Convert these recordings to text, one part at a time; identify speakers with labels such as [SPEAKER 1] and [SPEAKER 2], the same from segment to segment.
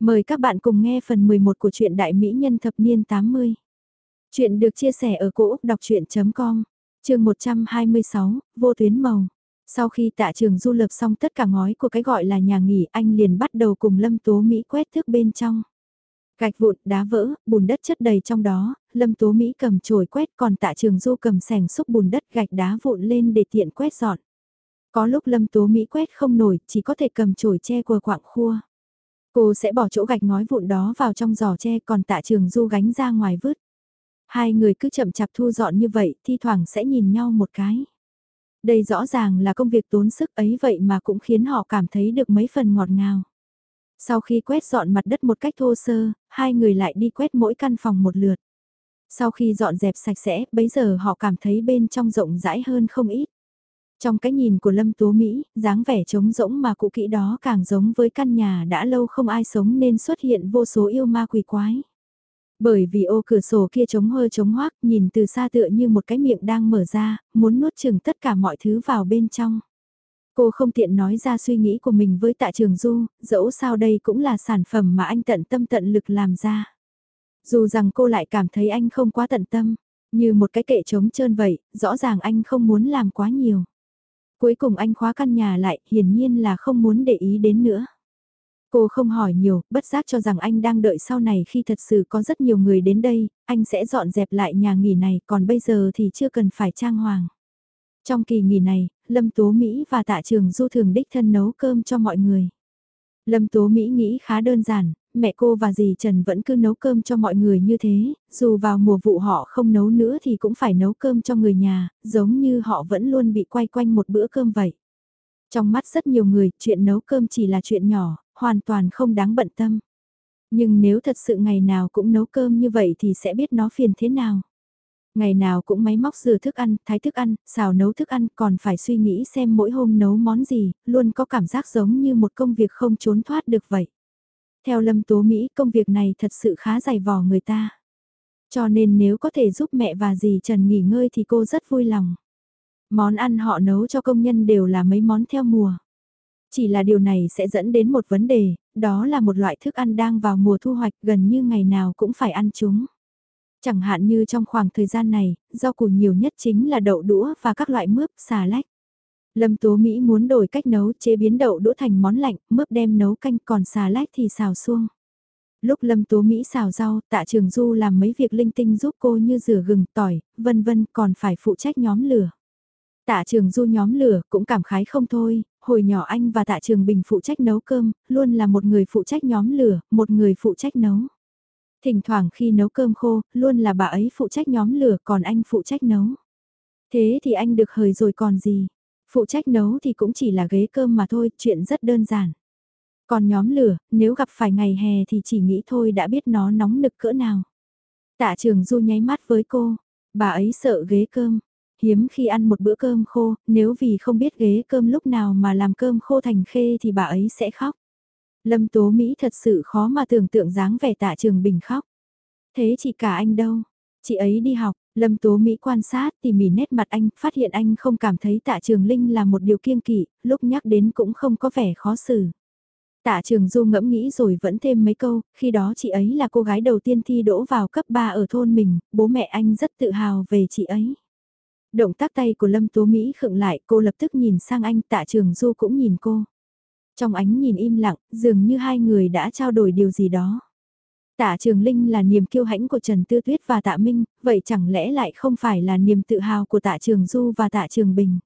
[SPEAKER 1] Mời các bạn cùng nghe phần 11 của truyện Đại Mỹ Nhân Thập Niên 80. Chuyện được chia sẻ ở cỗ đọc chuyện.com, trường 126, vô tuyến màu. Sau khi tạ trường du lập xong tất cả ngói của cái gọi là nhà nghỉ anh liền bắt đầu cùng Lâm Tố Mỹ quét thước bên trong. Gạch vụn, đá vỡ, bùn đất chất đầy trong đó, Lâm Tố Mỹ cầm chổi quét còn tạ trường du cầm sẻng xúc bùn đất gạch đá vụn lên để tiện quét dọn. Có lúc Lâm Tố Mỹ quét không nổi, chỉ có thể cầm chổi che quờ quạng khua. Cô sẽ bỏ chỗ gạch ngói vụn đó vào trong giỏ tre còn tạ trường du gánh ra ngoài vứt. Hai người cứ chậm chạp thu dọn như vậy, thi thoảng sẽ nhìn nhau một cái. Đây rõ ràng là công việc tốn sức ấy vậy mà cũng khiến họ cảm thấy được mấy phần ngọt ngào. Sau khi quét dọn mặt đất một cách thô sơ, hai người lại đi quét mỗi căn phòng một lượt. Sau khi dọn dẹp sạch sẽ, bấy giờ họ cảm thấy bên trong rộng rãi hơn không ít. Trong cái nhìn của Lâm Tố Mỹ, dáng vẻ trống rỗng mà cụ kỹ đó càng giống với căn nhà đã lâu không ai sống nên xuất hiện vô số yêu ma quỷ quái. Bởi vì ô cửa sổ kia trống hơi trống hoác, nhìn từ xa tựa như một cái miệng đang mở ra, muốn nuốt chừng tất cả mọi thứ vào bên trong. Cô không tiện nói ra suy nghĩ của mình với tạ trường du, dẫu sao đây cũng là sản phẩm mà anh tận tâm tận lực làm ra. Dù rằng cô lại cảm thấy anh không quá tận tâm, như một cái kệ trống trơn vậy, rõ ràng anh không muốn làm quá nhiều. Cuối cùng anh khóa căn nhà lại, hiển nhiên là không muốn để ý đến nữa. Cô không hỏi nhiều, bất giác cho rằng anh đang đợi sau này khi thật sự có rất nhiều người đến đây, anh sẽ dọn dẹp lại nhà nghỉ này, còn bây giờ thì chưa cần phải trang hoàng. Trong kỳ nghỉ này, Lâm Tố Mỹ và Tạ Trường Du thường đích thân nấu cơm cho mọi người. Lâm Tố Mỹ nghĩ khá đơn giản, mẹ cô và dì Trần vẫn cứ nấu cơm cho mọi người như thế, dù vào mùa vụ họ không nấu nữa thì cũng phải nấu cơm cho người nhà, giống như họ vẫn luôn bị quay quanh một bữa cơm vậy. Trong mắt rất nhiều người, chuyện nấu cơm chỉ là chuyện nhỏ, hoàn toàn không đáng bận tâm. Nhưng nếu thật sự ngày nào cũng nấu cơm như vậy thì sẽ biết nó phiền thế nào. Ngày nào cũng máy móc rửa thức ăn, thái thức ăn, xào nấu thức ăn, còn phải suy nghĩ xem mỗi hôm nấu món gì, luôn có cảm giác giống như một công việc không trốn thoát được vậy. Theo Lâm Tố Mỹ, công việc này thật sự khá dày vò người ta. Cho nên nếu có thể giúp mẹ và dì Trần nghỉ ngơi thì cô rất vui lòng. Món ăn họ nấu cho công nhân đều là mấy món theo mùa. Chỉ là điều này sẽ dẫn đến một vấn đề, đó là một loại thức ăn đang vào mùa thu hoạch gần như ngày nào cũng phải ăn chúng. Chẳng hạn như trong khoảng thời gian này, rau củ nhiều nhất chính là đậu đũa và các loại mướp, xà lách. Lâm Tố Mỹ muốn đổi cách nấu chế biến đậu đũa thành món lạnh, mướp đem nấu canh còn xà lách thì xào xuông. Lúc Lâm Tố Mỹ xào rau, tạ trường du làm mấy việc linh tinh giúp cô như rửa gừng, tỏi, vân vân còn phải phụ trách nhóm lửa. Tạ trường du nhóm lửa cũng cảm khái không thôi, hồi nhỏ anh và tạ trường bình phụ trách nấu cơm, luôn là một người phụ trách nhóm lửa, một người phụ trách nấu. Thỉnh thoảng khi nấu cơm khô, luôn là bà ấy phụ trách nhóm lửa còn anh phụ trách nấu. Thế thì anh được hời rồi còn gì, Phụ trách nấu thì cũng chỉ là ghế cơm mà thôi, chuyện rất đơn giản. Còn nhóm lửa, nếu gặp phải ngày hè thì chỉ nghĩ thôi đã biết nó nóng nực cỡ nào. Tạ trường du nháy mắt với cô, bà ấy sợ ghế cơm. Hiếm khi ăn một bữa cơm khô, nếu vì không biết ghế cơm lúc nào mà làm cơm khô thành khê thì bà ấy sẽ khóc. Lâm Tố Mỹ thật sự khó mà tưởng tượng dáng vẻ tạ trường bình khóc. Thế chị cả anh đâu? Chị ấy đi học, Lâm Tố Mỹ quan sát tỉ mỉ nét mặt anh, phát hiện anh không cảm thấy tạ trường linh là một điều kiêng kỵ, lúc nhắc đến cũng không có vẻ khó xử. Tạ trường du ngẫm nghĩ rồi vẫn thêm mấy câu, khi đó chị ấy là cô gái đầu tiên thi đỗ vào cấp 3 ở thôn mình, bố mẹ anh rất tự hào về chị ấy. Động tác tay của Lâm Tố Mỹ khựng lại, cô lập tức nhìn sang anh, tạ trường du cũng nhìn cô. Trong ánh nhìn im lặng, dường như hai người đã trao đổi điều gì đó. Tạ Trường Linh là niềm kiêu hãnh của Trần Tư Tuyết và Tạ Minh, vậy chẳng lẽ lại không phải là niềm tự hào của Tạ Trường Du và Tạ Trường Bình?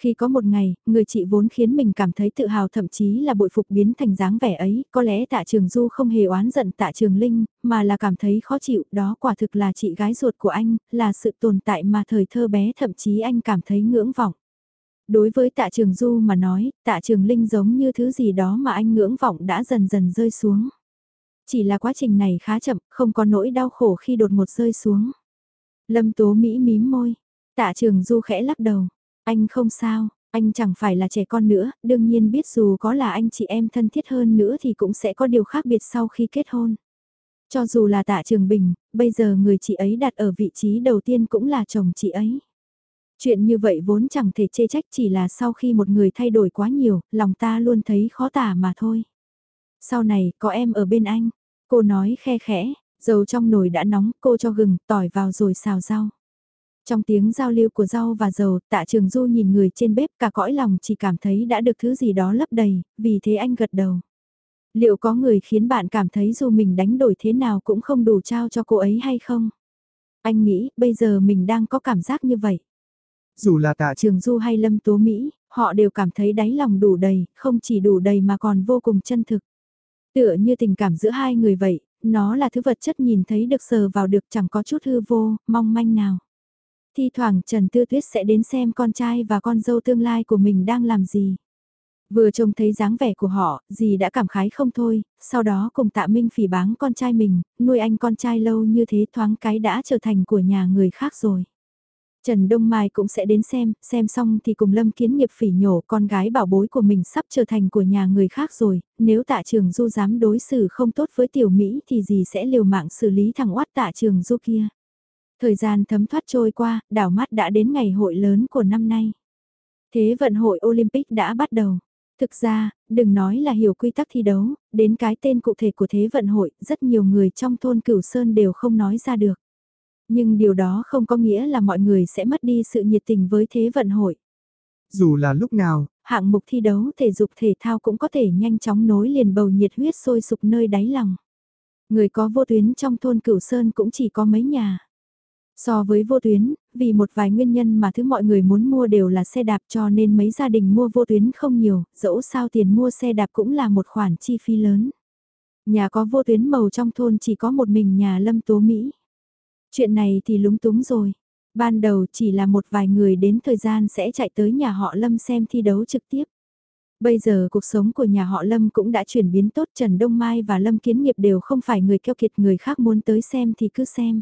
[SPEAKER 1] Khi có một ngày, người chị vốn khiến mình cảm thấy tự hào thậm chí là bội phục biến thành dáng vẻ ấy, có lẽ Tạ Trường Du không hề oán giận Tạ Trường Linh, mà là cảm thấy khó chịu, đó quả thực là chị gái ruột của anh, là sự tồn tại mà thời thơ bé thậm chí anh cảm thấy ngưỡng vọng. Đối với Tạ Trường Du mà nói, Tạ Trường Linh giống như thứ gì đó mà anh ngưỡng vọng đã dần dần rơi xuống. Chỉ là quá trình này khá chậm, không có nỗi đau khổ khi đột ngột rơi xuống. Lâm Tố Mỹ mím môi, tạ trường du khẽ lắc đầu, anh không sao, anh chẳng phải là trẻ con nữa, đương nhiên biết dù có là anh chị em thân thiết hơn nữa thì cũng sẽ có điều khác biệt sau khi kết hôn. Cho dù là tạ trường bình, bây giờ người chị ấy đặt ở vị trí đầu tiên cũng là chồng chị ấy. Chuyện như vậy vốn chẳng thể chê trách chỉ là sau khi một người thay đổi quá nhiều, lòng ta luôn thấy khó tả mà thôi. Sau này, có em ở bên anh. Cô nói khe khẽ, dầu trong nồi đã nóng, cô cho gừng, tỏi vào rồi xào rau. Trong tiếng giao lưu của rau và dầu, tạ trường du nhìn người trên bếp cả cõi lòng chỉ cảm thấy đã được thứ gì đó lấp đầy, vì thế anh gật đầu. Liệu có người khiến bạn cảm thấy dù mình đánh đổi thế nào cũng không đủ trao cho cô ấy hay không? Anh nghĩ bây giờ mình đang có cảm giác như vậy.
[SPEAKER 2] Dù là tạ
[SPEAKER 1] trường du hay lâm tố Mỹ, họ đều cảm thấy đáy lòng đủ đầy, không chỉ đủ đầy mà còn vô cùng chân thực. Tựa như tình cảm giữa hai người vậy, nó là thứ vật chất nhìn thấy được sờ vào được chẳng có chút hư vô, mong manh nào. Thi thoảng Trần Tư Tuyết sẽ đến xem con trai và con dâu tương lai của mình đang làm gì. Vừa trông thấy dáng vẻ của họ, dì đã cảm khái không thôi, sau đó cùng tạ minh phỉ báng con trai mình, nuôi anh con trai lâu như thế thoáng cái đã trở thành của nhà người khác rồi. Trần Đông Mai cũng sẽ đến xem, xem xong thì cùng Lâm Kiến Nghiệp phỉ nhổ con gái bảo bối của mình sắp trở thành của nhà người khác rồi, nếu tạ trường du dám đối xử không tốt với tiểu Mỹ thì gì sẽ liều mạng xử lý thằng oát tạ trường du kia. Thời gian thấm thoát trôi qua, đảo mắt đã đến ngày hội lớn của năm nay. Thế vận hội Olympic đã bắt đầu. Thực ra, đừng nói là hiểu quy tắc thi đấu, đến cái tên cụ thể của thế vận hội, rất nhiều người trong thôn Cửu Sơn đều không nói ra được. Nhưng điều đó không có nghĩa là mọi người sẽ mất đi sự nhiệt tình với thế vận hội.
[SPEAKER 2] Dù là lúc nào,
[SPEAKER 1] hạng mục thi đấu thể dục thể thao cũng có thể nhanh chóng nối liền bầu nhiệt huyết sôi sục nơi đáy lòng. Người có vô tuyến trong thôn Cửu Sơn cũng chỉ có mấy nhà. So với vô tuyến, vì một vài nguyên nhân mà thứ mọi người muốn mua đều là xe đạp cho nên mấy gia đình mua vô tuyến không nhiều, dẫu sao tiền mua xe đạp cũng là một khoản chi phí lớn. Nhà có vô tuyến màu trong thôn chỉ có một mình nhà Lâm Tố Mỹ. Chuyện này thì lúng túng rồi. Ban đầu chỉ là một vài người đến thời gian sẽ chạy tới nhà họ Lâm xem thi đấu trực tiếp. Bây giờ cuộc sống của nhà họ Lâm cũng đã chuyển biến tốt Trần Đông Mai và Lâm Kiến Nghiệp đều không phải người keo kiệt người khác muốn tới xem thì cứ xem.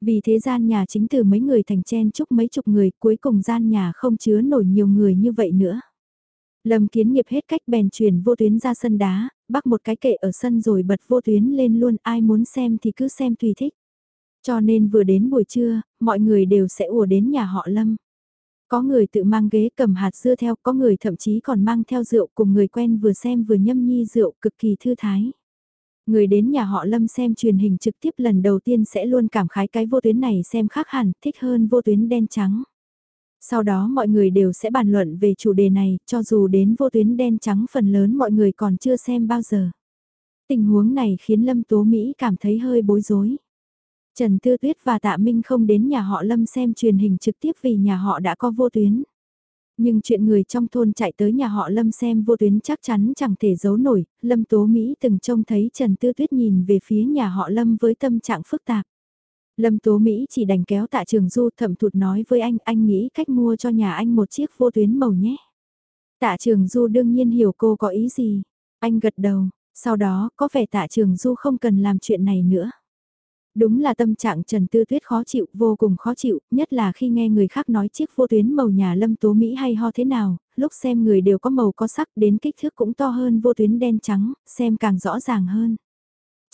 [SPEAKER 1] Vì thế gian nhà chính từ mấy người thành chen chúc mấy chục người cuối cùng gian nhà không chứa nổi nhiều người như vậy nữa. Lâm kiến nghiệp hết cách bèn chuyển vô tuyến ra sân đá, bắt một cái kệ ở sân rồi bật vô tuyến lên luôn ai muốn xem thì cứ xem tùy thích. Cho nên vừa đến buổi trưa, mọi người đều sẽ ùa đến nhà họ Lâm. Có người tự mang ghế cầm hạt dưa theo, có người thậm chí còn mang theo rượu cùng người quen vừa xem vừa nhâm nhi rượu cực kỳ thư thái. Người đến nhà họ Lâm xem truyền hình trực tiếp lần đầu tiên sẽ luôn cảm khái cái vô tuyến này xem khác hẳn, thích hơn vô tuyến đen trắng. Sau đó mọi người đều sẽ bàn luận về chủ đề này, cho dù đến vô tuyến đen trắng phần lớn mọi người còn chưa xem bao giờ. Tình huống này khiến Lâm Tố Mỹ cảm thấy hơi bối rối. Trần Tư Tuyết và Tạ Minh không đến nhà họ Lâm xem truyền hình trực tiếp vì nhà họ đã có vô tuyến. Nhưng chuyện người trong thôn chạy tới nhà họ Lâm xem vô tuyến chắc chắn chẳng thể giấu nổi, Lâm Tố Mỹ từng trông thấy Trần Tư Tuyết nhìn về phía nhà họ Lâm với tâm trạng phức tạp. Lâm Tố Mỹ chỉ đành kéo tạ trường du thậm thụt nói với anh, anh nghĩ cách mua cho nhà anh một chiếc vô tuyến màu nhé. Tạ trường du đương nhiên hiểu cô có ý gì. Anh gật đầu, sau đó có vẻ tạ trường du không cần làm chuyện này nữa. Đúng là tâm trạng Trần Tư Tuyết khó chịu, vô cùng khó chịu, nhất là khi nghe người khác nói chiếc vô tuyến màu nhà lâm tố Mỹ hay ho thế nào, lúc xem người đều có màu có sắc đến kích thước cũng to hơn vô tuyến đen trắng, xem càng rõ ràng hơn.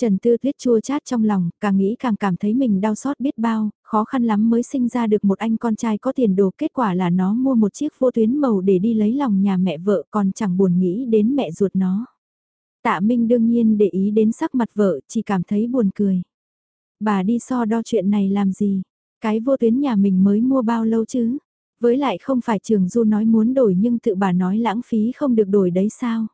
[SPEAKER 1] Trần Tư Tuyết chua chát trong lòng, càng nghĩ càng cảm thấy mình đau xót biết bao, khó khăn lắm mới sinh ra được một anh con trai có tiền đồ kết quả là nó mua một chiếc vô tuyến màu để đi lấy lòng nhà mẹ vợ còn chẳng buồn nghĩ đến mẹ ruột nó. Tạ Minh đương nhiên để ý đến sắc mặt vợ, chỉ cảm thấy buồn cười. Bà đi so đo chuyện này làm gì? Cái vô tuyến nhà mình mới mua bao lâu chứ? Với lại không phải trường du nói muốn đổi nhưng tự bà nói lãng phí không được đổi đấy sao?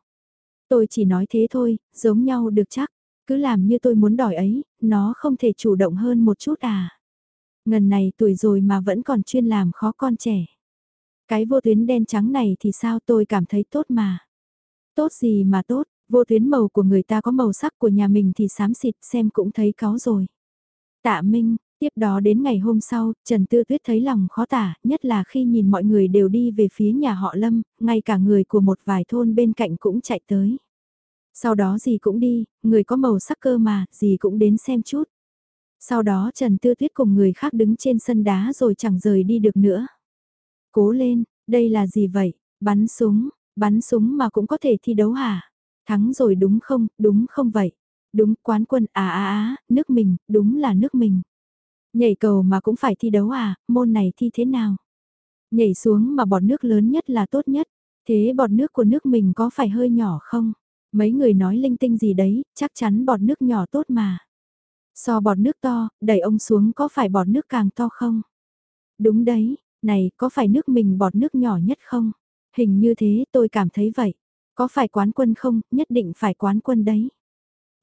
[SPEAKER 1] Tôi chỉ nói thế thôi, giống nhau được chắc. Cứ làm như tôi muốn đòi ấy, nó không thể chủ động hơn một chút à? Ngần này tuổi rồi mà vẫn còn chuyên làm khó con trẻ. Cái vô tuyến đen trắng này thì sao tôi cảm thấy tốt mà. Tốt gì mà tốt, vô tuyến màu của người ta có màu sắc của nhà mình thì xám xịt xem cũng thấy có rồi. Tạ Minh, tiếp đó đến ngày hôm sau, Trần Tư Tuyết thấy lòng khó tả, nhất là khi nhìn mọi người đều đi về phía nhà họ Lâm, ngay cả người của một vài thôn bên cạnh cũng chạy tới. Sau đó gì cũng đi, người có màu sắc cơ mà, gì cũng đến xem chút. Sau đó Trần Tư Tuyết cùng người khác đứng trên sân đá rồi chẳng rời đi được nữa. Cố lên, đây là gì vậy? Bắn súng, bắn súng mà cũng có thể thi đấu hả? Thắng rồi đúng không, đúng không vậy? Đúng, quán quân, à à à, nước mình, đúng là nước mình. Nhảy cầu mà cũng phải thi đấu à, môn này thi thế nào? Nhảy xuống mà bọt nước lớn nhất là tốt nhất, thế bọt nước của nước mình có phải hơi nhỏ không? Mấy người nói linh tinh gì đấy, chắc chắn bọt nước nhỏ tốt mà. So bọt nước to, đẩy ông xuống có phải bọt nước càng to không? Đúng đấy, này có phải nước mình bọt nước nhỏ nhất không? Hình như thế tôi cảm thấy vậy. Có phải quán quân không, nhất định phải quán quân đấy.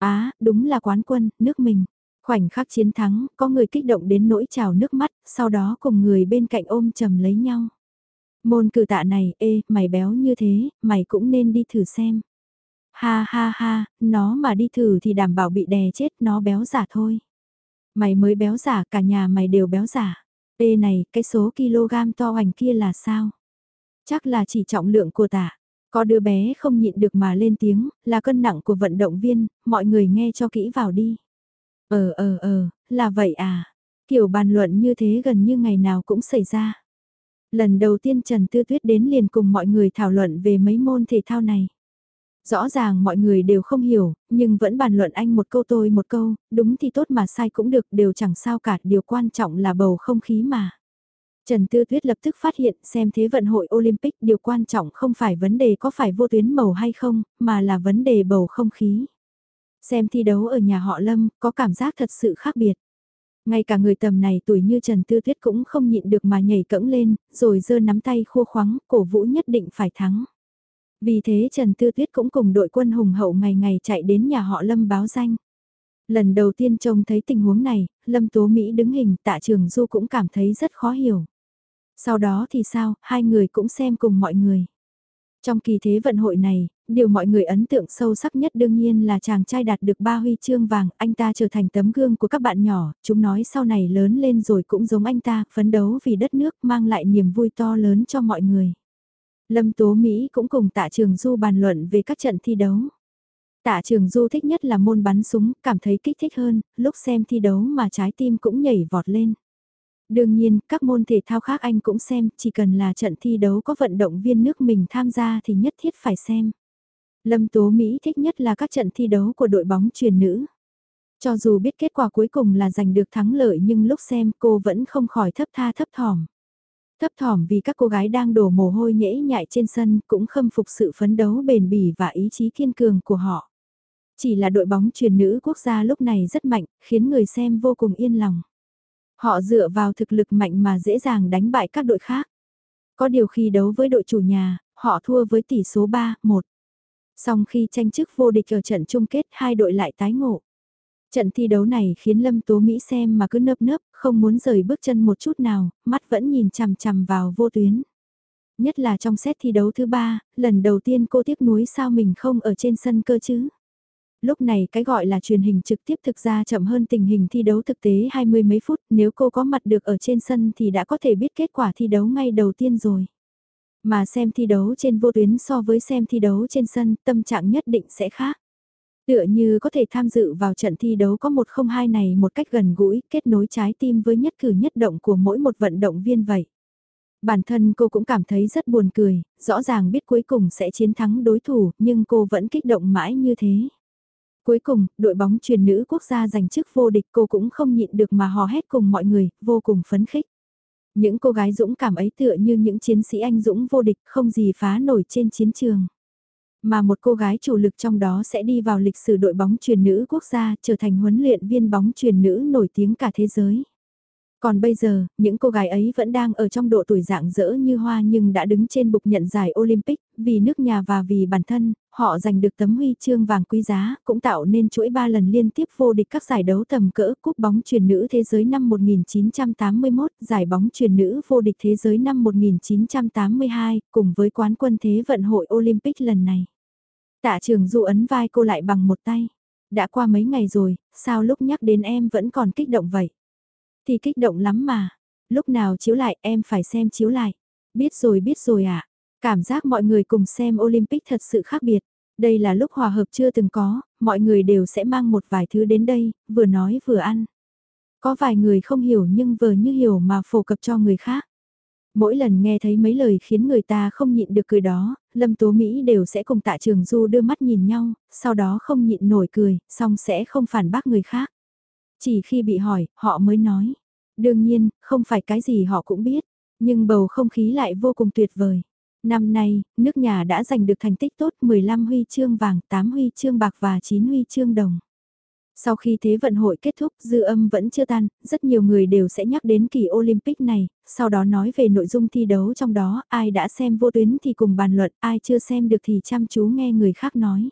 [SPEAKER 1] Á, đúng là quán quân, nước mình. Khoảnh khắc chiến thắng, có người kích động đến nỗi trào nước mắt, sau đó cùng người bên cạnh ôm chầm lấy nhau. Môn cử tạ này, ê, mày béo như thế, mày cũng nên đi thử xem. Ha ha ha, nó mà đi thử thì đảm bảo bị đè chết, nó béo giả thôi. Mày mới béo giả, cả nhà mày đều béo giả. Ê này, cái số kg to hoành kia là sao? Chắc là chỉ trọng lượng của tạ. Có đứa bé không nhịn được mà lên tiếng, là cân nặng của vận động viên, mọi người nghe cho kỹ vào đi. Ờ ờ ờ, là vậy à. Kiểu bàn luận như thế gần như ngày nào cũng xảy ra. Lần đầu tiên Trần Tư Tuyết đến liền cùng mọi người thảo luận về mấy môn thể thao này. Rõ ràng mọi người đều không hiểu, nhưng vẫn bàn luận anh một câu tôi một câu, đúng thì tốt mà sai cũng được, đều chẳng sao cả, điều quan trọng là bầu không khí mà. Trần Tư Tuyết lập tức phát hiện xem thế vận hội Olympic điều quan trọng không phải vấn đề có phải vô tuyến màu hay không, mà là vấn đề bầu không khí. Xem thi đấu ở nhà họ Lâm có cảm giác thật sự khác biệt. Ngay cả người tầm này tuổi như Trần Tư Tuyết cũng không nhịn được mà nhảy cẫng lên, rồi giơ nắm tay khua khoắng, cổ vũ nhất định phải thắng. Vì thế Trần Tư Tuyết cũng cùng đội quân hùng hậu ngày ngày chạy đến nhà họ Lâm báo danh. Lần đầu tiên trông thấy tình huống này, Lâm Tố Mỹ đứng hình tạ trường Du cũng cảm thấy rất khó hiểu. Sau đó thì sao, hai người cũng xem cùng mọi người. Trong kỳ thế vận hội này, điều mọi người ấn tượng sâu sắc nhất đương nhiên là chàng trai đạt được ba huy chương vàng, anh ta trở thành tấm gương của các bạn nhỏ, chúng nói sau này lớn lên rồi cũng giống anh ta, phấn đấu vì đất nước mang lại niềm vui to lớn cho mọi người. Lâm Tố Mỹ cũng cùng tạ trường Du bàn luận về các trận thi đấu. Tạ trường Du thích nhất là môn bắn súng, cảm thấy kích thích hơn, lúc xem thi đấu mà trái tim cũng nhảy vọt lên. Đương nhiên, các môn thể thao khác anh cũng xem, chỉ cần là trận thi đấu có vận động viên nước mình tham gia thì nhất thiết phải xem. Lâm Tố Mỹ thích nhất là các trận thi đấu của đội bóng truyền nữ. Cho dù biết kết quả cuối cùng là giành được thắng lợi nhưng lúc xem cô vẫn không khỏi thấp tha thấp thỏm. Thấp thỏm vì các cô gái đang đổ mồ hôi nhễ nhại trên sân cũng khâm phục sự phấn đấu bền bỉ và ý chí kiên cường của họ. Chỉ là đội bóng truyền nữ quốc gia lúc này rất mạnh, khiến người xem vô cùng yên lòng. Họ dựa vào thực lực mạnh mà dễ dàng đánh bại các đội khác. Có điều khi đấu với đội chủ nhà, họ thua với tỷ số 3-1. Song khi tranh chức vô địch ở trận chung kết hai đội lại tái ngộ. Trận thi đấu này khiến Lâm Tố Mỹ xem mà cứ nấp nấp, không muốn rời bước chân một chút nào, mắt vẫn nhìn chằm chằm vào vô tuyến. Nhất là trong set thi đấu thứ ba, lần đầu tiên cô tiếc nuối sao mình không ở trên sân cơ chứ lúc này cái gọi là truyền hình trực tiếp thực ra chậm hơn tình hình thi đấu thực tế hai mươi mấy phút, nếu cô có mặt được ở trên sân thì đã có thể biết kết quả thi đấu ngay đầu tiên rồi. Mà xem thi đấu trên vô tuyến so với xem thi đấu trên sân, tâm trạng nhất định sẽ khác. Tựa như có thể tham dự vào trận thi đấu có một không hai này một cách gần gũi, kết nối trái tim với nhất cử nhất động của mỗi một vận động viên vậy. Bản thân cô cũng cảm thấy rất buồn cười, rõ ràng biết cuối cùng sẽ chiến thắng đối thủ, nhưng cô vẫn kích động mãi như thế. Cuối cùng, đội bóng truyền nữ quốc gia giành chức vô địch cô cũng không nhịn được mà hò hét cùng mọi người, vô cùng phấn khích. Những cô gái dũng cảm ấy tựa như những chiến sĩ anh dũng vô địch không gì phá nổi trên chiến trường. Mà một cô gái chủ lực trong đó sẽ đi vào lịch sử đội bóng truyền nữ quốc gia trở thành huấn luyện viên bóng truyền nữ nổi tiếng cả thế giới. Còn bây giờ, những cô gái ấy vẫn đang ở trong độ tuổi dạng dỡ như hoa nhưng đã đứng trên bục nhận giải Olympic, vì nước nhà và vì bản thân, họ giành được tấm huy chương vàng quý giá, cũng tạo nên chuỗi 3 lần liên tiếp vô địch các giải đấu tầm cỡ cúp bóng truyền nữ thế giới năm 1981, giải bóng truyền nữ vô địch thế giới năm 1982, cùng với quán quân thế vận hội Olympic lần này. Tạ trường du ấn vai cô lại bằng một tay. Đã qua mấy ngày rồi, sao lúc nhắc đến em vẫn còn kích động vậy? Thì kích động lắm mà. Lúc nào chiếu lại em phải xem chiếu lại. Biết rồi biết rồi ạ. À. Cảm giác mọi người cùng xem Olympic thật sự khác biệt. Đây là lúc hòa hợp chưa từng có, mọi người đều sẽ mang một vài thứ đến đây, vừa nói vừa ăn. Có vài người không hiểu nhưng vừa như hiểu mà phổ cập cho người khác. Mỗi lần nghe thấy mấy lời khiến người ta không nhịn được cười đó, Lâm Tố Mỹ đều sẽ cùng tạ trường Du đưa mắt nhìn nhau, sau đó không nhịn nổi cười, xong sẽ không phản bác người khác. Chỉ khi bị hỏi, họ mới nói. Đương nhiên, không phải cái gì họ cũng biết, nhưng bầu không khí lại vô cùng tuyệt vời. Năm nay, nước nhà đã giành được thành tích tốt 15 huy chương vàng, 8 huy chương bạc và 9 huy chương đồng. Sau khi Thế vận hội kết thúc dư âm vẫn chưa tan, rất nhiều người đều sẽ nhắc đến kỳ Olympic này, sau đó nói về nội dung thi đấu trong đó, ai đã xem vô tuyến thì cùng bàn luận, ai chưa xem được thì chăm chú nghe người khác nói.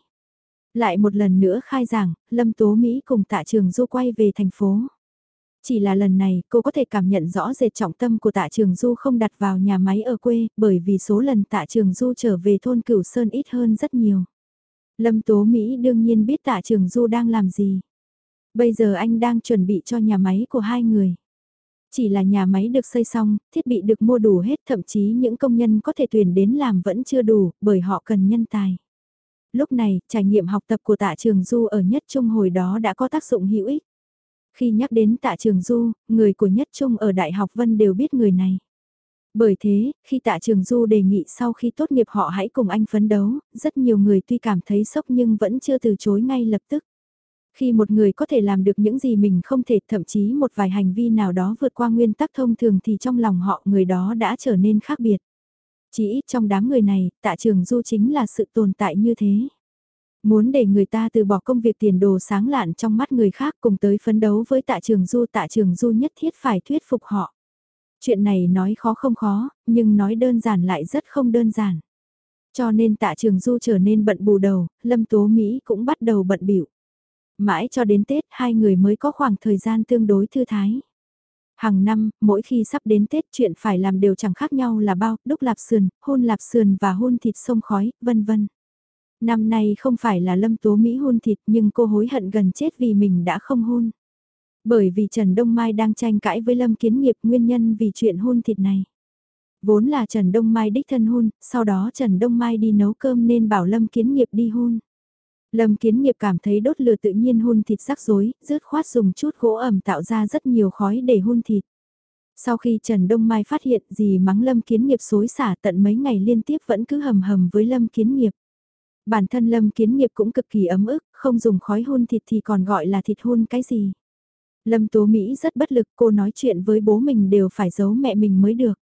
[SPEAKER 1] Lại một lần nữa khai giảng, Lâm Tố Mỹ cùng tạ trường du quay về thành phố. Chỉ là lần này cô có thể cảm nhận rõ rệt trọng tâm của tạ trường du không đặt vào nhà máy ở quê bởi vì số lần tạ trường du trở về thôn Cửu Sơn ít hơn rất nhiều. Lâm Tố Mỹ đương nhiên biết tạ trường du đang làm gì. Bây giờ anh đang chuẩn bị cho nhà máy của hai người. Chỉ là nhà máy được xây xong, thiết bị được mua đủ hết thậm chí những công nhân có thể tuyển đến làm vẫn chưa đủ bởi họ cần nhân tài. Lúc này, trải nghiệm học tập của tạ trường du ở nhất trung hồi đó đã có tác dụng hữu ích. Khi nhắc đến tạ trường du, người của nhất trung ở Đại học Vân đều biết người này. Bởi thế, khi tạ trường du đề nghị sau khi tốt nghiệp họ hãy cùng anh phấn đấu, rất nhiều người tuy cảm thấy sốc nhưng vẫn chưa từ chối ngay lập tức. Khi một người có thể làm được những gì mình không thể thậm chí một vài hành vi nào đó vượt qua nguyên tắc thông thường thì trong lòng họ người đó đã trở nên khác biệt. Chỉ ít trong đám người này, tạ trường du chính là sự tồn tại như thế. Muốn để người ta từ bỏ công việc tiền đồ sáng lạn trong mắt người khác cùng tới phấn đấu với tạ trường du tạ trường du nhất thiết phải thuyết phục họ. Chuyện này nói khó không khó, nhưng nói đơn giản lại rất không đơn giản. Cho nên tạ trường du trở nên bận bù đầu, Lâm Tố Mỹ cũng bắt đầu bận biểu. Mãi cho đến Tết hai người mới có khoảng thời gian tương đối thư thái. Hàng năm, mỗi khi sắp đến Tết chuyện phải làm đều chẳng khác nhau là bao, đúc lạp sườn, hôn lạp sườn và hôn thịt sông khói, vân vân. Năm nay không phải là lâm tố Mỹ hôn thịt nhưng cô hối hận gần chết vì mình đã không hôn. Bởi vì Trần Đông Mai đang tranh cãi với Lâm Kiến Nghiệp nguyên nhân vì chuyện hôn thịt này. Vốn là Trần Đông Mai đích thân hôn, sau đó Trần Đông Mai đi nấu cơm nên bảo Lâm Kiến Nghiệp đi hôn. Lâm Kiến Nghiệp cảm thấy đốt lửa tự nhiên hun thịt rắc rối, rớt khoát dùng chút gỗ ẩm tạo ra rất nhiều khói để hun thịt. Sau khi Trần Đông Mai phát hiện gì mắng Lâm Kiến Nghiệp xối xả tận mấy ngày liên tiếp vẫn cứ hầm hầm với Lâm Kiến Nghiệp. Bản thân Lâm Kiến Nghiệp cũng cực kỳ ấm ức, không dùng khói hun thịt thì còn gọi là thịt hun cái gì. Lâm Tố Mỹ rất bất lực, cô nói chuyện với bố mình đều phải giấu mẹ mình mới được.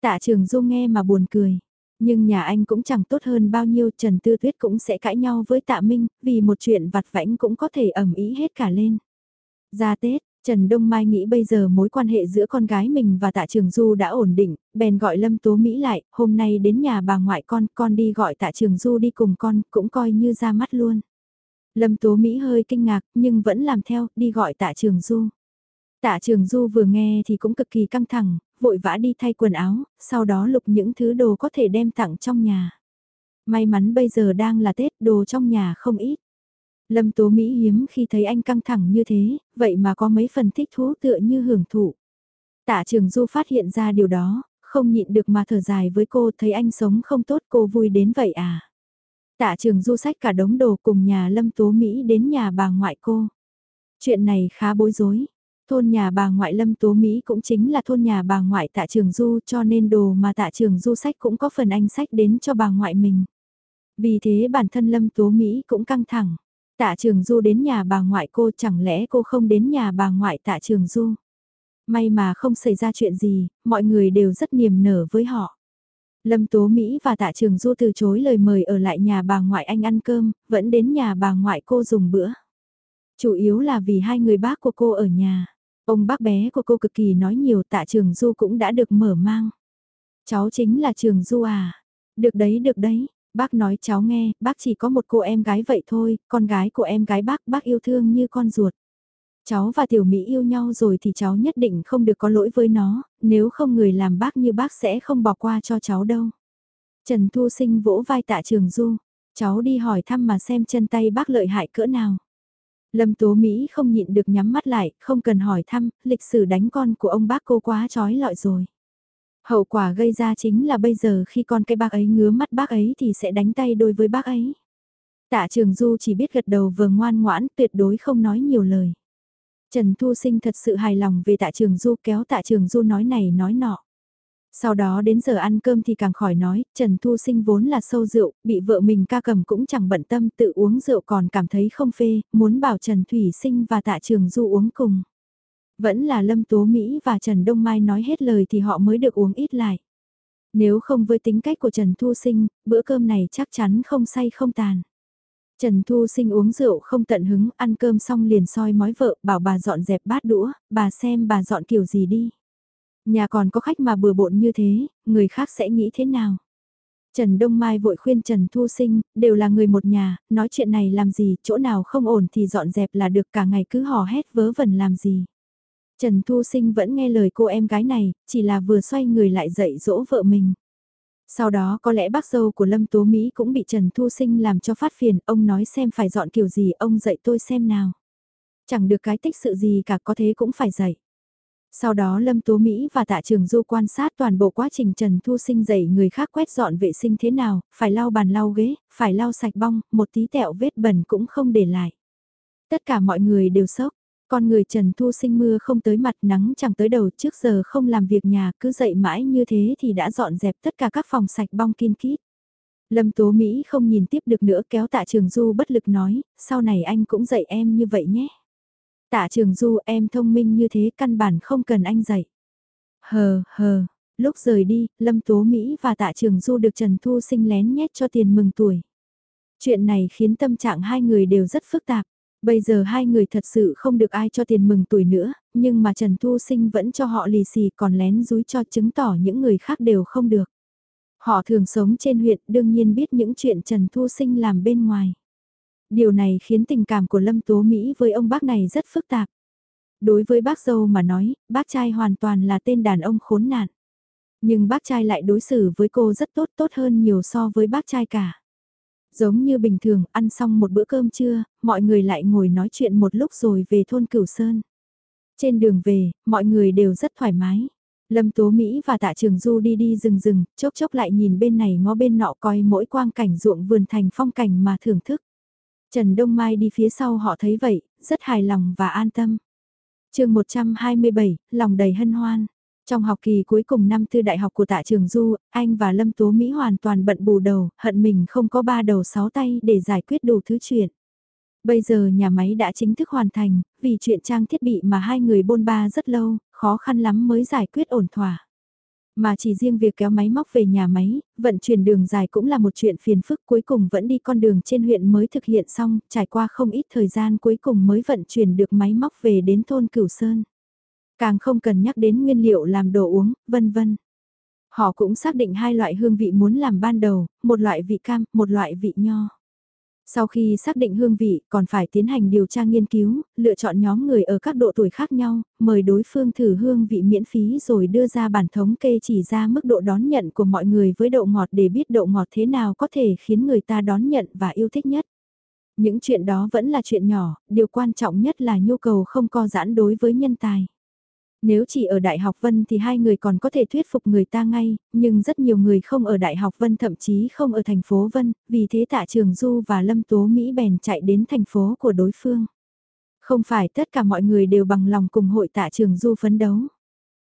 [SPEAKER 1] Tạ Trường Du nghe mà buồn cười. Nhưng nhà anh cũng chẳng tốt hơn bao nhiêu, Trần Tư Tuyết cũng sẽ cãi nhau với Tạ Minh, vì một chuyện vặt vãnh cũng có thể ẩm ý hết cả lên. Ra Tết, Trần Đông Mai nghĩ bây giờ mối quan hệ giữa con gái mình và Tạ Trường Du đã ổn định, bèn gọi Lâm Tố Mỹ lại, hôm nay đến nhà bà ngoại con, con đi gọi Tạ Trường Du đi cùng con, cũng coi như ra mắt luôn. Lâm Tố Mỹ hơi kinh ngạc, nhưng vẫn làm theo, đi gọi Tạ Trường Du. Tạ Trường Du vừa nghe thì cũng cực kỳ căng thẳng, vội vã đi thay quần áo, sau đó lục những thứ đồ có thể đem tặng trong nhà. May mắn bây giờ đang là Tết, đồ trong nhà không ít. Lâm Tố Mỹ hiếm khi thấy anh căng thẳng như thế, vậy mà có mấy phần thích thú tựa như hưởng thụ. Tạ Trường Du phát hiện ra điều đó, không nhịn được mà thở dài với cô thấy anh sống không tốt cô vui đến vậy à. Tạ Trường Du sách cả đống đồ cùng nhà Lâm Tố Mỹ đến nhà bà ngoại cô. Chuyện này khá bối rối. Thôn nhà bà ngoại Lâm Tố Mỹ cũng chính là thôn nhà bà ngoại tạ trường du cho nên đồ mà tạ trường du sách cũng có phần anh sách đến cho bà ngoại mình. Vì thế bản thân Lâm Tố Mỹ cũng căng thẳng. Tạ trường du đến nhà bà ngoại cô chẳng lẽ cô không đến nhà bà ngoại tạ trường du. May mà không xảy ra chuyện gì, mọi người đều rất niềm nở với họ. Lâm Tố Mỹ và Tạ Trường Du từ chối lời mời ở lại nhà bà ngoại anh ăn cơm, vẫn đến nhà bà ngoại cô dùng bữa. Chủ yếu là vì hai người bác của cô ở nhà. Ông bác bé của cô cực kỳ nói nhiều tạ trường du cũng đã được mở mang. Cháu chính là trường du à? Được đấy được đấy, bác nói cháu nghe, bác chỉ có một cô em gái vậy thôi, con gái của em gái bác, bác yêu thương như con ruột. Cháu và tiểu Mỹ yêu nhau rồi thì cháu nhất định không được có lỗi với nó, nếu không người làm bác như bác sẽ không bỏ qua cho cháu đâu. Trần Thu Sinh vỗ vai tạ trường du, cháu đi hỏi thăm mà xem chân tay bác lợi hại cỡ nào. Lâm Tố Mỹ không nhịn được nhắm mắt lại, không cần hỏi thăm, lịch sử đánh con của ông bác cô quá trói lọi rồi. Hậu quả gây ra chính là bây giờ khi con cái bác ấy ngứa mắt bác ấy thì sẽ đánh tay đôi với bác ấy. Tạ Trường Du chỉ biết gật đầu vừa ngoan ngoãn tuyệt đối không nói nhiều lời. Trần Thu Sinh thật sự hài lòng về Tạ Trường Du kéo Tạ Trường Du nói này nói nọ. Sau đó đến giờ ăn cơm thì càng khỏi nói, Trần Thu Sinh vốn là sâu rượu, bị vợ mình ca cầm cũng chẳng bận tâm tự uống rượu còn cảm thấy không phê, muốn bảo Trần Thủy Sinh và Tạ Trường Du uống cùng. Vẫn là Lâm Tố Mỹ và Trần Đông Mai nói hết lời thì họ mới được uống ít lại. Nếu không với tính cách của Trần Thu Sinh, bữa cơm này chắc chắn không say không tàn. Trần Thu Sinh uống rượu không tận hứng, ăn cơm xong liền soi mói vợ, bảo bà dọn dẹp bát đũa, bà xem bà dọn kiểu gì đi. Nhà còn có khách mà bừa bộn như thế, người khác sẽ nghĩ thế nào? Trần Đông Mai vội khuyên Trần Thu Sinh, đều là người một nhà, nói chuyện này làm gì, chỗ nào không ổn thì dọn dẹp là được cả ngày cứ hò hét vớ vẩn làm gì. Trần Thu Sinh vẫn nghe lời cô em gái này, chỉ là vừa xoay người lại dạy dỗ vợ mình. Sau đó có lẽ bác dâu của Lâm Tố Mỹ cũng bị Trần Thu Sinh làm cho phát phiền, ông nói xem phải dọn kiểu gì, ông dạy tôi xem nào. Chẳng được cái tích sự gì cả có thế cũng phải dạy. Sau đó Lâm Tố Mỹ và Tạ Trường Du quan sát toàn bộ quá trình Trần Thu Sinh dạy người khác quét dọn vệ sinh thế nào, phải lau bàn lau ghế, phải lau sạch bong, một tí tẹo vết bẩn cũng không để lại. Tất cả mọi người đều sốc, con người Trần Thu Sinh mưa không tới mặt nắng chẳng tới đầu trước giờ không làm việc nhà cứ dậy mãi như thế thì đã dọn dẹp tất cả các phòng sạch bong kiên kít. Lâm Tố Mỹ không nhìn tiếp được nữa kéo tạ trường du bất lực nói, sau này anh cũng dạy em như vậy nhé. Tạ trường du em thông minh như thế căn bản không cần anh dạy. Hờ hờ, lúc rời đi, Lâm Tố Mỹ và tạ trường du được Trần Thu Sinh lén nhét cho tiền mừng tuổi. Chuyện này khiến tâm trạng hai người đều rất phức tạp. Bây giờ hai người thật sự không được ai cho tiền mừng tuổi nữa, nhưng mà Trần Thu Sinh vẫn cho họ lì xì còn lén dúi cho chứng tỏ những người khác đều không được. Họ thường sống trên huyện đương nhiên biết những chuyện Trần Thu Sinh làm bên ngoài. Điều này khiến tình cảm của Lâm Tố Mỹ với ông bác này rất phức tạp. Đối với bác dâu mà nói, bác trai hoàn toàn là tên đàn ông khốn nạn. Nhưng bác trai lại đối xử với cô rất tốt tốt hơn nhiều so với bác trai cả. Giống như bình thường, ăn xong một bữa cơm trưa, mọi người lại ngồi nói chuyện một lúc rồi về thôn Cửu Sơn. Trên đường về, mọi người đều rất thoải mái. Lâm Tố Mỹ và Tạ Trường Du đi đi rừng rừng, chốc chốc lại nhìn bên này ngó bên nọ coi mỗi quang cảnh ruộng vườn thành phong cảnh mà thưởng thức. Trần Đông Mai đi phía sau họ thấy vậy, rất hài lòng và an tâm. chương 127, lòng đầy hân hoan. Trong học kỳ cuối cùng năm tư đại học của tạ trường Du, anh và Lâm Tố Mỹ hoàn toàn bận bù đầu, hận mình không có ba đầu sáu tay để giải quyết đủ thứ chuyện. Bây giờ nhà máy đã chính thức hoàn thành, vì chuyện trang thiết bị mà hai người bôn ba rất lâu, khó khăn lắm mới giải quyết ổn thỏa. Mà chỉ riêng việc kéo máy móc về nhà máy, vận chuyển đường dài cũng là một chuyện phiền phức cuối cùng vẫn đi con đường trên huyện mới thực hiện xong, trải qua không ít thời gian cuối cùng mới vận chuyển được máy móc về đến thôn Cửu Sơn. Càng không cần nhắc đến nguyên liệu làm đồ uống, vân vân. Họ cũng xác định hai loại hương vị muốn làm ban đầu, một loại vị cam, một loại vị nho. Sau khi xác định hương vị, còn phải tiến hành điều tra nghiên cứu, lựa chọn nhóm người ở các độ tuổi khác nhau, mời đối phương thử hương vị miễn phí rồi đưa ra bản thống kê chỉ ra mức độ đón nhận của mọi người với độ ngọt để biết độ ngọt thế nào có thể khiến người ta đón nhận và yêu thích nhất. Những chuyện đó vẫn là chuyện nhỏ, điều quan trọng nhất là nhu cầu không co giãn đối với nhân tài. Nếu chỉ ở Đại học Vân thì hai người còn có thể thuyết phục người ta ngay, nhưng rất nhiều người không ở Đại học Vân thậm chí không ở thành phố Vân, vì thế tạ trường Du và Lâm Tố Mỹ bèn chạy đến thành phố của đối phương. Không phải tất cả mọi người đều bằng lòng cùng hội tạ trường Du phấn đấu.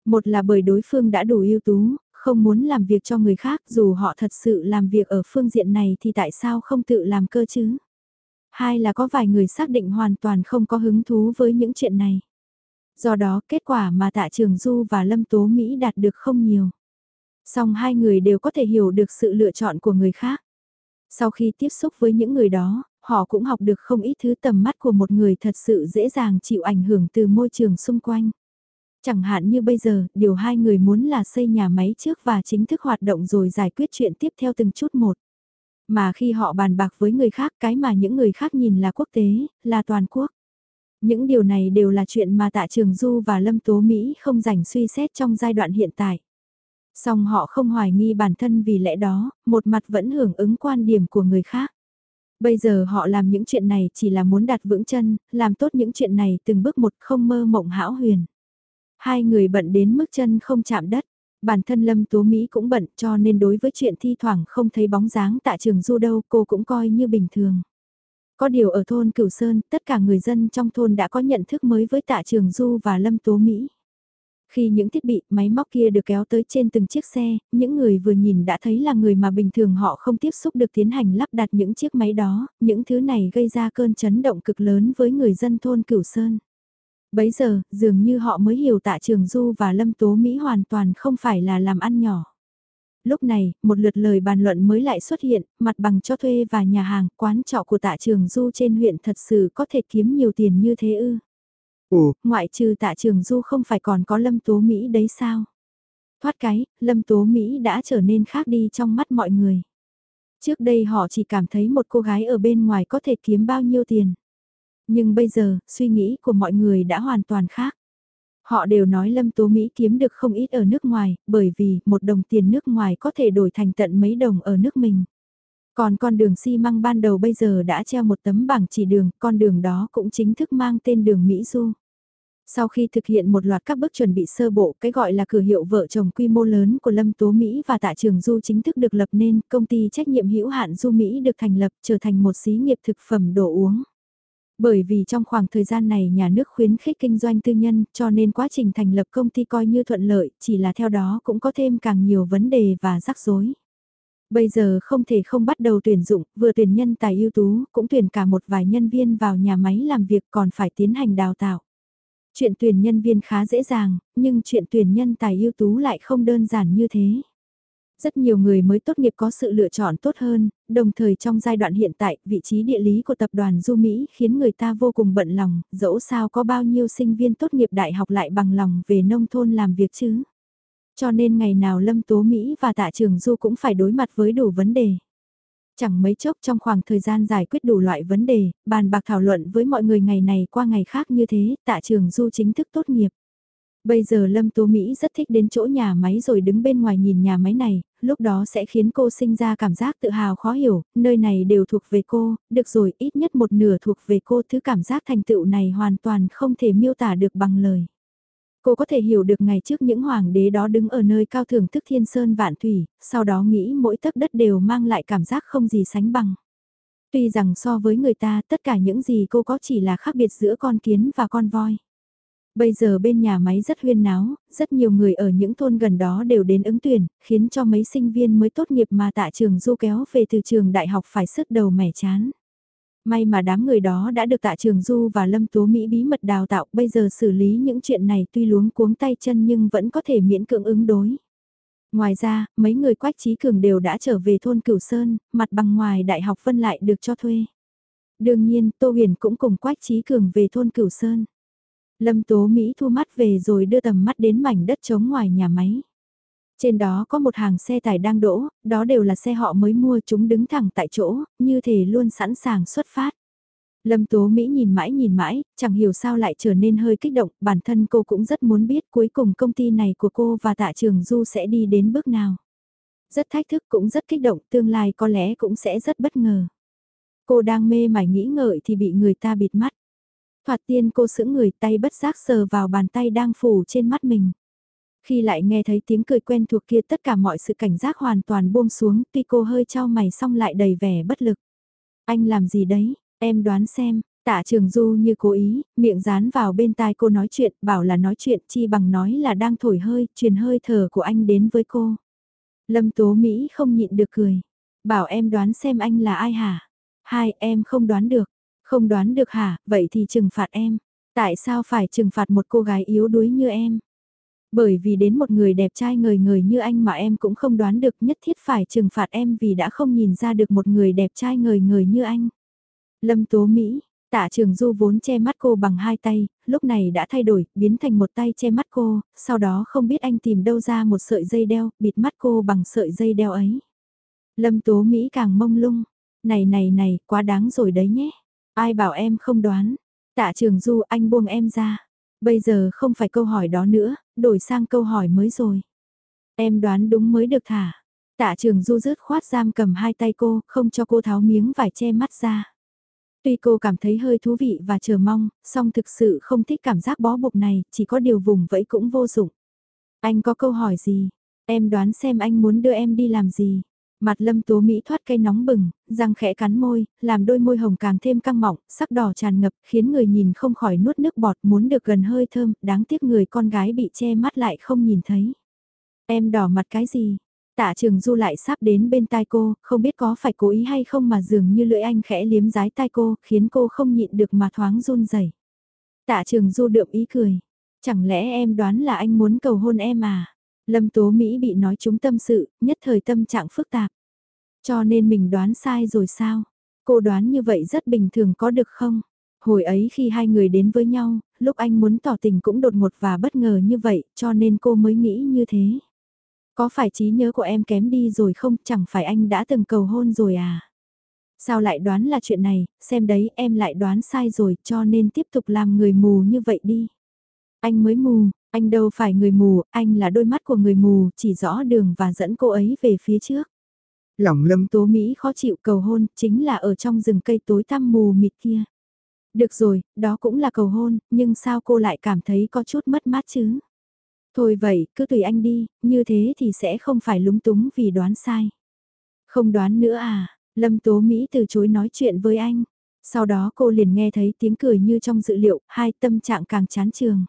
[SPEAKER 1] Một là bởi đối phương đã đủ ưu tú, không muốn làm việc cho người khác dù họ thật sự làm việc ở phương diện này thì tại sao không tự làm cơ chứ? Hai là có vài người xác định hoàn toàn không có hứng thú với những chuyện này. Do đó kết quả mà Tạ Trường Du và Lâm Tố Mỹ đạt được không nhiều. Song hai người đều có thể hiểu được sự lựa chọn của người khác. Sau khi tiếp xúc với những người đó, họ cũng học được không ít thứ tầm mắt của một người thật sự dễ dàng chịu ảnh hưởng từ môi trường xung quanh. Chẳng hạn như bây giờ, điều hai người muốn là xây nhà máy trước và chính thức hoạt động rồi giải quyết chuyện tiếp theo từng chút một. Mà khi họ bàn bạc với người khác cái mà những người khác nhìn là quốc tế, là toàn quốc. Những điều này đều là chuyện mà Tạ Trường Du và Lâm Tố Mỹ không rảnh suy xét trong giai đoạn hiện tại. Song họ không hoài nghi bản thân vì lẽ đó, một mặt vẫn hưởng ứng quan điểm của người khác. Bây giờ họ làm những chuyện này chỉ là muốn đặt vững chân, làm tốt những chuyện này từng bước một không mơ mộng hão huyền. Hai người bận đến mức chân không chạm đất. Bản thân Lâm Tố Mỹ cũng bận cho nên đối với chuyện thi thoảng không thấy bóng dáng tạ trường du đâu cô cũng coi như bình thường. Có điều ở thôn Cửu Sơn, tất cả người dân trong thôn đã có nhận thức mới với tạ trường Du và Lâm Tố Mỹ. Khi những thiết bị, máy móc kia được kéo tới trên từng chiếc xe, những người vừa nhìn đã thấy là người mà bình thường họ không tiếp xúc được tiến hành lắp đặt những chiếc máy đó, những thứ này gây ra cơn chấn động cực lớn với người dân thôn Cửu Sơn. Bấy giờ, dường như họ mới hiểu tạ trường Du và Lâm Tố Mỹ hoàn toàn không phải là làm ăn nhỏ. Lúc này, một lượt lời bàn luận mới lại xuất hiện, mặt bằng cho thuê và nhà hàng, quán trọ của tạ trường du trên huyện thật sự có thể kiếm nhiều tiền như thế ư.
[SPEAKER 2] Ồ,
[SPEAKER 1] Ngoại trừ tạ trường du không phải còn có lâm tố Mỹ đấy sao? Thoát cái, lâm tố Mỹ đã trở nên khác đi trong mắt mọi người. Trước đây họ chỉ cảm thấy một cô gái ở bên ngoài có thể kiếm bao nhiêu tiền. Nhưng bây giờ, suy nghĩ của mọi người đã hoàn toàn khác. Họ đều nói Lâm Tố Mỹ kiếm được không ít ở nước ngoài, bởi vì một đồng tiền nước ngoài có thể đổi thành tận mấy đồng ở nước mình. Còn con đường xi măng ban đầu bây giờ đã treo một tấm bảng chỉ đường, con đường đó cũng chính thức mang tên đường Mỹ Du. Sau khi thực hiện một loạt các bước chuẩn bị sơ bộ, cái gọi là cửa hiệu vợ chồng quy mô lớn của Lâm Tố Mỹ và Tạ Trường Du chính thức được lập nên, công ty trách nhiệm hữu hạn Du Mỹ được thành lập trở thành một xí nghiệp thực phẩm đồ uống. Bởi vì trong khoảng thời gian này nhà nước khuyến khích kinh doanh tư nhân cho nên quá trình thành lập công ty coi như thuận lợi, chỉ là theo đó cũng có thêm càng nhiều vấn đề và rắc rối. Bây giờ không thể không bắt đầu tuyển dụng, vừa tuyển nhân tài ưu tú, cũng tuyển cả một vài nhân viên vào nhà máy làm việc còn phải tiến hành đào tạo. Chuyện tuyển nhân viên khá dễ dàng, nhưng chuyện tuyển nhân tài ưu tú lại không đơn giản như thế. Rất nhiều người mới tốt nghiệp có sự lựa chọn tốt hơn, đồng thời trong giai đoạn hiện tại, vị trí địa lý của tập đoàn Du Mỹ khiến người ta vô cùng bận lòng, dẫu sao có bao nhiêu sinh viên tốt nghiệp đại học lại bằng lòng về nông thôn làm việc chứ. Cho nên ngày nào Lâm Tố Mỹ và Tạ Trường Du cũng phải đối mặt với đủ vấn đề. Chẳng mấy chốc trong khoảng thời gian giải quyết đủ loại vấn đề, bàn bạc thảo luận với mọi người ngày này qua ngày khác như thế, Tạ Trường Du chính thức tốt nghiệp. Bây giờ Lâm Tố Mỹ rất thích đến chỗ nhà máy rồi đứng bên ngoài nhìn nhà máy này, lúc đó sẽ khiến cô sinh ra cảm giác tự hào khó hiểu, nơi này đều thuộc về cô, được rồi ít nhất một nửa thuộc về cô thứ cảm giác thành tựu này hoàn toàn không thể miêu tả được bằng lời. Cô có thể hiểu được ngày trước những hoàng đế đó đứng ở nơi cao thưởng thức thiên sơn vạn thủy, sau đó nghĩ mỗi tấc đất đều mang lại cảm giác không gì sánh bằng. Tuy rằng so với người ta tất cả những gì cô có chỉ là khác biệt giữa con kiến và con voi. Bây giờ bên nhà máy rất huyên náo, rất nhiều người ở những thôn gần đó đều đến ứng tuyển, khiến cho mấy sinh viên mới tốt nghiệp mà tạ trường du kéo về từ trường đại học phải sức đầu mẻ chán. May mà đám người đó đã được tạ trường du và lâm tố Mỹ bí mật đào tạo, bây giờ xử lý những chuyện này tuy luống cuống tay chân nhưng vẫn có thể miễn cưỡng ứng đối. Ngoài ra, mấy người quách trí cường đều đã trở về thôn Cửu Sơn, mặt bằng ngoài đại học phân lại được cho thuê. Đương nhiên, Tô Huyền cũng cùng quách trí cường về thôn Cửu Sơn. Lâm Tố Mỹ thu mắt về rồi đưa tầm mắt đến mảnh đất trống ngoài nhà máy. Trên đó có một hàng xe tải đang đỗ, đó đều là xe họ mới mua chúng đứng thẳng tại chỗ, như thể luôn sẵn sàng xuất phát. Lâm Tố Mỹ nhìn mãi nhìn mãi, chẳng hiểu sao lại trở nên hơi kích động, bản thân cô cũng rất muốn biết cuối cùng công ty này của cô và tạ trường Du sẽ đi đến bước nào. Rất thách thức cũng rất kích động, tương lai có lẽ cũng sẽ rất bất ngờ. Cô đang mê mải nghĩ ngợi thì bị người ta bịt mắt. Thoạt tiên cô sững người tay bất giác sờ vào bàn tay đang phủ trên mắt mình. Khi lại nghe thấy tiếng cười quen thuộc kia tất cả mọi sự cảnh giác hoàn toàn buông xuống tuy cô hơi trao mày xong lại đầy vẻ bất lực. Anh làm gì đấy, em đoán xem, Tạ Trường Du như cố ý, miệng dán vào bên tai cô nói chuyện, bảo là nói chuyện chi bằng nói là đang thổi hơi, truyền hơi thở của anh đến với cô. Lâm Tố Mỹ không nhịn được cười, bảo em đoán xem anh là ai hả? Hai, em không đoán được, không đoán được hả, vậy thì trừng phạt em. Tại sao phải trừng phạt một cô gái yếu đuối như em? Bởi vì đến một người đẹp trai ngời ngời như anh mà em cũng không đoán được nhất thiết phải trừng phạt em vì đã không nhìn ra được một người đẹp trai ngời ngời như anh. Lâm Tố Mỹ, tạ trường du vốn che mắt cô bằng hai tay, lúc này đã thay đổi, biến thành một tay che mắt cô, sau đó không biết anh tìm đâu ra một sợi dây đeo, bịt mắt cô bằng sợi dây đeo ấy. Lâm Tố Mỹ càng mông lung, này này này, quá đáng rồi đấy nhé. Ai bảo em không đoán, tạ trường du anh buông em ra. Bây giờ không phải câu hỏi đó nữa, đổi sang câu hỏi mới rồi. Em đoán đúng mới được thả. Tạ trường du rứt khoát giam cầm hai tay cô, không cho cô tháo miếng vải che mắt ra. Tuy cô cảm thấy hơi thú vị và chờ mong, song thực sự không thích cảm giác bó buộc này, chỉ có điều vùng vẫy cũng vô dụng. Anh có câu hỏi gì? Em đoán xem anh muốn đưa em đi làm gì? Mặt lâm tố Mỹ thoát cây nóng bừng, răng khẽ cắn môi, làm đôi môi hồng càng thêm căng mọng, sắc đỏ tràn ngập, khiến người nhìn không khỏi nuốt nước bọt muốn được gần hơi thơm, đáng tiếc người con gái bị che mắt lại không nhìn thấy. Em đỏ mặt cái gì? Tạ trường du lại sắp đến bên tai cô, không biết có phải cố ý hay không mà dường như lưỡi anh khẽ liếm rái tai cô, khiến cô không nhịn được mà thoáng run rẩy. Tạ trường du đượm ý cười. Chẳng lẽ em đoán là anh muốn cầu hôn em à? Lâm Tố Mỹ bị nói chúng tâm sự, nhất thời tâm trạng phức tạp. Cho nên mình đoán sai rồi sao? Cô đoán như vậy rất bình thường có được không? Hồi ấy khi hai người đến với nhau, lúc anh muốn tỏ tình cũng đột ngột và bất ngờ như vậy, cho nên cô mới nghĩ như thế. Có phải trí nhớ của em kém đi rồi không, chẳng phải anh đã từng cầu hôn rồi à? Sao lại đoán là chuyện này, xem đấy em lại đoán sai rồi cho nên tiếp tục làm người mù như vậy đi. Anh mới mù, anh đâu phải người mù, anh là đôi mắt của người mù, chỉ rõ đường và dẫn cô ấy về phía trước.
[SPEAKER 2] Lòng lâm
[SPEAKER 1] tố Mỹ khó chịu cầu hôn, chính là ở trong rừng cây tối tăm mù mịt kia. Được rồi, đó cũng là cầu hôn, nhưng sao cô lại cảm thấy có chút mất mát chứ? Thôi vậy, cứ tùy anh đi, như thế thì sẽ không phải lúng túng vì đoán sai. Không đoán nữa à, Lâm Tố Mỹ từ chối nói chuyện với anh. Sau đó cô liền nghe thấy tiếng cười như trong dự liệu, hai tâm trạng càng chán trường.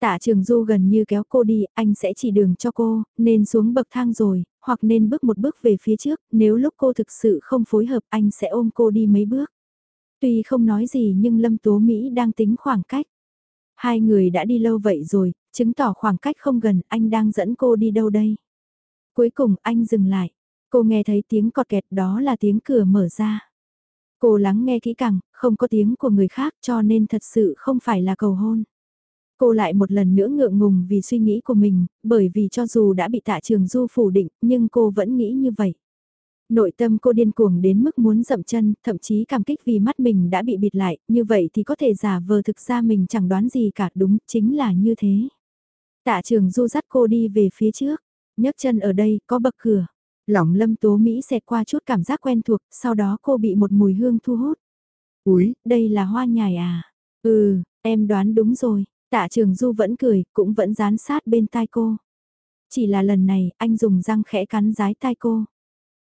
[SPEAKER 1] Tạ trường du gần như kéo cô đi, anh sẽ chỉ đường cho cô, nên xuống bậc thang rồi, hoặc nên bước một bước về phía trước, nếu lúc cô thực sự không phối hợp anh sẽ ôm cô đi mấy bước. Tuy không nói gì nhưng Lâm Tố Mỹ đang tính khoảng cách. Hai người đã đi lâu vậy rồi, chứng tỏ khoảng cách không gần, anh đang dẫn cô đi đâu đây? Cuối cùng anh dừng lại. Cô nghe thấy tiếng cọt kẹt đó là tiếng cửa mở ra. Cô lắng nghe kỹ càng, không có tiếng của người khác cho nên thật sự không phải là cầu hôn. Cô lại một lần nữa ngượng ngùng vì suy nghĩ của mình, bởi vì cho dù đã bị tạ trường du phủ định, nhưng cô vẫn nghĩ như vậy. Nội tâm cô điên cuồng đến mức muốn dậm chân, thậm chí cảm kích vì mắt mình đã bị bịt lại, như vậy thì có thể giả vờ thực ra mình chẳng đoán gì cả đúng, chính là như thế. Tạ trường du dắt cô đi về phía trước, nhấc chân ở đây, có bậc cửa. Lỏng lâm tố Mỹ xẹt qua chút cảm giác quen thuộc, sau đó cô bị một mùi hương thu hút. Úi, đây là hoa nhài à? Ừ, em đoán đúng rồi, tạ trường du vẫn cười, cũng vẫn dán sát bên tai cô. Chỉ là lần này, anh dùng răng khẽ cắn rái tai cô.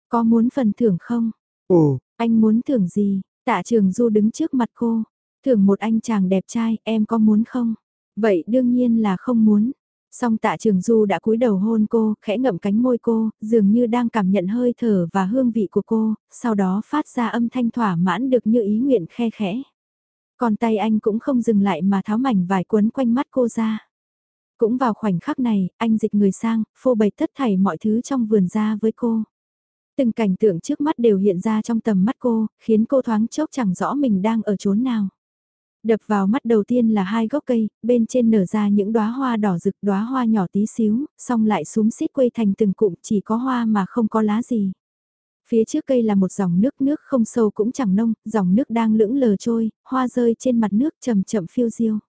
[SPEAKER 1] Có muốn phần thưởng không?
[SPEAKER 2] Ồ,
[SPEAKER 1] anh muốn thưởng gì? Tạ trường du đứng trước mặt cô. Thưởng một anh chàng đẹp trai, em có muốn không? Vậy đương nhiên là không muốn. Song tạ trường du đã cúi đầu hôn cô, khẽ ngậm cánh môi cô, dường như đang cảm nhận hơi thở và hương vị của cô, sau đó phát ra âm thanh thỏa mãn được như ý nguyện khe khẽ. Còn tay anh cũng không dừng lại mà tháo mảnh vải quấn quanh mắt cô ra. Cũng vào khoảnh khắc này, anh dịch người sang, phô bày tất thảy mọi thứ trong vườn ra với cô. Từng cảnh tượng trước mắt đều hiện ra trong tầm mắt cô, khiến cô thoáng chốc chẳng rõ mình đang ở chốn nào. Đập vào mắt đầu tiên là hai gốc cây, bên trên nở ra những đóa hoa đỏ rực, đóa hoa nhỏ tí xíu, xong lại súm xít quây thành từng cụm chỉ có hoa mà không có lá gì. Phía trước cây là một dòng nước, nước không sâu cũng chẳng nông, dòng nước đang lững lờ trôi, hoa rơi trên mặt nước chậm chậm phiêu diêu.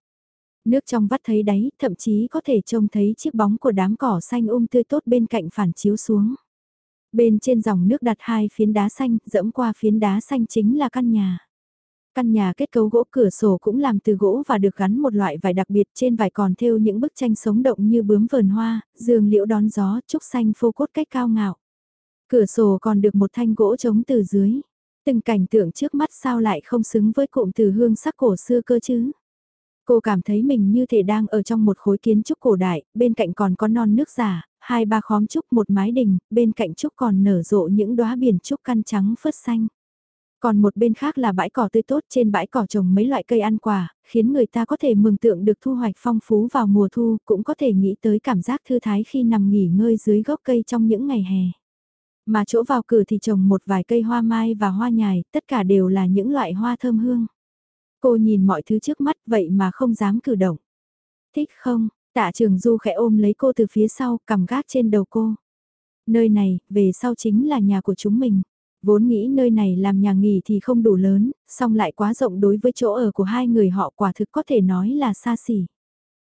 [SPEAKER 1] Nước trong vắt thấy đáy, thậm chí có thể trông thấy chiếc bóng của đám cỏ xanh um tươi tốt bên cạnh phản chiếu xuống. Bên trên dòng nước đặt hai phiến đá xanh, dẫm qua phiến đá xanh chính là căn nhà. Căn nhà kết cấu gỗ cửa sổ cũng làm từ gỗ và được gắn một loại vải đặc biệt trên vải còn thêu những bức tranh sống động như bướm vườn hoa, giường liễu đón gió, trúc xanh phô cốt cách cao ngạo. Cửa sổ còn được một thanh gỗ trống từ dưới. Từng cảnh tượng trước mắt sao lại không xứng với cụm từ hương sắc cổ xưa cơ chứ. Cô cảm thấy mình như thể đang ở trong một khối kiến trúc cổ đại, bên cạnh còn có non nước giả, hai ba khóm trúc một mái đình, bên cạnh trúc còn nở rộ những đóa biển trúc căn trắng phớt xanh. Còn một bên khác là bãi cỏ tươi tốt trên bãi cỏ trồng mấy loại cây ăn quả, khiến người ta có thể mường tượng được thu hoạch phong phú vào mùa thu, cũng có thể nghĩ tới cảm giác thư thái khi nằm nghỉ ngơi dưới gốc cây trong những ngày hè. Mà chỗ vào cửa thì trồng một vài cây hoa mai và hoa nhài, tất cả đều là những loại hoa thơm hương. Cô nhìn mọi thứ trước mắt vậy mà không dám cử động. Thích không? Tạ trường du khẽ ôm lấy cô từ phía sau, cầm gác trên đầu cô. Nơi này, về sau chính là nhà của chúng mình. Vốn nghĩ nơi này làm nhà nghỉ thì không đủ lớn, song lại quá rộng đối với chỗ ở của hai người họ quả thực có thể nói là xa xỉ.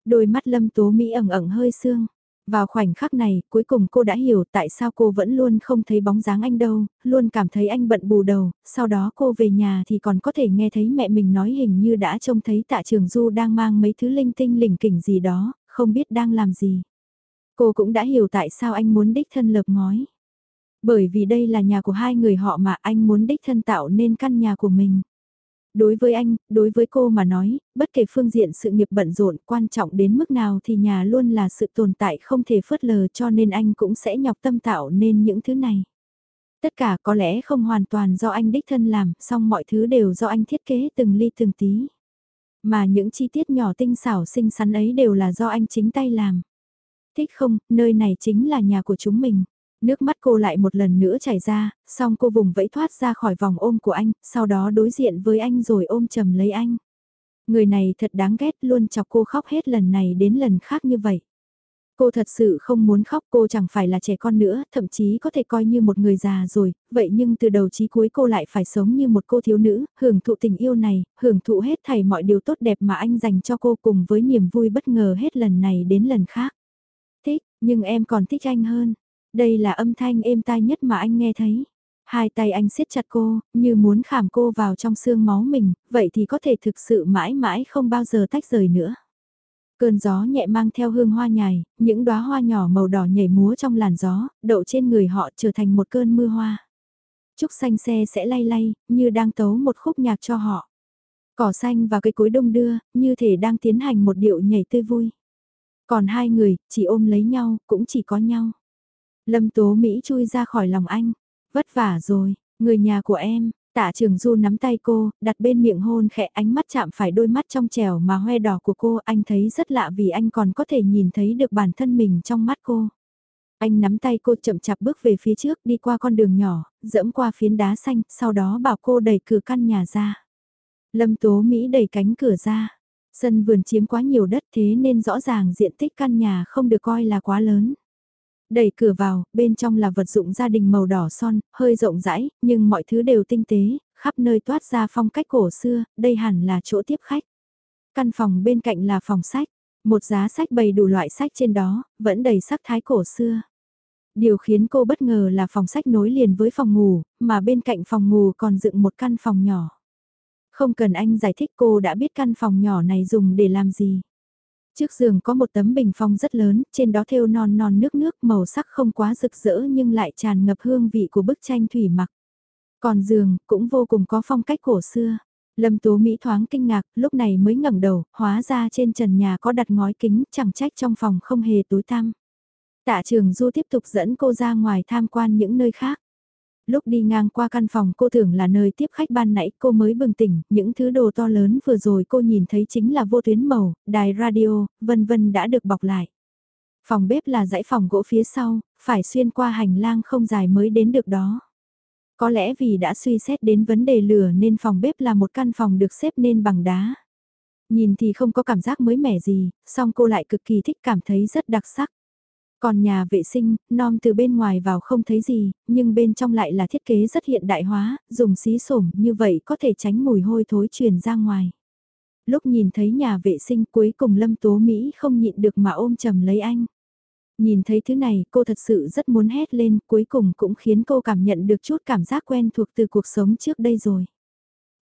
[SPEAKER 1] Đôi mắt lâm tố Mỹ ẩn ẩn hơi sương. Vào khoảnh khắc này, cuối cùng cô đã hiểu tại sao cô vẫn luôn không thấy bóng dáng anh đâu, luôn cảm thấy anh bận bù đầu, sau đó cô về nhà thì còn có thể nghe thấy mẹ mình nói hình như đã trông thấy tạ trường du đang mang mấy thứ linh tinh lỉnh kỉnh gì đó, không biết đang làm gì. Cô cũng đã hiểu tại sao anh muốn đích thân lợp ngói. Bởi vì đây là nhà của hai người họ mà anh muốn đích thân tạo nên căn nhà của mình. Đối với anh, đối với cô mà nói, bất kể phương diện sự nghiệp bận rộn quan trọng đến mức nào thì nhà luôn là sự tồn tại không thể phớt lờ cho nên anh cũng sẽ nhọc tâm tạo nên những thứ này. Tất cả có lẽ không hoàn toàn do anh đích thân làm, song mọi thứ đều do anh thiết kế từng ly từng tí. Mà những chi tiết nhỏ tinh xảo xinh xắn ấy đều là do anh chính tay làm. Thích không, nơi này chính là nhà của chúng mình. Nước mắt cô lại một lần nữa chảy ra, xong cô vùng vẫy thoát ra khỏi vòng ôm của anh, sau đó đối diện với anh rồi ôm chầm lấy anh. Người này thật đáng ghét luôn chọc cô khóc hết lần này đến lần khác như vậy. Cô thật sự không muốn khóc cô chẳng phải là trẻ con nữa, thậm chí có thể coi như một người già rồi, vậy nhưng từ đầu chí cuối cô lại phải sống như một cô thiếu nữ, hưởng thụ tình yêu này, hưởng thụ hết thảy mọi điều tốt đẹp mà anh dành cho cô cùng với niềm vui bất ngờ hết lần này đến lần khác. Thích, nhưng em còn thích anh hơn. Đây là âm thanh êm tai nhất mà anh nghe thấy. Hai tay anh siết chặt cô, như muốn khảm cô vào trong xương máu mình, vậy thì có thể thực sự mãi mãi không bao giờ tách rời nữa. Cơn gió nhẹ mang theo hương hoa nhài, những đóa hoa nhỏ màu đỏ nhảy múa trong làn gió, đậu trên người họ trở thành một cơn mưa hoa. Trúc xanh xe sẽ lay lay, như đang tấu một khúc nhạc cho họ. Cỏ xanh và cây cối đông đưa, như thể đang tiến hành một điệu nhảy tươi vui. Còn hai người, chỉ ôm lấy nhau, cũng chỉ có nhau. Lâm Tố Mỹ chui ra khỏi lòng anh. Vất vả rồi, người nhà của em, Tạ Trường Du nắm tay cô, đặt bên miệng hôn khẽ ánh mắt chạm phải đôi mắt trong trẻo mà hoe đỏ của cô, anh thấy rất lạ vì anh còn có thể nhìn thấy được bản thân mình trong mắt cô. Anh nắm tay cô chậm chạp bước về phía trước đi qua con đường nhỏ, dẫm qua phiến đá xanh, sau đó bảo cô đẩy cửa căn nhà ra. Lâm Tố Mỹ đẩy cánh cửa ra. Sân vườn chiếm quá nhiều đất thế nên rõ ràng diện tích căn nhà không được coi là quá lớn. Đẩy cửa vào, bên trong là vật dụng gia đình màu đỏ son, hơi rộng rãi, nhưng mọi thứ đều tinh tế, khắp nơi toát ra phong cách cổ xưa, đây hẳn là chỗ tiếp khách. Căn phòng bên cạnh là phòng sách, một giá sách bày đủ loại sách trên đó, vẫn đầy sắc thái cổ xưa. Điều khiến cô bất ngờ là phòng sách nối liền với phòng ngủ, mà bên cạnh phòng ngủ còn dựng một căn phòng nhỏ. Không cần anh giải thích cô đã biết căn phòng nhỏ này dùng để làm gì. Trước giường có một tấm bình phong rất lớn, trên đó thêu non non nước nước màu sắc không quá rực rỡ nhưng lại tràn ngập hương vị của bức tranh thủy mặc. Còn giường cũng vô cùng có phong cách cổ xưa. Lâm Tố Mỹ thoáng kinh ngạc, lúc này mới ngẩng đầu, hóa ra trên trần nhà có đặt ngói kính, chẳng trách trong phòng không hề tối tăm. Tạ trường Du tiếp tục dẫn cô ra ngoài tham quan những nơi khác lúc đi ngang qua căn phòng cô tưởng là nơi tiếp khách ban nãy cô mới bừng tỉnh, những thứ đồ to lớn vừa rồi cô nhìn thấy chính là vô tuyến màu, đài radio, vân vân đã được bọc lại. Phòng bếp là dãy phòng gỗ phía sau, phải xuyên qua hành lang không dài mới đến được đó. Có lẽ vì đã suy xét đến vấn đề lửa nên phòng bếp là một căn phòng được xếp nên bằng đá. Nhìn thì không có cảm giác mới mẻ gì, song cô lại cực kỳ thích cảm thấy rất đặc sắc. Còn nhà vệ sinh, non từ bên ngoài vào không thấy gì, nhưng bên trong lại là thiết kế rất hiện đại hóa, dùng xí sổm như vậy có thể tránh mùi hôi thối truyền ra ngoài. Lúc nhìn thấy nhà vệ sinh cuối cùng Lâm Tố Mỹ không nhịn được mà ôm chầm lấy anh. Nhìn thấy thứ này cô thật sự rất muốn hét lên cuối cùng cũng khiến cô cảm nhận được chút cảm giác quen thuộc từ cuộc sống trước đây rồi.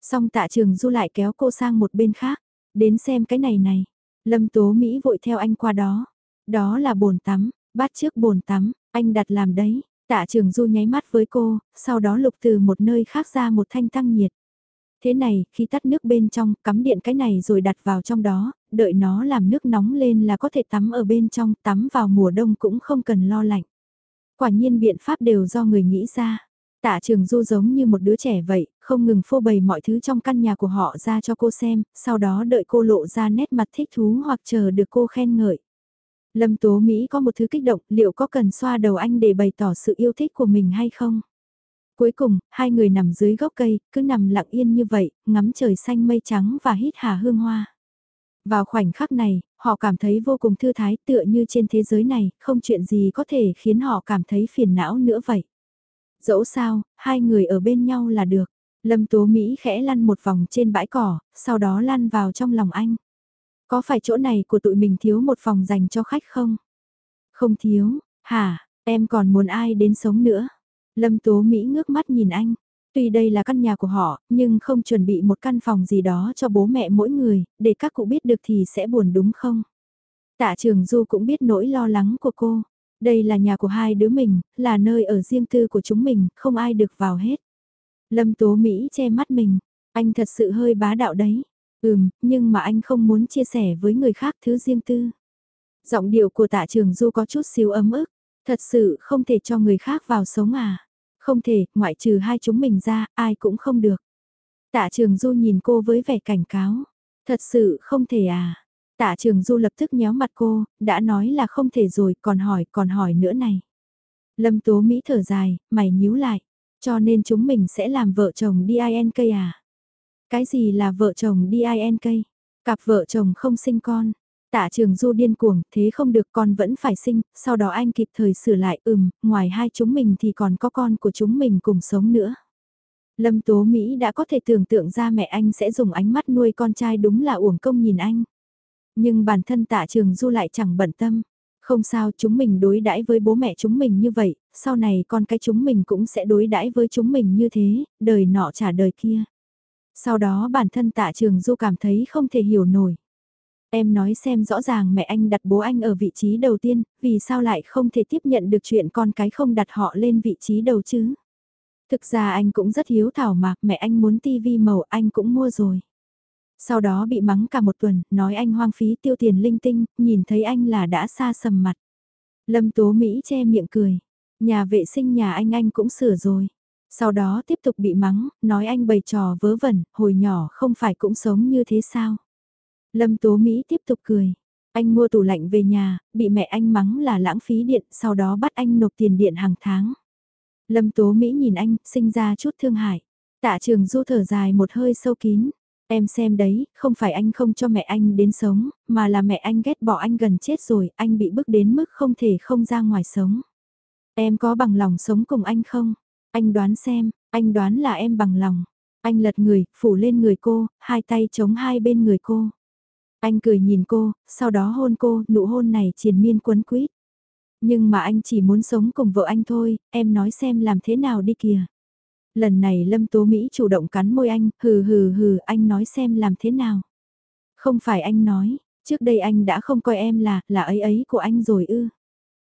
[SPEAKER 1] Xong tạ trường du lại kéo cô sang một bên khác, đến xem cái này này. Lâm Tố Mỹ vội theo anh qua đó. Đó là bồn tắm, Bát trước bồn tắm, anh đặt làm đấy. Tạ trường du nháy mắt với cô, sau đó lục từ một nơi khác ra một thanh tăng nhiệt. Thế này, khi tắt nước bên trong, cắm điện cái này rồi đặt vào trong đó, đợi nó làm nước nóng lên là có thể tắm ở bên trong, tắm vào mùa đông cũng không cần lo lạnh. Quả nhiên biện pháp đều do người nghĩ ra. Tạ trường du giống như một đứa trẻ vậy, không ngừng phô bày mọi thứ trong căn nhà của họ ra cho cô xem, sau đó đợi cô lộ ra nét mặt thích thú hoặc chờ được cô khen ngợi. Lâm Tố Mỹ có một thứ kích động, liệu có cần xoa đầu anh để bày tỏ sự yêu thích của mình hay không? Cuối cùng, hai người nằm dưới gốc cây, cứ nằm lặng yên như vậy, ngắm trời xanh mây trắng và hít hà hương hoa. Vào khoảnh khắc này, họ cảm thấy vô cùng thư thái tựa như trên thế giới này, không chuyện gì có thể khiến họ cảm thấy phiền não nữa vậy. Dẫu sao, hai người ở bên nhau là được. Lâm Tố Mỹ khẽ lăn một vòng trên bãi cỏ, sau đó lăn vào trong lòng anh. Có phải chỗ này của tụi mình thiếu một phòng dành cho khách không? Không thiếu, hả, em còn muốn ai đến sống nữa? Lâm Tố Mỹ ngước mắt nhìn anh. Tuy đây là căn nhà của họ, nhưng không chuẩn bị một căn phòng gì đó cho bố mẹ mỗi người, để các cụ biết được thì sẽ buồn đúng không? Tạ Trường Du cũng biết nỗi lo lắng của cô. Đây là nhà của hai đứa mình, là nơi ở riêng tư của chúng mình, không ai được vào hết. Lâm Tố Mỹ che mắt mình, anh thật sự hơi bá đạo đấy. Ừm, nhưng mà anh không muốn chia sẻ với người khác thứ riêng tư. Giọng điệu của tạ trường du có chút xíu ấm ức, thật sự không thể cho người khác vào sống à. Không thể, ngoại trừ hai chúng mình ra, ai cũng không được. Tạ trường du nhìn cô với vẻ cảnh cáo, thật sự không thể à. Tạ trường du lập tức nhéo mặt cô, đã nói là không thể rồi, còn hỏi, còn hỏi nữa này. Lâm Tố Mỹ thở dài, mày nhíu lại, cho nên chúng mình sẽ làm vợ chồng DINK à? Cái gì là vợ chồng DINK? Cặp vợ chồng không sinh con. Tạ trường du điên cuồng, thế không được con vẫn phải sinh, sau đó anh kịp thời sửa lại, ừm, ngoài hai chúng mình thì còn có con của chúng mình cùng sống nữa. Lâm Tố Mỹ đã có thể tưởng tượng ra mẹ anh sẽ dùng ánh mắt nuôi con trai đúng là uổng công nhìn anh. Nhưng bản thân tạ trường du lại chẳng bận tâm. Không sao chúng mình đối đãi với bố mẹ chúng mình như vậy, sau này con cái chúng mình cũng sẽ đối đãi với chúng mình như thế, đời nọ trả đời kia. Sau đó bản thân tạ trường du cảm thấy không thể hiểu nổi. Em nói xem rõ ràng mẹ anh đặt bố anh ở vị trí đầu tiên, vì sao lại không thể tiếp nhận được chuyện con cái không đặt họ lên vị trí đầu chứ? Thực ra anh cũng rất hiếu thảo mà, mẹ anh muốn tivi màu anh cũng mua rồi. Sau đó bị mắng cả một tuần, nói anh hoang phí tiêu tiền linh tinh, nhìn thấy anh là đã xa sầm mặt. Lâm Tố Mỹ che miệng cười, nhà vệ sinh nhà anh anh cũng sửa rồi. Sau đó tiếp tục bị mắng, nói anh bày trò vớ vẩn, hồi nhỏ không phải cũng sống như thế sao. Lâm Tố Mỹ tiếp tục cười. Anh mua tủ lạnh về nhà, bị mẹ anh mắng là lãng phí điện, sau đó bắt anh nộp tiền điện hàng tháng. Lâm Tố Mỹ nhìn anh, sinh ra chút thương hại. Tạ trường du thở dài một hơi sâu kín. Em xem đấy, không phải anh không cho mẹ anh đến sống, mà là mẹ anh ghét bỏ anh gần chết rồi, anh bị bức đến mức không thể không ra ngoài sống. Em có bằng lòng sống cùng anh không? Anh đoán xem, anh đoán là em bằng lòng. Anh lật người, phủ lên người cô, hai tay chống hai bên người cô. Anh cười nhìn cô, sau đó hôn cô, nụ hôn này triền miên quấn quýt. Nhưng mà anh chỉ muốn sống cùng vợ anh thôi, em nói xem làm thế nào đi kìa. Lần này Lâm Tố Mỹ chủ động cắn môi anh, hừ hừ hừ, anh nói xem làm thế nào. Không phải anh nói, trước đây anh đã không coi em là, là ấy ấy của anh rồi ư.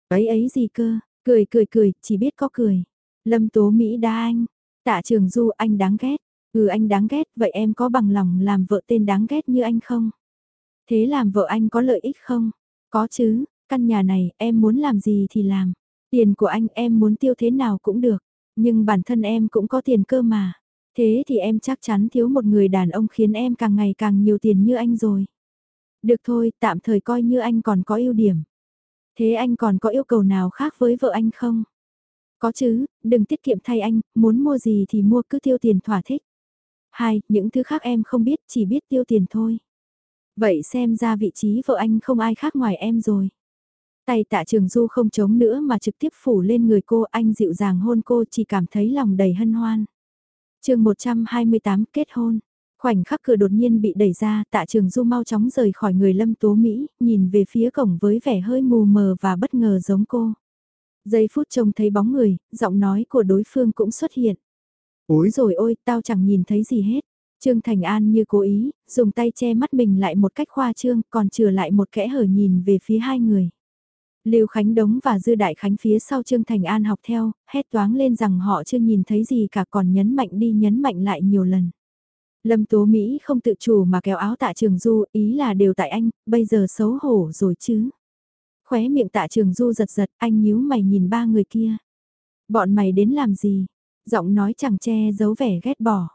[SPEAKER 1] Ấy ấy gì cơ, cười cười cười, chỉ biết có cười. Lâm Tố Mỹ đa anh, tạ trường du anh đáng ghét. Ừ anh đáng ghét, vậy em có bằng lòng làm vợ tên đáng ghét như anh không? Thế làm vợ anh có lợi ích không? Có chứ, căn nhà này em muốn làm gì thì làm. Tiền của anh em muốn tiêu thế nào cũng được. Nhưng bản thân em cũng có tiền cơ mà. Thế thì em chắc chắn thiếu một người đàn ông khiến em càng ngày càng nhiều tiền như anh rồi. Được thôi, tạm thời coi như anh còn có ưu điểm. Thế anh còn có yêu cầu nào khác với vợ anh không? Có chứ, đừng tiết kiệm thay anh, muốn mua gì thì mua cứ tiêu tiền thỏa thích. Hai, những thứ khác em không biết, chỉ biết tiêu tiền thôi. Vậy xem ra vị trí vợ anh không ai khác ngoài em rồi. Tay tạ trường du không chống nữa mà trực tiếp phủ lên người cô anh dịu dàng hôn cô chỉ cảm thấy lòng đầy hân hoan. chương 128 kết hôn. Khoảnh khắc cửa đột nhiên bị đẩy ra tạ trường du mau chóng rời khỏi người lâm tố Mỹ, nhìn về phía cổng với vẻ hơi mù mờ và bất ngờ giống cô. Giây phút trông thấy bóng người, giọng nói của đối phương cũng xuất hiện. Ôi rồi ôi, tao chẳng nhìn thấy gì hết. Trương Thành An như cố ý, dùng tay che mắt mình lại một cách khoa trương, còn chừa lại một kẽ hở nhìn về phía hai người. Lưu Khánh Đống và Dư Đại Khánh phía sau Trương Thành An học theo, hét toáng lên rằng họ chưa nhìn thấy gì cả còn nhấn mạnh đi nhấn mạnh lại nhiều lần. Lâm Tố Mỹ không tự chủ mà kéo áo tạ trường du, ý là đều tại anh, bây giờ xấu hổ rồi chứ. Khóe miệng tạ trường du giật giật, anh nhíu mày nhìn ba người kia. Bọn mày đến làm gì? Giọng nói chẳng che giấu vẻ ghét bỏ.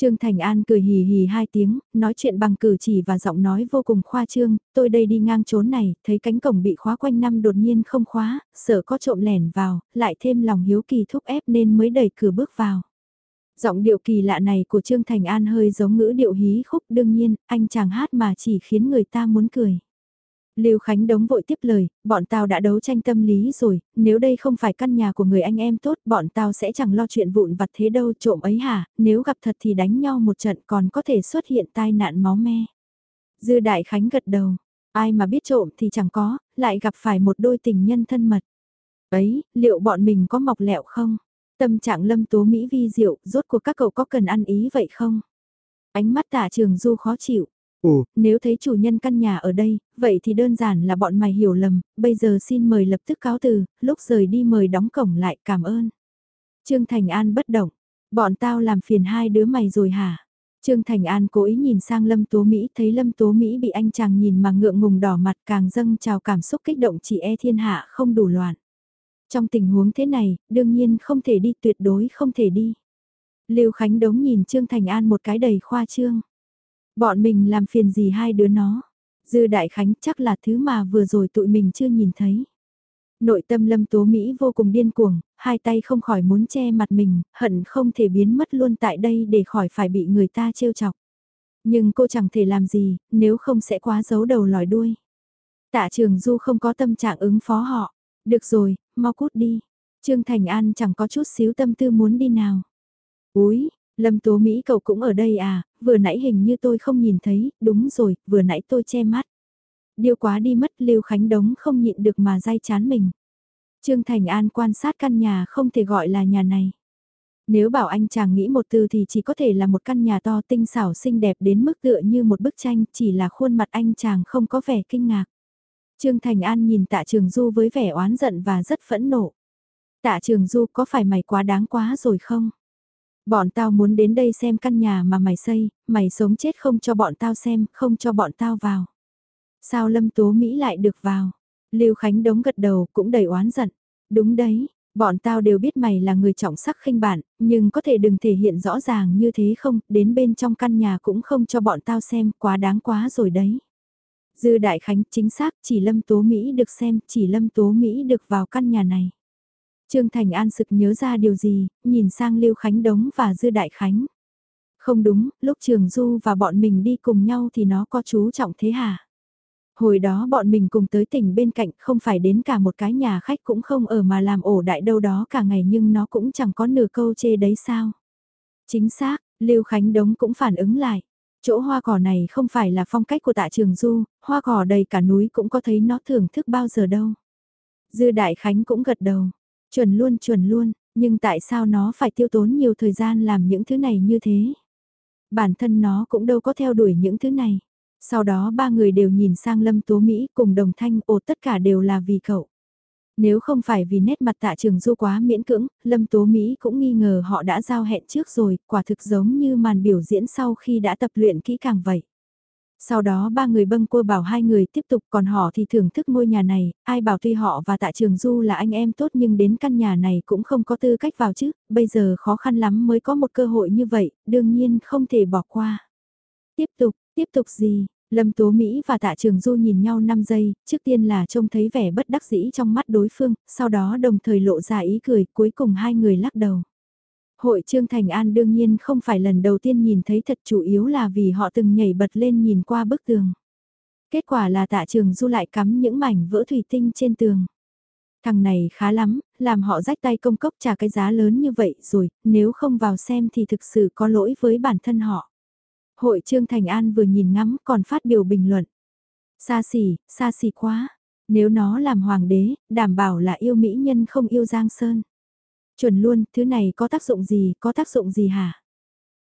[SPEAKER 1] Trương Thành An cười hì hì hai tiếng, nói chuyện bằng cử chỉ và giọng nói vô cùng khoa trương, tôi đây đi ngang trốn này, thấy cánh cổng bị khóa quanh năm đột nhiên không khóa, sợ có trộm lẻn vào, lại thêm lòng hiếu kỳ thúc ép nên mới đẩy cửa bước vào. Giọng điệu kỳ lạ này của Trương Thành An hơi giống ngữ điệu hí khúc đương nhiên, anh chàng hát mà chỉ khiến người ta muốn cười. Lưu Khánh Đống vội tiếp lời, bọn tao đã đấu tranh tâm lý rồi, nếu đây không phải căn nhà của người anh em tốt, bọn tao sẽ chẳng lo chuyện vụn vặt thế đâu trộm ấy hả, nếu gặp thật thì đánh nhau một trận còn có thể xuất hiện tai nạn máu me. Dư Đại Khánh gật đầu, ai mà biết trộm thì chẳng có, lại gặp phải một đôi tình nhân thân mật. Ấy, liệu bọn mình có mọc lẹo không? Tâm trạng lâm tố Mỹ vi diệu, rốt cuộc các cậu có cần ăn ý vậy không? Ánh mắt tả trường du khó chịu. Ồ, nếu thấy chủ nhân căn nhà ở đây, vậy thì đơn giản là bọn mày hiểu lầm, bây giờ xin mời lập tức cáo từ, lúc rời đi mời đóng cổng lại cảm ơn. Trương Thành An bất động, bọn tao làm phiền hai đứa mày rồi hả? Trương Thành An cố ý nhìn sang Lâm Tố Mỹ, thấy Lâm Tố Mỹ bị anh chàng nhìn mà ngượng ngùng đỏ mặt càng dâng trào cảm xúc kích động chỉ e thiên hạ không đủ loạn. Trong tình huống thế này, đương nhiên không thể đi tuyệt đối không thể đi. Lưu Khánh Đống nhìn Trương Thành An một cái đầy khoa trương. Bọn mình làm phiền gì hai đứa nó. Dư Đại Khánh chắc là thứ mà vừa rồi tụi mình chưa nhìn thấy. Nội tâm Lâm Tố Mỹ vô cùng điên cuồng, hai tay không khỏi muốn che mặt mình, hận không thể biến mất luôn tại đây để khỏi phải bị người ta trêu chọc. Nhưng cô chẳng thể làm gì, nếu không sẽ quá giấu đầu lòi đuôi. Tạ trường Du không có tâm trạng ứng phó họ. Được rồi, mau cút đi. Trương Thành An chẳng có chút xíu tâm tư muốn đi nào. Úi, Lâm Tố Mỹ cậu cũng ở đây à, vừa nãy hình như tôi không nhìn thấy, đúng rồi, vừa nãy tôi che mắt. Điều quá đi mất Lưu Khánh Đống không nhịn được mà dai chán mình. Trương Thành An quan sát căn nhà không thể gọi là nhà này. Nếu bảo anh chàng nghĩ một từ thì chỉ có thể là một căn nhà to tinh xảo xinh đẹp đến mức tựa như một bức tranh, chỉ là khuôn mặt anh chàng không có vẻ kinh ngạc. Trương Thành An nhìn tạ trường du với vẻ oán giận và rất phẫn nộ. Tạ trường du có phải mày quá đáng quá rồi không? Bọn tao muốn đến đây xem căn nhà mà mày xây, mày sống chết không cho bọn tao xem, không cho bọn tao vào. Sao Lâm Tố Mỹ lại được vào? Lưu Khánh đống gật đầu cũng đầy oán giận. Đúng đấy, bọn tao đều biết mày là người trọng sắc khinh bản, nhưng có thể đừng thể hiện rõ ràng như thế không, đến bên trong căn nhà cũng không cho bọn tao xem, quá đáng quá rồi đấy. Dư Đại Khánh chính xác chỉ Lâm Tố Mỹ được xem, chỉ Lâm Tố Mỹ được vào căn nhà này. Trương Thành An sực nhớ ra điều gì, nhìn sang Lưu Khánh Đống và Dư Đại Khánh. Không đúng, lúc Trường Du và bọn mình đi cùng nhau thì nó có chú trọng thế hả? Hồi đó bọn mình cùng tới tỉnh bên cạnh không phải đến cả một cái nhà khách cũng không ở mà làm ổ đại đâu đó cả ngày nhưng nó cũng chẳng có nửa câu chê đấy sao. Chính xác, Lưu Khánh Đống cũng phản ứng lại. Chỗ hoa cỏ này không phải là phong cách của tạ trường du, hoa cỏ đầy cả núi cũng có thấy nó thưởng thức bao giờ đâu. Dư Đại Khánh cũng gật đầu, chuẩn luôn chuẩn luôn, nhưng tại sao nó phải tiêu tốn nhiều thời gian làm những thứ này như thế? Bản thân nó cũng đâu có theo đuổi những thứ này. Sau đó ba người đều nhìn sang Lâm Tố Mỹ cùng đồng thanh ồ tất cả đều là vì cậu. Nếu không phải vì nét mặt tạ trường du quá miễn cưỡng, Lâm Tố Mỹ cũng nghi ngờ họ đã giao hẹn trước rồi, quả thực giống như màn biểu diễn sau khi đã tập luyện kỹ càng vậy. Sau đó ba người bâng cua bảo hai người tiếp tục còn họ thì thưởng thức ngôi nhà này, ai bảo tuy họ và tạ trường du là anh em tốt nhưng đến căn nhà này cũng không có tư cách vào chứ, bây giờ khó khăn lắm mới có một cơ hội như vậy, đương nhiên không thể bỏ qua. Tiếp tục, tiếp tục gì, Lâm Tố Mỹ và Tạ Trường Du nhìn nhau 5 giây, trước tiên là trông thấy vẻ bất đắc dĩ trong mắt đối phương, sau đó đồng thời lộ ra ý cười, cuối cùng hai người lắc đầu. Hội Trương Thành An đương nhiên không phải lần đầu tiên nhìn thấy thật chủ yếu là vì họ từng nhảy bật lên nhìn qua bức tường. Kết quả là Tạ Trường Du lại cắm những mảnh vỡ thủy tinh trên tường. Thằng này khá lắm, làm họ rách tay công cốc trả cái giá lớn như vậy rồi, nếu không vào xem thì thực sự có lỗi với bản thân họ. Hội Trương Thành An vừa nhìn ngắm còn phát biểu bình luận. Xa xỉ, xa xỉ quá. Nếu nó làm hoàng đế, đảm bảo là yêu mỹ nhân không yêu Giang Sơn. Chuẩn luôn, thứ này có tác dụng gì, có tác dụng gì hả?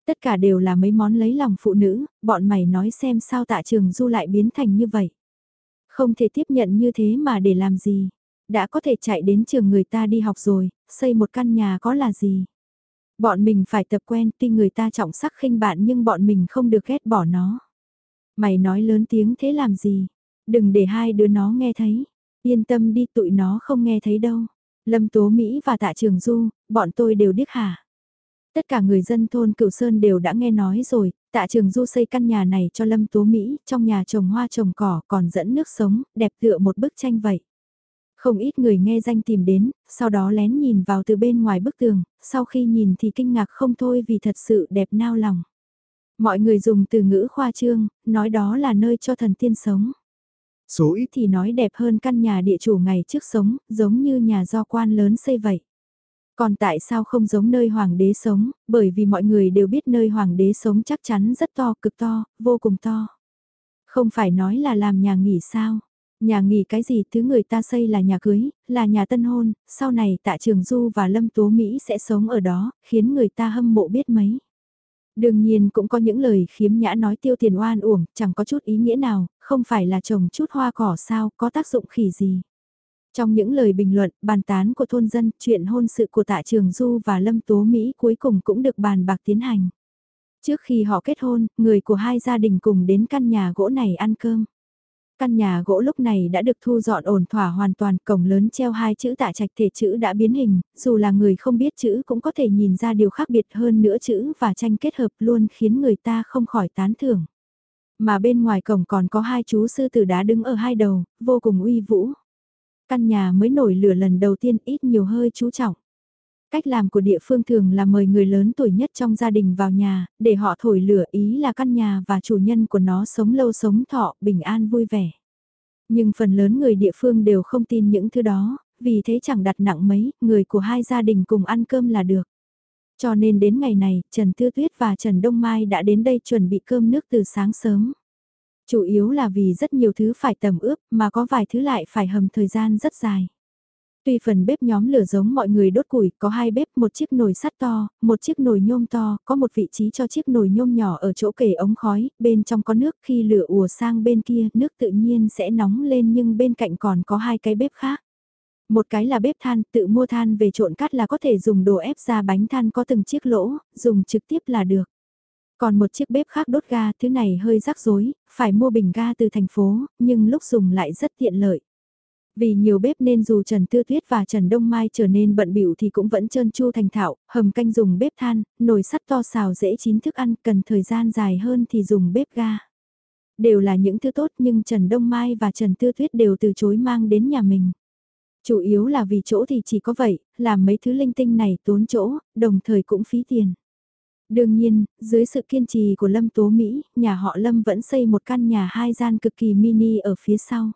[SPEAKER 1] Tất cả đều là mấy món lấy lòng phụ nữ, bọn mày nói xem sao tạ trường du lại biến thành như vậy. Không thể tiếp nhận như thế mà để làm gì. Đã có thể chạy đến trường người ta đi học rồi, xây một căn nhà có là gì. Bọn mình phải tập quen tuy người ta trọng sắc khinh bạn nhưng bọn mình không được ghét bỏ nó. Mày nói lớn tiếng thế làm gì? Đừng để hai đứa nó nghe thấy. Yên tâm đi tụi nó không nghe thấy đâu. Lâm Tố Mỹ và Tạ Trường Du, bọn tôi đều điếc hả? Tất cả người dân thôn Cửu Sơn đều đã nghe nói rồi, Tạ Trường Du xây căn nhà này cho Lâm Tố Mỹ, trong nhà trồng hoa trồng cỏ còn dẫn nước sống, đẹp tựa một bức tranh vậy. Không ít người nghe danh tìm đến, sau đó lén nhìn vào từ bên ngoài bức tường, sau khi nhìn thì kinh ngạc không thôi vì thật sự đẹp nao lòng. Mọi người dùng từ ngữ khoa trương, nói đó là nơi cho thần tiên sống. Số ít thì nói đẹp hơn căn nhà địa chủ ngày trước sống, giống như nhà do quan lớn xây vậy. Còn tại sao không giống nơi hoàng đế sống, bởi vì mọi người đều biết nơi hoàng đế sống chắc chắn rất to, cực to, vô cùng to. Không phải nói là làm nhà nghỉ sao, Nhà nghỉ cái gì thứ người ta xây là nhà cưới, là nhà tân hôn, sau này tạ trường Du và Lâm Tố Mỹ sẽ sống ở đó, khiến người ta hâm mộ biết mấy. Đương nhiên cũng có những lời khiếm nhã nói tiêu tiền oan uổng, chẳng có chút ý nghĩa nào, không phải là trồng chút hoa cỏ sao, có tác dụng khỉ gì. Trong những lời bình luận, bàn tán của thôn dân, chuyện hôn sự của tạ trường Du và Lâm Tố Mỹ cuối cùng cũng được bàn bạc tiến hành. Trước khi họ kết hôn, người của hai gia đình cùng đến căn nhà gỗ này ăn cơm. Căn nhà gỗ lúc này đã được thu dọn ổn thỏa hoàn toàn, cổng lớn treo hai chữ tạ trạch thể chữ đã biến hình, dù là người không biết chữ cũng có thể nhìn ra điều khác biệt hơn nữa chữ và tranh kết hợp luôn khiến người ta không khỏi tán thưởng. Mà bên ngoài cổng còn có hai chú sư tử đá đứng ở hai đầu, vô cùng uy vũ. Căn nhà mới nổi lửa lần đầu tiên ít nhiều hơi chú trọng. Cách làm của địa phương thường là mời người lớn tuổi nhất trong gia đình vào nhà, để họ thổi lửa ý là căn nhà và chủ nhân của nó sống lâu sống thọ, bình an vui vẻ. Nhưng phần lớn người địa phương đều không tin những thứ đó, vì thế chẳng đặt nặng mấy, người của hai gia đình cùng ăn cơm là được. Cho nên đến ngày này, Trần Tư Tuyết và Trần Đông Mai đã đến đây chuẩn bị cơm nước từ sáng sớm. Chủ yếu là vì rất nhiều thứ phải tầm ướp mà có vài thứ lại phải hầm thời gian rất dài. Tuy phần bếp nhóm lửa giống mọi người đốt củi, có hai bếp, một chiếc nồi sắt to, một chiếc nồi nhôm to, có một vị trí cho chiếc nồi nhôm nhỏ ở chỗ kề ống khói, bên trong có nước khi lửa ùa sang bên kia, nước tự nhiên sẽ nóng lên nhưng bên cạnh còn có hai cái bếp khác. Một cái là bếp than, tự mua than về trộn cắt là có thể dùng đồ ép ra bánh than có từng chiếc lỗ, dùng trực tiếp là được. Còn một chiếc bếp khác đốt ga, thứ này hơi rắc rối, phải mua bình ga từ thành phố, nhưng lúc dùng lại rất tiện lợi. Vì nhiều bếp nên dù Trần Tư Tuyết và Trần Đông Mai trở nên bận bịu thì cũng vẫn trơn chu thành thạo, hầm canh dùng bếp than, nồi sắt to xào dễ chín thức ăn, cần thời gian dài hơn thì dùng bếp ga. Đều là những thứ tốt nhưng Trần Đông Mai và Trần Tư Tuyết đều từ chối mang đến nhà mình. Chủ yếu là vì chỗ thì chỉ có vậy, làm mấy thứ linh tinh này tốn chỗ, đồng thời cũng phí tiền. Đương nhiên, dưới sự kiên trì của Lâm Tố Mỹ, nhà họ Lâm vẫn xây một căn nhà hai gian cực kỳ mini ở phía sau.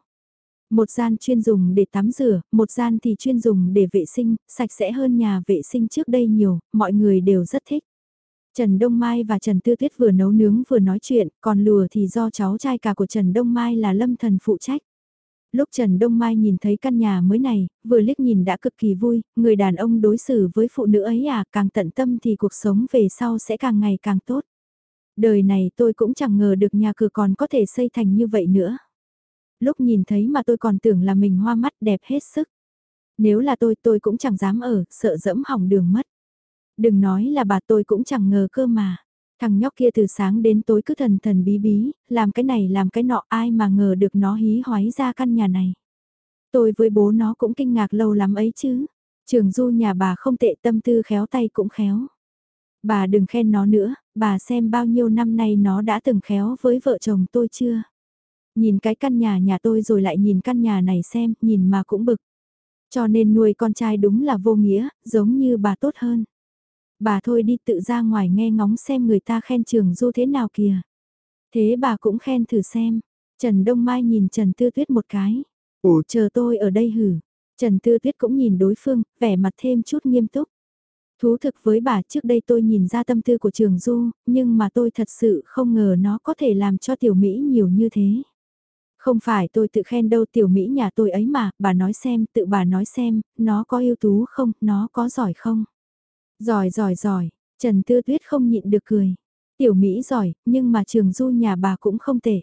[SPEAKER 1] Một gian chuyên dùng để tắm rửa, một gian thì chuyên dùng để vệ sinh, sạch sẽ hơn nhà vệ sinh trước đây nhiều, mọi người đều rất thích. Trần Đông Mai và Trần Tư Tuyết vừa nấu nướng vừa nói chuyện, còn lùa thì do cháu trai cả của Trần Đông Mai là Lâm Thần phụ trách. Lúc Trần Đông Mai nhìn thấy căn nhà mới này, vừa liếc nhìn đã cực kỳ vui, người đàn ông đối xử với phụ nữ ấy à càng tận tâm thì cuộc sống về sau sẽ càng ngày càng tốt. Đời này tôi cũng chẳng ngờ được nhà cửa còn có thể xây thành như vậy nữa. Lúc nhìn thấy mà tôi còn tưởng là mình hoa mắt đẹp hết sức. Nếu là tôi tôi cũng chẳng dám ở, sợ dẫm hỏng đường mất. Đừng nói là bà tôi cũng chẳng ngờ cơ mà. Thằng nhóc kia từ sáng đến tối cứ thần thần bí bí, làm cái này làm cái nọ ai mà ngờ được nó hí hoái ra căn nhà này. Tôi với bố nó cũng kinh ngạc lâu lắm ấy chứ. Trường du nhà bà không tệ tâm tư khéo tay cũng khéo. Bà đừng khen nó nữa, bà xem bao nhiêu năm nay nó đã từng khéo với vợ chồng tôi chưa. Nhìn cái căn nhà nhà tôi rồi lại nhìn căn nhà này xem, nhìn mà cũng bực. Cho nên nuôi con trai đúng là vô nghĩa, giống như bà tốt hơn. Bà thôi đi tự ra ngoài nghe ngóng xem người ta khen trường du thế nào kìa. Thế bà cũng khen thử xem. Trần Đông Mai nhìn Trần Tư Tuyết một cái. Ủa chờ tôi ở đây hử. Trần Tư Tuyết cũng nhìn đối phương, vẻ mặt thêm chút nghiêm túc. Thú thực với bà trước đây tôi nhìn ra tâm tư của trường du, nhưng mà tôi thật sự không ngờ nó có thể làm cho tiểu Mỹ nhiều như thế. Không phải tôi tự khen đâu tiểu Mỹ nhà tôi ấy mà, bà nói xem, tự bà nói xem, nó có ưu tú không, nó có giỏi không. Giỏi giỏi giỏi, Trần Tư Tuyết không nhịn được cười. Tiểu Mỹ giỏi, nhưng mà trường du nhà bà cũng không tệ.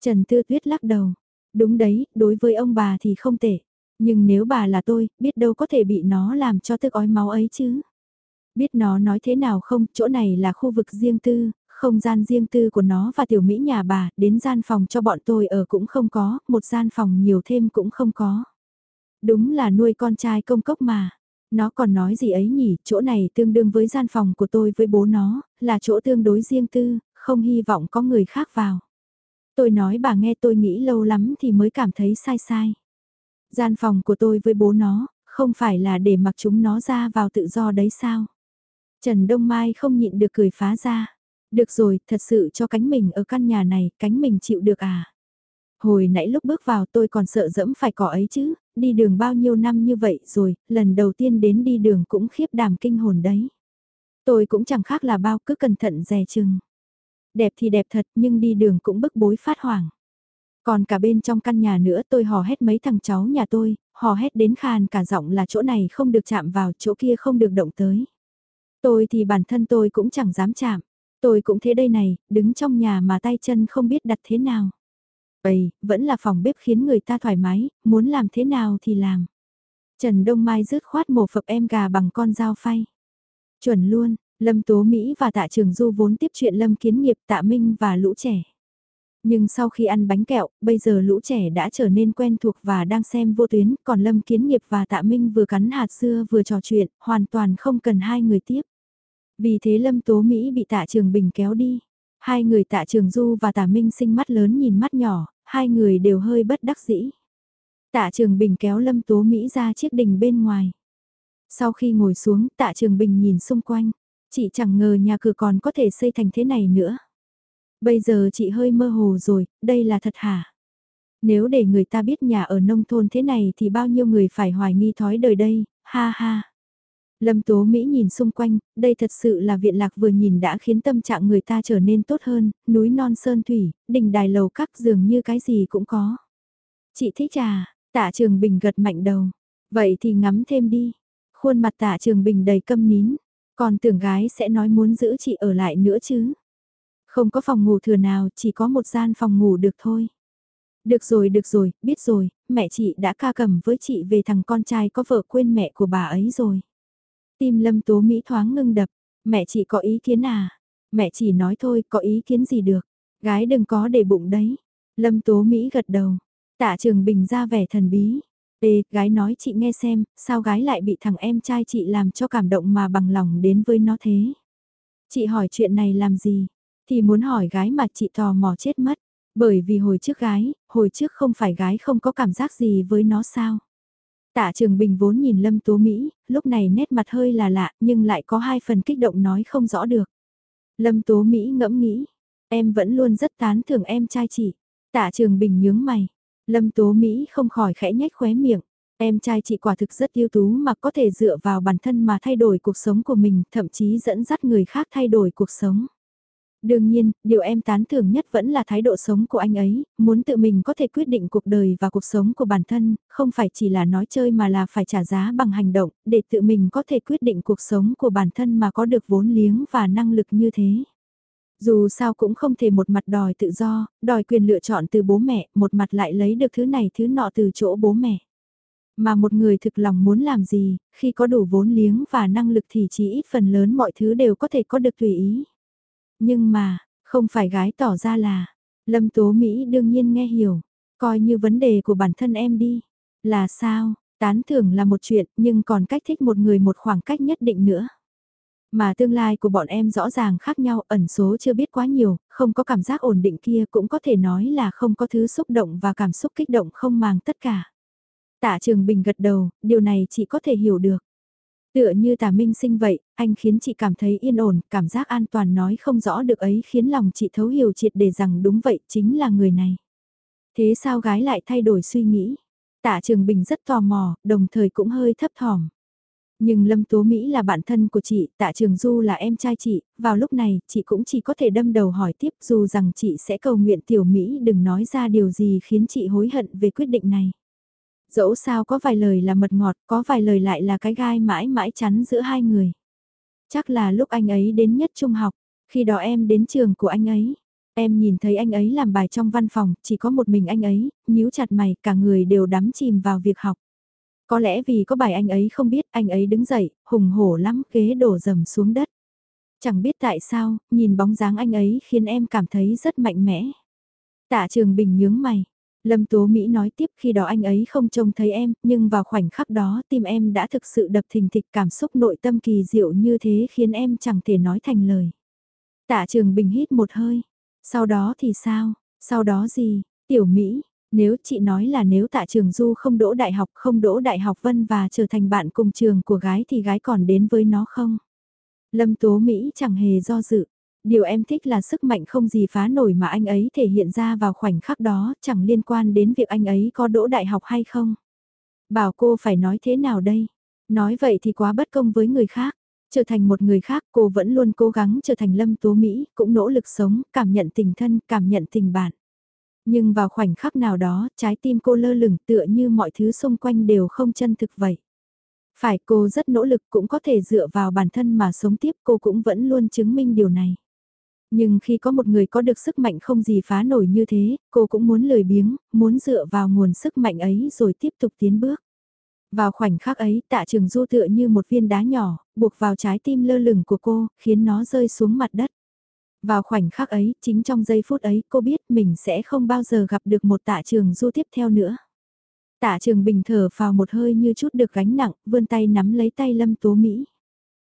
[SPEAKER 1] Trần Tư Tuyết lắc đầu. Đúng đấy, đối với ông bà thì không tệ. Nhưng nếu bà là tôi, biết đâu có thể bị nó làm cho tức ói máu ấy chứ. Biết nó nói thế nào không, chỗ này là khu vực riêng tư, không gian riêng tư của nó và tiểu Mỹ nhà bà, đến gian phòng cho bọn tôi ở cũng không có, một gian phòng nhiều thêm cũng không có. Đúng là nuôi con trai công cốc mà. Nó còn nói gì ấy nhỉ, chỗ này tương đương với gian phòng của tôi với bố nó, là chỗ tương đối riêng tư, không hy vọng có người khác vào. Tôi nói bà nghe tôi nghĩ lâu lắm thì mới cảm thấy sai sai. Gian phòng của tôi với bố nó, không phải là để mặc chúng nó ra vào tự do đấy sao? Trần Đông Mai không nhịn được cười phá ra. Được rồi, thật sự cho cánh mình ở căn nhà này, cánh mình chịu được à? Hồi nãy lúc bước vào tôi còn sợ dẫm phải cỏ ấy chứ, đi đường bao nhiêu năm như vậy rồi, lần đầu tiên đến đi đường cũng khiếp đảm kinh hồn đấy. Tôi cũng chẳng khác là bao cứ cẩn thận dè chừng. Đẹp thì đẹp thật nhưng đi đường cũng bức bối phát hoảng. Còn cả bên trong căn nhà nữa tôi hò hét mấy thằng cháu nhà tôi, hò hét đến khàn cả giọng là chỗ này không được chạm vào, chỗ kia không được động tới. Tôi thì bản thân tôi cũng chẳng dám chạm. Tôi cũng thế đây này, đứng trong nhà mà tay chân không biết đặt thế nào. Ây, vẫn là phòng bếp khiến người ta thoải mái, muốn làm thế nào thì làm. Trần Đông Mai rứt khoát mổ phập em gà bằng con dao phay. Chuẩn luôn, Lâm Tố Mỹ và Tạ Trường Du vốn tiếp chuyện Lâm Kiến Nghiệp Tạ Minh và lũ trẻ. Nhưng sau khi ăn bánh kẹo, bây giờ lũ trẻ đã trở nên quen thuộc và đang xem vô tuyến, còn Lâm Kiến Nghiệp và Tạ Minh vừa cắn hạt dưa vừa trò chuyện, hoàn toàn không cần hai người tiếp. Vì thế Lâm Tố Mỹ bị Tạ Trường Bình kéo đi. Hai người tạ trường du và tạ minh sinh mắt lớn nhìn mắt nhỏ, hai người đều hơi bất đắc dĩ. Tạ trường bình kéo lâm tố Mỹ ra chiếc đình bên ngoài. Sau khi ngồi xuống tạ trường bình nhìn xung quanh, chị chẳng ngờ nhà cửa còn có thể xây thành thế này nữa. Bây giờ chị hơi mơ hồ rồi, đây là thật hả? Nếu để người ta biết nhà ở nông thôn thế này thì bao nhiêu người phải hoài nghi thói đời đây, ha ha. Lâm Tố Mỹ nhìn xung quanh, đây thật sự là viện lạc vừa nhìn đã khiến tâm trạng người ta trở nên tốt hơn, núi non sơn thủy, đỉnh đài lầu các dường như cái gì cũng có. Chị thích à, tạ trường bình gật mạnh đầu. Vậy thì ngắm thêm đi. Khuôn mặt tạ trường bình đầy câm nín. Còn tưởng gái sẽ nói muốn giữ chị ở lại nữa chứ. Không có phòng ngủ thừa nào, chỉ có một gian phòng ngủ được thôi. Được rồi, được rồi, biết rồi, mẹ chị đã ca cầm với chị về thằng con trai có vợ quên mẹ của bà ấy rồi. Tim lâm tố Mỹ thoáng ngưng đập, mẹ chỉ có ý kiến à? Mẹ chỉ nói thôi, có ý kiến gì được. Gái đừng có để bụng đấy. Lâm tố Mỹ gật đầu. Tạ trường bình ra vẻ thần bí. Ê, gái nói chị nghe xem, sao gái lại bị thằng em trai chị làm cho cảm động mà bằng lòng đến với nó thế? Chị hỏi chuyện này làm gì? Thì muốn hỏi gái mà chị tò mò chết mất. Bởi vì hồi trước gái, hồi trước không phải gái không có cảm giác gì với nó sao? Tạ Trường Bình vốn nhìn Lâm Tố Mỹ, lúc này nét mặt hơi là lạ nhưng lại có hai phần kích động nói không rõ được. Lâm Tố Mỹ ngẫm nghĩ, em vẫn luôn rất tán thưởng em trai chị. Tạ Trường Bình nhướng mày, Lâm Tố Mỹ không khỏi khẽ nhếch khóe miệng. Em trai chị quả thực rất ưu tú mà có thể dựa vào bản thân mà thay đổi cuộc sống của mình, thậm chí dẫn dắt người khác thay đổi cuộc sống. Đương nhiên, điều em tán thưởng nhất vẫn là thái độ sống của anh ấy, muốn tự mình có thể quyết định cuộc đời và cuộc sống của bản thân, không phải chỉ là nói chơi mà là phải trả giá bằng hành động, để tự mình có thể quyết định cuộc sống của bản thân mà có được vốn liếng và năng lực như thế. Dù sao cũng không thể một mặt đòi tự do, đòi quyền lựa chọn từ bố mẹ, một mặt lại lấy được thứ này thứ nọ từ chỗ bố mẹ. Mà một người thực lòng muốn làm gì, khi có đủ vốn liếng và năng lực thì chỉ ít phần lớn mọi thứ đều có thể có được tùy ý. Nhưng mà, không phải gái tỏ ra là, Lâm Tố Mỹ đương nhiên nghe hiểu, coi như vấn đề của bản thân em đi. Là sao, tán thưởng là một chuyện nhưng còn cách thích một người một khoảng cách nhất định nữa. Mà tương lai của bọn em rõ ràng khác nhau, ẩn số chưa biết quá nhiều, không có cảm giác ổn định kia cũng có thể nói là không có thứ xúc động và cảm xúc kích động không màng tất cả. Tạ Trường Bình gật đầu, điều này chị có thể hiểu được. Tựa như tà minh sinh vậy, anh khiến chị cảm thấy yên ổn, cảm giác an toàn nói không rõ được ấy khiến lòng chị thấu hiểu triệt để rằng đúng vậy chính là người này. Thế sao gái lại thay đổi suy nghĩ? Tạ Trường Bình rất tò mò, đồng thời cũng hơi thấp thỏm. Nhưng Lâm Tố Mỹ là bạn thân của chị, Tạ Trường Du là em trai chị, vào lúc này chị cũng chỉ có thể đâm đầu hỏi tiếp dù rằng chị sẽ cầu nguyện Tiểu Mỹ đừng nói ra điều gì khiến chị hối hận về quyết định này. Dẫu sao có vài lời là mật ngọt, có vài lời lại là cái gai mãi mãi chắn giữa hai người. Chắc là lúc anh ấy đến nhất trung học, khi đó em đến trường của anh ấy. Em nhìn thấy anh ấy làm bài trong văn phòng, chỉ có một mình anh ấy, nhíu chặt mày, cả người đều đắm chìm vào việc học. Có lẽ vì có bài anh ấy không biết, anh ấy đứng dậy, hùng hổ lắm, ghế đổ dầm xuống đất. Chẳng biết tại sao, nhìn bóng dáng anh ấy khiến em cảm thấy rất mạnh mẽ. Tạ Trường Bình nhướng mày, Lâm Tố Mỹ nói tiếp khi đó anh ấy không trông thấy em, nhưng vào khoảnh khắc đó tim em đã thực sự đập thình thịch cảm xúc nội tâm kỳ diệu như thế khiến em chẳng thể nói thành lời. Tạ Trường Bình hít một hơi. Sau đó thì sao? Sau đó gì? Tiểu Mỹ, nếu chị nói là nếu Tạ Trường Du không đỗ đại học không đỗ đại học vân và trở thành bạn cùng trường của gái thì gái còn đến với nó không? Lâm Tố Mỹ chẳng hề do dự. Điều em thích là sức mạnh không gì phá nổi mà anh ấy thể hiện ra vào khoảnh khắc đó, chẳng liên quan đến việc anh ấy có đỗ đại học hay không. Bảo cô phải nói thế nào đây? Nói vậy thì quá bất công với người khác. Trở thành một người khác cô vẫn luôn cố gắng trở thành lâm tố Mỹ, cũng nỗ lực sống, cảm nhận tình thân, cảm nhận tình bạn. Nhưng vào khoảnh khắc nào đó, trái tim cô lơ lửng tựa như mọi thứ xung quanh đều không chân thực vậy. Phải cô rất nỗ lực cũng có thể dựa vào bản thân mà sống tiếp cô cũng vẫn luôn chứng minh điều này. Nhưng khi có một người có được sức mạnh không gì phá nổi như thế, cô cũng muốn lười biếng, muốn dựa vào nguồn sức mạnh ấy rồi tiếp tục tiến bước. Vào khoảnh khắc ấy tạ trường du tựa như một viên đá nhỏ, buộc vào trái tim lơ lửng của cô, khiến nó rơi xuống mặt đất. Vào khoảnh khắc ấy, chính trong giây phút ấy cô biết mình sẽ không bao giờ gặp được một tạ trường du tiếp theo nữa. Tạ trường bình thở vào một hơi như chút được gánh nặng, vươn tay nắm lấy tay lâm tố Mỹ.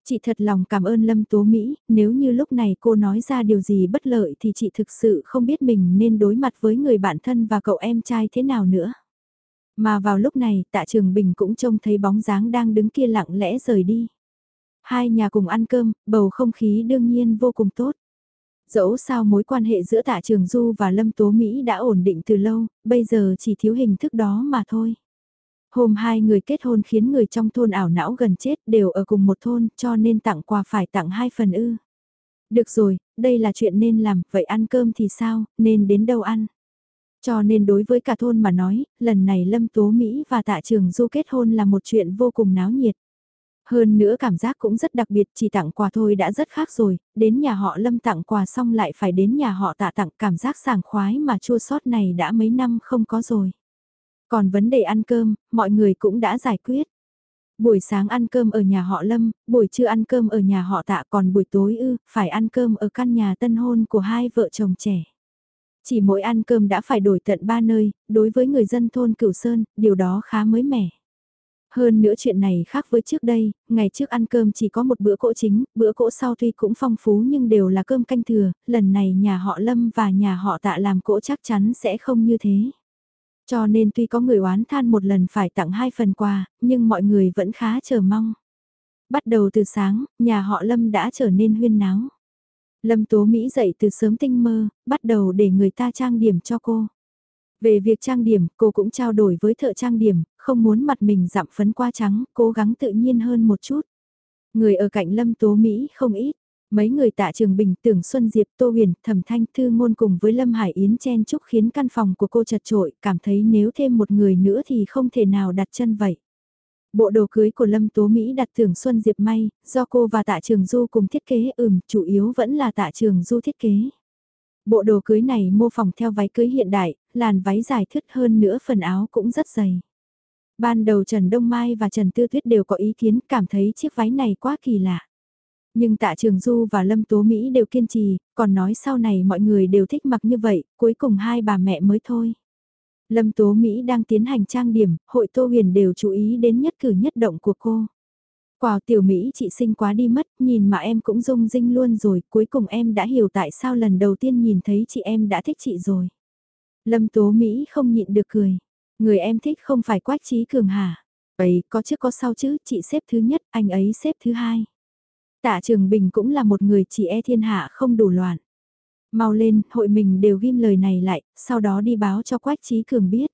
[SPEAKER 1] Chị thật lòng cảm ơn Lâm Tố Mỹ, nếu như lúc này cô nói ra điều gì bất lợi thì chị thực sự không biết mình nên đối mặt với người bạn thân và cậu em trai thế nào nữa. Mà vào lúc này tạ trường Bình cũng trông thấy bóng dáng đang đứng kia lặng lẽ rời đi. Hai nhà cùng ăn cơm, bầu không khí đương nhiên vô cùng tốt. Dẫu sao mối quan hệ giữa tạ trường Du và Lâm Tố Mỹ đã ổn định từ lâu, bây giờ chỉ thiếu hình thức đó mà thôi. Hôm hai người kết hôn khiến người trong thôn ảo não gần chết đều ở cùng một thôn cho nên tặng quà phải tặng hai phần ư. Được rồi, đây là chuyện nên làm, vậy ăn cơm thì sao, nên đến đâu ăn. Cho nên đối với cả thôn mà nói, lần này Lâm Tố Mỹ và Tạ Trường Du kết hôn là một chuyện vô cùng náo nhiệt. Hơn nữa cảm giác cũng rất đặc biệt, chỉ tặng quà thôi đã rất khác rồi, đến nhà họ Lâm tặng quà xong lại phải đến nhà họ Tạ tặng cảm giác sảng khoái mà chua sót này đã mấy năm không có rồi. Còn vấn đề ăn cơm, mọi người cũng đã giải quyết. Buổi sáng ăn cơm ở nhà họ Lâm, buổi trưa ăn cơm ở nhà họ Tạ còn buổi tối ư, phải ăn cơm ở căn nhà tân hôn của hai vợ chồng trẻ. Chỉ mỗi ăn cơm đã phải đổi tận ba nơi, đối với người dân thôn Cửu Sơn, điều đó khá mới mẻ. Hơn nữa chuyện này khác với trước đây, ngày trước ăn cơm chỉ có một bữa cỗ chính, bữa cỗ sau tuy cũng phong phú nhưng đều là cơm canh thừa, lần này nhà họ Lâm và nhà họ Tạ làm cỗ chắc chắn sẽ không như thế. Cho nên tuy có người oán than một lần phải tặng hai phần quà, nhưng mọi người vẫn khá chờ mong. Bắt đầu từ sáng, nhà họ Lâm đã trở nên huyên náo. Lâm Tố Mỹ dậy từ sớm tinh mơ, bắt đầu để người ta trang điểm cho cô. Về việc trang điểm, cô cũng trao đổi với thợ trang điểm, không muốn mặt mình dặm phấn qua trắng, cố gắng tự nhiên hơn một chút. Người ở cạnh Lâm Tố Mỹ không ít, Mấy người tạ trường bình tưởng Xuân Diệp Tô Huyền, Thẩm Thanh Thư ngôn cùng với Lâm Hải Yến chen chúc khiến căn phòng của cô chật trội, cảm thấy nếu thêm một người nữa thì không thể nào đặt chân vậy. Bộ đồ cưới của Lâm Tố Mỹ đặt thưởng Xuân Diệp may, do cô và tạ trường Du cùng thiết kế ừm, chủ yếu vẫn là tạ trường Du thiết kế. Bộ đồ cưới này mô phỏng theo váy cưới hiện đại, làn váy dài thướt hơn nữa phần áo cũng rất dày. Ban đầu Trần Đông Mai và Trần Tư Tuyết đều có ý kiến cảm thấy chiếc váy này quá kỳ lạ. Nhưng tạ trường Du và Lâm Tố Mỹ đều kiên trì, còn nói sau này mọi người đều thích mặc như vậy, cuối cùng hai bà mẹ mới thôi. Lâm Tố Mỹ đang tiến hành trang điểm, hội Tô Huyền đều chú ý đến nhất cử nhất động của cô. Quào tiểu Mỹ chị sinh quá đi mất, nhìn mà em cũng rung rinh luôn rồi, cuối cùng em đã hiểu tại sao lần đầu tiên nhìn thấy chị em đã thích chị rồi. Lâm Tố Mỹ không nhịn được cười. Người em thích không phải Quách Trí Cường hả? Ấy, có trước có sau chứ, chị xếp thứ nhất, anh ấy xếp thứ hai. Tạ Trường Bình cũng là một người chỉ e thiên hạ không đủ loạn. Mau lên, hội mình đều ghim lời này lại, sau đó đi báo cho Quách Trí Cường biết.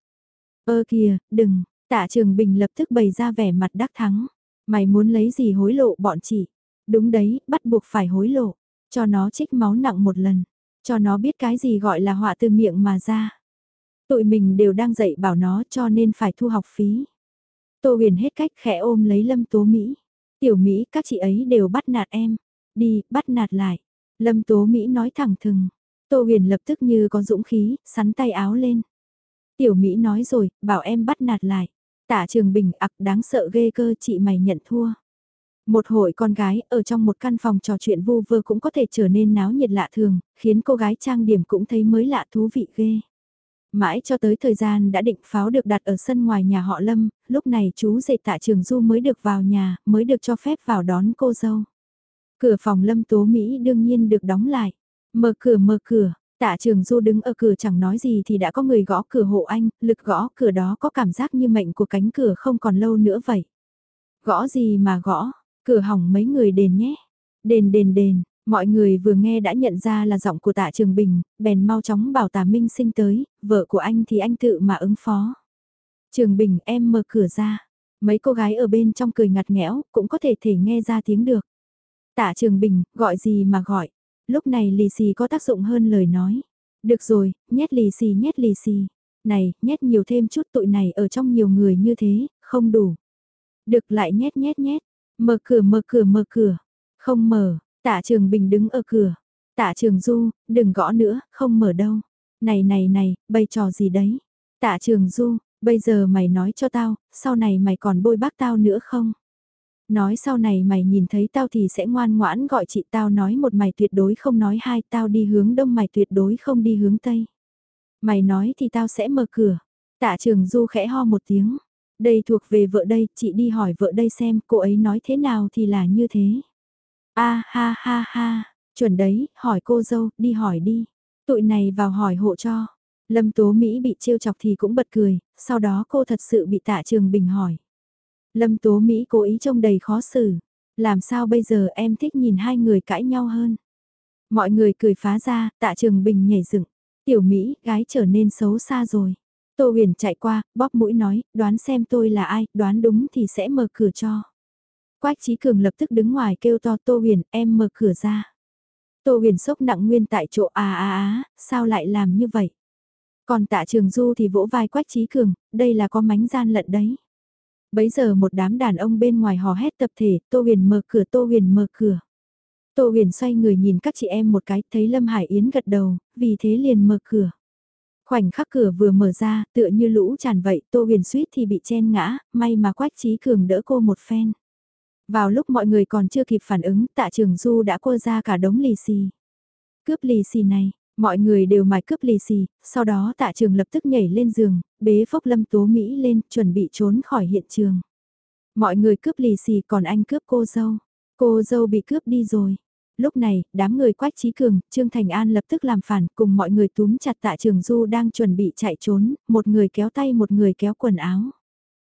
[SPEAKER 1] Ơ kìa, đừng, Tạ Trường Bình lập tức bày ra vẻ mặt đắc thắng. Mày muốn lấy gì hối lộ bọn chị? Đúng đấy, bắt buộc phải hối lộ. Cho nó trích máu nặng một lần. Cho nó biết cái gì gọi là họa từ miệng mà ra. Tụi mình đều đang dạy bảo nó cho nên phải thu học phí. Tô huyền hết cách khẽ ôm lấy Lâm Tố Mỹ. Tiểu Mỹ các chị ấy đều bắt nạt em. Đi, bắt nạt lại. Lâm Tố Mỹ nói thẳng thừng. Tô huyền lập tức như có dũng khí, sắn tay áo lên. Tiểu Mỹ nói rồi, bảo em bắt nạt lại. Tả trường bình ặc đáng sợ ghê cơ chị mày nhận thua. Một hội con gái ở trong một căn phòng trò chuyện vu vơ cũng có thể trở nên náo nhiệt lạ thường, khiến cô gái trang điểm cũng thấy mới lạ thú vị ghê. Mãi cho tới thời gian đã định pháo được đặt ở sân ngoài nhà họ Lâm, lúc này chú dạy tạ trường Du mới được vào nhà, mới được cho phép vào đón cô dâu. Cửa phòng Lâm Tố Mỹ đương nhiên được đóng lại. Mở cửa mở cửa, tạ trường Du đứng ở cửa chẳng nói gì thì đã có người gõ cửa hộ anh, lực gõ cửa đó có cảm giác như mệnh của cánh cửa không còn lâu nữa vậy. Gõ gì mà gõ, cửa hỏng mấy người đền nhé. Đền đền đền, Mọi người vừa nghe đã nhận ra là giọng của tạ Trường Bình, bèn mau chóng bảo tạ Minh sinh tới, vợ của anh thì anh tự mà ứng phó. Trường Bình em mở cửa ra, mấy cô gái ở bên trong cười ngặt nghẽo, cũng có thể thể nghe ra tiếng được. Tạ Trường Bình, gọi gì mà gọi, lúc này lì xì có tác dụng hơn lời nói. Được rồi, nhét lì xì nhét lì xì. Này, nhét nhiều thêm chút tụi này ở trong nhiều người như thế, không đủ. Được lại nhét nhét nhét, mở cửa mở cửa mở cửa. Không mở, Tạ Trường Bình đứng ở cửa. Tạ Trường Du, đừng gõ nữa, không mở đâu. Này này này, bày trò gì đấy? Tạ Trường Du, bây giờ mày nói cho tao, sau này mày còn bôi bác tao nữa không? Nói sau này mày nhìn thấy tao thì sẽ ngoan ngoãn gọi chị tao nói một mày tuyệt đối không nói hai tao đi hướng đông mày tuyệt đối không đi hướng tây. Mày nói thì tao sẽ mở cửa. Tạ Trường Du khẽ ho một tiếng. Đây thuộc về vợ đây, chị đi hỏi vợ đây xem cô ấy nói thế nào thì là như thế. A ha ha ha, chuẩn đấy, hỏi cô dâu, đi hỏi đi. Tụi này vào hỏi hộ cho. Lâm Tố Mỹ bị trêu chọc thì cũng bật cười, sau đó cô thật sự bị tạ trường bình hỏi. Lâm Tố Mỹ cố ý trông đầy khó xử. Làm sao bây giờ em thích nhìn hai người cãi nhau hơn. Mọi người cười phá ra, tạ trường bình nhảy dựng. Tiểu Mỹ, gái trở nên xấu xa rồi. Tô huyền chạy qua, bóp mũi nói, đoán xem tôi là ai, đoán đúng thì sẽ mở cửa cho. Quách Trí Cường lập tức đứng ngoài kêu to Tô huyền, em mở cửa ra. Tô huyền sốc nặng nguyên tại chỗ à à à, sao lại làm như vậy? Còn tạ trường du thì vỗ vai Quách Trí Cường, đây là có mánh gian lận đấy. Bấy giờ một đám đàn ông bên ngoài hò hét tập thể, Tô huyền mở cửa, Tô huyền mở cửa. Tô huyền xoay người nhìn các chị em một cái, thấy Lâm Hải Yến gật đầu, vì thế liền mở cửa. Khoảnh khắc cửa vừa mở ra, tựa như lũ tràn vậy, Tô huyền suýt thì bị chen ngã, may mà Quách Trí Cường đỡ cô một phen. Vào lúc mọi người còn chưa kịp phản ứng, tạ trường du đã cô ra cả đống lì xì. Cướp lì xì này, mọi người đều mải cướp lì xì, sau đó tạ trường lập tức nhảy lên giường, bế phốc lâm tố Mỹ lên, chuẩn bị trốn khỏi hiện trường. Mọi người cướp lì xì còn anh cướp cô dâu. Cô dâu bị cướp đi rồi. Lúc này, đám người quách trí cường, Trương Thành An lập tức làm phản cùng mọi người túm chặt tạ trường du đang chuẩn bị chạy trốn, một người kéo tay một người kéo quần áo.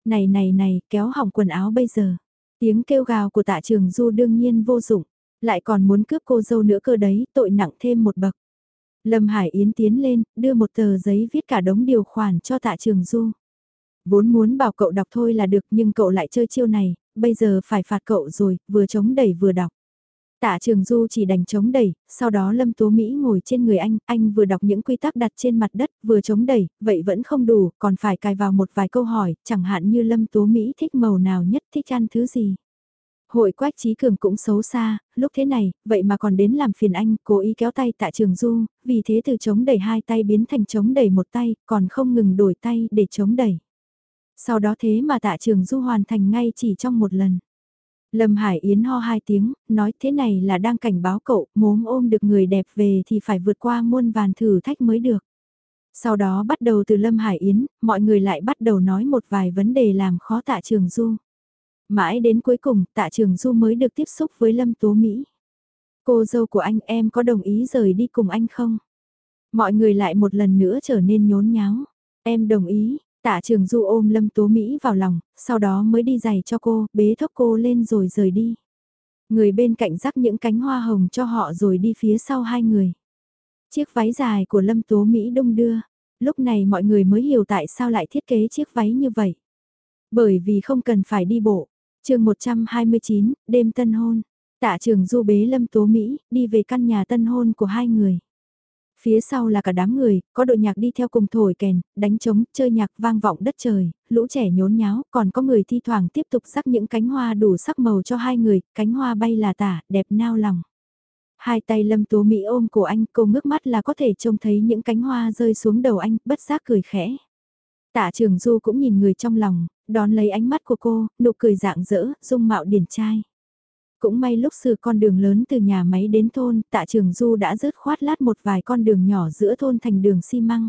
[SPEAKER 1] Này này này, kéo hỏng quần áo bây giờ. Tiếng kêu gào của tạ trường du đương nhiên vô dụng, lại còn muốn cướp cô dâu nữa cơ đấy, tội nặng thêm một bậc. Lâm Hải Yến tiến lên, đưa một tờ giấy viết cả đống điều khoản cho tạ trường du. Vốn muốn bảo cậu đọc thôi là được nhưng cậu lại chơi chiêu này, bây giờ phải phạt cậu rồi, vừa chống đẩy vừa đọc. Tạ Trường Du chỉ đành chống đẩy, sau đó Lâm Tố Mỹ ngồi trên người anh, anh vừa đọc những quy tắc đặt trên mặt đất, vừa chống đẩy, vậy vẫn không đủ, còn phải cài vào một vài câu hỏi, chẳng hạn như Lâm Tố Mỹ thích màu nào nhất, thích ăn thứ gì. Hội quách trí cường cũng xấu xa, lúc thế này, vậy mà còn đến làm phiền anh, cố ý kéo tay tạ trường du, vì thế từ chống đẩy hai tay biến thành chống đẩy một tay, còn không ngừng đổi tay để chống đẩy. Sau đó thế mà tạ trường du hoàn thành ngay chỉ trong một lần. Lâm Hải Yến ho hai tiếng, nói thế này là đang cảnh báo cậu, muốn ôm được người đẹp về thì phải vượt qua muôn vàn thử thách mới được. Sau đó bắt đầu từ Lâm Hải Yến, mọi người lại bắt đầu nói một vài vấn đề làm khó tạ trường du. Mãi đến cuối cùng, tạ trường du mới được tiếp xúc với Lâm Tố Mỹ. Cô dâu của anh em có đồng ý rời đi cùng anh không? Mọi người lại một lần nữa trở nên nhốn nháo. Em đồng ý, tạ trường du ôm Lâm Tố Mỹ vào lòng, sau đó mới đi giày cho cô, bế thốc cô lên rồi rời đi. Người bên cạnh rắc những cánh hoa hồng cho họ rồi đi phía sau hai người. Chiếc váy dài của Lâm Tố Mỹ đông đưa. Lúc này mọi người mới hiểu tại sao lại thiết kế chiếc váy như vậy. Bởi vì không cần phải đi bộ chương 129, đêm tân hôn. Tạ trường du bế lâm tố Mỹ, đi về căn nhà tân hôn của hai người. Phía sau là cả đám người, có đội nhạc đi theo cùng thổi kèn, đánh trống, chơi nhạc vang vọng đất trời, lũ trẻ nhốn nháo, còn có người thi thoảng tiếp tục sắc những cánh hoa đủ sắc màu cho hai người, cánh hoa bay là tả, đẹp nao lòng. Hai tay lâm tố Mỹ ôm cổ anh, cô ngước mắt là có thể trông thấy những cánh hoa rơi xuống đầu anh, bất giác cười khẽ. Tạ trường du cũng nhìn người trong lòng, đón lấy ánh mắt của cô, nụ cười dạng dỡ, dung mạo điển trai. Cũng may lúc sửa con đường lớn từ nhà máy đến thôn, tạ trường du đã rớt khoát lát một vài con đường nhỏ giữa thôn thành đường xi măng.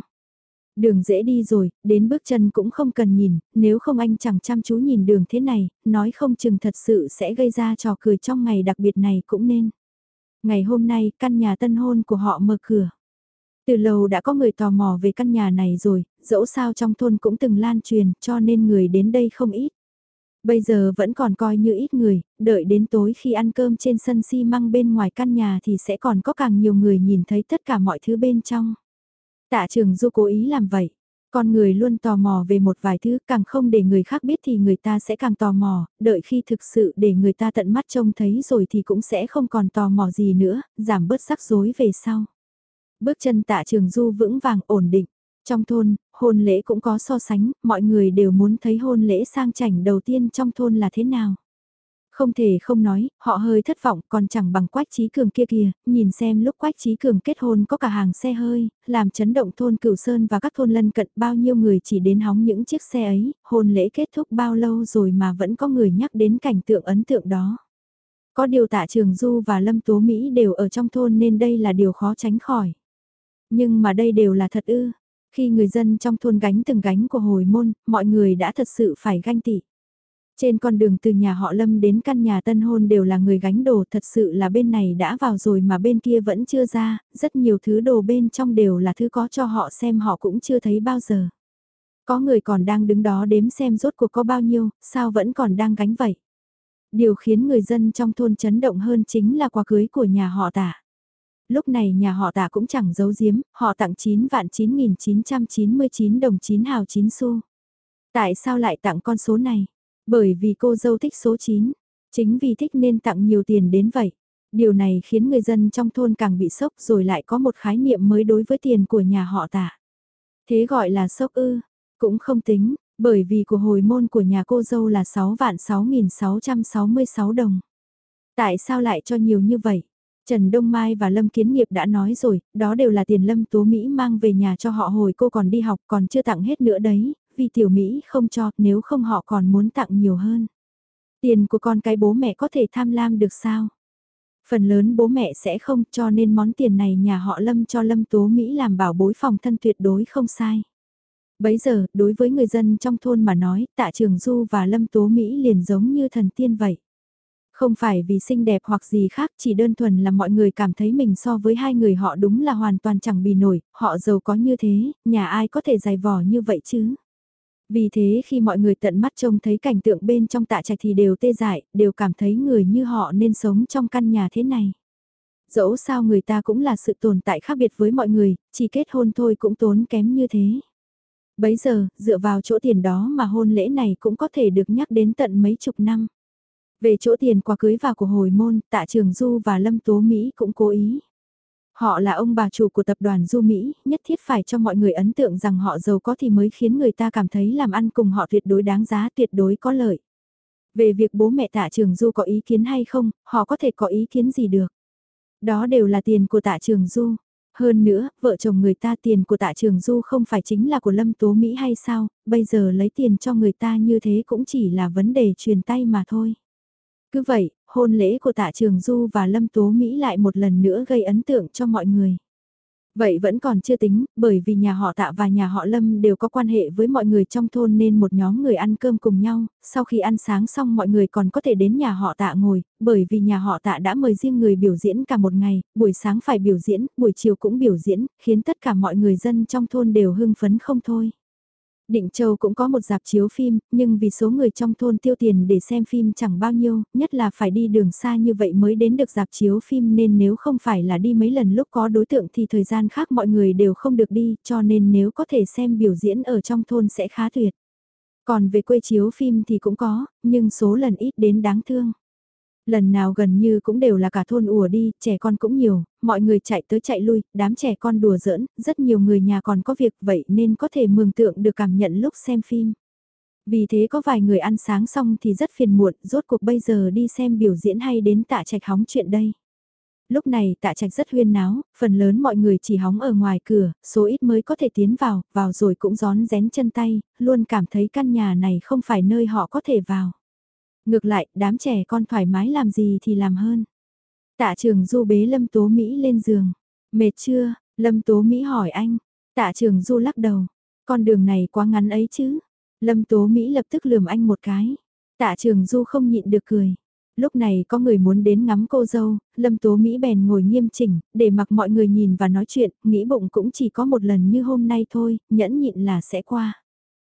[SPEAKER 1] Đường dễ đi rồi, đến bước chân cũng không cần nhìn, nếu không anh chẳng chăm chú nhìn đường thế này, nói không chừng thật sự sẽ gây ra trò cười trong ngày đặc biệt này cũng nên. Ngày hôm nay, căn nhà tân hôn của họ mở cửa. Từ lâu đã có người tò mò về căn nhà này rồi, dẫu sao trong thôn cũng từng lan truyền cho nên người đến đây không ít. Bây giờ vẫn còn coi như ít người, đợi đến tối khi ăn cơm trên sân xi măng bên ngoài căn nhà thì sẽ còn có càng nhiều người nhìn thấy tất cả mọi thứ bên trong. Tạ trường du cố ý làm vậy. Con người luôn tò mò về một vài thứ càng không để người khác biết thì người ta sẽ càng tò mò, đợi khi thực sự để người ta tận mắt trông thấy rồi thì cũng sẽ không còn tò mò gì nữa, giảm bớt rắc rối về sau. Bước chân tạ trường du vững vàng ổn định. Trong thôn, hôn lễ cũng có so sánh, mọi người đều muốn thấy hôn lễ sang chảnh đầu tiên trong thôn là thế nào. Không thể không nói, họ hơi thất vọng còn chẳng bằng Quách Trí Cường kia kìa, nhìn xem lúc Quách Trí Cường kết hôn có cả hàng xe hơi, làm chấn động thôn Cửu Sơn và các thôn lân cận bao nhiêu người chỉ đến hóng những chiếc xe ấy, hôn lễ kết thúc bao lâu rồi mà vẫn có người nhắc đến cảnh tượng ấn tượng đó. Có điều tạ Trường Du và Lâm Tố Mỹ đều ở trong thôn nên đây là điều khó tránh khỏi. Nhưng mà đây đều là thật ư. Khi người dân trong thôn gánh từng gánh của hồi môn, mọi người đã thật sự phải ganh tị. Trên con đường từ nhà họ Lâm đến căn nhà tân hôn đều là người gánh đồ thật sự là bên này đã vào rồi mà bên kia vẫn chưa ra, rất nhiều thứ đồ bên trong đều là thứ có cho họ xem họ cũng chưa thấy bao giờ. Có người còn đang đứng đó đếm xem rốt cuộc có bao nhiêu, sao vẫn còn đang gánh vậy. Điều khiến người dân trong thôn chấn động hơn chính là quà cưới của nhà họ tả. Lúc này nhà họ tạ cũng chẳng giấu giếm, họ tặng 9 vạn 9.999 đồng 9 hào 9 xu. Tại sao lại tặng con số này? Bởi vì cô dâu thích số 9, chính vì thích nên tặng nhiều tiền đến vậy. Điều này khiến người dân trong thôn càng bị sốc rồi lại có một khái niệm mới đối với tiền của nhà họ tạ. Thế gọi là sốc ư, cũng không tính, bởi vì của hồi môn của nhà cô dâu là 6 vạn 6.666 đồng. Tại sao lại cho nhiều như vậy? Trần Đông Mai và Lâm Kiến Nghiệp đã nói rồi, đó đều là tiền Lâm Tố Mỹ mang về nhà cho họ hồi cô còn đi học còn chưa tặng hết nữa đấy, vì tiểu Mỹ không cho, nếu không họ còn muốn tặng nhiều hơn. Tiền của con cái bố mẹ có thể tham lam được sao? Phần lớn bố mẹ sẽ không cho nên món tiền này nhà họ Lâm cho Lâm Tố Mỹ làm bảo bối phòng thân tuyệt đối không sai. Bấy giờ, đối với người dân trong thôn mà nói, tạ trường Du và Lâm Tố Mỹ liền giống như thần tiên vậy. Không phải vì xinh đẹp hoặc gì khác chỉ đơn thuần là mọi người cảm thấy mình so với hai người họ đúng là hoàn toàn chẳng bì nổi, họ giàu có như thế, nhà ai có thể dài vò như vậy chứ. Vì thế khi mọi người tận mắt trông thấy cảnh tượng bên trong tạ trạch thì đều tê dại, đều cảm thấy người như họ nên sống trong căn nhà thế này. Dẫu sao người ta cũng là sự tồn tại khác biệt với mọi người, chỉ kết hôn thôi cũng tốn kém như thế. Bấy giờ, dựa vào chỗ tiền đó mà hôn lễ này cũng có thể được nhắc đến tận mấy chục năm. Về chỗ tiền quà cưới và của hồi môn, tạ trường Du và Lâm Tố Mỹ cũng cố ý. Họ là ông bà chủ của tập đoàn Du Mỹ, nhất thiết phải cho mọi người ấn tượng rằng họ giàu có thì mới khiến người ta cảm thấy làm ăn cùng họ tuyệt đối đáng giá, tuyệt đối có lợi. Về việc bố mẹ tạ trường Du có ý kiến hay không, họ có thể có ý kiến gì được. Đó đều là tiền của tạ trường Du. Hơn nữa, vợ chồng người ta tiền của tạ trường Du không phải chính là của Lâm Tố Mỹ hay sao, bây giờ lấy tiền cho người ta như thế cũng chỉ là vấn đề truyền tay mà thôi. Cứ vậy, hôn lễ của tạ trường Du và Lâm Tố Mỹ lại một lần nữa gây ấn tượng cho mọi người. Vậy vẫn còn chưa tính, bởi vì nhà họ tạ và nhà họ Lâm đều có quan hệ với mọi người trong thôn nên một nhóm người ăn cơm cùng nhau, sau khi ăn sáng xong mọi người còn có thể đến nhà họ tạ ngồi, bởi vì nhà họ tạ đã mời riêng người biểu diễn cả một ngày, buổi sáng phải biểu diễn, buổi chiều cũng biểu diễn, khiến tất cả mọi người dân trong thôn đều hưng phấn không thôi. Định Châu cũng có một dạp chiếu phim, nhưng vì số người trong thôn tiêu tiền để xem phim chẳng bao nhiêu, nhất là phải đi đường xa như vậy mới đến được dạp chiếu phim nên nếu không phải là đi mấy lần lúc có đối tượng thì thời gian khác mọi người đều không được đi, cho nên nếu có thể xem biểu diễn ở trong thôn sẽ khá tuyệt. Còn về quê chiếu phim thì cũng có, nhưng số lần ít đến đáng thương. Lần nào gần như cũng đều là cả thôn ùa đi, trẻ con cũng nhiều, mọi người chạy tới chạy lui, đám trẻ con đùa giỡn, rất nhiều người nhà còn có việc vậy nên có thể mường tượng được cảm nhận lúc xem phim. Vì thế có vài người ăn sáng xong thì rất phiền muộn, rốt cuộc bây giờ đi xem biểu diễn hay đến tạ trạch hóng chuyện đây. Lúc này tạ trạch rất huyên náo, phần lớn mọi người chỉ hóng ở ngoài cửa, số ít mới có thể tiến vào, vào rồi cũng gión rén chân tay, luôn cảm thấy căn nhà này không phải nơi họ có thể vào. Ngược lại, đám trẻ con thoải mái làm gì thì làm hơn. Tạ trường du bế Lâm Tố Mỹ lên giường. Mệt chưa? Lâm Tố Mỹ hỏi anh. Tạ trường du lắc đầu. Con đường này quá ngắn ấy chứ. Lâm Tố Mỹ lập tức lườm anh một cái. Tạ trường du không nhịn được cười. Lúc này có người muốn đến ngắm cô dâu, Lâm Tố Mỹ bèn ngồi nghiêm chỉnh, để mặc mọi người nhìn và nói chuyện, nghĩ bụng cũng chỉ có một lần như hôm nay thôi, nhẫn nhịn là sẽ qua.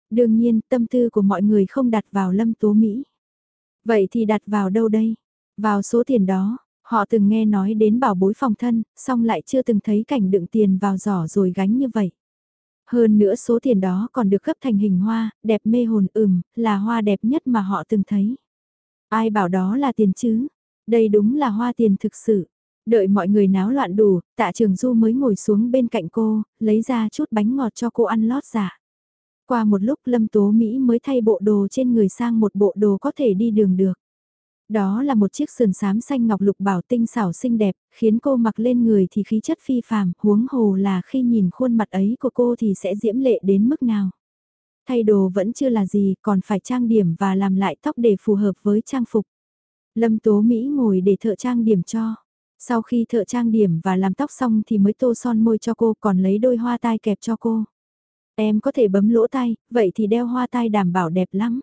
[SPEAKER 1] Đương nhiên, tâm tư của mọi người không đặt vào Lâm Tố Mỹ. Vậy thì đặt vào đâu đây? Vào số tiền đó, họ từng nghe nói đến bảo bối phòng thân, song lại chưa từng thấy cảnh đựng tiền vào giỏ rồi gánh như vậy. Hơn nữa số tiền đó còn được gấp thành hình hoa, đẹp mê hồn ừm, là hoa đẹp nhất mà họ từng thấy. Ai bảo đó là tiền chứ? Đây đúng là hoa tiền thực sự. Đợi mọi người náo loạn đủ, tạ trường du mới ngồi xuống bên cạnh cô, lấy ra chút bánh ngọt cho cô ăn lót dạ qua một lúc Lâm Tố Mỹ mới thay bộ đồ trên người sang một bộ đồ có thể đi đường được. Đó là một chiếc sườn xám xanh ngọc lục bảo tinh xảo xinh đẹp, khiến cô mặc lên người thì khí chất phi phàm, huống hồ là khi nhìn khuôn mặt ấy của cô thì sẽ diễm lệ đến mức nào. Thay đồ vẫn chưa là gì, còn phải trang điểm và làm lại tóc để phù hợp với trang phục. Lâm Tố Mỹ ngồi để thợ trang điểm cho. Sau khi thợ trang điểm và làm tóc xong thì mới tô son môi cho cô còn lấy đôi hoa tai kẹp cho cô. Em có thể bấm lỗ tai, vậy thì đeo hoa tai đảm bảo đẹp lắm.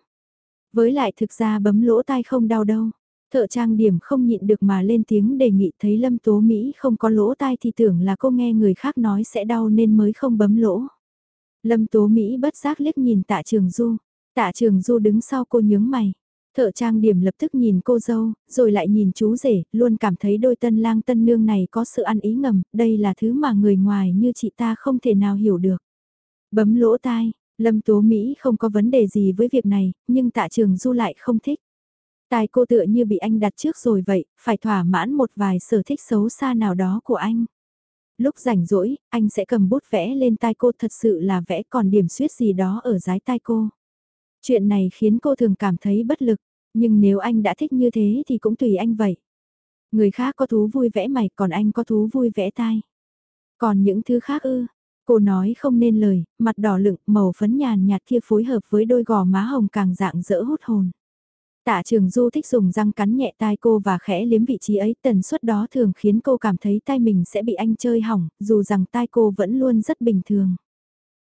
[SPEAKER 1] Với lại thực ra bấm lỗ tai không đau đâu. Thợ trang điểm không nhịn được mà lên tiếng đề nghị thấy Lâm Tố Mỹ không có lỗ tai thì tưởng là cô nghe người khác nói sẽ đau nên mới không bấm lỗ. Lâm Tố Mỹ bất giác liếc nhìn tạ trường du. Tạ trường du đứng sau cô nhướng mày. Thợ trang điểm lập tức nhìn cô dâu, rồi lại nhìn chú rể, luôn cảm thấy đôi tân lang tân nương này có sự ăn ý ngầm, đây là thứ mà người ngoài như chị ta không thể nào hiểu được. Bấm lỗ tai, Lâm Tố Mỹ không có vấn đề gì với việc này, nhưng tạ trường du lại không thích. Tài cô tựa như bị anh đặt trước rồi vậy, phải thỏa mãn một vài sở thích xấu xa nào đó của anh. Lúc rảnh rỗi, anh sẽ cầm bút vẽ lên tai cô thật sự là vẽ còn điểm suyết gì đó ở dái tai cô. Chuyện này khiến cô thường cảm thấy bất lực, nhưng nếu anh đã thích như thế thì cũng tùy anh vậy. Người khác có thú vui vẽ mày còn anh có thú vui vẽ tai. Còn những thứ khác ư, cô nói không nên lời, mặt đỏ lựng, màu phấn nhàn nhạt kia phối hợp với đôi gò má hồng càng dạng dỡ hút hồn. Tạ trường du thích dùng răng cắn nhẹ tai cô và khẽ liếm vị trí ấy tần suất đó thường khiến cô cảm thấy tai mình sẽ bị anh chơi hỏng, dù rằng tai cô vẫn luôn rất bình thường.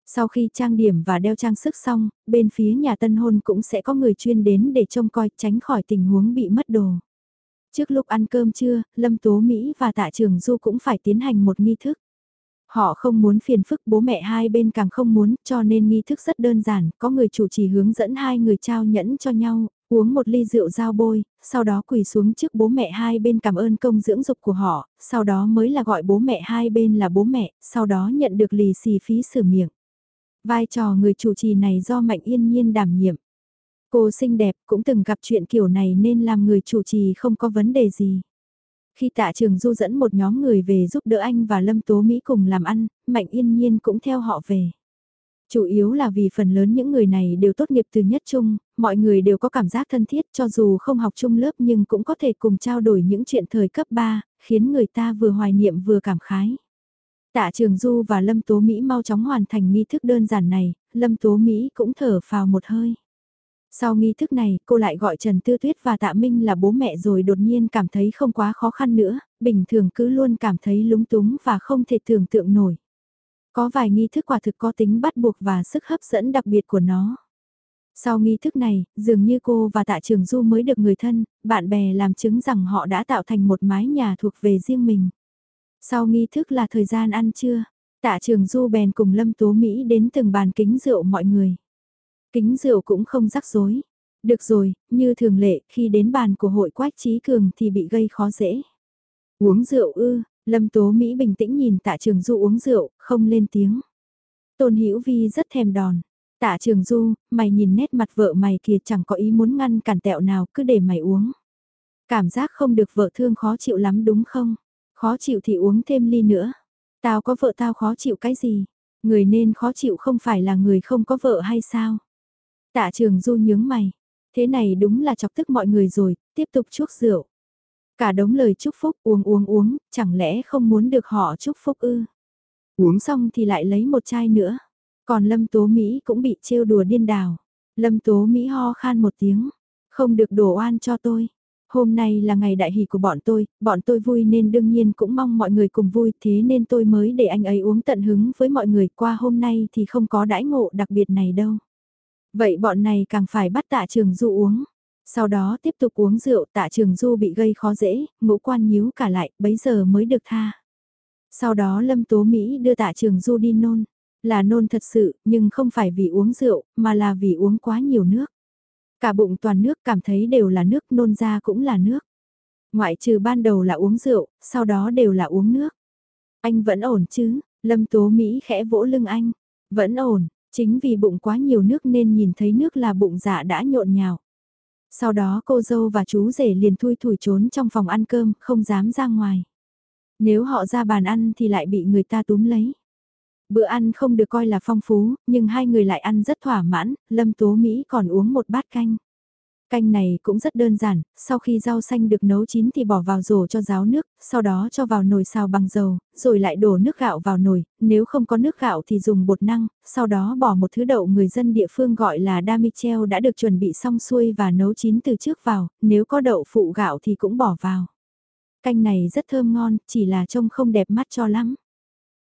[SPEAKER 1] Sau khi trang điểm và đeo trang sức xong, bên phía nhà tân hôn cũng sẽ có người chuyên đến để trông coi tránh khỏi tình huống bị mất đồ. Trước lúc ăn cơm trưa, Lâm Tố Mỹ và Tạ Trường Du cũng phải tiến hành một nghi thức. Họ không muốn phiền phức bố mẹ hai bên càng không muốn cho nên nghi thức rất đơn giản, có người chủ trì hướng dẫn hai người trao nhẫn cho nhau, uống một ly rượu giao bôi, sau đó quỳ xuống trước bố mẹ hai bên cảm ơn công dưỡng dục của họ, sau đó mới là gọi bố mẹ hai bên là bố mẹ, sau đó nhận được lì xì phí sửa miệng. Vai trò người chủ trì này do Mạnh Yên Nhiên đảm nhiệm. Cô xinh đẹp cũng từng gặp chuyện kiểu này nên làm người chủ trì không có vấn đề gì. Khi tạ trường du dẫn một nhóm người về giúp đỡ anh và Lâm Tố Mỹ cùng làm ăn, Mạnh Yên Nhiên cũng theo họ về. Chủ yếu là vì phần lớn những người này đều tốt nghiệp từ nhất trung, mọi người đều có cảm giác thân thiết cho dù không học chung lớp nhưng cũng có thể cùng trao đổi những chuyện thời cấp 3, khiến người ta vừa hoài niệm vừa cảm khái. Tạ Trường Du và Lâm Tố Mỹ mau chóng hoàn thành nghi thức đơn giản này, Lâm Tố Mỹ cũng thở phào một hơi. Sau nghi thức này, cô lại gọi Trần Tư Tuyết và Tạ Minh là bố mẹ rồi đột nhiên cảm thấy không quá khó khăn nữa, bình thường cứ luôn cảm thấy lúng túng và không thể tưởng tượng nổi. Có vài nghi thức quả thực có tính bắt buộc và sức hấp dẫn đặc biệt của nó. Sau nghi thức này, dường như cô và Tạ Trường Du mới được người thân, bạn bè làm chứng rằng họ đã tạo thành một mái nhà thuộc về riêng mình. Sau nghi thức là thời gian ăn trưa, tạ trường du bèn cùng Lâm Tố Mỹ đến từng bàn kính rượu mọi người. Kính rượu cũng không rắc rối. Được rồi, như thường lệ, khi đến bàn của hội quách trí cường thì bị gây khó dễ. Uống rượu ư, Lâm Tố Mỹ bình tĩnh nhìn tạ trường du uống rượu, không lên tiếng. Tôn Hữu Vi rất thèm đòn. Tạ trường du, mày nhìn nét mặt vợ mày kìa chẳng có ý muốn ngăn cản tẹo nào cứ để mày uống. Cảm giác không được vợ thương khó chịu lắm đúng không? Khó chịu thì uống thêm ly nữa. Tao có vợ tao khó chịu cái gì? Người nên khó chịu không phải là người không có vợ hay sao? Tạ trường du nhướng mày. Thế này đúng là chọc tức mọi người rồi, tiếp tục chuốc rượu. Cả đống lời chúc phúc uống uống uống, chẳng lẽ không muốn được họ chúc phúc ư? Uống xong thì lại lấy một chai nữa. Còn Lâm Tố Mỹ cũng bị trêu đùa điên đảo. Lâm Tố Mỹ ho khan một tiếng. Không được đổ oan cho tôi. Hôm nay là ngày đại hỷ của bọn tôi, bọn tôi vui nên đương nhiên cũng mong mọi người cùng vui thế nên tôi mới để anh ấy uống tận hứng với mọi người qua hôm nay thì không có đãi ngộ đặc biệt này đâu. Vậy bọn này càng phải bắt tạ trường du uống. Sau đó tiếp tục uống rượu tạ trường du bị gây khó dễ, ngũ quan nhíu cả lại, bấy giờ mới được tha. Sau đó Lâm Tố Mỹ đưa tạ trường du đi nôn. Là nôn thật sự, nhưng không phải vì uống rượu, mà là vì uống quá nhiều nước. Cả bụng toàn nước cảm thấy đều là nước nôn ra cũng là nước. Ngoại trừ ban đầu là uống rượu, sau đó đều là uống nước. Anh vẫn ổn chứ, Lâm Tố Mỹ khẽ vỗ lưng anh. Vẫn ổn, chính vì bụng quá nhiều nước nên nhìn thấy nước là bụng dạ đã nhộn nhào. Sau đó cô dâu và chú rể liền thui thủi trốn trong phòng ăn cơm, không dám ra ngoài. Nếu họ ra bàn ăn thì lại bị người ta túm lấy. Bữa ăn không được coi là phong phú, nhưng hai người lại ăn rất thỏa mãn, Lâm Tố Mỹ còn uống một bát canh. Canh này cũng rất đơn giản, sau khi rau xanh được nấu chín thì bỏ vào rổ cho ráo nước, sau đó cho vào nồi xào bằng dầu, rồi lại đổ nước gạo vào nồi, nếu không có nước gạo thì dùng bột năng, sau đó bỏ một thứ đậu người dân địa phương gọi là damichel đã được chuẩn bị xong xuôi và nấu chín từ trước vào, nếu có đậu phụ gạo thì cũng bỏ vào. Canh này rất thơm ngon, chỉ là trông không đẹp mắt cho lắm.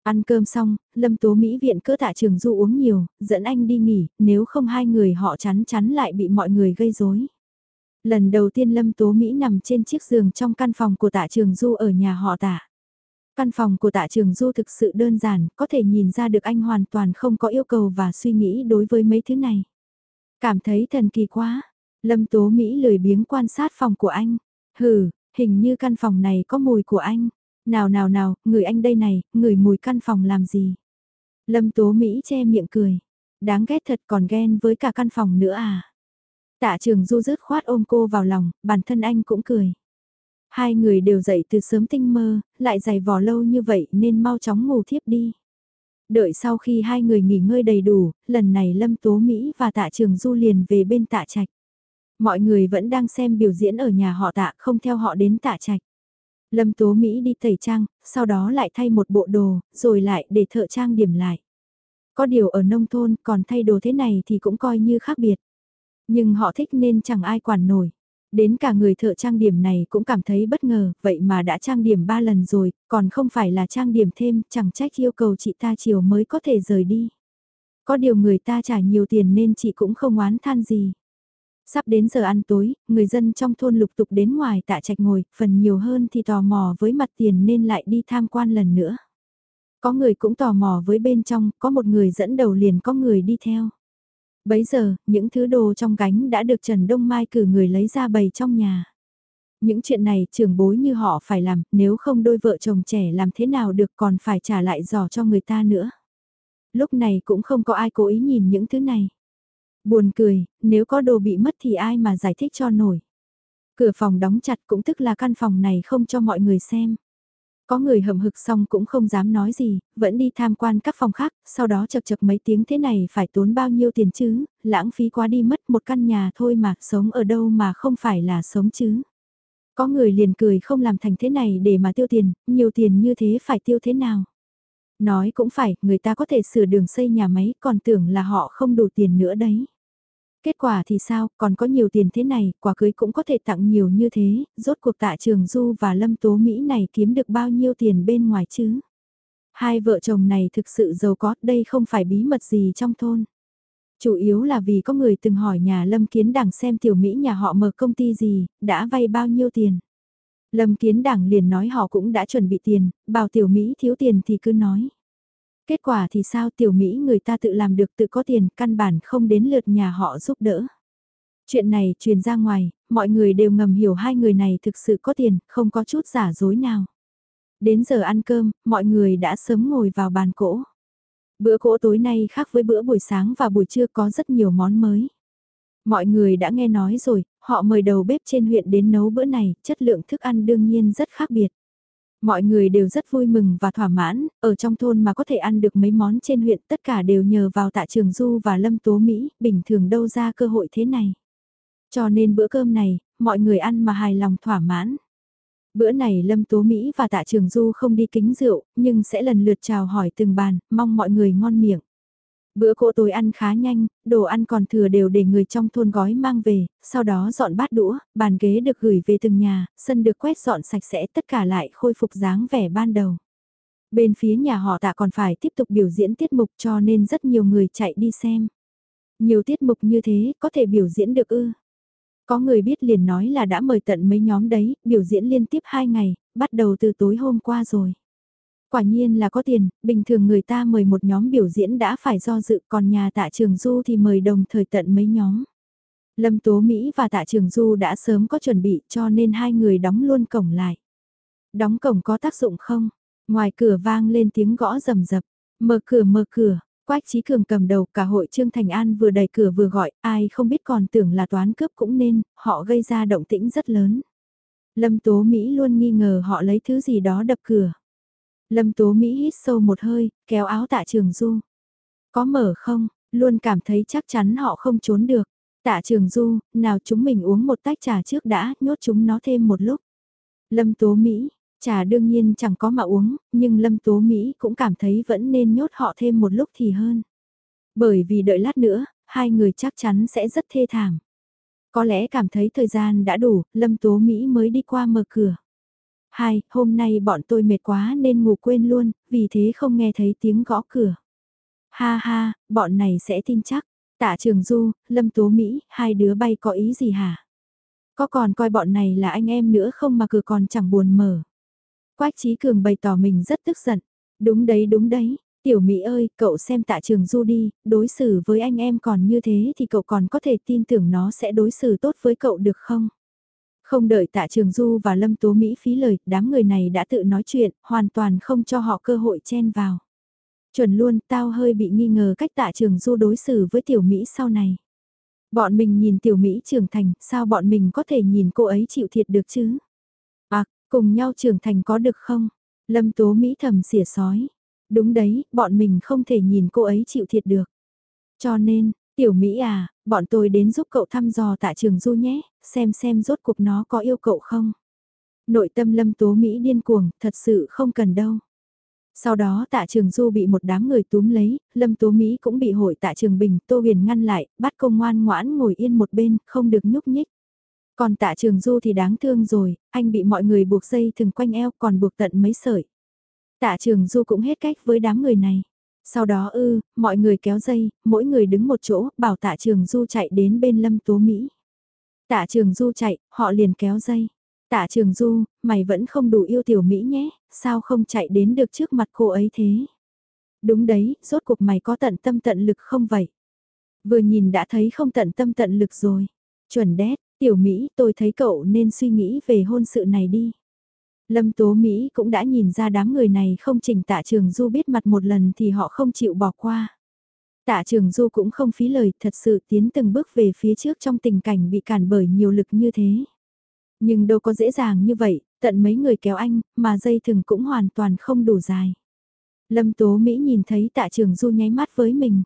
[SPEAKER 1] Ăn cơm xong, Lâm Tố Mỹ viện cỡ tạ trường du uống nhiều, dẫn anh đi nghỉ, nếu không hai người họ chắn chắn lại bị mọi người gây rối. Lần đầu tiên Lâm Tố Mỹ nằm trên chiếc giường trong căn phòng của tạ trường du ở nhà họ tạ. Căn phòng của tạ trường du thực sự đơn giản, có thể nhìn ra được anh hoàn toàn không có yêu cầu và suy nghĩ đối với mấy thứ này. Cảm thấy thần kỳ quá, Lâm Tố Mỹ lười biếng quan sát phòng của anh. Hừ, hình như căn phòng này có mùi của anh. Nào nào nào, người anh đây này, người mùi căn phòng làm gì? Lâm Tố Mỹ che miệng cười. Đáng ghét thật còn ghen với cả căn phòng nữa à? Tạ trường du rứt khoát ôm cô vào lòng, bản thân anh cũng cười. Hai người đều dậy từ sớm tinh mơ, lại dày vò lâu như vậy nên mau chóng ngủ thiếp đi. Đợi sau khi hai người nghỉ ngơi đầy đủ, lần này Lâm Tố Mỹ và Tạ Trường Du liền về bên Tạ Trạch. Mọi người vẫn đang xem biểu diễn ở nhà họ Tạ không theo họ đến Tạ Trạch. Lâm Tố Mỹ đi tẩy trang, sau đó lại thay một bộ đồ, rồi lại để thợ trang điểm lại. Có điều ở nông thôn còn thay đồ thế này thì cũng coi như khác biệt. Nhưng họ thích nên chẳng ai quản nổi. Đến cả người thợ trang điểm này cũng cảm thấy bất ngờ, vậy mà đã trang điểm ba lần rồi, còn không phải là trang điểm thêm, chẳng trách yêu cầu chị ta chiều mới có thể rời đi. Có điều người ta trả nhiều tiền nên chị cũng không oán than gì. Sắp đến giờ ăn tối, người dân trong thôn lục tục đến ngoài tạ trạch ngồi, phần nhiều hơn thì tò mò với mặt tiền nên lại đi tham quan lần nữa. Có người cũng tò mò với bên trong, có một người dẫn đầu liền có người đi theo. Bấy giờ, những thứ đồ trong gánh đã được Trần Đông Mai cử người lấy ra bày trong nhà. Những chuyện này trưởng bối như họ phải làm, nếu không đôi vợ chồng trẻ làm thế nào được còn phải trả lại giỏ cho người ta nữa. Lúc này cũng không có ai cố ý nhìn những thứ này. Buồn cười, nếu có đồ bị mất thì ai mà giải thích cho nổi. Cửa phòng đóng chặt cũng tức là căn phòng này không cho mọi người xem. Có người hầm hực xong cũng không dám nói gì, vẫn đi tham quan các phòng khác, sau đó chật chật mấy tiếng thế này phải tốn bao nhiêu tiền chứ, lãng phí quá đi mất một căn nhà thôi mà, sống ở đâu mà không phải là sống chứ. Có người liền cười không làm thành thế này để mà tiêu tiền, nhiều tiền như thế phải tiêu thế nào. Nói cũng phải, người ta có thể sửa đường xây nhà máy, còn tưởng là họ không đủ tiền nữa đấy. Kết quả thì sao, còn có nhiều tiền thế này, quả cưới cũng có thể tặng nhiều như thế, rốt cuộc tạ trường Du và Lâm Tố Mỹ này kiếm được bao nhiêu tiền bên ngoài chứ? Hai vợ chồng này thực sự giàu có, đây không phải bí mật gì trong thôn. Chủ yếu là vì có người từng hỏi nhà Lâm Kiến Đảng xem tiểu Mỹ nhà họ mở công ty gì, đã vay bao nhiêu tiền. Lâm Kiến Đảng liền nói họ cũng đã chuẩn bị tiền, bảo tiểu Mỹ thiếu tiền thì cứ nói. Kết quả thì sao tiểu Mỹ người ta tự làm được tự có tiền, căn bản không đến lượt nhà họ giúp đỡ. Chuyện này truyền ra ngoài, mọi người đều ngầm hiểu hai người này thực sự có tiền, không có chút giả dối nào. Đến giờ ăn cơm, mọi người đã sớm ngồi vào bàn cỗ. Bữa cỗ tối nay khác với bữa buổi sáng và buổi trưa có rất nhiều món mới. Mọi người đã nghe nói rồi, họ mời đầu bếp trên huyện đến nấu bữa này, chất lượng thức ăn đương nhiên rất khác biệt. Mọi người đều rất vui mừng và thỏa mãn, ở trong thôn mà có thể ăn được mấy món trên huyện tất cả đều nhờ vào tạ trường Du và Lâm Tố Mỹ, bình thường đâu ra cơ hội thế này. Cho nên bữa cơm này, mọi người ăn mà hài lòng thỏa mãn. Bữa này Lâm Tố Mỹ và Tạ Trường Du không đi kính rượu, nhưng sẽ lần lượt chào hỏi từng bàn, mong mọi người ngon miệng. Bữa cỗ tối ăn khá nhanh, đồ ăn còn thừa đều để người trong thôn gói mang về, sau đó dọn bát đũa, bàn ghế được gửi về từng nhà, sân được quét dọn sạch sẽ tất cả lại khôi phục dáng vẻ ban đầu. Bên phía nhà họ tạ còn phải tiếp tục biểu diễn tiết mục cho nên rất nhiều người chạy đi xem. Nhiều tiết mục như thế có thể biểu diễn được ư. Có người biết liền nói là đã mời tận mấy nhóm đấy, biểu diễn liên tiếp 2 ngày, bắt đầu từ tối hôm qua rồi. Quả nhiên là có tiền, bình thường người ta mời một nhóm biểu diễn đã phải do dự còn nhà tạ trường du thì mời đồng thời tận mấy nhóm. Lâm Tố Mỹ và tạ trường du đã sớm có chuẩn bị cho nên hai người đóng luôn cổng lại. Đóng cổng có tác dụng không? Ngoài cửa vang lên tiếng gõ rầm rập, mở cửa mở cửa, Quách Trí Cường cầm đầu cả hội Trương Thành An vừa đẩy cửa vừa gọi, ai không biết còn tưởng là toán cướp cũng nên, họ gây ra động tĩnh rất lớn. Lâm Tố Mỹ luôn nghi ngờ họ lấy thứ gì đó đập cửa. Lâm Tố Mỹ hít sâu một hơi, kéo áo tạ trường du. Có mở không, luôn cảm thấy chắc chắn họ không trốn được. Tạ trường du, nào chúng mình uống một tách trà trước đã, nhốt chúng nó thêm một lúc. Lâm Tố Mỹ, trà đương nhiên chẳng có mà uống, nhưng Lâm Tố Mỹ cũng cảm thấy vẫn nên nhốt họ thêm một lúc thì hơn. Bởi vì đợi lát nữa, hai người chắc chắn sẽ rất thê thảm. Có lẽ cảm thấy thời gian đã đủ, Lâm Tố Mỹ mới đi qua mở cửa. Hai, hôm nay bọn tôi mệt quá nên ngủ quên luôn, vì thế không nghe thấy tiếng gõ cửa. Ha ha, bọn này sẽ tin chắc. Tạ Trường Du, Lâm Tố Mỹ, hai đứa bay có ý gì hả? Có còn coi bọn này là anh em nữa không mà cửa còn chẳng buồn mở. Quách Trí Cường bày tỏ mình rất tức giận. Đúng đấy đúng đấy, tiểu Mỹ ơi, cậu xem tạ trường du đi, đối xử với anh em còn như thế thì cậu còn có thể tin tưởng nó sẽ đối xử tốt với cậu được không? Không đợi tạ trường du và lâm tố Mỹ phí lời, đám người này đã tự nói chuyện, hoàn toàn không cho họ cơ hội chen vào. Chuẩn luôn, tao hơi bị nghi ngờ cách tạ trường du đối xử với tiểu Mỹ sau này. Bọn mình nhìn tiểu Mỹ trưởng thành, sao bọn mình có thể nhìn cô ấy chịu thiệt được chứ? À, cùng nhau trưởng thành có được không? Lâm Tố Mỹ thầm xỉa sói. Đúng đấy, bọn mình không thể nhìn cô ấy chịu thiệt được. Cho nên, tiểu Mỹ à, bọn tôi đến giúp cậu thăm dò tạ trường du nhé, xem xem rốt cuộc nó có yêu cậu không. Nội tâm Lâm Tố Mỹ điên cuồng, thật sự không cần đâu. Sau đó tạ trường du bị một đám người túm lấy, Lâm Tố Mỹ cũng bị hội tạ trường bình, Tô Huyền ngăn lại, bắt công ngoan ngoãn ngồi yên một bên, không được nhúc nhích. Còn tạ trường du thì đáng thương rồi, anh bị mọi người buộc dây thừng quanh eo còn buộc tận mấy sợi. Tạ trường du cũng hết cách với đám người này. Sau đó ư, mọi người kéo dây, mỗi người đứng một chỗ, bảo tạ trường du chạy đến bên lâm tố Mỹ. Tạ trường du chạy, họ liền kéo dây. Tạ trường du, mày vẫn không đủ yêu tiểu Mỹ nhé, sao không chạy đến được trước mặt cô ấy thế? Đúng đấy, rốt cuộc mày có tận tâm tận lực không vậy? Vừa nhìn đã thấy không tận tâm tận lực rồi. Chuẩn đét, tiểu Mỹ tôi thấy cậu nên suy nghĩ về hôn sự này đi. Lâm Tố Mỹ cũng đã nhìn ra đám người này không chỉnh tạ trường du biết mặt một lần thì họ không chịu bỏ qua. Tạ trường du cũng không phí lời thật sự tiến từng bước về phía trước trong tình cảnh bị cản bởi nhiều lực như thế. Nhưng đâu có dễ dàng như vậy, tận mấy người kéo anh, mà dây thừng cũng hoàn toàn không đủ dài. Lâm Tố Mỹ nhìn thấy tạ trường du nháy mắt với mình.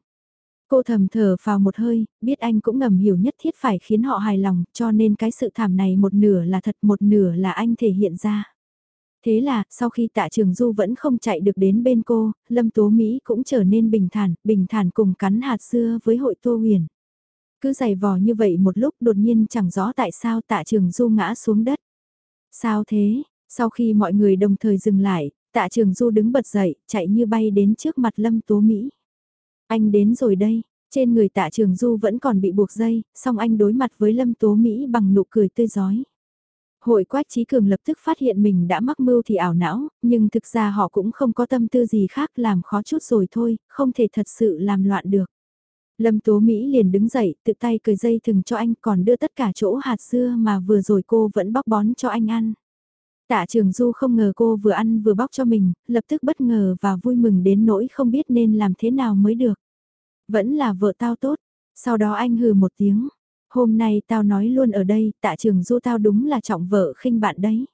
[SPEAKER 1] Cô thầm thở vào một hơi, biết anh cũng ngầm hiểu nhất thiết phải khiến họ hài lòng, cho nên cái sự thảm này một nửa là thật một nửa là anh thể hiện ra. Thế là, sau khi tạ trường du vẫn không chạy được đến bên cô, Lâm Tố Mỹ cũng trở nên bình thản, bình thản cùng cắn hạt xưa với hội Tô Huyền. Cứ giày vò như vậy một lúc đột nhiên chẳng rõ tại sao tạ trường du ngã xuống đất. Sao thế? Sau khi mọi người đồng thời dừng lại, tạ trường du đứng bật dậy, chạy như bay đến trước mặt Lâm Tố Mỹ. Anh đến rồi đây, trên người tạ trường du vẫn còn bị buộc dây, song anh đối mặt với Lâm Tố Mỹ bằng nụ cười tươi giói. Hội Quách Trí Cường lập tức phát hiện mình đã mắc mưu thì ảo não, nhưng thực ra họ cũng không có tâm tư gì khác làm khó chút rồi thôi, không thể thật sự làm loạn được. Lâm Tố Mỹ liền đứng dậy, tự tay cười dây thừng cho anh còn đưa tất cả chỗ hạt dưa mà vừa rồi cô vẫn bóc bón cho anh ăn. Tạ Trường Du không ngờ cô vừa ăn vừa bóc cho mình, lập tức bất ngờ và vui mừng đến nỗi không biết nên làm thế nào mới được. Vẫn là vợ tao tốt, sau đó anh hừ một tiếng. Hôm nay tao nói luôn ở đây, tạ trường du tao đúng là trọng vợ khinh bạn đấy.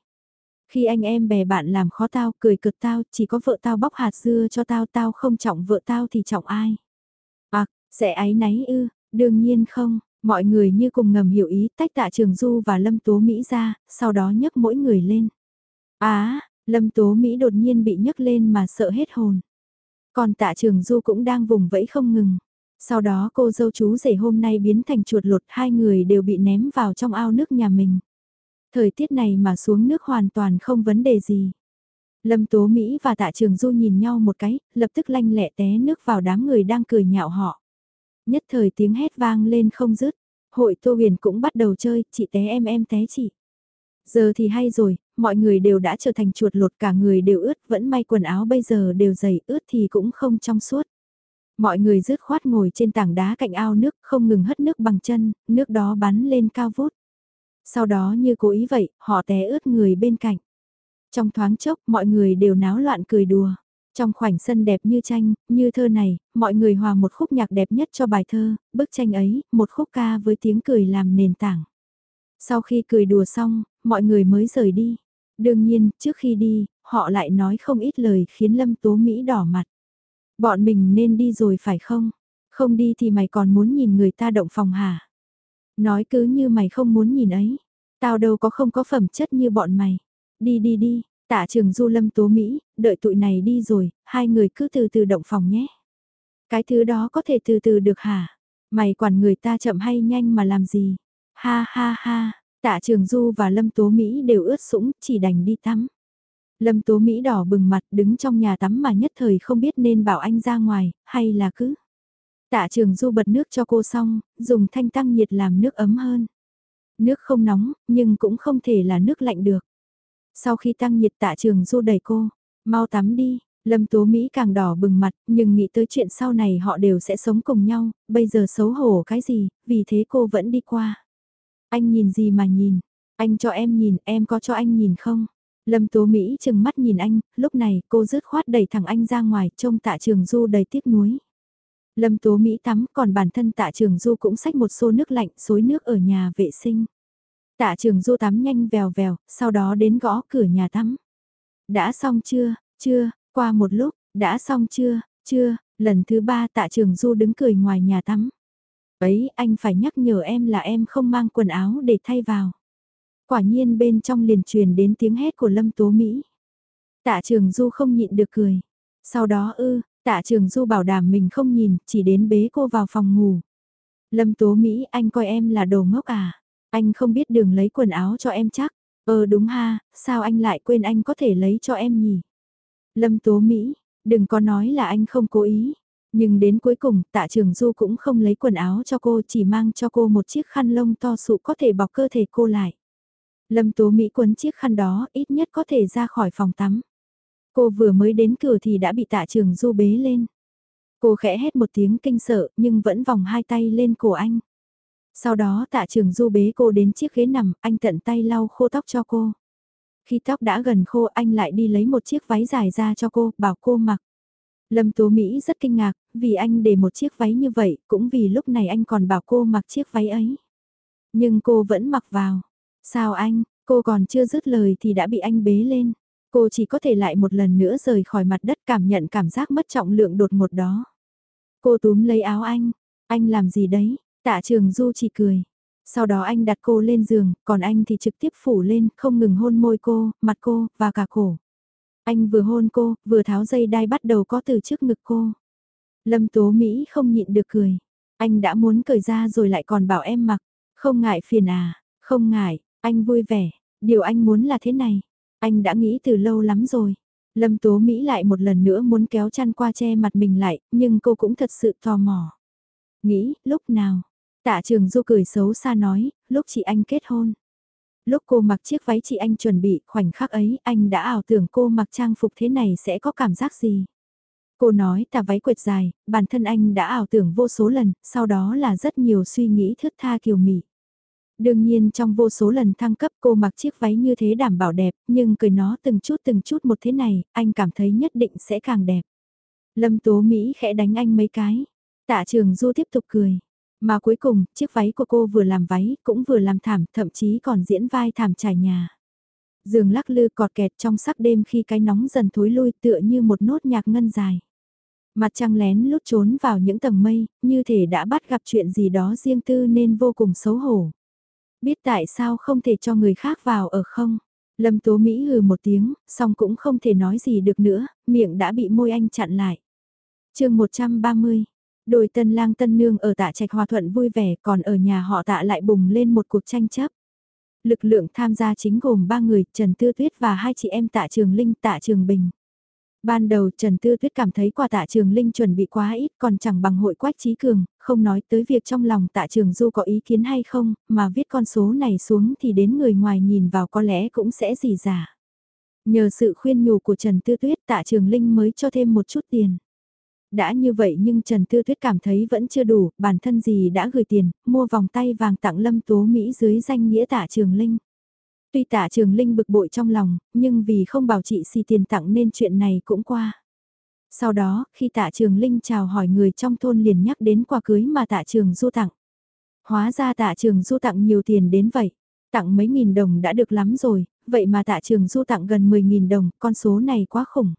[SPEAKER 1] Khi anh em bè bạn làm khó tao, cười cực tao, chỉ có vợ tao bóc hạt dưa cho tao, tao không trọng vợ tao thì trọng ai. À, sẽ ái náy ư, đương nhiên không, mọi người như cùng ngầm hiểu ý tách tạ trường du và lâm tố Mỹ ra, sau đó nhấc mỗi người lên. Á, lâm tố Mỹ đột nhiên bị nhấc lên mà sợ hết hồn. Còn tạ trường du cũng đang vùng vẫy không ngừng. Sau đó cô dâu chú rể hôm nay biến thành chuột lột hai người đều bị ném vào trong ao nước nhà mình. Thời tiết này mà xuống nước hoàn toàn không vấn đề gì. Lâm Tố Mỹ và Tạ Trường Du nhìn nhau một cái, lập tức lanh lẹ té nước vào đám người đang cười nhạo họ. Nhất thời tiếng hét vang lên không dứt. Hội Tô Huyền cũng bắt đầu chơi, chị té em em té chị. Giờ thì hay rồi, mọi người đều đã trở thành chuột lột cả người đều ướt, vẫn may quần áo bây giờ đều dày ướt thì cũng không trong suốt. Mọi người rứt khoát ngồi trên tảng đá cạnh ao nước, không ngừng hất nước bằng chân, nước đó bắn lên cao vút. Sau đó như cố ý vậy, họ té ướt người bên cạnh. Trong thoáng chốc, mọi người đều náo loạn cười đùa. Trong khoảnh sân đẹp như tranh, như thơ này, mọi người hòa một khúc nhạc đẹp nhất cho bài thơ, bức tranh ấy, một khúc ca với tiếng cười làm nền tảng. Sau khi cười đùa xong, mọi người mới rời đi. Đương nhiên, trước khi đi, họ lại nói không ít lời khiến Lâm Tố Mỹ đỏ mặt. Bọn mình nên đi rồi phải không? Không đi thì mày còn muốn nhìn người ta động phòng hả? Nói cứ như mày không muốn nhìn ấy. Tao đâu có không có phẩm chất như bọn mày. Đi đi đi, tạ trường du lâm tố Mỹ, đợi tụi này đi rồi, hai người cứ từ từ động phòng nhé. Cái thứ đó có thể từ từ được hả? Mày quản người ta chậm hay nhanh mà làm gì? Ha ha ha, tạ trường du và lâm tố Mỹ đều ướt sũng, chỉ đành đi tắm. Lâm Tố Mỹ đỏ bừng mặt đứng trong nhà tắm mà nhất thời không biết nên bảo anh ra ngoài, hay là cứ. Tạ trường du bật nước cho cô xong, dùng thanh tăng nhiệt làm nước ấm hơn. Nước không nóng, nhưng cũng không thể là nước lạnh được. Sau khi tăng nhiệt tạ trường du đẩy cô, mau tắm đi, Lâm Tố Mỹ càng đỏ bừng mặt, nhưng nghĩ tới chuyện sau này họ đều sẽ sống cùng nhau, bây giờ xấu hổ cái gì, vì thế cô vẫn đi qua. Anh nhìn gì mà nhìn, anh cho em nhìn, em có cho anh nhìn không? Lâm Tố Mỹ chừng mắt nhìn anh, lúc này cô rứt khoát đẩy thẳng anh ra ngoài, trông tạ trường du đầy tiếc nuối. Lâm Tố Mỹ tắm, còn bản thân tạ trường du cũng xách một xô nước lạnh xối nước ở nhà vệ sinh. Tạ trường du tắm nhanh vèo vèo, sau đó đến gõ cửa nhà tắm. Đã xong chưa, chưa, qua một lúc, đã xong chưa, chưa, lần thứ ba tạ trường du đứng cười ngoài nhà tắm. Ấy, anh phải nhắc nhở em là em không mang quần áo để thay vào. Quả nhiên bên trong liền truyền đến tiếng hét của Lâm Tố Mỹ. Tạ trường du không nhịn được cười. Sau đó ư, tạ trường du bảo đảm mình không nhìn, chỉ đến bế cô vào phòng ngủ. Lâm Tố Mỹ anh coi em là đồ ngốc à? Anh không biết đường lấy quần áo cho em chắc. Ờ đúng ha, sao anh lại quên anh có thể lấy cho em nhỉ? Lâm Tố Mỹ, đừng có nói là anh không cố ý. Nhưng đến cuối cùng tạ trường du cũng không lấy quần áo cho cô chỉ mang cho cô một chiếc khăn lông to sụ có thể bọc cơ thể cô lại. Lâm Tố Mỹ quấn chiếc khăn đó ít nhất có thể ra khỏi phòng tắm. Cô vừa mới đến cửa thì đã bị tạ trường du bế lên. Cô khẽ hét một tiếng kinh sợ nhưng vẫn vòng hai tay lên cổ anh. Sau đó tạ trường du bế cô đến chiếc ghế nằm, anh tận tay lau khô tóc cho cô. Khi tóc đã gần khô anh lại đi lấy một chiếc váy dài ra cho cô, bảo cô mặc. Lâm Tố Mỹ rất kinh ngạc, vì anh để một chiếc váy như vậy, cũng vì lúc này anh còn bảo cô mặc chiếc váy ấy. Nhưng cô vẫn mặc vào. Sao anh, cô còn chưa dứt lời thì đã bị anh bế lên. Cô chỉ có thể lại một lần nữa rời khỏi mặt đất cảm nhận cảm giác mất trọng lượng đột ngột đó. Cô túm lấy áo anh, anh làm gì đấy, tạ trường du chỉ cười. Sau đó anh đặt cô lên giường, còn anh thì trực tiếp phủ lên, không ngừng hôn môi cô, mặt cô, và cả cổ. Anh vừa hôn cô, vừa tháo dây đai bắt đầu có từ trước ngực cô. Lâm Tố Mỹ không nhịn được cười. Anh đã muốn cởi ra rồi lại còn bảo em mặc. Không ngại phiền à, không ngại, anh vui vẻ. Điều anh muốn là thế này. Anh đã nghĩ từ lâu lắm rồi. Lâm Tố Mỹ lại một lần nữa muốn kéo chăn qua che mặt mình lại, nhưng cô cũng thật sự tò mò. Nghĩ, lúc nào, Tạ trường du cười xấu xa nói, lúc chị anh kết hôn. Lúc cô mặc chiếc váy chị anh chuẩn bị, khoảnh khắc ấy anh đã ảo tưởng cô mặc trang phục thế này sẽ có cảm giác gì. Cô nói tà váy quệt dài, bản thân anh đã ảo tưởng vô số lần, sau đó là rất nhiều suy nghĩ thướt tha kiều mị. Đương nhiên trong vô số lần thăng cấp cô mặc chiếc váy như thế đảm bảo đẹp, nhưng cười nó từng chút từng chút một thế này, anh cảm thấy nhất định sẽ càng đẹp. Lâm Tố Mỹ khẽ đánh anh mấy cái. Tạ trường Du tiếp tục cười. Mà cuối cùng, chiếc váy của cô vừa làm váy, cũng vừa làm thảm, thậm chí còn diễn vai thảm trải nhà. Giường lắc lư cọt kẹt trong sắc đêm khi cái nóng dần thối lui tựa như một nốt nhạc ngân dài. Mặt trăng lén lút trốn vào những tầng mây, như thể đã bắt gặp chuyện gì đó riêng tư nên vô cùng xấu hổ. Biết tại sao không thể cho người khác vào ở không? Lâm Tố Mỹ hừ một tiếng, xong cũng không thể nói gì được nữa, miệng đã bị môi anh chặn lại. chương 130, Đôi tân lang tân nương ở tạ trạch hòa thuận vui vẻ còn ở nhà họ tạ lại bùng lên một cuộc tranh chấp. Lực lượng tham gia chính gồm ba người, Trần Tư Tuyết và hai chị em tạ Trường Linh tạ Trường Bình. Ban đầu Trần Tư Tuyết cảm thấy quà tạ Trường Linh chuẩn bị quá ít còn chẳng bằng hội quách trí cường, không nói tới việc trong lòng tạ Trường Du có ý kiến hay không, mà viết con số này xuống thì đến người ngoài nhìn vào có lẽ cũng sẽ gì giả. Nhờ sự khuyên nhủ của Trần Tư Tuyết tạ Trường Linh mới cho thêm một chút tiền. Đã như vậy nhưng Trần Tư Tuyết cảm thấy vẫn chưa đủ, bản thân gì đã gửi tiền, mua vòng tay vàng tặng Lâm Tố Mỹ dưới danh nghĩa tạ Trường Linh. Tuy tạ Trường Linh bực bội trong lòng, nhưng vì không bảo chị xì tiền tặng nên chuyện này cũng qua. Sau đó, khi tạ Trường Linh chào hỏi người trong thôn liền nhắc đến quà cưới mà tạ Trường Du tặng. Hóa ra tạ Trường Du tặng nhiều tiền đến vậy. Tặng mấy nghìn đồng đã được lắm rồi, vậy mà tạ Trường Du tặng gần 10.000 đồng, con số này quá khủng.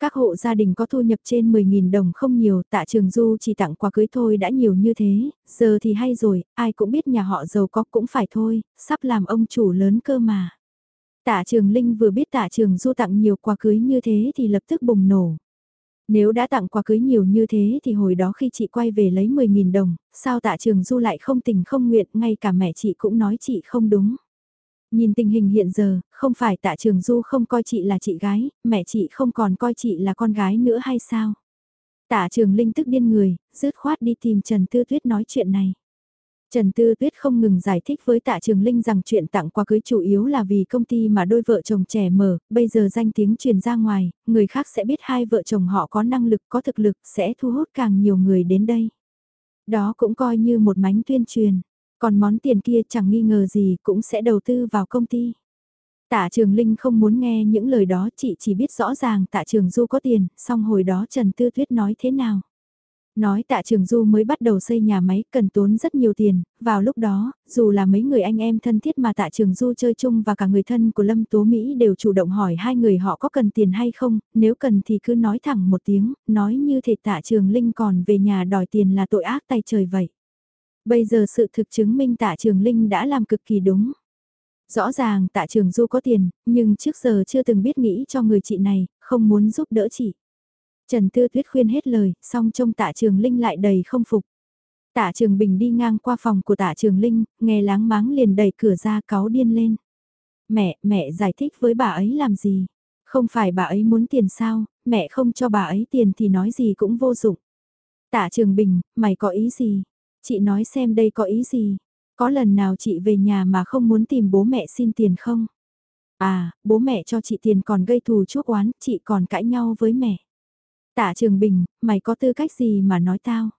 [SPEAKER 1] Các hộ gia đình có thu nhập trên 10.000 đồng không nhiều, tạ trường du chỉ tặng quà cưới thôi đã nhiều như thế, giờ thì hay rồi, ai cũng biết nhà họ giàu có cũng phải thôi, sắp làm ông chủ lớn cơ mà. Tạ trường Linh vừa biết tạ trường du tặng nhiều quà cưới như thế thì lập tức bùng nổ. Nếu đã tặng quà cưới nhiều như thế thì hồi đó khi chị quay về lấy 10.000 đồng, sao tạ trường du lại không tình không nguyện, ngay cả mẹ chị cũng nói chị không đúng. Nhìn tình hình hiện giờ, không phải tạ trường du không coi chị là chị gái, mẹ chị không còn coi chị là con gái nữa hay sao? Tạ trường linh tức điên người, rứt khoát đi tìm Trần Tư Tuyết nói chuyện này. Trần Tư Tuyết không ngừng giải thích với Tạ Trường Linh rằng chuyện tặng quà cưới chủ yếu là vì công ty mà đôi vợ chồng trẻ mở, bây giờ danh tiếng truyền ra ngoài, người khác sẽ biết hai vợ chồng họ có năng lực, có thực lực, sẽ thu hút càng nhiều người đến đây. Đó cũng coi như một mánh tuyên truyền, còn món tiền kia chẳng nghi ngờ gì cũng sẽ đầu tư vào công ty. Tạ Trường Linh không muốn nghe những lời đó, chị chỉ biết rõ ràng Tạ Trường Du có tiền, xong hồi đó Trần Tư Tuyết nói thế nào. Nói tạ trường du mới bắt đầu xây nhà máy cần tốn rất nhiều tiền, vào lúc đó, dù là mấy người anh em thân thiết mà tạ trường du chơi chung và cả người thân của Lâm Tố Mỹ đều chủ động hỏi hai người họ có cần tiền hay không, nếu cần thì cứ nói thẳng một tiếng, nói như thể tạ trường Linh còn về nhà đòi tiền là tội ác tay trời vậy. Bây giờ sự thực chứng minh tạ trường Linh đã làm cực kỳ đúng. Rõ ràng tạ trường du có tiền, nhưng trước giờ chưa từng biết nghĩ cho người chị này, không muốn giúp đỡ chị. Trần Tư Tuyết khuyên hết lời, song trông tạ trường Linh lại đầy không phục. Tạ trường Bình đi ngang qua phòng của tạ trường Linh, nghe láng máng liền đẩy cửa ra cáu điên lên. Mẹ, mẹ giải thích với bà ấy làm gì? Không phải bà ấy muốn tiền sao, mẹ không cho bà ấy tiền thì nói gì cũng vô dụng. Tạ trường Bình, mày có ý gì? Chị nói xem đây có ý gì? Có lần nào chị về nhà mà không muốn tìm bố mẹ xin tiền không? À, bố mẹ cho chị tiền còn gây thù chuốc oán, chị còn cãi nhau với mẹ. Tạ Trường Bình, mày có tư cách gì mà nói tao?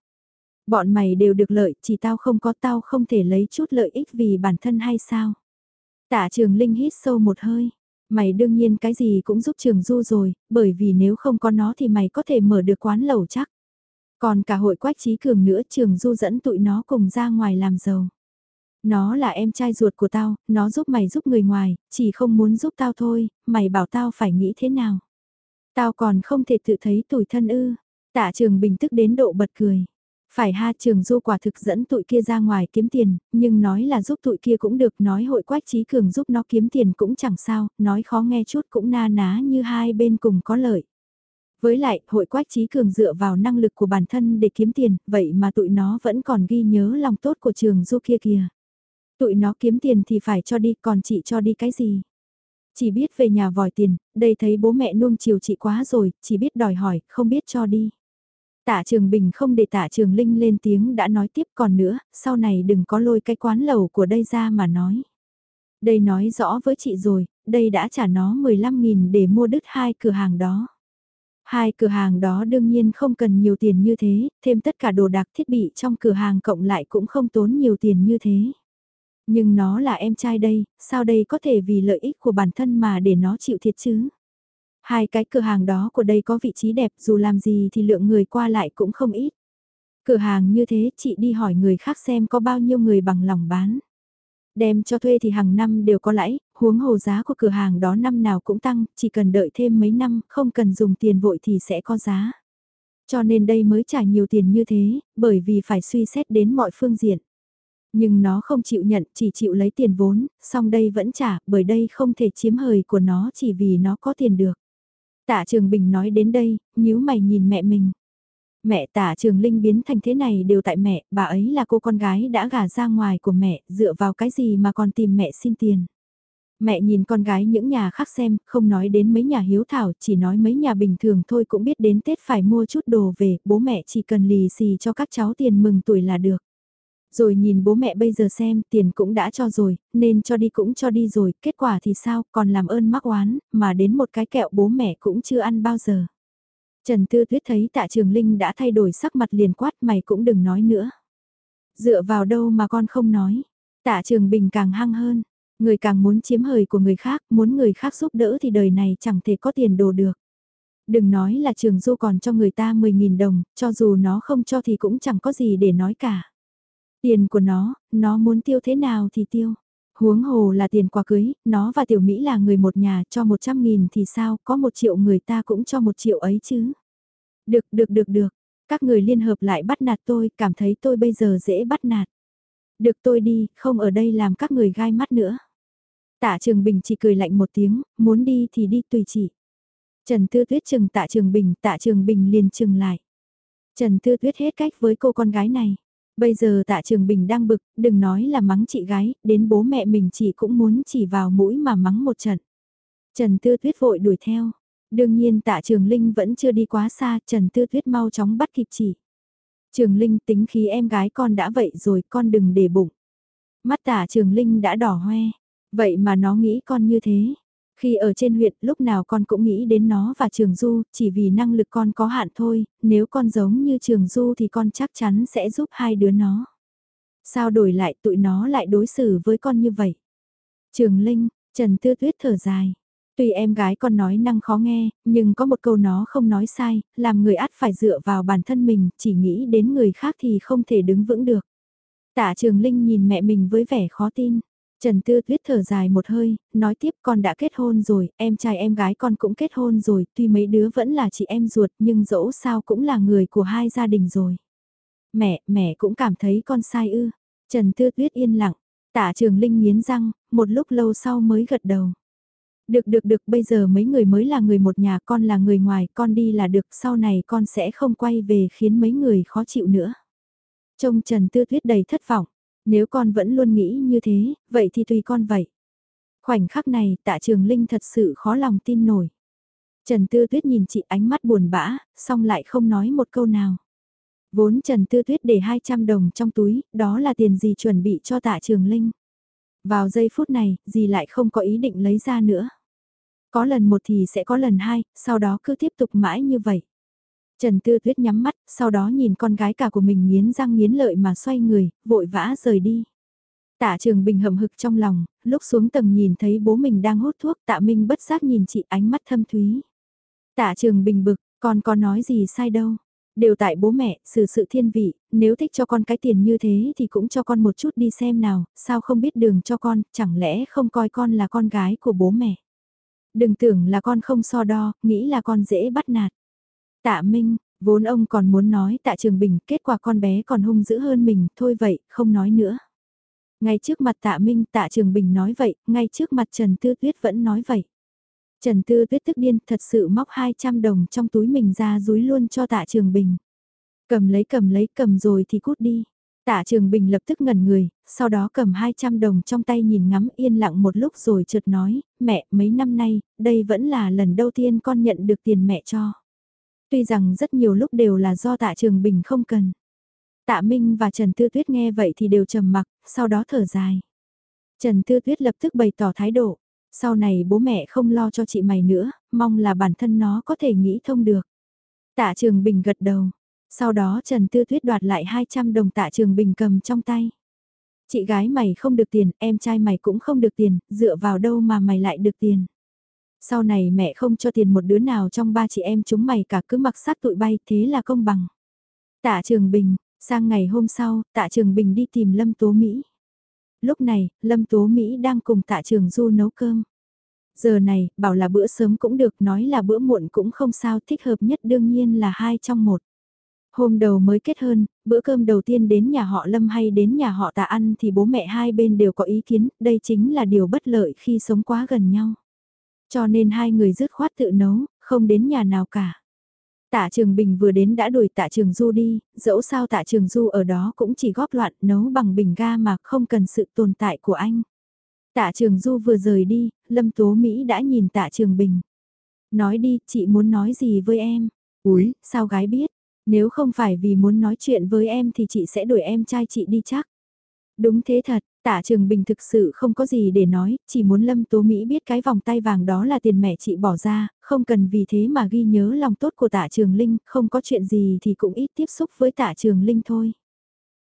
[SPEAKER 1] Bọn mày đều được lợi, chỉ tao không có tao không thể lấy chút lợi ích vì bản thân hay sao? Tạ Trường Linh hít sâu một hơi. Mày đương nhiên cái gì cũng giúp Trường Du rồi, bởi vì nếu không có nó thì mày có thể mở được quán lẩu chắc. Còn cả hội quách trí cường nữa Trường Du dẫn tụi nó cùng ra ngoài làm giàu. Nó là em trai ruột của tao, nó giúp mày giúp người ngoài, chỉ không muốn giúp tao thôi, mày bảo tao phải nghĩ thế nào? Tao còn không thể tự thấy tủi thân ư. Tạ trường bình tức đến độ bật cười. Phải ha trường du quả thực dẫn tụi kia ra ngoài kiếm tiền, nhưng nói là giúp tụi kia cũng được, nói hội quách trí cường giúp nó kiếm tiền cũng chẳng sao, nói khó nghe chút cũng na ná như hai bên cùng có lợi. Với lại, hội quách trí cường dựa vào năng lực của bản thân để kiếm tiền, vậy mà tụi nó vẫn còn ghi nhớ lòng tốt của trường du kia kìa. Tụi nó kiếm tiền thì phải cho đi, còn chị cho đi cái gì? Chỉ biết về nhà vòi tiền, đây thấy bố mẹ nuông chiều chị quá rồi, chỉ biết đòi hỏi, không biết cho đi. Tạ Trường Bình không để Tạ Trường Linh lên tiếng đã nói tiếp còn nữa, sau này đừng có lôi cái quán lầu của đây ra mà nói. Đây nói rõ với chị rồi, đây đã trả nó 15.000 để mua đứt hai cửa hàng đó. Hai cửa hàng đó đương nhiên không cần nhiều tiền như thế, thêm tất cả đồ đạc thiết bị trong cửa hàng cộng lại cũng không tốn nhiều tiền như thế. Nhưng nó là em trai đây, sao đây có thể vì lợi ích của bản thân mà để nó chịu thiệt chứ? Hai cái cửa hàng đó của đây có vị trí đẹp dù làm gì thì lượng người qua lại cũng không ít. Cửa hàng như thế chị đi hỏi người khác xem có bao nhiêu người bằng lòng bán. Đem cho thuê thì hàng năm đều có lãi, huống hồ giá của cửa hàng đó năm nào cũng tăng, chỉ cần đợi thêm mấy năm, không cần dùng tiền vội thì sẽ có giá. Cho nên đây mới trả nhiều tiền như thế, bởi vì phải suy xét đến mọi phương diện. Nhưng nó không chịu nhận, chỉ chịu lấy tiền vốn, song đây vẫn trả, bởi đây không thể chiếm hời của nó chỉ vì nó có tiền được. Tạ Trường Bình nói đến đây, nhíu mày nhìn mẹ mình. Mẹ Tạ Trường Linh biến thành thế này đều tại mẹ, bà ấy là cô con gái đã gả ra ngoài của mẹ, dựa vào cái gì mà còn tìm mẹ xin tiền. Mẹ nhìn con gái những nhà khác xem, không nói đến mấy nhà hiếu thảo, chỉ nói mấy nhà bình thường thôi cũng biết đến Tết phải mua chút đồ về, bố mẹ chỉ cần lì xì cho các cháu tiền mừng tuổi là được. Rồi nhìn bố mẹ bây giờ xem tiền cũng đã cho rồi, nên cho đi cũng cho đi rồi, kết quả thì sao, còn làm ơn mắc oán, mà đến một cái kẹo bố mẹ cũng chưa ăn bao giờ. Trần Tư Tuyết thấy tạ trường Linh đã thay đổi sắc mặt liền quát mày cũng đừng nói nữa. Dựa vào đâu mà con không nói. Tạ trường Bình càng hăng hơn, người càng muốn chiếm hời của người khác, muốn người khác giúp đỡ thì đời này chẳng thể có tiền đồ được. Đừng nói là trường du còn cho người ta 10.000 đồng, cho dù nó không cho thì cũng chẳng có gì để nói cả. Tiền của nó, nó muốn tiêu thế nào thì tiêu. Huống hồ là tiền quà cưới, nó và tiểu Mỹ là người một nhà cho 100.000 thì sao, có một triệu người ta cũng cho một triệu ấy chứ. Được, được, được, được. Các người liên hợp lại bắt nạt tôi, cảm thấy tôi bây giờ dễ bắt nạt. Được tôi đi, không ở đây làm các người gai mắt nữa. Tạ Trường Bình chỉ cười lạnh một tiếng, muốn đi thì đi tùy chỉ. Trần Tư Tuyết chừng Tạ Trường Bình, Tạ Trường Bình liền chừng lại. Trần Tư Tuyết hết cách với cô con gái này. Bây giờ tạ trường bình đang bực, đừng nói là mắng chị gái, đến bố mẹ mình chị cũng muốn chỉ vào mũi mà mắng một trận. Trần Tư Tuyết vội đuổi theo. Đương nhiên tạ trường Linh vẫn chưa đi quá xa, Trần Tư Tuyết mau chóng bắt kịp chỉ. Trường Linh tính khí em gái con đã vậy rồi, con đừng để bụng. Mắt tạ trường Linh đã đỏ hoe, vậy mà nó nghĩ con như thế. Khi ở trên huyện, lúc nào con cũng nghĩ đến nó và Trường Du, chỉ vì năng lực con có hạn thôi, nếu con giống như Trường Du thì con chắc chắn sẽ giúp hai đứa nó. Sao đổi lại tụi nó lại đối xử với con như vậy? Trường Linh, Trần Tư Tuyết thở dài. Tuy em gái con nói năng khó nghe, nhưng có một câu nó không nói sai, làm người ắt phải dựa vào bản thân mình, chỉ nghĩ đến người khác thì không thể đứng vững được. Tạ Trường Linh nhìn mẹ mình với vẻ khó tin. Trần Tư Tuyết thở dài một hơi, nói tiếp con đã kết hôn rồi, em trai em gái con cũng kết hôn rồi, tuy mấy đứa vẫn là chị em ruột nhưng dẫu sao cũng là người của hai gia đình rồi. Mẹ, mẹ cũng cảm thấy con sai ư. Trần Tư Tuyết yên lặng, tạ trường Linh nghiến răng, một lúc lâu sau mới gật đầu. Được được được bây giờ mấy người mới là người một nhà con là người ngoài con đi là được sau này con sẽ không quay về khiến mấy người khó chịu nữa. Trông Trần Tư Tuyết đầy thất vọng. Nếu con vẫn luôn nghĩ như thế, vậy thì tùy con vậy. Khoảnh khắc này tạ trường Linh thật sự khó lòng tin nổi. Trần Tư Tuyết nhìn chị ánh mắt buồn bã, xong lại không nói một câu nào. Vốn Trần Tư Tuyết để 200 đồng trong túi, đó là tiền gì chuẩn bị cho tạ trường Linh. Vào giây phút này, gì lại không có ý định lấy ra nữa. Có lần một thì sẽ có lần hai, sau đó cứ tiếp tục mãi như vậy. Trần Tư Tuyết nhắm mắt, sau đó nhìn con gái cả của mình nghiến răng nghiến lợi mà xoay người, vội vã rời đi. Tạ Trường Bình hậm hực trong lòng, lúc xuống tầng nhìn thấy bố mình đang hút thuốc, Tạ Minh bất giác nhìn chị ánh mắt thâm thúy. Tạ Trường Bình bực, con có nói gì sai đâu. Đều tại bố mẹ, xử sự thiên vị, nếu thích cho con cái tiền như thế thì cũng cho con một chút đi xem nào, sao không biết đường cho con, chẳng lẽ không coi con là con gái của bố mẹ. Đừng tưởng là con không so đo, nghĩ là con dễ bắt nạt. Tạ Minh, vốn ông còn muốn nói tạ Trường Bình, kết quả con bé còn hung dữ hơn mình, thôi vậy, không nói nữa. Ngay trước mặt tạ Minh tạ Trường Bình nói vậy, ngay trước mặt Trần Tư Tuyết vẫn nói vậy. Trần Tư Tuyết tức điên thật sự móc 200 đồng trong túi mình ra dúi luôn cho tạ Trường Bình. Cầm lấy cầm lấy cầm rồi thì cút đi. Tạ Trường Bình lập tức ngẩn người, sau đó cầm 200 đồng trong tay nhìn ngắm yên lặng một lúc rồi chợt nói, mẹ mấy năm nay, đây vẫn là lần đầu tiên con nhận được tiền mẹ cho. Tuy rằng rất nhiều lúc đều là do tạ Trường Bình không cần. Tạ Minh và Trần Tư Tuyết nghe vậy thì đều trầm mặc, sau đó thở dài. Trần Tư Tuyết lập tức bày tỏ thái độ, sau này bố mẹ không lo cho chị mày nữa, mong là bản thân nó có thể nghĩ thông được. Tạ Trường Bình gật đầu, sau đó Trần Tư Tuyết đoạt lại 200 đồng tạ Trường Bình cầm trong tay. Chị gái mày không được tiền, em trai mày cũng không được tiền, dựa vào đâu mà mày lại được tiền. Sau này mẹ không cho tiền một đứa nào trong ba chị em chúng mày cả cứ mặc sát tụi bay thế là công bằng. Tạ Trường Bình, sang ngày hôm sau, Tạ Trường Bình đi tìm Lâm Tố Mỹ. Lúc này, Lâm Tố Mỹ đang cùng Tạ Trường Du nấu cơm. Giờ này, bảo là bữa sớm cũng được, nói là bữa muộn cũng không sao, thích hợp nhất đương nhiên là hai trong một. Hôm đầu mới kết hôn, bữa cơm đầu tiên đến nhà họ Lâm hay đến nhà họ Tạ ăn thì bố mẹ hai bên đều có ý kiến, đây chính là điều bất lợi khi sống quá gần nhau. Cho nên hai người dứt khoát tự nấu, không đến nhà nào cả. Tạ Trường Bình vừa đến đã đuổi Tạ Trường Du đi, dẫu sao Tạ Trường Du ở đó cũng chỉ góp loạn nấu bằng bình ga mà không cần sự tồn tại của anh. Tạ Trường Du vừa rời đi, Lâm Tố Mỹ đã nhìn Tạ Trường Bình. Nói đi, chị muốn nói gì với em? Úi, sao gái biết? Nếu không phải vì muốn nói chuyện với em thì chị sẽ đuổi em trai chị đi chắc. Đúng thế thật, Tạ Trường Bình thực sự không có gì để nói, chỉ muốn Lâm Tố Mỹ biết cái vòng tay vàng đó là tiền mẹ chị bỏ ra, không cần vì thế mà ghi nhớ lòng tốt của Tạ Trường Linh, không có chuyện gì thì cũng ít tiếp xúc với Tạ Trường Linh thôi.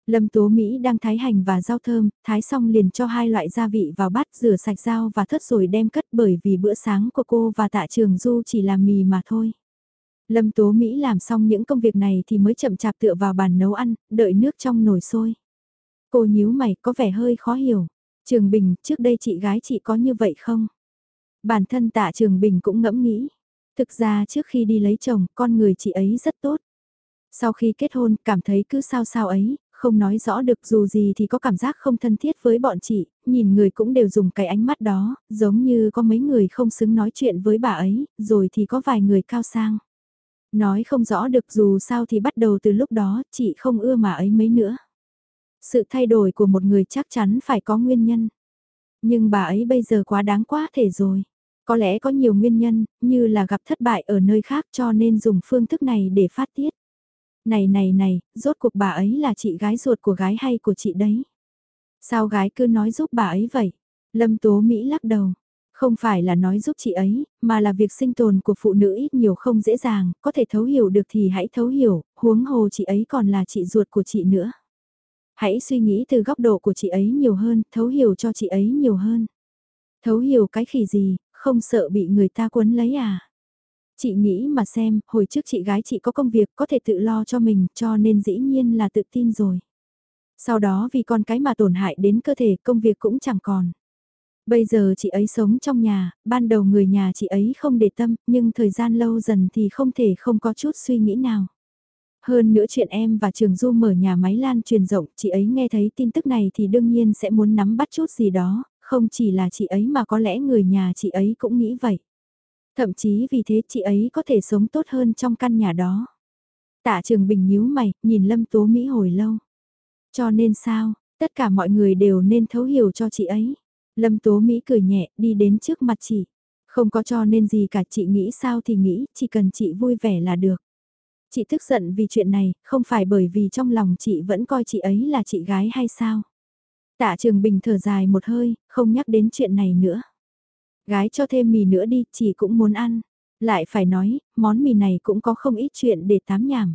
[SPEAKER 1] Lâm Tố Mỹ đang thái hành và rau thơm, thái xong liền cho hai loại gia vị vào bát rửa sạch rau và thất rồi đem cất bởi vì bữa sáng của cô và Tạ Trường Du chỉ là mì mà thôi. Lâm Tố Mỹ làm xong những công việc này thì mới chậm chạp tựa vào bàn nấu ăn, đợi nước trong nồi sôi. Cô nhíu mày có vẻ hơi khó hiểu. Trường Bình, trước đây chị gái chị có như vậy không? Bản thân tạ Trường Bình cũng ngẫm nghĩ. Thực ra trước khi đi lấy chồng, con người chị ấy rất tốt. Sau khi kết hôn, cảm thấy cứ sao sao ấy, không nói rõ được dù gì thì có cảm giác không thân thiết với bọn chị, nhìn người cũng đều dùng cái ánh mắt đó, giống như có mấy người không xứng nói chuyện với bà ấy, rồi thì có vài người cao sang. Nói không rõ được dù sao thì bắt đầu từ lúc đó, chị không ưa mà ấy mấy nữa. Sự thay đổi của một người chắc chắn phải có nguyên nhân. Nhưng bà ấy bây giờ quá đáng quá thể rồi. Có lẽ có nhiều nguyên nhân, như là gặp thất bại ở nơi khác cho nên dùng phương thức này để phát tiết. Này này này, rốt cuộc bà ấy là chị gái ruột của gái hay của chị đấy? Sao gái cứ nói giúp bà ấy vậy? Lâm Tố Mỹ lắc đầu. Không phải là nói giúp chị ấy, mà là việc sinh tồn của phụ nữ ít nhiều không dễ dàng, có thể thấu hiểu được thì hãy thấu hiểu, huống hồ chị ấy còn là chị ruột của chị nữa. Hãy suy nghĩ từ góc độ của chị ấy nhiều hơn, thấu hiểu cho chị ấy nhiều hơn. Thấu hiểu cái khỉ gì, không sợ bị người ta quấn lấy à? Chị nghĩ mà xem, hồi trước chị gái chị có công việc có thể tự lo cho mình cho nên dĩ nhiên là tự tin rồi. Sau đó vì con cái mà tổn hại đến cơ thể công việc cũng chẳng còn. Bây giờ chị ấy sống trong nhà, ban đầu người nhà chị ấy không để tâm, nhưng thời gian lâu dần thì không thể không có chút suy nghĩ nào. Hơn nữa chuyện em và Trường Du mở nhà máy lan truyền rộng, chị ấy nghe thấy tin tức này thì đương nhiên sẽ muốn nắm bắt chút gì đó, không chỉ là chị ấy mà có lẽ người nhà chị ấy cũng nghĩ vậy. Thậm chí vì thế chị ấy có thể sống tốt hơn trong căn nhà đó. Tạ Trường Bình nhíu mày, nhìn Lâm Tố Mỹ hồi lâu. Cho nên sao, tất cả mọi người đều nên thấu hiểu cho chị ấy. Lâm Tố Mỹ cười nhẹ, đi đến trước mặt chị. Không có cho nên gì cả chị nghĩ sao thì nghĩ, chỉ cần chị vui vẻ là được. Chị tức giận vì chuyện này, không phải bởi vì trong lòng chị vẫn coi chị ấy là chị gái hay sao? Tạ Trường Bình thở dài một hơi, không nhắc đến chuyện này nữa. Gái cho thêm mì nữa đi, chị cũng muốn ăn. Lại phải nói, món mì này cũng có không ít chuyện để tám nhảm.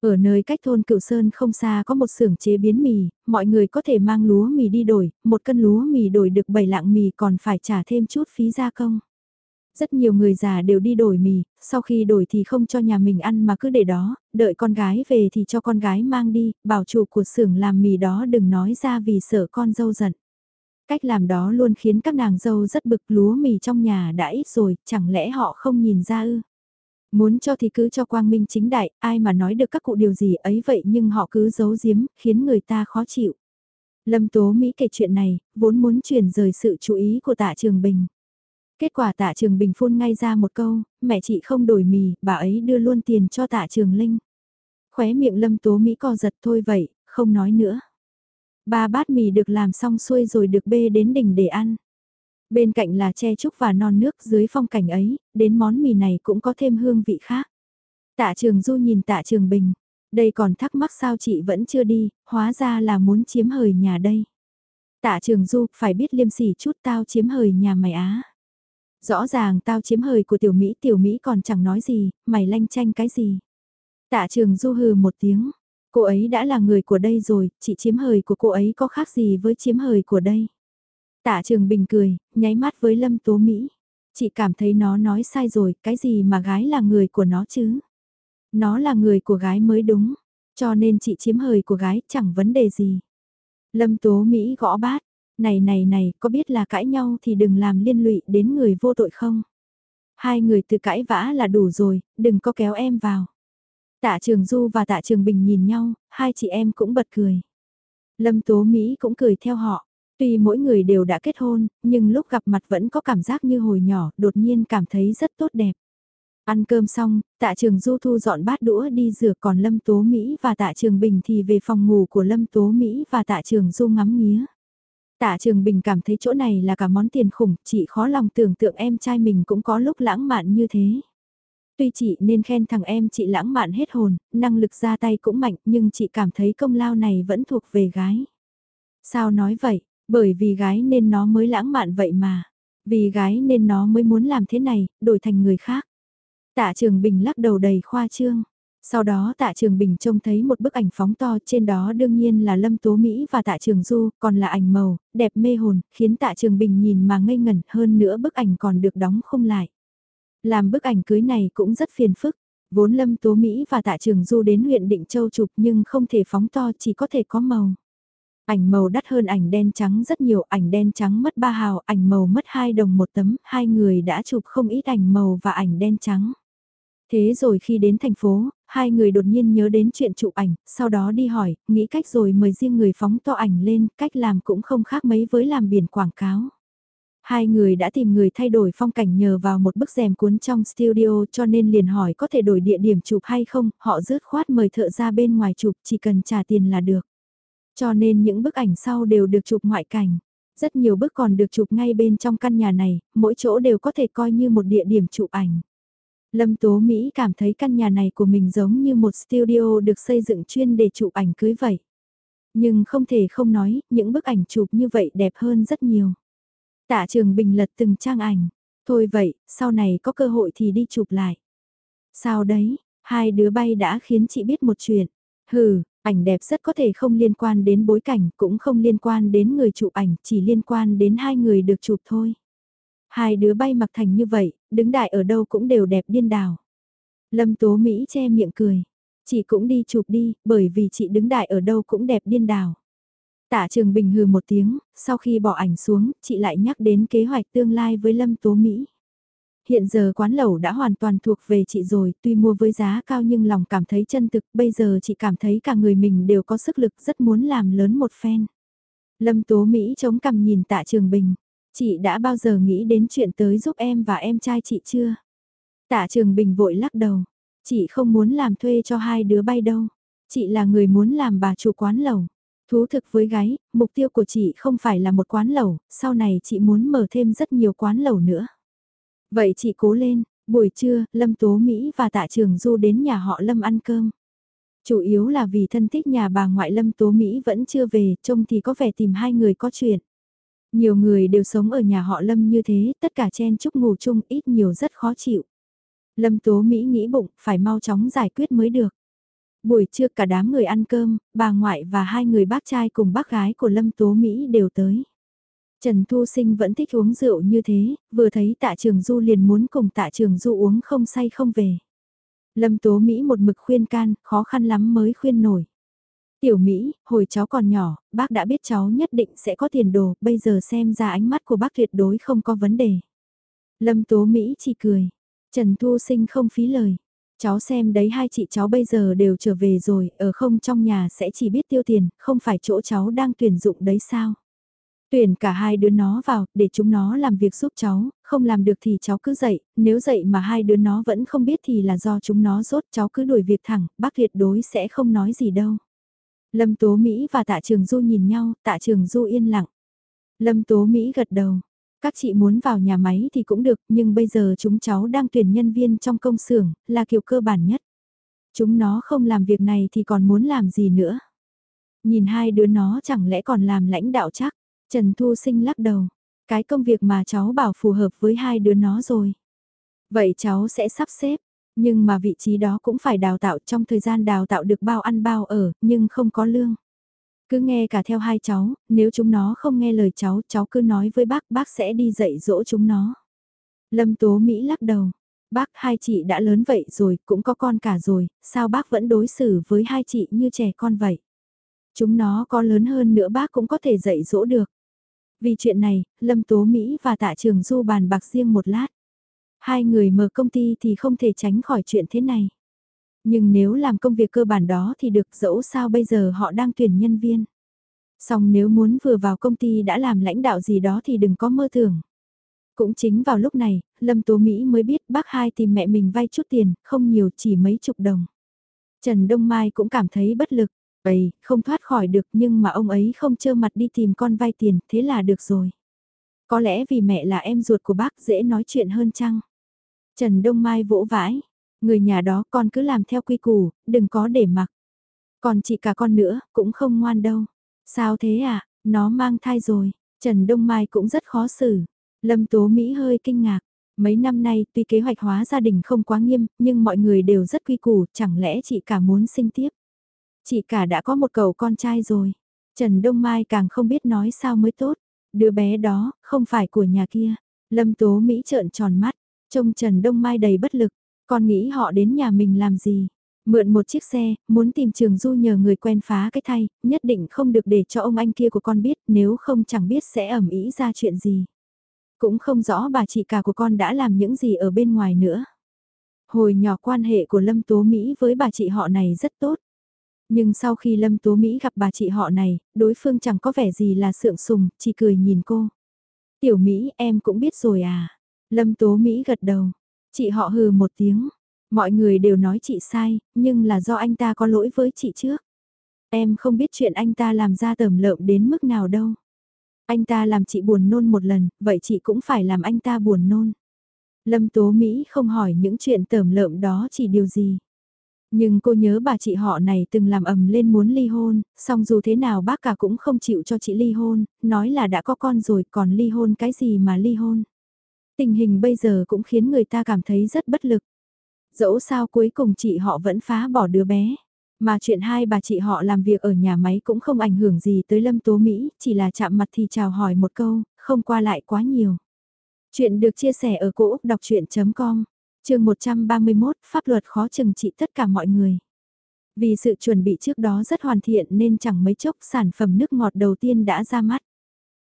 [SPEAKER 1] Ở nơi cách thôn Cửu Sơn không xa có một xưởng chế biến mì, mọi người có thể mang lúa mì đi đổi, một cân lúa mì đổi được 7 lạng mì còn phải trả thêm chút phí gia công. Rất nhiều người già đều đi đổi mì, sau khi đổi thì không cho nhà mình ăn mà cứ để đó, đợi con gái về thì cho con gái mang đi, bảo chủ của xưởng làm mì đó đừng nói ra vì sợ con dâu giận. Cách làm đó luôn khiến các nàng dâu rất bực lúa mì trong nhà đã ít rồi, chẳng lẽ họ không nhìn ra ư? Muốn cho thì cứ cho quang minh chính đại, ai mà nói được các cụ điều gì ấy vậy nhưng họ cứ giấu giếm, khiến người ta khó chịu. Lâm Tố Mỹ kể chuyện này, vốn muốn chuyển rời sự chú ý của tạ Trường Bình. Kết quả tạ Trường Bình phun ngay ra một câu, mẹ chị không đổi mì, bà ấy đưa luôn tiền cho tạ Trường Linh. Khóe miệng Lâm Tố Mỹ co giật thôi vậy, không nói nữa. Ba bát mì được làm xong xuôi rồi được bê đến đỉnh để ăn. Bên cạnh là che trúc và non nước dưới phong cảnh ấy, đến món mì này cũng có thêm hương vị khác. Tạ Trường Du nhìn Tạ Trường Bình, đây còn thắc mắc sao chị vẫn chưa đi, hóa ra là muốn chiếm hời nhà đây. Tạ Trường Du, phải biết liêm sỉ chút tao chiếm hời nhà mày á. Rõ ràng tao chiếm hời của tiểu Mỹ, tiểu Mỹ còn chẳng nói gì, mày lanh tranh cái gì. Tạ Trường Du hừ một tiếng, cô ấy đã là người của đây rồi, chị chiếm hời của cô ấy có khác gì với chiếm hời của đây. Tạ Trường Bình cười, nháy mắt với Lâm Tố Mỹ. Chị cảm thấy nó nói sai rồi, cái gì mà gái là người của nó chứ? Nó là người của gái mới đúng, cho nên chị chiếm hời của gái chẳng vấn đề gì. Lâm Tố Mỹ gõ bát, này này này, có biết là cãi nhau thì đừng làm liên lụy đến người vô tội không? Hai người từ cãi vã là đủ rồi, đừng có kéo em vào. Tạ Trường Du và Tạ Trường Bình nhìn nhau, hai chị em cũng bật cười. Lâm Tố Mỹ cũng cười theo họ. Tuy mỗi người đều đã kết hôn, nhưng lúc gặp mặt vẫn có cảm giác như hồi nhỏ, đột nhiên cảm thấy rất tốt đẹp. Ăn cơm xong, tạ trường Du thu dọn bát đũa đi rửa còn Lâm Tố Mỹ và tạ trường Bình thì về phòng ngủ của Lâm Tố Mỹ và tạ trường Du ngắm nghía. Tạ Trường Bình cảm thấy chỗ này là cả món tiền khủng, chị khó lòng tưởng tượng em trai mình cũng có lúc lãng mạn như thế. Tuy chị nên khen thằng em chị lãng mạn hết hồn, năng lực ra tay cũng mạnh nhưng chị cảm thấy công lao này vẫn thuộc về gái. Sao nói vậy, bởi vì gái nên nó mới lãng mạn vậy mà. Vì gái nên nó mới muốn làm thế này, đổi thành người khác. Tạ Trường Bình lắc đầu đầy khoa trương. Sau đó tạ trường bình trông thấy một bức ảnh phóng to trên đó đương nhiên là Lâm Tố Mỹ và tạ trường du, còn là ảnh màu, đẹp mê hồn, khiến tạ trường bình nhìn mà ngây ngẩn hơn nữa bức ảnh còn được đóng không lại. Làm bức ảnh cưới này cũng rất phiền phức, vốn Lâm Tố Mỹ và tạ trường du đến huyện Định Châu chụp nhưng không thể phóng to chỉ có thể có màu. Ảnh màu đắt hơn ảnh đen trắng rất nhiều, ảnh đen trắng mất 3 hào, ảnh màu mất 2 đồng một tấm, hai người đã chụp không ít ảnh màu và ảnh đen trắng. Thế rồi khi đến thành phố, hai người đột nhiên nhớ đến chuyện chụp ảnh, sau đó đi hỏi, nghĩ cách rồi mời riêng người phóng to ảnh lên, cách làm cũng không khác mấy với làm biển quảng cáo. Hai người đã tìm người thay đổi phong cảnh nhờ vào một bức rèm cuốn trong studio cho nên liền hỏi có thể đổi địa điểm chụp hay không, họ rớt khoát mời thợ ra bên ngoài chụp chỉ cần trả tiền là được. Cho nên những bức ảnh sau đều được chụp ngoại cảnh. Rất nhiều bức còn được chụp ngay bên trong căn nhà này, mỗi chỗ đều có thể coi như một địa điểm chụp ảnh. Lâm Tố Mỹ cảm thấy căn nhà này của mình giống như một studio được xây dựng chuyên để chụp ảnh cưới vậy. Nhưng không thể không nói, những bức ảnh chụp như vậy đẹp hơn rất nhiều. Tạ trường bình lật từng trang ảnh. Thôi vậy, sau này có cơ hội thì đi chụp lại. Sao đấy, hai đứa bay đã khiến chị biết một chuyện. Hừ, ảnh đẹp rất có thể không liên quan đến bối cảnh, cũng không liên quan đến người chụp ảnh, chỉ liên quan đến hai người được chụp thôi. Hai đứa bay mặc thành như vậy, đứng đại ở đâu cũng đều đẹp điên đảo. Lâm Tố Mỹ che miệng cười. Chị cũng đi chụp đi, bởi vì chị đứng đại ở đâu cũng đẹp điên đảo. Tạ Trường Bình hừ một tiếng, sau khi bỏ ảnh xuống, chị lại nhắc đến kế hoạch tương lai với Lâm Tố Mỹ. Hiện giờ quán lẩu đã hoàn toàn thuộc về chị rồi, tuy mua với giá cao nhưng lòng cảm thấy chân thực, bây giờ chị cảm thấy cả người mình đều có sức lực rất muốn làm lớn một phen. Lâm Tố Mỹ chống cằm nhìn Tạ Trường Bình, chị đã bao giờ nghĩ đến chuyện tới giúp em và em trai chị chưa? Tạ Trường Bình vội lắc đầu, chị không muốn làm thuê cho hai đứa bay đâu, chị là người muốn làm bà chủ quán lẩu. Thú thực với gái, mục tiêu của chị không phải là một quán lẩu, sau này chị muốn mở thêm rất nhiều quán lẩu nữa. Vậy chị cố lên, buổi trưa, Lâm Tố Mỹ và Tạ Trường Du đến nhà họ Lâm ăn cơm. Chủ yếu là vì thân thích nhà bà ngoại Lâm Tố Mỹ vẫn chưa về, trông thì có vẻ tìm hai người có chuyện. Nhiều người đều sống ở nhà họ Lâm như thế, tất cả chen chúc ngủ chung ít nhiều rất khó chịu. Lâm Tố Mỹ nghĩ bụng, phải mau chóng giải quyết mới được. Buổi trưa cả đám người ăn cơm, bà ngoại và hai người bác trai cùng bác gái của Lâm Tố Mỹ đều tới. Trần Thu Sinh vẫn thích uống rượu như thế, vừa thấy tạ trường du liền muốn cùng tạ trường du uống không say không về. Lâm Tố Mỹ một mực khuyên can, khó khăn lắm mới khuyên nổi. Tiểu Mỹ, hồi cháu còn nhỏ, bác đã biết cháu nhất định sẽ có tiền đồ, bây giờ xem ra ánh mắt của bác tuyệt đối không có vấn đề. Lâm Tố Mỹ chỉ cười. Trần Thu Sinh không phí lời. Cháu xem đấy hai chị cháu bây giờ đều trở về rồi, ở không trong nhà sẽ chỉ biết tiêu tiền, không phải chỗ cháu đang tuyển dụng đấy sao. Tuyển cả hai đứa nó vào, để chúng nó làm việc giúp cháu, không làm được thì cháu cứ dậy, nếu dậy mà hai đứa nó vẫn không biết thì là do chúng nó rốt cháu cứ đuổi việc thẳng, bác tuyệt đối sẽ không nói gì đâu. Lâm Tố Mỹ và Tạ Trường Du nhìn nhau, Tạ Trường Du yên lặng. Lâm Tố Mỹ gật đầu, các chị muốn vào nhà máy thì cũng được, nhưng bây giờ chúng cháu đang tuyển nhân viên trong công xưởng, là kiểu cơ bản nhất. Chúng nó không làm việc này thì còn muốn làm gì nữa. Nhìn hai đứa nó chẳng lẽ còn làm lãnh đạo chắc. Trần Thu Sinh lắc đầu. Cái công việc mà cháu bảo phù hợp với hai đứa nó rồi. Vậy cháu sẽ sắp xếp. Nhưng mà vị trí đó cũng phải đào tạo trong thời gian đào tạo được bao ăn bao ở, nhưng không có lương. Cứ nghe cả theo hai cháu, nếu chúng nó không nghe lời cháu, cháu cứ nói với bác, bác sẽ đi dạy dỗ chúng nó. Lâm Tố Mỹ lắc đầu. Bác hai chị đã lớn vậy rồi, cũng có con cả rồi, sao bác vẫn đối xử với hai chị như trẻ con vậy? Chúng nó có lớn hơn nữa bác cũng có thể dạy dỗ được. Vì chuyện này, Lâm Tố Mỹ và Tạ Trường Du bàn bạc riêng một lát. Hai người mở công ty thì không thể tránh khỏi chuyện thế này. Nhưng nếu làm công việc cơ bản đó thì được dẫu sao bây giờ họ đang tuyển nhân viên. Xong nếu muốn vừa vào công ty đã làm lãnh đạo gì đó thì đừng có mơ tưởng. Cũng chính vào lúc này, Lâm Tố Mỹ mới biết bác hai tìm mẹ mình vay chút tiền, không nhiều chỉ mấy chục đồng. Trần Đông Mai cũng cảm thấy bất lực, vậy không thoát khỏi được nhưng mà ông ấy không trơ mặt đi tìm con vay tiền, thế là được rồi. Có lẽ vì mẹ là em ruột của bác dễ nói chuyện hơn chăng? Trần Đông Mai vỗ vãi, người nhà đó con cứ làm theo quy củ, đừng có để mặc. Còn chị cả con nữa, cũng không ngoan đâu. Sao thế à, nó mang thai rồi, Trần Đông Mai cũng rất khó xử. Lâm Tố Mỹ hơi kinh ngạc, mấy năm nay tuy kế hoạch hóa gia đình không quá nghiêm, nhưng mọi người đều rất quy củ, chẳng lẽ chị cả muốn sinh tiếp. Chị cả đã có một cậu con trai rồi. Trần Đông Mai càng không biết nói sao mới tốt. Đứa bé đó, không phải của nhà kia. Lâm Tố Mỹ trợn tròn mắt, trông Trần Đông Mai đầy bất lực. Con nghĩ họ đến nhà mình làm gì? Mượn một chiếc xe, muốn tìm trường du nhờ người quen phá cái thay, nhất định không được để cho ông anh kia của con biết, nếu không chẳng biết sẽ ẩm ý ra chuyện gì. Cũng không rõ bà chị cả của con đã làm những gì ở bên ngoài nữa. Hồi nhỏ quan hệ của Lâm Tố Mỹ với bà chị họ này rất tốt. Nhưng sau khi Lâm Tố Mỹ gặp bà chị họ này, đối phương chẳng có vẻ gì là sượng sùng, chỉ cười nhìn cô. Tiểu Mỹ em cũng biết rồi à. Lâm Tố Mỹ gật đầu. Chị họ hừ một tiếng. Mọi người đều nói chị sai, nhưng là do anh ta có lỗi với chị trước. Em không biết chuyện anh ta làm ra tởm lợm đến mức nào đâu. Anh ta làm chị buồn nôn một lần, vậy chị cũng phải làm anh ta buồn nôn. Lâm Tố Mỹ không hỏi những chuyện tởm lợm đó chỉ điều gì. Nhưng cô nhớ bà chị họ này từng làm ầm lên muốn ly hôn, song dù thế nào bác cả cũng không chịu cho chị ly hôn, nói là đã có con rồi còn ly hôn cái gì mà ly hôn. Tình hình bây giờ cũng khiến người ta cảm thấy rất bất lực. Dẫu sao cuối cùng chị họ vẫn phá bỏ đứa bé. Mà chuyện hai bà chị họ làm việc ở nhà máy cũng không ảnh hưởng gì tới Lâm Tố Mỹ, chỉ là chạm mặt thì chào hỏi một câu, không qua lại quá nhiều. Chuyện được chia sẻ ở cỗ đọc chuyện.com, trường 131, pháp luật khó chừng trị tất cả mọi người. Vì sự chuẩn bị trước đó rất hoàn thiện nên chẳng mấy chốc sản phẩm nước ngọt đầu tiên đã ra mắt.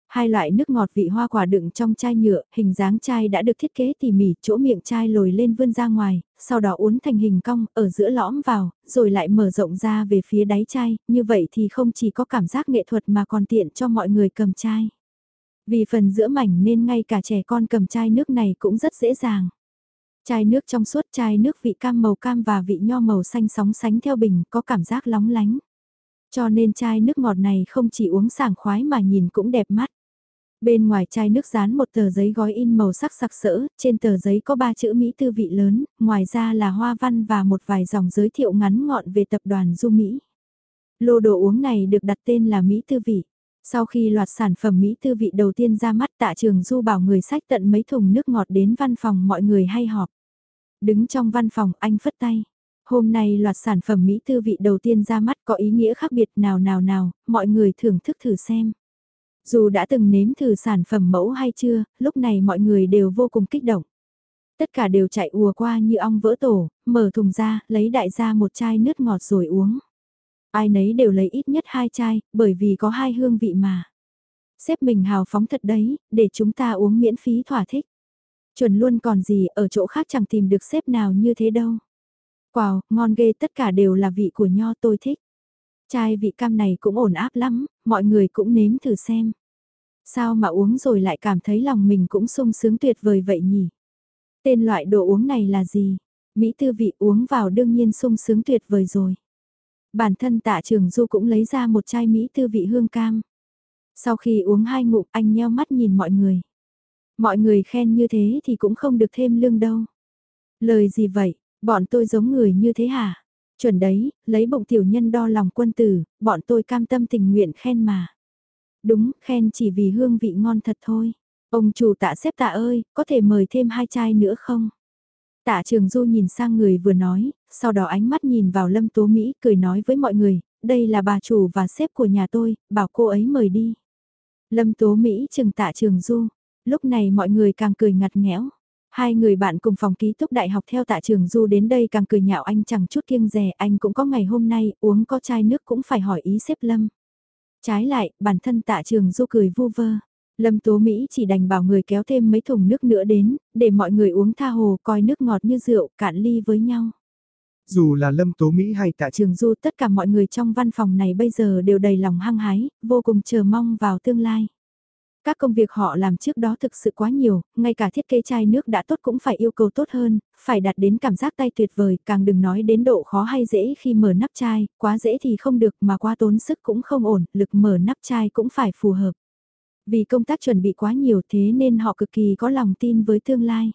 [SPEAKER 1] Hai loại nước ngọt vị hoa quả đựng trong chai nhựa, hình dáng chai đã được thiết kế tỉ mỉ, chỗ miệng chai lồi lên vươn ra ngoài, sau đó uốn thành hình cong, ở giữa lõm vào, rồi lại mở rộng ra về phía đáy chai, như vậy thì không chỉ có cảm giác nghệ thuật mà còn tiện cho mọi người cầm chai. Vì phần giữa mảnh nên ngay cả trẻ con cầm chai nước này cũng rất dễ dàng. Chai nước trong suốt chai nước vị cam màu cam và vị nho màu xanh sóng sánh theo bình có cảm giác lóng lánh. Cho nên chai nước ngọt này không chỉ uống sảng khoái mà nhìn cũng đẹp mắt. Bên ngoài chai nước dán một tờ giấy gói in màu sắc sặc sỡ, trên tờ giấy có ba chữ Mỹ tư vị lớn, ngoài ra là hoa văn và một vài dòng giới thiệu ngắn ngọn về tập đoàn Du Mỹ. Lô đồ uống này được đặt tên là Mỹ tư vị. Sau khi loạt sản phẩm Mỹ tư vị đầu tiên ra mắt tạ trường Du bảo người sách tận mấy thùng nước ngọt đến văn phòng mọi người hay họp. Đứng trong văn phòng anh phất tay. Hôm nay loạt sản phẩm Mỹ tư vị đầu tiên ra mắt có ý nghĩa khác biệt nào nào nào, mọi người thưởng thức thử xem. Dù đã từng nếm thử sản phẩm mẫu hay chưa, lúc này mọi người đều vô cùng kích động. Tất cả đều chạy ùa qua như ong vỡ tổ, mở thùng ra, lấy đại ra một chai nước ngọt rồi uống. Ai nấy đều lấy ít nhất hai chai, bởi vì có hai hương vị mà. Xếp mình hào phóng thật đấy, để chúng ta uống miễn phí thỏa thích. Chuẩn luôn còn gì, ở chỗ khác chẳng tìm được xếp nào như thế đâu. Wow, ngon ghê tất cả đều là vị của nho tôi thích. Chai vị cam này cũng ổn áp lắm, mọi người cũng nếm thử xem. Sao mà uống rồi lại cảm thấy lòng mình cũng sung sướng tuyệt vời vậy nhỉ? Tên loại đồ uống này là gì? Mỹ tư vị uống vào đương nhiên sung sướng tuyệt vời rồi. Bản thân tạ trường du cũng lấy ra một chai Mỹ tư vị hương cam. Sau khi uống hai ngụm anh nheo mắt nhìn mọi người. Mọi người khen như thế thì cũng không được thêm lương đâu. Lời gì vậy, bọn tôi giống người như thế hả? Chuẩn đấy, lấy bụng tiểu nhân đo lòng quân tử, bọn tôi cam tâm tình nguyện khen mà. Đúng, khen chỉ vì hương vị ngon thật thôi. Ông chủ tạ xếp tạ ơi, có thể mời thêm hai chai nữa không? Tạ trường du nhìn sang người vừa nói, sau đó ánh mắt nhìn vào lâm tố Mỹ cười nói với mọi người, đây là bà chủ và sếp của nhà tôi, bảo cô ấy mời đi. Lâm tố Mỹ trừng tạ trường du, lúc này mọi người càng cười ngặt nghẽo. Hai người bạn cùng phòng ký túc đại học theo tạ trường du đến đây càng cười nhạo anh chẳng chút kiêng rè anh cũng có ngày hôm nay uống có chai nước cũng phải hỏi ý xếp lâm. Trái lại, bản thân tạ trường du cười vu vơ. Lâm Tố Mỹ chỉ đành bảo người kéo thêm mấy thùng nước nữa đến, để mọi người uống tha hồ coi nước ngọt như rượu, cạn ly với nhau.
[SPEAKER 2] Dù là Lâm Tố Mỹ hay tạ
[SPEAKER 1] trường du tất cả mọi người trong văn phòng này bây giờ đều đầy lòng hăng hái, vô cùng chờ mong vào tương lai. Các công việc họ làm trước đó thực sự quá nhiều, ngay cả thiết kế chai nước đã tốt cũng phải yêu cầu tốt hơn, phải đạt đến cảm giác tay tuyệt vời, càng đừng nói đến độ khó hay dễ khi mở nắp chai, quá dễ thì không được mà quá tốn sức cũng không ổn, lực mở nắp chai cũng phải phù hợp. Vì công tác chuẩn bị quá nhiều thế nên họ cực kỳ có lòng tin với tương lai.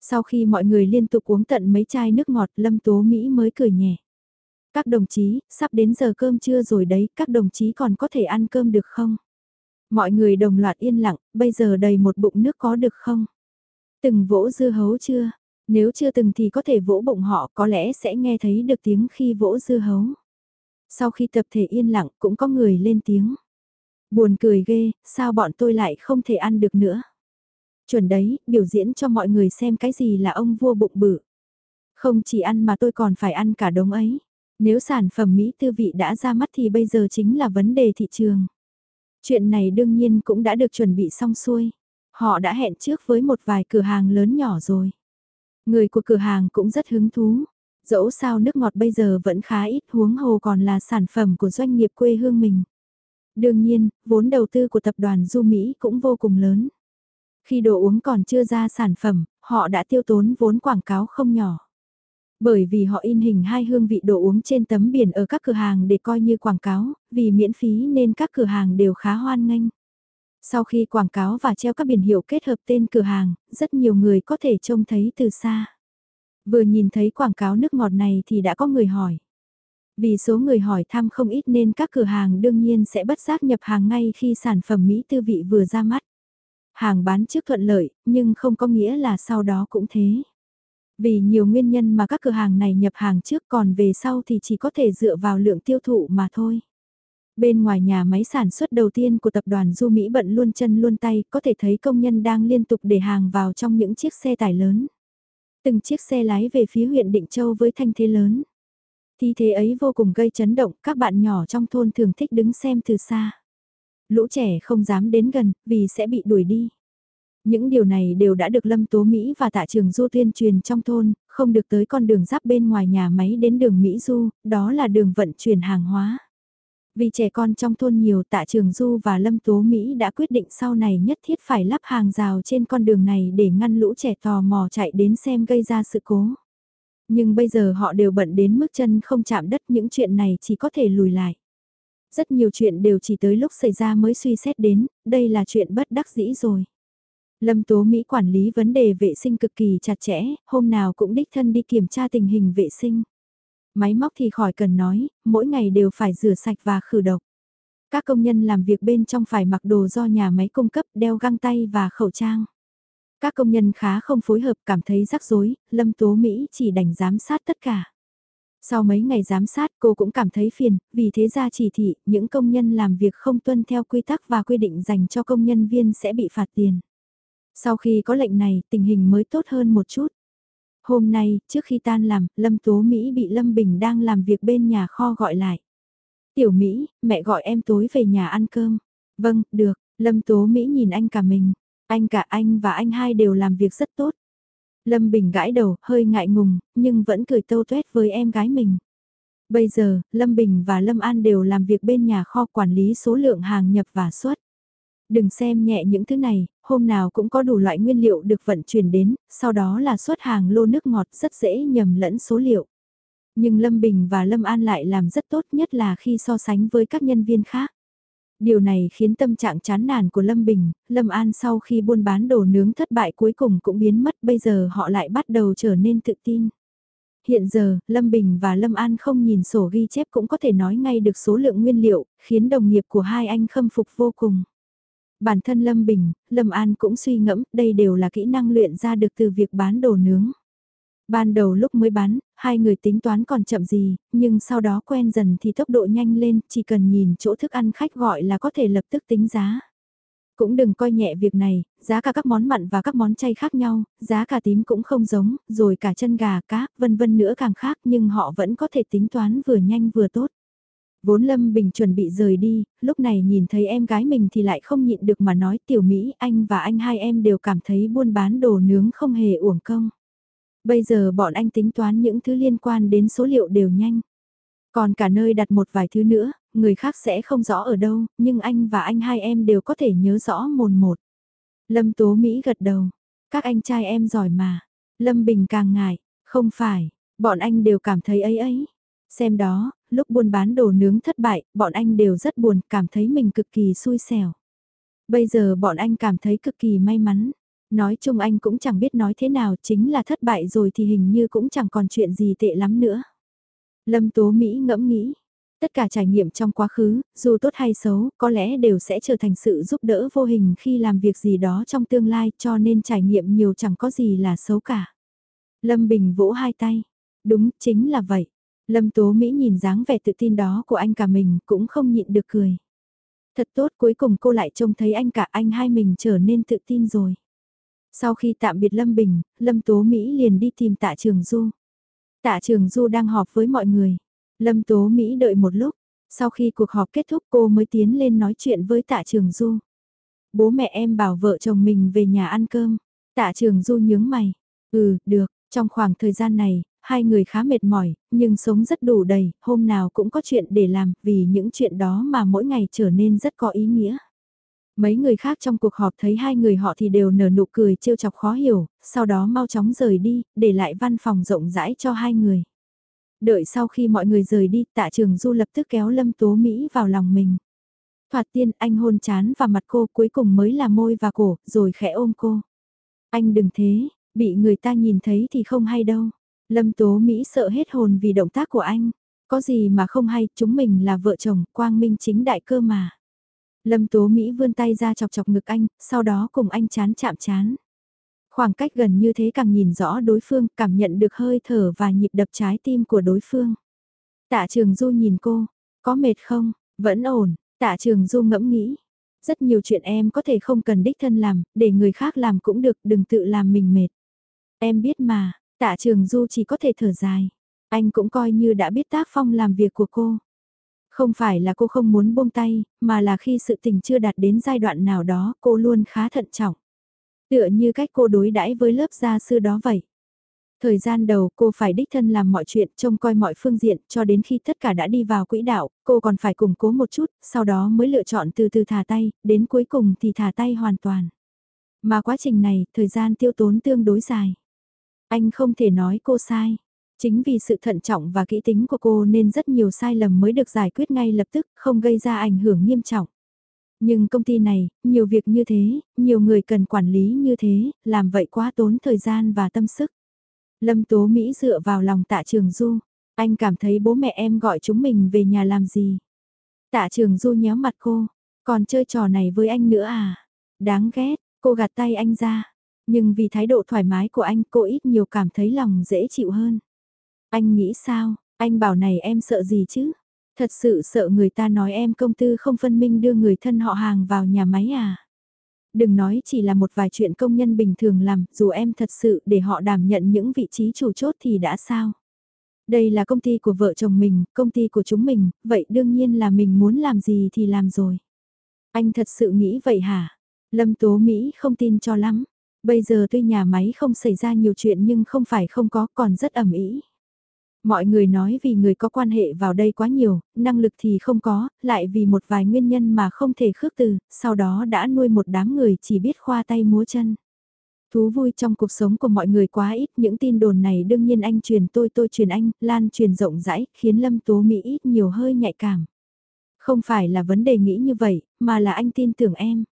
[SPEAKER 1] Sau khi mọi người liên tục uống tận mấy chai nước ngọt Lâm Tố Mỹ mới cười nhẹ. Các đồng chí, sắp đến giờ cơm trưa rồi đấy, các đồng chí còn có thể ăn cơm được không? Mọi người đồng loạt yên lặng, bây giờ đầy một bụng nước có được không? Từng vỗ dưa hấu chưa? Nếu chưa từng thì có thể vỗ bụng họ có lẽ sẽ nghe thấy được tiếng khi vỗ dưa hấu. Sau khi tập thể yên lặng cũng có người lên tiếng. Buồn cười ghê, sao bọn tôi lại không thể ăn được nữa? Chuẩn đấy, biểu diễn cho mọi người xem cái gì là ông vua bụng bự. Không chỉ ăn mà tôi còn phải ăn cả đống ấy. Nếu sản phẩm Mỹ tư vị đã ra mắt thì bây giờ chính là vấn đề thị trường. Chuyện này đương nhiên cũng đã được chuẩn bị xong xuôi. Họ đã hẹn trước với một vài cửa hàng lớn nhỏ rồi. Người của cửa hàng cũng rất hứng thú. Dẫu sao nước ngọt bây giờ vẫn khá ít huống hồ còn là sản phẩm của doanh nghiệp quê hương mình. Đương nhiên, vốn đầu tư của tập đoàn Du Mỹ cũng vô cùng lớn. Khi đồ uống còn chưa ra sản phẩm, họ đã tiêu tốn vốn quảng cáo không nhỏ. Bởi vì họ in hình hai hương vị đồ uống trên tấm biển ở các cửa hàng để coi như quảng cáo, vì miễn phí nên các cửa hàng đều khá hoan nghênh. Sau khi quảng cáo và treo các biển hiệu kết hợp tên cửa hàng, rất nhiều người có thể trông thấy từ xa. Vừa nhìn thấy quảng cáo nước ngọt này thì đã có người hỏi. Vì số người hỏi thăm không ít nên các cửa hàng đương nhiên sẽ bất giác nhập hàng ngay khi sản phẩm Mỹ tư vị vừa ra mắt. Hàng bán trước thuận lợi, nhưng không có nghĩa là sau đó cũng thế. Vì nhiều nguyên nhân mà các cửa hàng này nhập hàng trước còn về sau thì chỉ có thể dựa vào lượng tiêu thụ mà thôi. Bên ngoài nhà máy sản xuất đầu tiên của tập đoàn Du Mỹ bận luôn chân luôn tay, có thể thấy công nhân đang liên tục để hàng vào trong những chiếc xe tải lớn. Từng chiếc xe lái về phía huyện Định Châu với thanh thế lớn. Thi thế ấy vô cùng gây chấn động, các bạn nhỏ trong thôn thường thích đứng xem từ xa. Lũ trẻ không dám đến gần, vì sẽ bị đuổi đi. Những điều này đều đã được Lâm Tố Mỹ và tạ trường Du tuyên truyền trong thôn, không được tới con đường giáp bên ngoài nhà máy đến đường Mỹ Du, đó là đường vận chuyển hàng hóa. Vì trẻ con trong thôn nhiều tạ trường Du và Lâm Tố Mỹ đã quyết định sau này nhất thiết phải lắp hàng rào trên con đường này để ngăn lũ trẻ tò mò chạy đến xem gây ra sự cố. Nhưng bây giờ họ đều bận đến mức chân không chạm đất những chuyện này chỉ có thể lùi lại. Rất nhiều chuyện đều chỉ tới lúc xảy ra mới suy xét đến, đây là chuyện bất đắc dĩ rồi. Lâm Tố Mỹ quản lý vấn đề vệ sinh cực kỳ chặt chẽ, hôm nào cũng đích thân đi kiểm tra tình hình vệ sinh. Máy móc thì khỏi cần nói, mỗi ngày đều phải rửa sạch và khử độc. Các công nhân làm việc bên trong phải mặc đồ do nhà máy cung cấp đeo găng tay và khẩu trang. Các công nhân khá không phối hợp cảm thấy rắc rối, Lâm Tố Mỹ chỉ đành giám sát tất cả. Sau mấy ngày giám sát cô cũng cảm thấy phiền, vì thế ra chỉ thị những công nhân làm việc không tuân theo quy tắc và quy định dành cho công nhân viên sẽ bị phạt tiền. Sau khi có lệnh này, tình hình mới tốt hơn một chút. Hôm nay, trước khi tan làm, Lâm Tố Mỹ bị Lâm Bình đang làm việc bên nhà kho gọi lại. Tiểu Mỹ, mẹ gọi em tối về nhà ăn cơm. Vâng, được, Lâm Tố Mỹ nhìn anh cả mình. Anh cả anh và anh hai đều làm việc rất tốt. Lâm Bình gãi đầu, hơi ngại ngùng, nhưng vẫn cười tâu tuét với em gái mình. Bây giờ, Lâm Bình và Lâm An đều làm việc bên nhà kho quản lý số lượng hàng nhập và xuất. Đừng xem nhẹ những thứ này, hôm nào cũng có đủ loại nguyên liệu được vận chuyển đến, sau đó là xuất hàng lô nước ngọt rất dễ nhầm lẫn số liệu. Nhưng Lâm Bình và Lâm An lại làm rất tốt nhất là khi so sánh với các nhân viên khác. Điều này khiến tâm trạng chán nản của Lâm Bình, Lâm An sau khi buôn bán đồ nướng thất bại cuối cùng cũng biến mất bây giờ họ lại bắt đầu trở nên tự tin. Hiện giờ, Lâm Bình và Lâm An không nhìn sổ ghi chép cũng có thể nói ngay được số lượng nguyên liệu, khiến đồng nghiệp của hai anh khâm phục vô cùng. Bản thân Lâm Bình, Lâm An cũng suy ngẫm, đây đều là kỹ năng luyện ra được từ việc bán đồ nướng. Ban đầu lúc mới bán, hai người tính toán còn chậm gì, nhưng sau đó quen dần thì tốc độ nhanh lên, chỉ cần nhìn chỗ thức ăn khách gọi là có thể lập tức tính giá. Cũng đừng coi nhẹ việc này, giá cả các món mặn và các món chay khác nhau, giá cả tím cũng không giống, rồi cả chân gà, cá, vân vân nữa càng khác nhưng họ vẫn có thể tính toán vừa nhanh vừa tốt. Vốn Lâm Bình chuẩn bị rời đi, lúc này nhìn thấy em gái mình thì lại không nhịn được mà nói tiểu Mỹ anh và anh hai em đều cảm thấy buôn bán đồ nướng không hề uổng công. Bây giờ bọn anh tính toán những thứ liên quan đến số liệu đều nhanh. Còn cả nơi đặt một vài thứ nữa, người khác sẽ không rõ ở đâu, nhưng anh và anh hai em đều có thể nhớ rõ mồn một. Lâm Tố Mỹ gật đầu. Các anh trai em giỏi mà. Lâm Bình càng ngại. Không phải, bọn anh đều cảm thấy ấy ấy. Xem đó, lúc buôn bán đồ nướng thất bại, bọn anh đều rất buồn, cảm thấy mình cực kỳ xui xẻo. Bây giờ bọn anh cảm thấy cực kỳ may mắn. Nói chung anh cũng chẳng biết nói thế nào, chính là thất bại rồi thì hình như cũng chẳng còn chuyện gì tệ lắm nữa. Lâm Tố Mỹ ngẫm nghĩ, tất cả trải nghiệm trong quá khứ, dù tốt hay xấu, có lẽ đều sẽ trở thành sự giúp đỡ vô hình khi làm việc gì đó trong tương lai cho nên trải nghiệm nhiều chẳng có gì là xấu cả. Lâm Bình vỗ hai tay, đúng, chính là vậy. Lâm Tố Mỹ nhìn dáng vẻ tự tin đó của anh cả mình cũng không nhịn được cười. Thật tốt cuối cùng cô lại trông thấy anh cả anh hai mình trở nên tự tin rồi. Sau khi tạm biệt Lâm Bình, Lâm Tố Mỹ liền đi tìm tạ trường Du. Tạ trường Du đang họp với mọi người. Lâm Tố Mỹ đợi một lúc, sau khi cuộc họp kết thúc cô mới tiến lên nói chuyện với tạ trường Du. Bố mẹ em bảo vợ chồng mình về nhà ăn cơm. Tạ trường Du nhướng mày. Ừ, được, trong khoảng thời gian này, hai người khá mệt mỏi, nhưng sống rất đủ đầy, hôm nào cũng có chuyện để làm, vì những chuyện đó mà mỗi ngày trở nên rất có ý nghĩa. Mấy người khác trong cuộc họp thấy hai người họ thì đều nở nụ cười trêu chọc khó hiểu, sau đó mau chóng rời đi, để lại văn phòng rộng rãi cho hai người. Đợi sau khi mọi người rời đi, tạ trường du lập tức kéo Lâm Tố Mỹ vào lòng mình. Thoạt tiên anh hôn chán và mặt cô cuối cùng mới là môi và cổ, rồi khẽ ôm cô. Anh đừng thế, bị người ta nhìn thấy thì không hay đâu. Lâm Tố Mỹ sợ hết hồn vì động tác của anh. Có gì mà không hay, chúng mình là vợ chồng, quang minh chính đại cơ mà. Lâm Tố Mỹ vươn tay ra chọc chọc ngực anh, sau đó cùng anh chán chạm chán. Khoảng cách gần như thế càng nhìn rõ đối phương, cảm nhận được hơi thở và nhịp đập trái tim của đối phương. Tạ Trường Du nhìn cô, có mệt không, vẫn ổn, Tạ Trường Du ngẫm nghĩ. Rất nhiều chuyện em có thể không cần đích thân làm, để người khác làm cũng được, đừng tự làm mình mệt. Em biết mà, Tạ Trường Du chỉ có thể thở dài. Anh cũng coi như đã biết tác phong làm việc của cô. Không phải là cô không muốn buông tay, mà là khi sự tình chưa đạt đến giai đoạn nào đó cô luôn khá thận trọng. Tựa như cách cô đối đãi với lớp gia sư đó vậy. Thời gian đầu cô phải đích thân làm mọi chuyện trông coi mọi phương diện cho đến khi tất cả đã đi vào quỹ đạo, cô còn phải củng cố một chút, sau đó mới lựa chọn từ từ thả tay, đến cuối cùng thì thả tay hoàn toàn. Mà quá trình này, thời gian tiêu tốn tương đối dài. Anh không thể nói cô sai. Chính vì sự thận trọng và kỹ tính của cô nên rất nhiều sai lầm mới được giải quyết ngay lập tức, không gây ra ảnh hưởng nghiêm trọng. Nhưng công ty này, nhiều việc như thế, nhiều người cần quản lý như thế, làm vậy quá tốn thời gian và tâm sức. Lâm Tố Mỹ dựa vào lòng tạ trường du, anh cảm thấy bố mẹ em gọi chúng mình về nhà làm gì. Tạ trường du nhéo mặt cô, còn chơi trò này với anh nữa à? Đáng ghét, cô gạt tay anh ra. Nhưng vì thái độ thoải mái của anh cô ít nhiều cảm thấy lòng dễ chịu hơn. Anh nghĩ sao, anh bảo này em sợ gì chứ? Thật sự sợ người ta nói em công tư không phân minh đưa người thân họ hàng vào nhà máy à? Đừng nói chỉ là một vài chuyện công nhân bình thường làm, dù em thật sự để họ đảm nhận những vị trí chủ chốt thì đã sao? Đây là công ty của vợ chồng mình, công ty của chúng mình, vậy đương nhiên là mình muốn làm gì thì làm rồi. Anh thật sự nghĩ vậy hả? Lâm Tố Mỹ không tin cho lắm. Bây giờ tuy nhà máy không xảy ra nhiều chuyện nhưng không phải không có còn rất ẩm ý. Mọi người nói vì người có quan hệ vào đây quá nhiều, năng lực thì không có, lại vì một vài nguyên nhân mà không thể khước từ, sau đó đã nuôi một đám người chỉ biết khoa tay múa chân. Thú vui trong cuộc sống của mọi người quá ít, những tin đồn này đương nhiên anh truyền tôi tôi truyền anh, lan truyền rộng rãi, khiến Lâm Tố Mỹ ít nhiều hơi nhạy cảm. Không phải là vấn đề nghĩ như vậy, mà là anh tin tưởng em.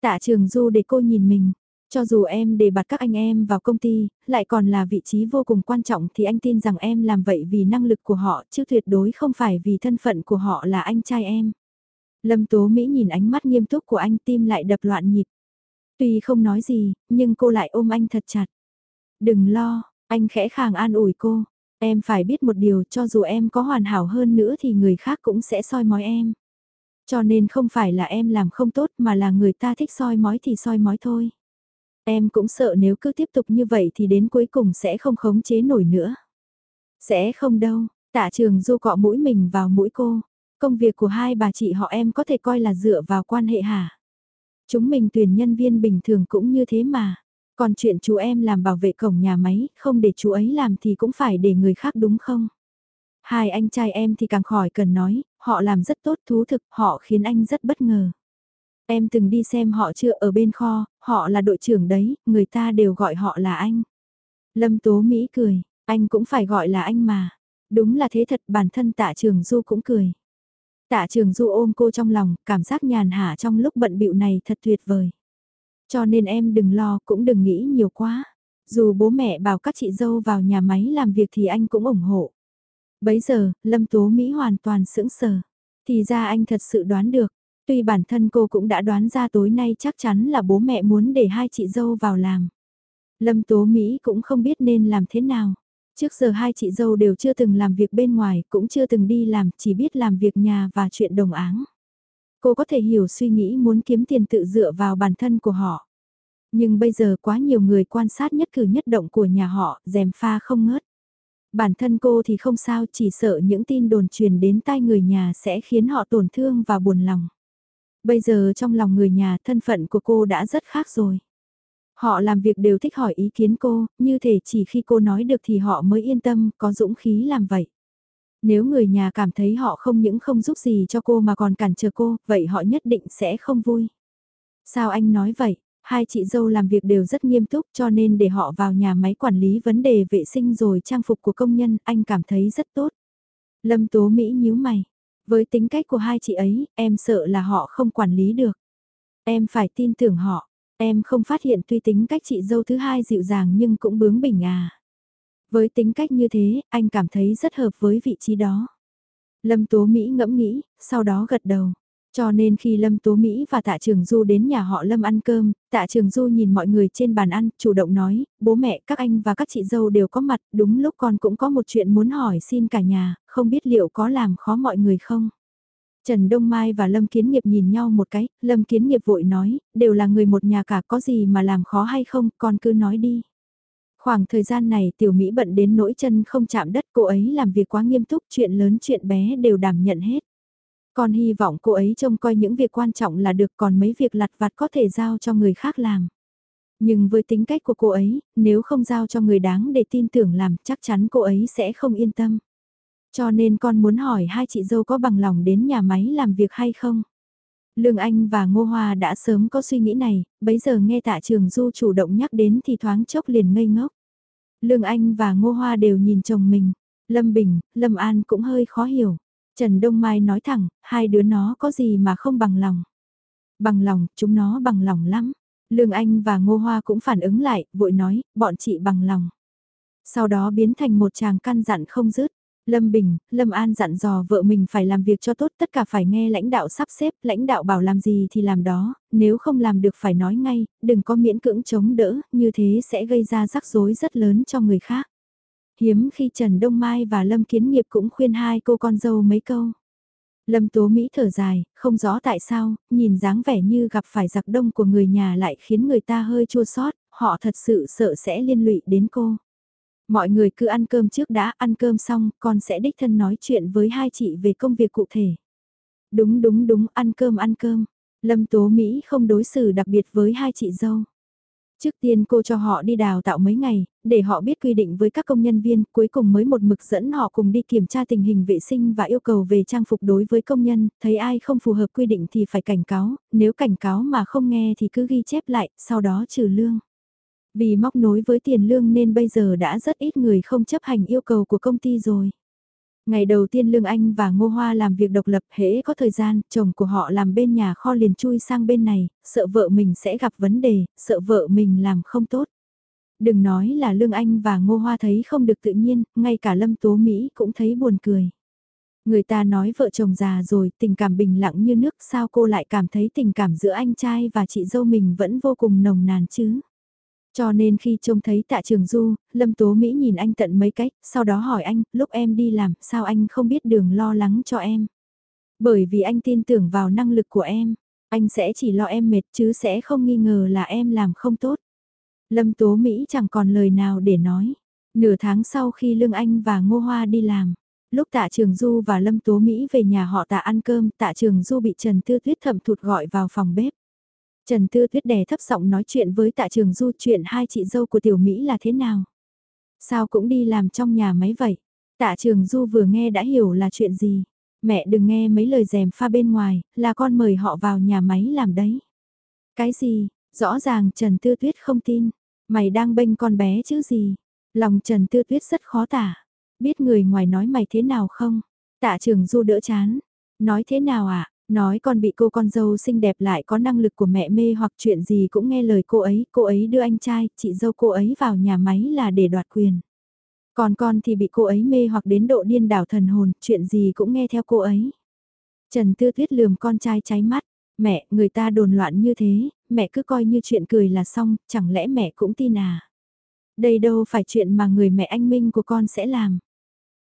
[SPEAKER 1] Tạ trường du để cô nhìn mình, cho dù em đề bạt các anh em vào công ty, lại còn là vị trí vô cùng quan trọng thì anh tin rằng em làm vậy vì năng lực của họ chứ tuyệt đối không phải vì thân phận của họ là anh trai em. Lâm Tố Mỹ nhìn ánh mắt nghiêm túc của anh tim lại đập loạn nhịp. Tuy không nói gì, nhưng cô lại ôm anh thật chặt. Đừng lo, anh khẽ khàng an ủi cô. Em phải biết một điều cho dù em có hoàn hảo hơn nữa thì người khác cũng sẽ soi mói em. Cho nên không phải là em làm không tốt mà là người ta thích soi mói thì soi mói thôi. Em cũng sợ nếu cứ tiếp tục như vậy thì đến cuối cùng sẽ không khống chế nổi nữa. Sẽ không đâu, tạ trường du cọ mũi mình vào mũi cô. Công việc của hai bà chị họ em có thể coi là dựa vào quan hệ hả? Chúng mình tuyển nhân viên bình thường cũng như thế mà. Còn chuyện chú em làm bảo vệ cổng nhà máy, không để chú ấy làm thì cũng phải để người khác đúng không? Hai anh trai em thì càng khỏi cần nói, họ làm rất tốt thú thực, họ khiến anh rất bất ngờ. Em từng đi xem họ chưa ở bên kho, họ là đội trưởng đấy, người ta đều gọi họ là anh. Lâm Tố Mỹ cười, anh cũng phải gọi là anh mà. Đúng là thế thật bản thân tạ trường Du cũng cười. Tạ trường Du ôm cô trong lòng, cảm giác nhàn hạ trong lúc bận bịu này thật tuyệt vời. Cho nên em đừng lo, cũng đừng nghĩ nhiều quá. Dù bố mẹ bảo các chị dâu vào nhà máy làm việc thì anh cũng ủng hộ. Bấy giờ, Lâm Tố Mỹ hoàn toàn sững sờ. Thì ra anh thật sự đoán được, Tuy bản thân cô cũng đã đoán ra tối nay chắc chắn là bố mẹ muốn để hai chị dâu vào làm. Lâm Tố Mỹ cũng không biết nên làm thế nào. Trước giờ hai chị dâu đều chưa từng làm việc bên ngoài, cũng chưa từng đi làm, chỉ biết làm việc nhà và chuyện đồng áng. Cô có thể hiểu suy nghĩ muốn kiếm tiền tự dựa vào bản thân của họ. Nhưng bây giờ quá nhiều người quan sát nhất cử nhất động của nhà họ, dèm pha không ngớt. Bản thân cô thì không sao, chỉ sợ những tin đồn truyền đến tai người nhà sẽ khiến họ tổn thương và buồn lòng. Bây giờ trong lòng người nhà thân phận của cô đã rất khác rồi. Họ làm việc đều thích hỏi ý kiến cô, như thể chỉ khi cô nói được thì họ mới yên tâm, có dũng khí làm vậy. Nếu người nhà cảm thấy họ không những không giúp gì cho cô mà còn cản trở cô, vậy họ nhất định sẽ không vui. Sao anh nói vậy? Hai chị dâu làm việc đều rất nghiêm túc cho nên để họ vào nhà máy quản lý vấn đề vệ sinh rồi trang phục của công nhân, anh cảm thấy rất tốt. Lâm Tố Mỹ nhíu mày. Với tính cách của hai chị ấy, em sợ là họ không quản lý được. Em phải tin tưởng họ. Em không phát hiện tuy tính cách chị dâu thứ hai dịu dàng nhưng cũng bướng bỉnh à. Với tính cách như thế, anh cảm thấy rất hợp với vị trí đó. Lâm Tố Mỹ ngẫm nghĩ, sau đó gật đầu. Cho nên khi Lâm Tố Mỹ và Tạ Trường Du đến nhà họ Lâm ăn cơm, Tạ Trường Du nhìn mọi người trên bàn ăn, chủ động nói, bố mẹ, các anh và các chị dâu đều có mặt, đúng lúc con cũng có một chuyện muốn hỏi xin cả nhà, không biết liệu có làm khó mọi người không? Trần Đông Mai và Lâm Kiến Nghiệp nhìn nhau một cái, Lâm Kiến Nghiệp vội nói, đều là người một nhà cả có gì mà làm khó hay không, con cứ nói đi. Khoảng thời gian này tiểu Mỹ bận đến nỗi chân không chạm đất cô ấy làm việc quá nghiêm túc chuyện lớn chuyện bé đều đảm nhận hết. Con hy vọng cô ấy trông coi những việc quan trọng là được còn mấy việc lặt vặt có thể giao cho người khác làm. Nhưng với tính cách của cô ấy, nếu không giao cho người đáng để tin tưởng làm chắc chắn cô ấy sẽ không yên tâm. Cho nên con muốn hỏi hai chị dâu có bằng lòng đến nhà máy làm việc hay không? Lương Anh và Ngô Hoa đã sớm có suy nghĩ này, bấy giờ nghe tạ trường Du chủ động nhắc đến thì thoáng chốc liền ngây ngốc. Lương Anh và Ngô Hoa đều nhìn chồng mình, Lâm Bình, Lâm An cũng hơi khó hiểu. Trần Đông Mai nói thẳng, hai đứa nó có gì mà không bằng lòng. Bằng lòng, chúng nó bằng lòng lắm. Lương Anh và Ngô Hoa cũng phản ứng lại, vội nói, bọn chị bằng lòng. Sau đó biến thành một chàng căn dặn không dứt. Lâm Bình, Lâm An dặn dò vợ mình phải làm việc cho tốt tất cả phải nghe lãnh đạo sắp xếp, lãnh đạo bảo làm gì thì làm đó, nếu không làm được phải nói ngay, đừng có miễn cưỡng chống đỡ, như thế sẽ gây ra rắc rối rất lớn cho người khác. Hiếm khi Trần Đông Mai và Lâm Kiến Nghiệp cũng khuyên hai cô con dâu mấy câu. Lâm Tố Mỹ thở dài, không rõ tại sao, nhìn dáng vẻ như gặp phải giặc đông của người nhà lại khiến người ta hơi chua xót, họ thật sự sợ sẽ liên lụy đến cô. Mọi người cứ ăn cơm trước đã, ăn cơm xong, con sẽ đích thân nói chuyện với hai chị về công việc cụ thể. Đúng đúng đúng, ăn cơm ăn cơm. Lâm Tố Mỹ không đối xử đặc biệt với hai chị dâu. Trước tiên cô cho họ đi đào tạo mấy ngày, để họ biết quy định với các công nhân viên, cuối cùng mới một mực dẫn họ cùng đi kiểm tra tình hình vệ sinh và yêu cầu về trang phục đối với công nhân, thấy ai không phù hợp quy định thì phải cảnh cáo, nếu cảnh cáo mà không nghe thì cứ ghi chép lại, sau đó trừ lương. Vì móc nối với tiền lương nên bây giờ đã rất ít người không chấp hành yêu cầu của công ty rồi. Ngày đầu tiên Lương Anh và Ngô Hoa làm việc độc lập hễ có thời gian, chồng của họ làm bên nhà kho liền chui sang bên này, sợ vợ mình sẽ gặp vấn đề, sợ vợ mình làm không tốt. Đừng nói là Lương Anh và Ngô Hoa thấy không được tự nhiên, ngay cả Lâm Tố Mỹ cũng thấy buồn cười. Người ta nói vợ chồng già rồi, tình cảm bình lặng như nước, sao cô lại cảm thấy tình cảm giữa anh trai và chị dâu mình vẫn vô cùng nồng nàn chứ? Cho nên khi trông thấy tạ trường du, Lâm Tố Mỹ nhìn anh tận mấy cách, sau đó hỏi anh, lúc em đi làm, sao anh không biết đường lo lắng cho em? Bởi vì anh tin tưởng vào năng lực của em, anh sẽ chỉ lo em mệt chứ sẽ không nghi ngờ là em làm không tốt. Lâm Tố Mỹ chẳng còn lời nào để nói. Nửa tháng sau khi Lương Anh và Ngô Hoa đi làm, lúc tạ trường Du và Lâm Tố Mỹ về nhà họ tạ ăn cơm, tạ trường Du bị Trần Tư Tuyết thậm thụt gọi vào phòng bếp. Trần Tư Tuyết đè thấp giọng nói chuyện với tạ trường du chuyện hai chị dâu của tiểu Mỹ là thế nào. Sao cũng đi làm trong nhà máy vậy. Tạ trường du vừa nghe đã hiểu là chuyện gì. Mẹ đừng nghe mấy lời dèm pha bên ngoài, là con mời họ vào nhà máy làm đấy. Cái gì, rõ ràng Trần Tư Tuyết không tin. Mày đang bênh con bé chứ gì. Lòng Trần Tư Tuyết rất khó tả. Biết người ngoài nói mày thế nào không? Tạ trường du đỡ chán. Nói thế nào ạ? À? Nói con bị cô con dâu xinh đẹp lại có năng lực của mẹ mê hoặc chuyện gì cũng nghe lời cô ấy, cô ấy đưa anh trai, chị dâu cô ấy vào nhà máy là để đoạt quyền. Còn con thì bị cô ấy mê hoặc đến độ điên đảo thần hồn, chuyện gì cũng nghe theo cô ấy. Trần Tư Tuyết lườm con trai cháy mắt, mẹ, người ta đồn loạn như thế, mẹ cứ coi như chuyện cười là xong, chẳng lẽ mẹ cũng tin à? Đây đâu phải chuyện mà người mẹ anh Minh của con sẽ làm.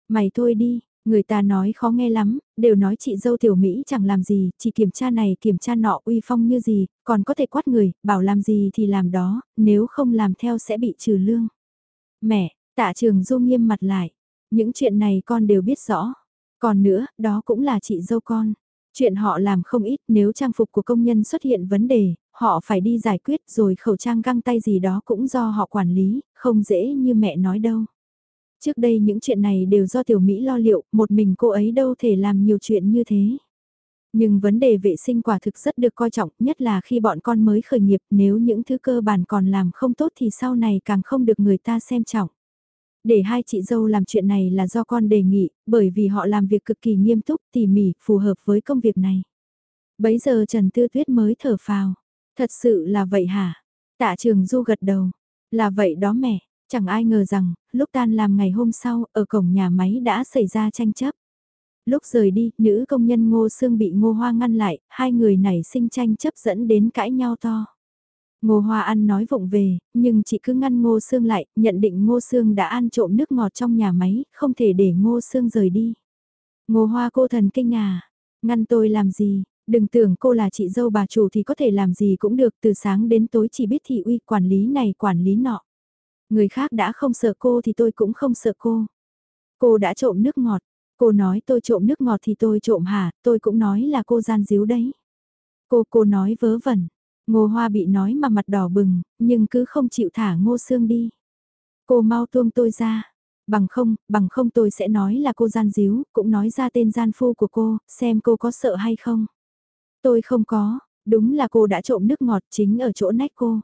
[SPEAKER 1] Mày thôi đi, Người ta nói khó nghe lắm, đều nói chị dâu tiểu Mỹ chẳng làm gì, chỉ kiểm tra này kiểm tra nọ uy phong như gì, còn có thể quát người, bảo làm gì thì làm đó, nếu không làm theo sẽ bị trừ lương. Mẹ, tạ trường du nghiêm mặt lại, những chuyện này con đều biết rõ. Còn nữa, đó cũng là chị dâu con. Chuyện họ làm không ít nếu trang phục của công nhân xuất hiện vấn đề, họ phải đi giải quyết rồi khẩu trang găng tay gì đó cũng do họ quản lý, không dễ như mẹ nói đâu. Trước đây những chuyện này đều do tiểu Mỹ lo liệu, một mình cô ấy đâu thể làm nhiều chuyện như thế. Nhưng vấn đề vệ sinh quả thực rất được coi trọng, nhất là khi bọn con mới khởi nghiệp, nếu những thứ cơ bản còn làm không tốt thì sau này càng không được người ta xem trọng. Để hai chị dâu làm chuyện này là do con đề nghị, bởi vì họ làm việc cực kỳ nghiêm túc, tỉ mỉ, phù hợp với công việc này. Bấy giờ Trần Tư Tuyết mới thở phào. Thật sự là vậy hả? Tạ trường Du gật đầu. Là vậy đó mẹ, chẳng ai ngờ rằng, lúc tan làm ngày hôm sau, ở cổng nhà máy đã xảy ra tranh chấp. Lúc rời đi, nữ công nhân Ngô Sương bị Ngô Hoa ngăn lại, hai người này sinh tranh chấp dẫn đến cãi nhau to. Ngô Hoa ăn nói vụng về, nhưng chị cứ ngăn Ngô Sương lại, nhận định Ngô Sương đã ăn trộm nước ngọt trong nhà máy, không thể để Ngô Sương rời đi. Ngô Hoa cô thần kinh à, ngăn tôi làm gì, đừng tưởng cô là chị dâu bà chủ thì có thể làm gì cũng được, từ sáng đến tối chỉ biết thị uy quản lý này quản lý nọ. Người khác đã không sợ cô thì tôi cũng không sợ cô. Cô đã trộm nước ngọt, cô nói tôi trộm nước ngọt thì tôi trộm hả, tôi cũng nói là cô gian díu đấy. Cô cô nói vớ vẩn, ngô hoa bị nói mà mặt đỏ bừng, nhưng cứ không chịu thả ngô xương đi. Cô mau tuông tôi ra, bằng không, bằng không tôi sẽ nói là cô gian díu, cũng nói ra tên gian phu của cô, xem cô có sợ hay không. Tôi không có, đúng là cô đã trộm nước ngọt chính ở chỗ nách cô.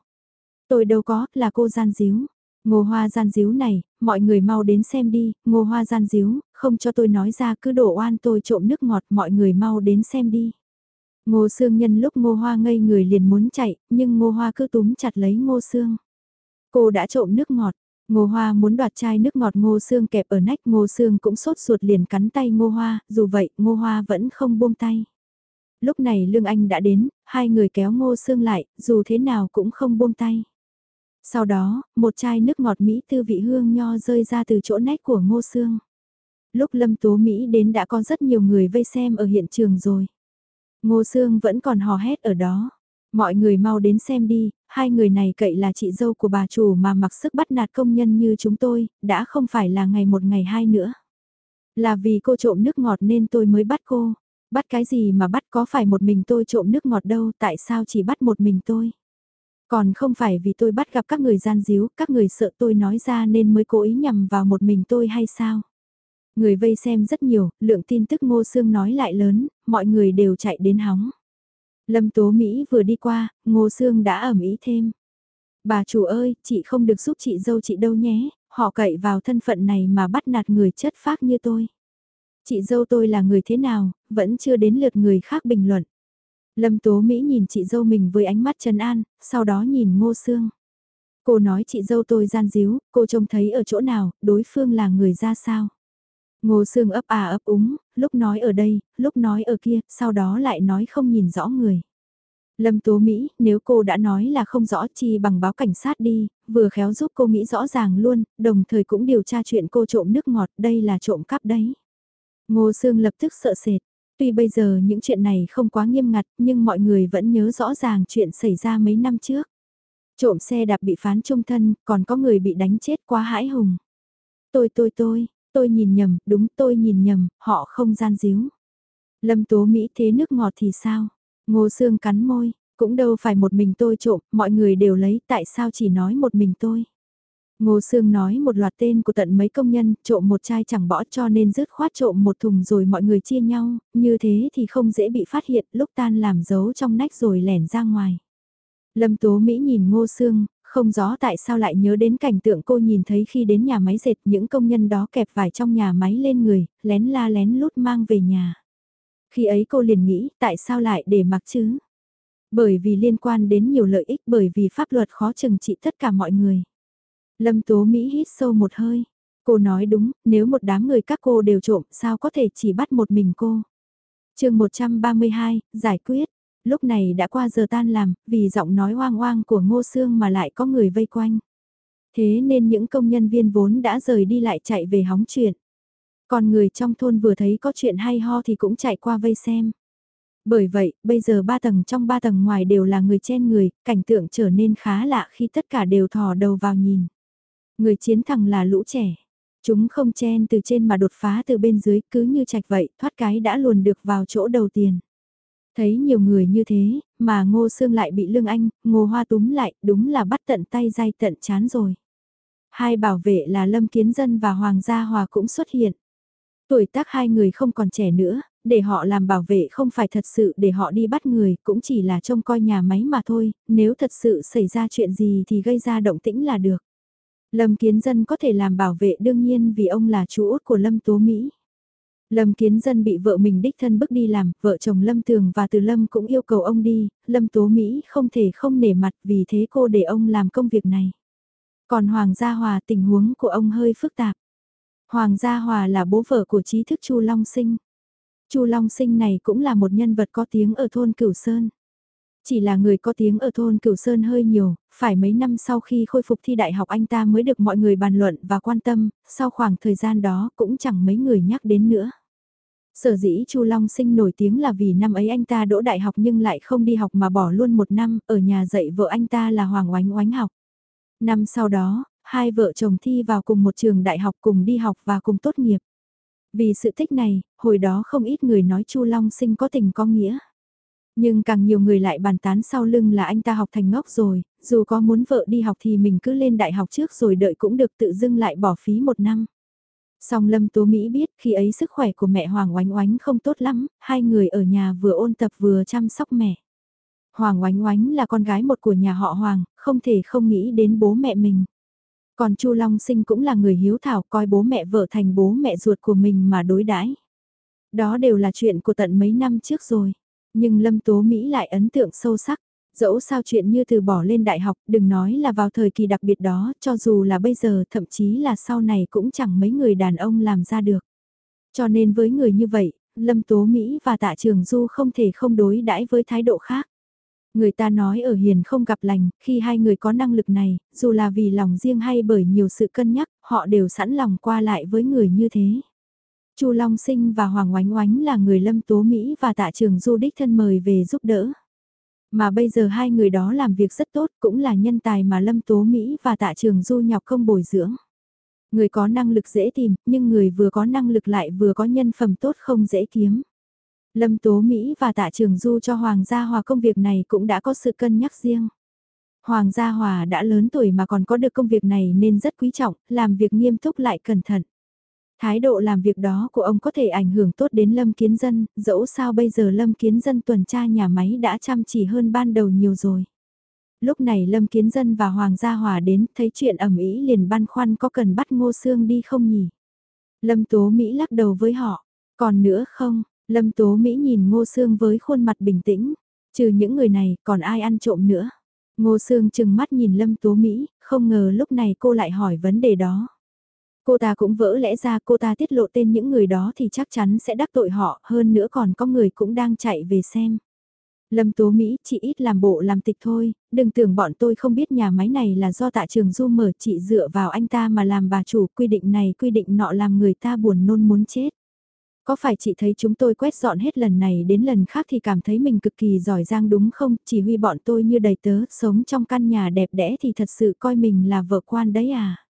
[SPEAKER 1] Tôi đâu có, là cô gian díu. Ngô hoa gian díu này, mọi người mau đến xem đi, ngô hoa gian díu, không cho tôi nói ra cứ đổ oan tôi trộm nước ngọt mọi người mau đến xem đi. Ngô Sương nhân lúc ngô hoa ngây người liền muốn chạy, nhưng ngô hoa cứ túm chặt lấy ngô Sương. Cô đã trộm nước ngọt, ngô hoa muốn đoạt chai nước ngọt ngô Sương kẹp ở nách ngô Sương cũng sốt ruột liền cắn tay ngô hoa, dù vậy ngô hoa vẫn không buông tay. Lúc này Lương Anh đã đến, hai người kéo ngô Sương lại, dù thế nào cũng không buông tay. Sau đó, một chai nước ngọt Mỹ tư vị hương nho rơi ra từ chỗ nách của ngô Sương. Lúc Lâm Tố Mỹ đến đã có rất nhiều người vây xem ở hiện trường rồi. Ngô Sương vẫn còn hò hét ở đó. Mọi người mau đến xem đi, hai người này cậy là chị dâu của bà chủ mà mặc sức bắt nạt công nhân như chúng tôi, đã không phải là ngày một ngày hai nữa. Là vì cô trộm nước ngọt nên tôi mới bắt cô. Bắt cái gì mà bắt có phải một mình tôi trộm nước ngọt đâu, tại sao chỉ bắt một mình tôi? Còn không phải vì tôi bắt gặp các người gian díu, các người sợ tôi nói ra nên mới cố ý nhằm vào một mình tôi hay sao? Người vây xem rất nhiều, lượng tin tức ngô xương nói lại lớn, mọi người đều chạy đến hóng. Lâm Tố Mỹ vừa đi qua, ngô xương đã ẩm ý thêm. Bà chủ ơi, chị không được giúp chị dâu chị đâu nhé, họ cậy vào thân phận này mà bắt nạt người chất phác như tôi. Chị dâu tôi là người thế nào, vẫn chưa đến lượt người khác bình luận. Lâm Tố Mỹ nhìn chị dâu mình với ánh mắt trấn an, sau đó nhìn Ngô Sương. Cô nói chị dâu tôi gian díu, cô trông thấy ở chỗ nào, đối phương là người ra sao. Ngô Sương ấp à ấp úng, lúc nói ở đây, lúc nói ở kia, sau đó lại nói không nhìn rõ người. Lâm Tố Mỹ, nếu cô đã nói là không rõ chi bằng báo cảnh sát đi, vừa khéo giúp cô nghĩ rõ ràng luôn, đồng thời cũng điều tra chuyện cô trộm nước ngọt, đây là trộm cắp đấy. Ngô Sương lập tức sợ sệt, Tuy bây giờ những chuyện này không quá nghiêm ngặt nhưng mọi người vẫn nhớ rõ ràng chuyện xảy ra mấy năm trước. Trộm xe đạp bị phán trung thân, còn có người bị đánh chết quá hãi hùng. Tôi tôi tôi, tôi nhìn nhầm, đúng tôi nhìn nhầm, họ không gian díu. Lâm tố Mỹ thế nước ngọt thì sao? Ngô Sương cắn môi, cũng đâu phải một mình tôi trộm, mọi người đều lấy, tại sao chỉ nói một mình tôi? Ngô Sương nói một loạt tên của tận mấy công nhân, trộm một chai chẳng bỏ cho nên rứt khoát trộm một thùng rồi mọi người chia nhau, như thế thì không dễ bị phát hiện lúc tan làm dấu trong nách rồi lẻn ra ngoài. Lâm Tố Mỹ nhìn Ngô Sương, không rõ tại sao lại nhớ đến cảnh tượng cô nhìn thấy khi đến nhà máy dệt những công nhân đó kẹp vải trong nhà máy lên người, lén la lén lút mang về nhà. Khi ấy cô liền nghĩ tại sao lại để mặc chứ? Bởi vì liên quan đến nhiều lợi ích bởi vì pháp luật khó trừng trị tất cả mọi người. Lâm Tố Mỹ hít sâu một hơi. Cô nói đúng, nếu một đám người các cô đều trộm sao có thể chỉ bắt một mình cô. chương 132, giải quyết. Lúc này đã qua giờ tan làm, vì giọng nói hoang hoang của ngô xương mà lại có người vây quanh. Thế nên những công nhân viên vốn đã rời đi lại chạy về hóng chuyện. Còn người trong thôn vừa thấy có chuyện hay ho thì cũng chạy qua vây xem. Bởi vậy, bây giờ ba tầng trong ba tầng ngoài đều là người chen người, cảnh tượng trở nên khá lạ khi tất cả đều thò đầu vào nhìn. Người chiến thắng là lũ trẻ. Chúng không chen từ trên mà đột phá từ bên dưới cứ như chạch vậy, thoát cái đã luồn được vào chỗ đầu tiền. Thấy nhiều người như thế, mà ngô xương lại bị lương anh, ngô hoa túm lại, đúng là bắt tận tay dai tận chán rồi. Hai bảo vệ là Lâm Kiến Dân và Hoàng gia Hòa cũng xuất hiện. Tuổi tác hai người không còn trẻ nữa, để họ làm bảo vệ không phải thật sự để họ đi bắt người, cũng chỉ là trông coi nhà máy mà thôi, nếu thật sự xảy ra chuyện gì thì gây ra động tĩnh là được. Lâm Kiến Dân có thể làm bảo vệ đương nhiên vì ông là chú út của Lâm Tố Mỹ. Lâm Kiến Dân bị vợ mình đích thân bức đi làm, vợ chồng Lâm Tường và Từ Lâm cũng yêu cầu ông đi, Lâm Tố Mỹ không thể không nể mặt vì thế cô để ông làm công việc này. Còn Hoàng Gia Hòa tình huống của ông hơi phức tạp. Hoàng Gia Hòa là bố vợ của trí thức Chu Long Sinh. Chu Long Sinh này cũng là một nhân vật có tiếng ở thôn Cửu Sơn. Chỉ là người có tiếng ở thôn Cửu Sơn hơi nhiều, phải mấy năm sau khi khôi phục thi đại học anh ta mới được mọi người bàn luận và quan tâm, sau khoảng thời gian đó cũng chẳng mấy người nhắc đến nữa. Sở dĩ Chu Long Sinh nổi tiếng là vì năm ấy anh ta đỗ đại học nhưng lại không đi học mà bỏ luôn một năm, ở nhà dạy vợ anh ta là Hoàng Oánh Oánh học. Năm sau đó, hai vợ chồng thi vào cùng một trường đại học cùng đi học và cùng tốt nghiệp. Vì sự thích này, hồi đó không ít người nói Chu Long Sinh có tình có nghĩa. Nhưng càng nhiều người lại bàn tán sau lưng là anh ta học thành ngốc rồi, dù có muốn vợ đi học thì mình cứ lên đại học trước rồi đợi cũng được tự dưng lại bỏ phí một năm. Song Lâm Tố Mỹ biết khi ấy sức khỏe của mẹ Hoàng Oánh Oánh không tốt lắm, hai người ở nhà vừa ôn tập vừa chăm sóc mẹ. Hoàng Oánh Oánh là con gái một của nhà họ Hoàng, không thể không nghĩ đến bố mẹ mình. Còn Chu Long Sinh cũng là người hiếu thảo coi bố mẹ vợ thành bố mẹ ruột của mình mà đối đãi. Đó đều là chuyện của tận mấy năm trước rồi. Nhưng Lâm Tố Mỹ lại ấn tượng sâu sắc. Dẫu sao chuyện như từ bỏ lên đại học, đừng nói là vào thời kỳ đặc biệt đó, cho dù là bây giờ thậm chí là sau này cũng chẳng mấy người đàn ông làm ra được. Cho nên với người như vậy, Lâm Tố Mỹ và Tạ Trường Du không thể không đối đãi với thái độ khác. Người ta nói ở hiền không gặp lành, khi hai người có năng lực này, dù là vì lòng riêng hay bởi nhiều sự cân nhắc, họ đều sẵn lòng qua lại với người như thế. Chu Long Sinh và Hoàng Oánh Oánh là người Lâm Tố Mỹ và Tạ Trường Du đích thân mời về giúp đỡ. Mà bây giờ hai người đó làm việc rất tốt cũng là nhân tài mà Lâm Tố Mỹ và Tạ Trường Du nhọc không bồi dưỡng. Người có năng lực dễ tìm, nhưng người vừa có năng lực lại vừa có nhân phẩm tốt không dễ kiếm. Lâm Tố Mỹ và Tạ Trường Du cho Hoàng gia Hòa công việc này cũng đã có sự cân nhắc riêng. Hoàng gia Hòa đã lớn tuổi mà còn có được công việc này nên rất quý trọng, làm việc nghiêm túc lại cẩn thận. Thái độ làm việc đó của ông có thể ảnh hưởng tốt đến Lâm Kiến Dân, dẫu sao bây giờ Lâm Kiến Dân tuần tra nhà máy đã chăm chỉ hơn ban đầu nhiều rồi. Lúc này Lâm Kiến Dân và Hoàng gia Hòa đến, thấy chuyện ẩm ý liền băn khoăn có cần bắt Ngô Sương đi không nhỉ? Lâm Tố Mỹ lắc đầu với họ, còn nữa không? Lâm Tố Mỹ nhìn Ngô Sương với khuôn mặt bình tĩnh, trừ những người này còn ai ăn trộm nữa? Ngô Sương chừng mắt nhìn Lâm Tố Mỹ, không ngờ lúc này cô lại hỏi vấn đề đó. Cô ta cũng vỡ lẽ ra cô ta tiết lộ tên những người đó thì chắc chắn sẽ đắc tội họ, hơn nữa còn có người cũng đang chạy về xem. Lâm Tố Mỹ chị ít làm bộ làm tịch thôi, đừng tưởng bọn tôi không biết nhà máy này là do tạ trường du mở chị dựa vào anh ta mà làm bà chủ quy định này quy định nọ làm người ta buồn nôn muốn chết. Có phải chị thấy chúng tôi quét dọn hết lần này đến lần khác thì cảm thấy mình cực kỳ giỏi giang đúng không? Chỉ huy bọn tôi như đầy tớ, sống trong căn nhà đẹp đẽ thì thật sự coi mình là vợ quan đấy à?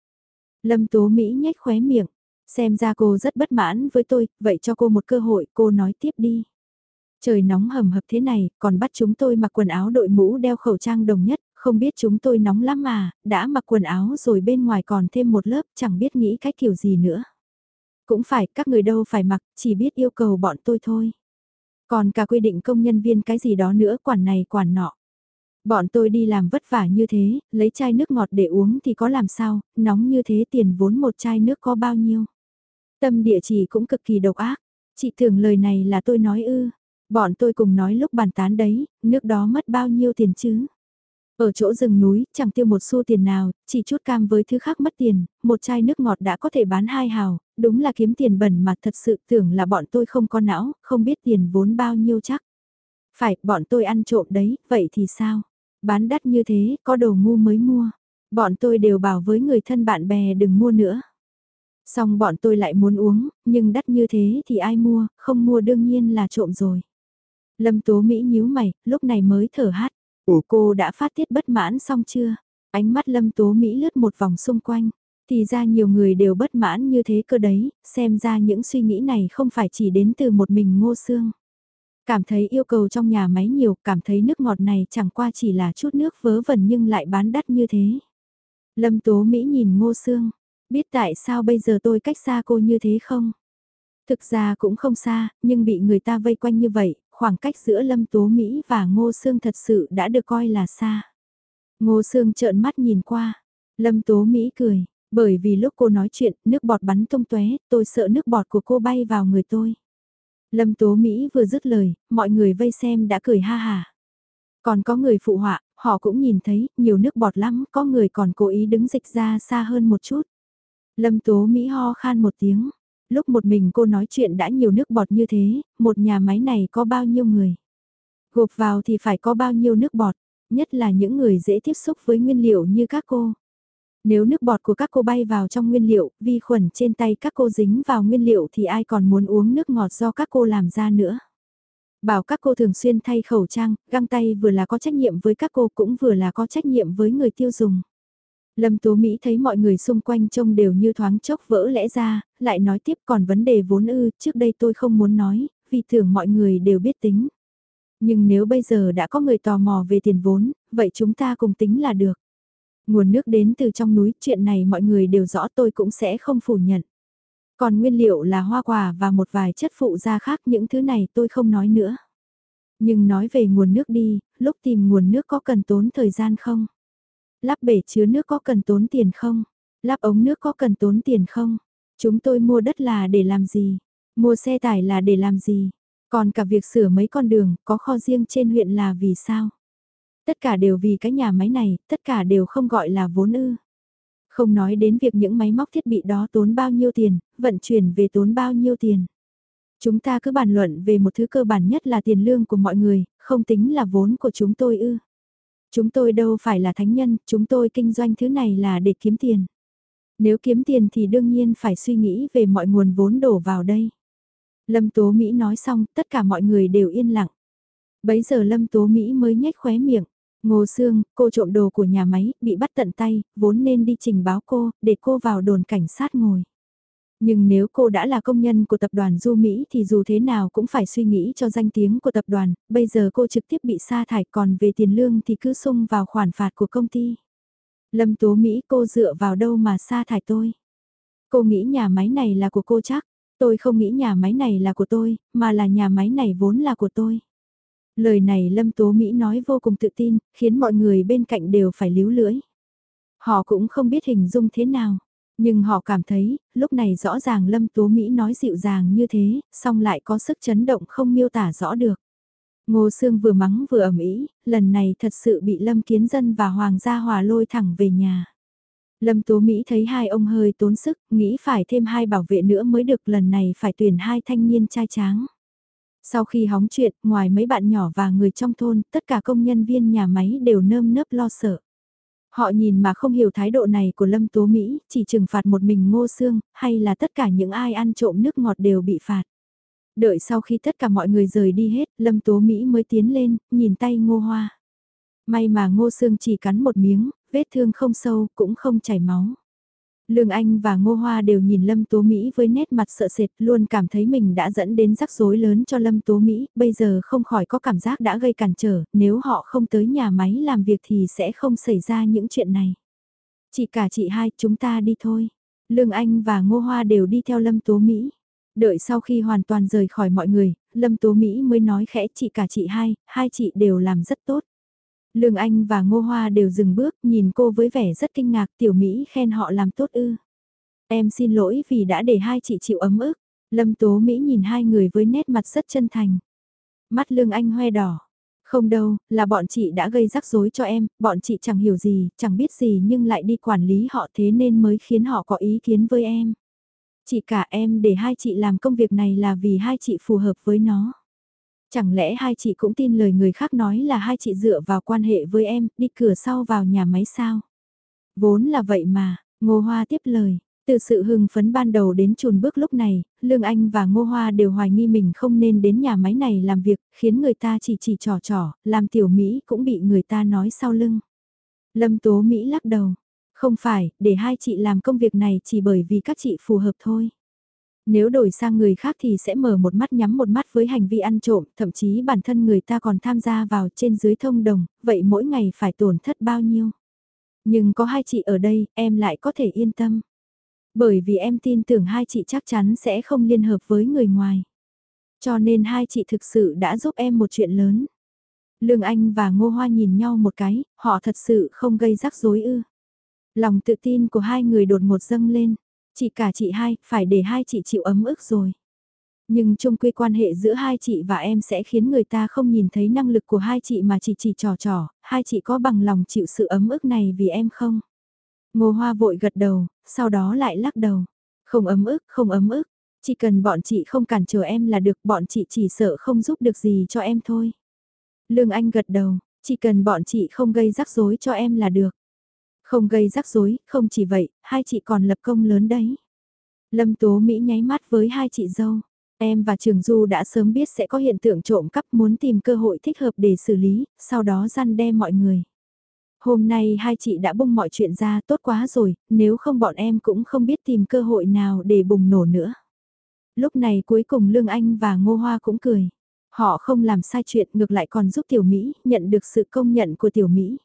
[SPEAKER 1] Lâm Tố Mỹ nhếch khóe miệng, xem ra cô rất bất mãn với tôi, vậy cho cô một cơ hội, cô nói tiếp đi. Trời nóng hầm hập thế này, còn bắt chúng tôi mặc quần áo đội mũ đeo khẩu trang đồng nhất, không biết chúng tôi nóng lắm mà, đã mặc quần áo rồi bên ngoài còn thêm một lớp, chẳng biết nghĩ cách kiểu gì nữa. Cũng phải, các người đâu phải mặc, chỉ biết yêu cầu bọn tôi thôi. Còn cả quy định công nhân viên cái gì đó nữa, quản này quản nọ. Bọn tôi đi làm vất vả như thế, lấy chai nước ngọt để uống thì có làm sao, nóng như thế tiền vốn một chai nước có bao nhiêu. Tâm địa chỉ cũng cực kỳ độc ác, chị tưởng lời này là tôi nói ư, bọn tôi cùng nói lúc bàn tán đấy, nước đó mất bao nhiêu tiền chứ. Ở chỗ rừng núi, chẳng tiêu một xu tiền nào, chỉ chút cam với thứ khác mất tiền, một chai nước ngọt đã có thể bán hai hào, đúng là kiếm tiền bẩn mà thật sự tưởng là bọn tôi không có não, không biết tiền vốn bao nhiêu chắc. Phải, bọn tôi ăn trộm đấy, vậy thì sao? Bán đắt như thế, có đồ ngu mới mua. Bọn tôi đều bảo với người thân bạn bè đừng mua nữa. Xong bọn tôi lại muốn uống, nhưng đắt như thế thì ai mua, không mua đương nhiên là trộm rồi. Lâm Tố Mỹ nhíu mày, lúc này mới thở hát. Ủa cô đã phát tiết bất mãn xong chưa? Ánh mắt Lâm Tố Mỹ lướt một vòng xung quanh. Thì ra nhiều người đều bất mãn như thế cơ đấy, xem ra những suy nghĩ này không phải chỉ đến từ một mình ngô xương. Cảm thấy yêu cầu trong nhà máy nhiều, cảm thấy nước ngọt này chẳng qua chỉ là chút nước vớ vẩn nhưng lại bán đắt như thế. Lâm Tố Mỹ nhìn Ngô Sương, biết tại sao bây giờ tôi cách xa cô như thế không? Thực ra cũng không xa, nhưng bị người ta vây quanh như vậy, khoảng cách giữa Lâm Tố Mỹ và Ngô Sương thật sự đã được coi là xa. Ngô Sương trợn mắt nhìn qua, Lâm Tố Mỹ cười, bởi vì lúc cô nói chuyện, nước bọt bắn tung tóe, tôi sợ nước bọt của cô bay vào người tôi. Lâm Tố Mỹ vừa dứt lời, mọi người vây xem đã cười ha hà. Còn có người phụ họa, họ cũng nhìn thấy, nhiều nước bọt lắm, có người còn cố ý đứng dịch ra xa hơn một chút. Lâm Tố Mỹ ho khan một tiếng. Lúc một mình cô nói chuyện đã nhiều nước bọt như thế, một nhà máy này có bao nhiêu người? Gộp vào thì phải có bao nhiêu nước bọt, nhất là những người dễ tiếp xúc với nguyên liệu như các cô. Nếu nước bọt của các cô bay vào trong nguyên liệu, vi khuẩn trên tay các cô dính vào nguyên liệu thì ai còn muốn uống nước ngọt do các cô làm ra nữa. Bảo các cô thường xuyên thay khẩu trang, găng tay vừa là có trách nhiệm với các cô cũng vừa là có trách nhiệm với người tiêu dùng. Lâm Tố Mỹ thấy mọi người xung quanh trông đều như thoáng chốc vỡ lẽ ra, lại nói tiếp còn vấn đề vốn ư, trước đây tôi không muốn nói, vì tưởng mọi người đều biết tính. Nhưng nếu bây giờ đã có người tò mò về tiền vốn, vậy chúng ta cùng tính là được. Nguồn nước đến từ trong núi, chuyện này mọi người đều rõ tôi cũng sẽ không phủ nhận. Còn nguyên liệu là hoa quả và một vài chất phụ gia khác những thứ này tôi không nói nữa. Nhưng nói về nguồn nước đi, lúc tìm nguồn nước có cần tốn thời gian không? Lắp bể chứa nước có cần tốn tiền không? Lắp ống nước có cần tốn tiền không? Chúng tôi mua đất là để làm gì? Mua xe tải là để làm gì? Còn cả việc sửa mấy con đường, có kho riêng trên huyện là vì sao? Tất cả đều vì cái nhà máy này, tất cả đều không gọi là vốn ư. Không nói đến việc những máy móc thiết bị đó tốn bao nhiêu tiền, vận chuyển về tốn bao nhiêu tiền. Chúng ta cứ bàn luận về một thứ cơ bản nhất là tiền lương của mọi người, không tính là vốn của chúng tôi ư. Chúng tôi đâu phải là thánh nhân, chúng tôi kinh doanh thứ này là để kiếm tiền. Nếu kiếm tiền thì đương nhiên phải suy nghĩ về mọi nguồn vốn đổ vào đây. Lâm Tố Mỹ nói xong, tất cả mọi người đều yên lặng. Bấy giờ Lâm Tố Mỹ mới nhếch khóe miệng. Ngô Sương, cô trộm đồ của nhà máy, bị bắt tận tay, vốn nên đi trình báo cô, để cô vào đồn cảnh sát ngồi. Nhưng nếu cô đã là công nhân của tập đoàn Du Mỹ thì dù thế nào cũng phải suy nghĩ cho danh tiếng của tập đoàn, bây giờ cô trực tiếp bị sa thải còn về tiền lương thì cứ sung vào khoản phạt của công ty. Lâm Tố Mỹ cô dựa vào đâu mà sa thải tôi? Cô nghĩ nhà máy này là của cô chắc, tôi không nghĩ nhà máy này là của tôi, mà là nhà máy này vốn là của tôi. Lời này Lâm Tố Mỹ nói vô cùng tự tin, khiến mọi người bên cạnh đều phải líu lưỡi. Họ cũng không biết hình dung thế nào. Nhưng họ cảm thấy, lúc này rõ ràng Lâm Tố Mỹ nói dịu dàng như thế, song lại có sức chấn động không miêu tả rõ được. Ngô Sương vừa mắng vừa ẩm ý, lần này thật sự bị Lâm Kiến Dân và Hoàng gia hòa lôi thẳng về nhà. Lâm Tố Mỹ thấy hai ông hơi tốn sức, nghĩ phải thêm hai bảo vệ nữa mới được lần này phải tuyển hai thanh niên trai tráng. Sau khi hóng chuyện, ngoài mấy bạn nhỏ và người trong thôn, tất cả công nhân viên nhà máy đều nơm nớp lo sợ. Họ nhìn mà không hiểu thái độ này của Lâm Tố Mỹ, chỉ trừng phạt một mình ngô xương, hay là tất cả những ai ăn trộm nước ngọt đều bị phạt. Đợi sau khi tất cả mọi người rời đi hết, Lâm Tố Mỹ mới tiến lên, nhìn tay ngô hoa. May mà ngô xương chỉ cắn một miếng, vết thương không sâu, cũng không chảy máu. Lương Anh và Ngô Hoa đều nhìn Lâm Tố Mỹ với nét mặt sợ sệt, luôn cảm thấy mình đã dẫn đến rắc rối lớn cho Lâm Tố Mỹ, bây giờ không khỏi có cảm giác đã gây cản trở, nếu họ không tới nhà máy làm việc thì sẽ không xảy ra những chuyện này. Chị cả chị hai, chúng ta đi thôi. Lương Anh và Ngô Hoa đều đi theo Lâm Tố Mỹ. Đợi sau khi hoàn toàn rời khỏi mọi người, Lâm Tố Mỹ mới nói khẽ chị cả chị hai, hai chị đều làm rất tốt. Lương Anh và Ngô Hoa đều dừng bước nhìn cô với vẻ rất kinh ngạc tiểu Mỹ khen họ làm tốt ư. Em xin lỗi vì đã để hai chị chịu ấm ức. Lâm Tố Mỹ nhìn hai người với nét mặt rất chân thành. Mắt Lương Anh hoe đỏ. Không đâu, là bọn chị đã gây rắc rối cho em, bọn chị chẳng hiểu gì, chẳng biết gì nhưng lại đi quản lý họ thế nên mới khiến họ có ý kiến với em. Chị cả em để hai chị làm công việc này là vì hai chị phù hợp với nó. Chẳng lẽ hai chị cũng tin lời người khác nói là hai chị dựa vào quan hệ với em, đi cửa sau vào nhà máy sao? Vốn là vậy mà, Ngô Hoa tiếp lời. Từ sự hưng phấn ban đầu đến chùn bước lúc này, Lương Anh và Ngô Hoa đều hoài nghi mình không nên đến nhà máy này làm việc, khiến người ta chỉ chỉ trò trò, làm tiểu Mỹ cũng bị người ta nói sau lưng. Lâm Tố Mỹ lắc đầu, không phải, để hai chị làm công việc này chỉ bởi vì các chị phù hợp thôi. Nếu đổi sang người khác thì sẽ mở một mắt nhắm một mắt với hành vi ăn trộm, thậm chí bản thân người ta còn tham gia vào trên dưới thông đồng, vậy mỗi ngày phải tổn thất bao nhiêu. Nhưng có hai chị ở đây, em lại có thể yên tâm. Bởi vì em tin tưởng hai chị chắc chắn sẽ không liên hợp với người ngoài. Cho nên hai chị thực sự đã giúp em một chuyện lớn. Lương Anh và Ngô Hoa nhìn nhau một cái, họ thật sự không gây rắc rối ư. Lòng tự tin của hai người đột ngột dâng lên. Chị cả chị hai, phải để hai chị chịu ấm ức rồi. Nhưng chung quy quan hệ giữa hai chị và em sẽ khiến người ta không nhìn thấy năng lực của hai chị mà chỉ chỉ trò trò, hai chị có bằng lòng chịu sự ấm ức này vì em không? Ngô Hoa vội gật đầu, sau đó lại lắc đầu. Không ấm ức, không ấm ức, chỉ cần bọn chị không cản trở em là được, bọn chị chỉ sợ không giúp được gì cho em thôi. Lương Anh gật đầu, chỉ cần bọn chị không gây rắc rối cho em là được. Không gây rắc rối, không chỉ vậy, hai chị còn lập công lớn đấy. Lâm Tố Mỹ nháy mắt với hai chị dâu. Em và Trường Du đã sớm biết sẽ có hiện tượng trộm cắp muốn tìm cơ hội thích hợp để xử lý, sau đó răn đe mọi người. Hôm nay hai chị đã bung mọi chuyện ra tốt quá rồi, nếu không bọn em cũng không biết tìm cơ hội nào để bùng nổ nữa. Lúc này cuối cùng Lương Anh và Ngô Hoa cũng cười. Họ không làm sai chuyện ngược lại còn giúp Tiểu Mỹ nhận được sự công nhận của Tiểu Mỹ.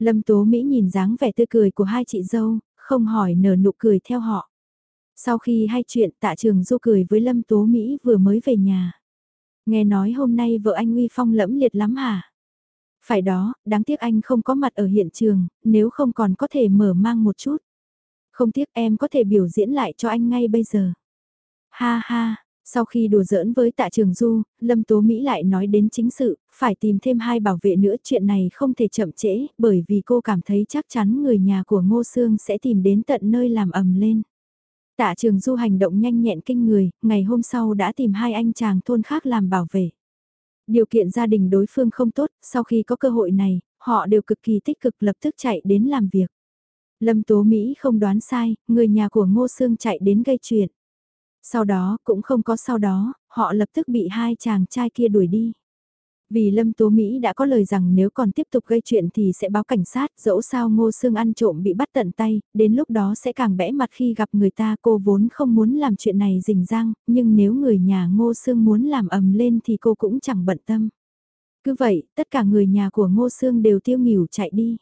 [SPEAKER 1] Lâm Tố Mỹ nhìn dáng vẻ tươi cười của hai chị dâu, không hỏi nở nụ cười theo họ. Sau khi hay chuyện tạ trường du cười với Lâm Tố Mỹ vừa mới về nhà. Nghe nói hôm nay vợ anh uy phong lẫm liệt lắm hả? Phải đó, đáng tiếc anh không có mặt ở hiện trường, nếu không còn có thể mở mang một chút. Không tiếc em có thể biểu diễn lại cho anh ngay bây giờ. Ha ha, sau khi đùa giỡn với tạ trường du, Lâm Tố Mỹ lại nói đến chính sự, phải tìm thêm hai bảo vệ nữa chuyện này không thể chậm trễ, bởi vì cô cảm thấy chắc chắn người nhà của Ngô Sương sẽ tìm đến tận nơi làm ầm lên. Tạ trường du hành động nhanh nhẹn kinh người, ngày hôm sau đã tìm hai anh chàng thôn khác làm bảo vệ. Điều kiện gia đình đối phương không tốt, sau khi có cơ hội này, họ đều cực kỳ tích cực lập tức chạy đến làm việc. Lâm Tố Mỹ không đoán sai, người nhà của Ngô Sương chạy đến gây chuyện. Sau đó, cũng không có sau đó, họ lập tức bị hai chàng trai kia đuổi đi. Vì Lâm Tố Mỹ đã có lời rằng nếu còn tiếp tục gây chuyện thì sẽ báo cảnh sát, dẫu sao Ngô Sương ăn trộm bị bắt tận tay, đến lúc đó sẽ càng bẽ mặt khi gặp người ta cô vốn không muốn làm chuyện này rình rang, nhưng nếu người nhà Ngô Sương muốn làm ầm lên thì cô cũng chẳng bận tâm. Cứ vậy, tất cả người nhà của Ngô Sương đều tiêu nghỉu chạy đi.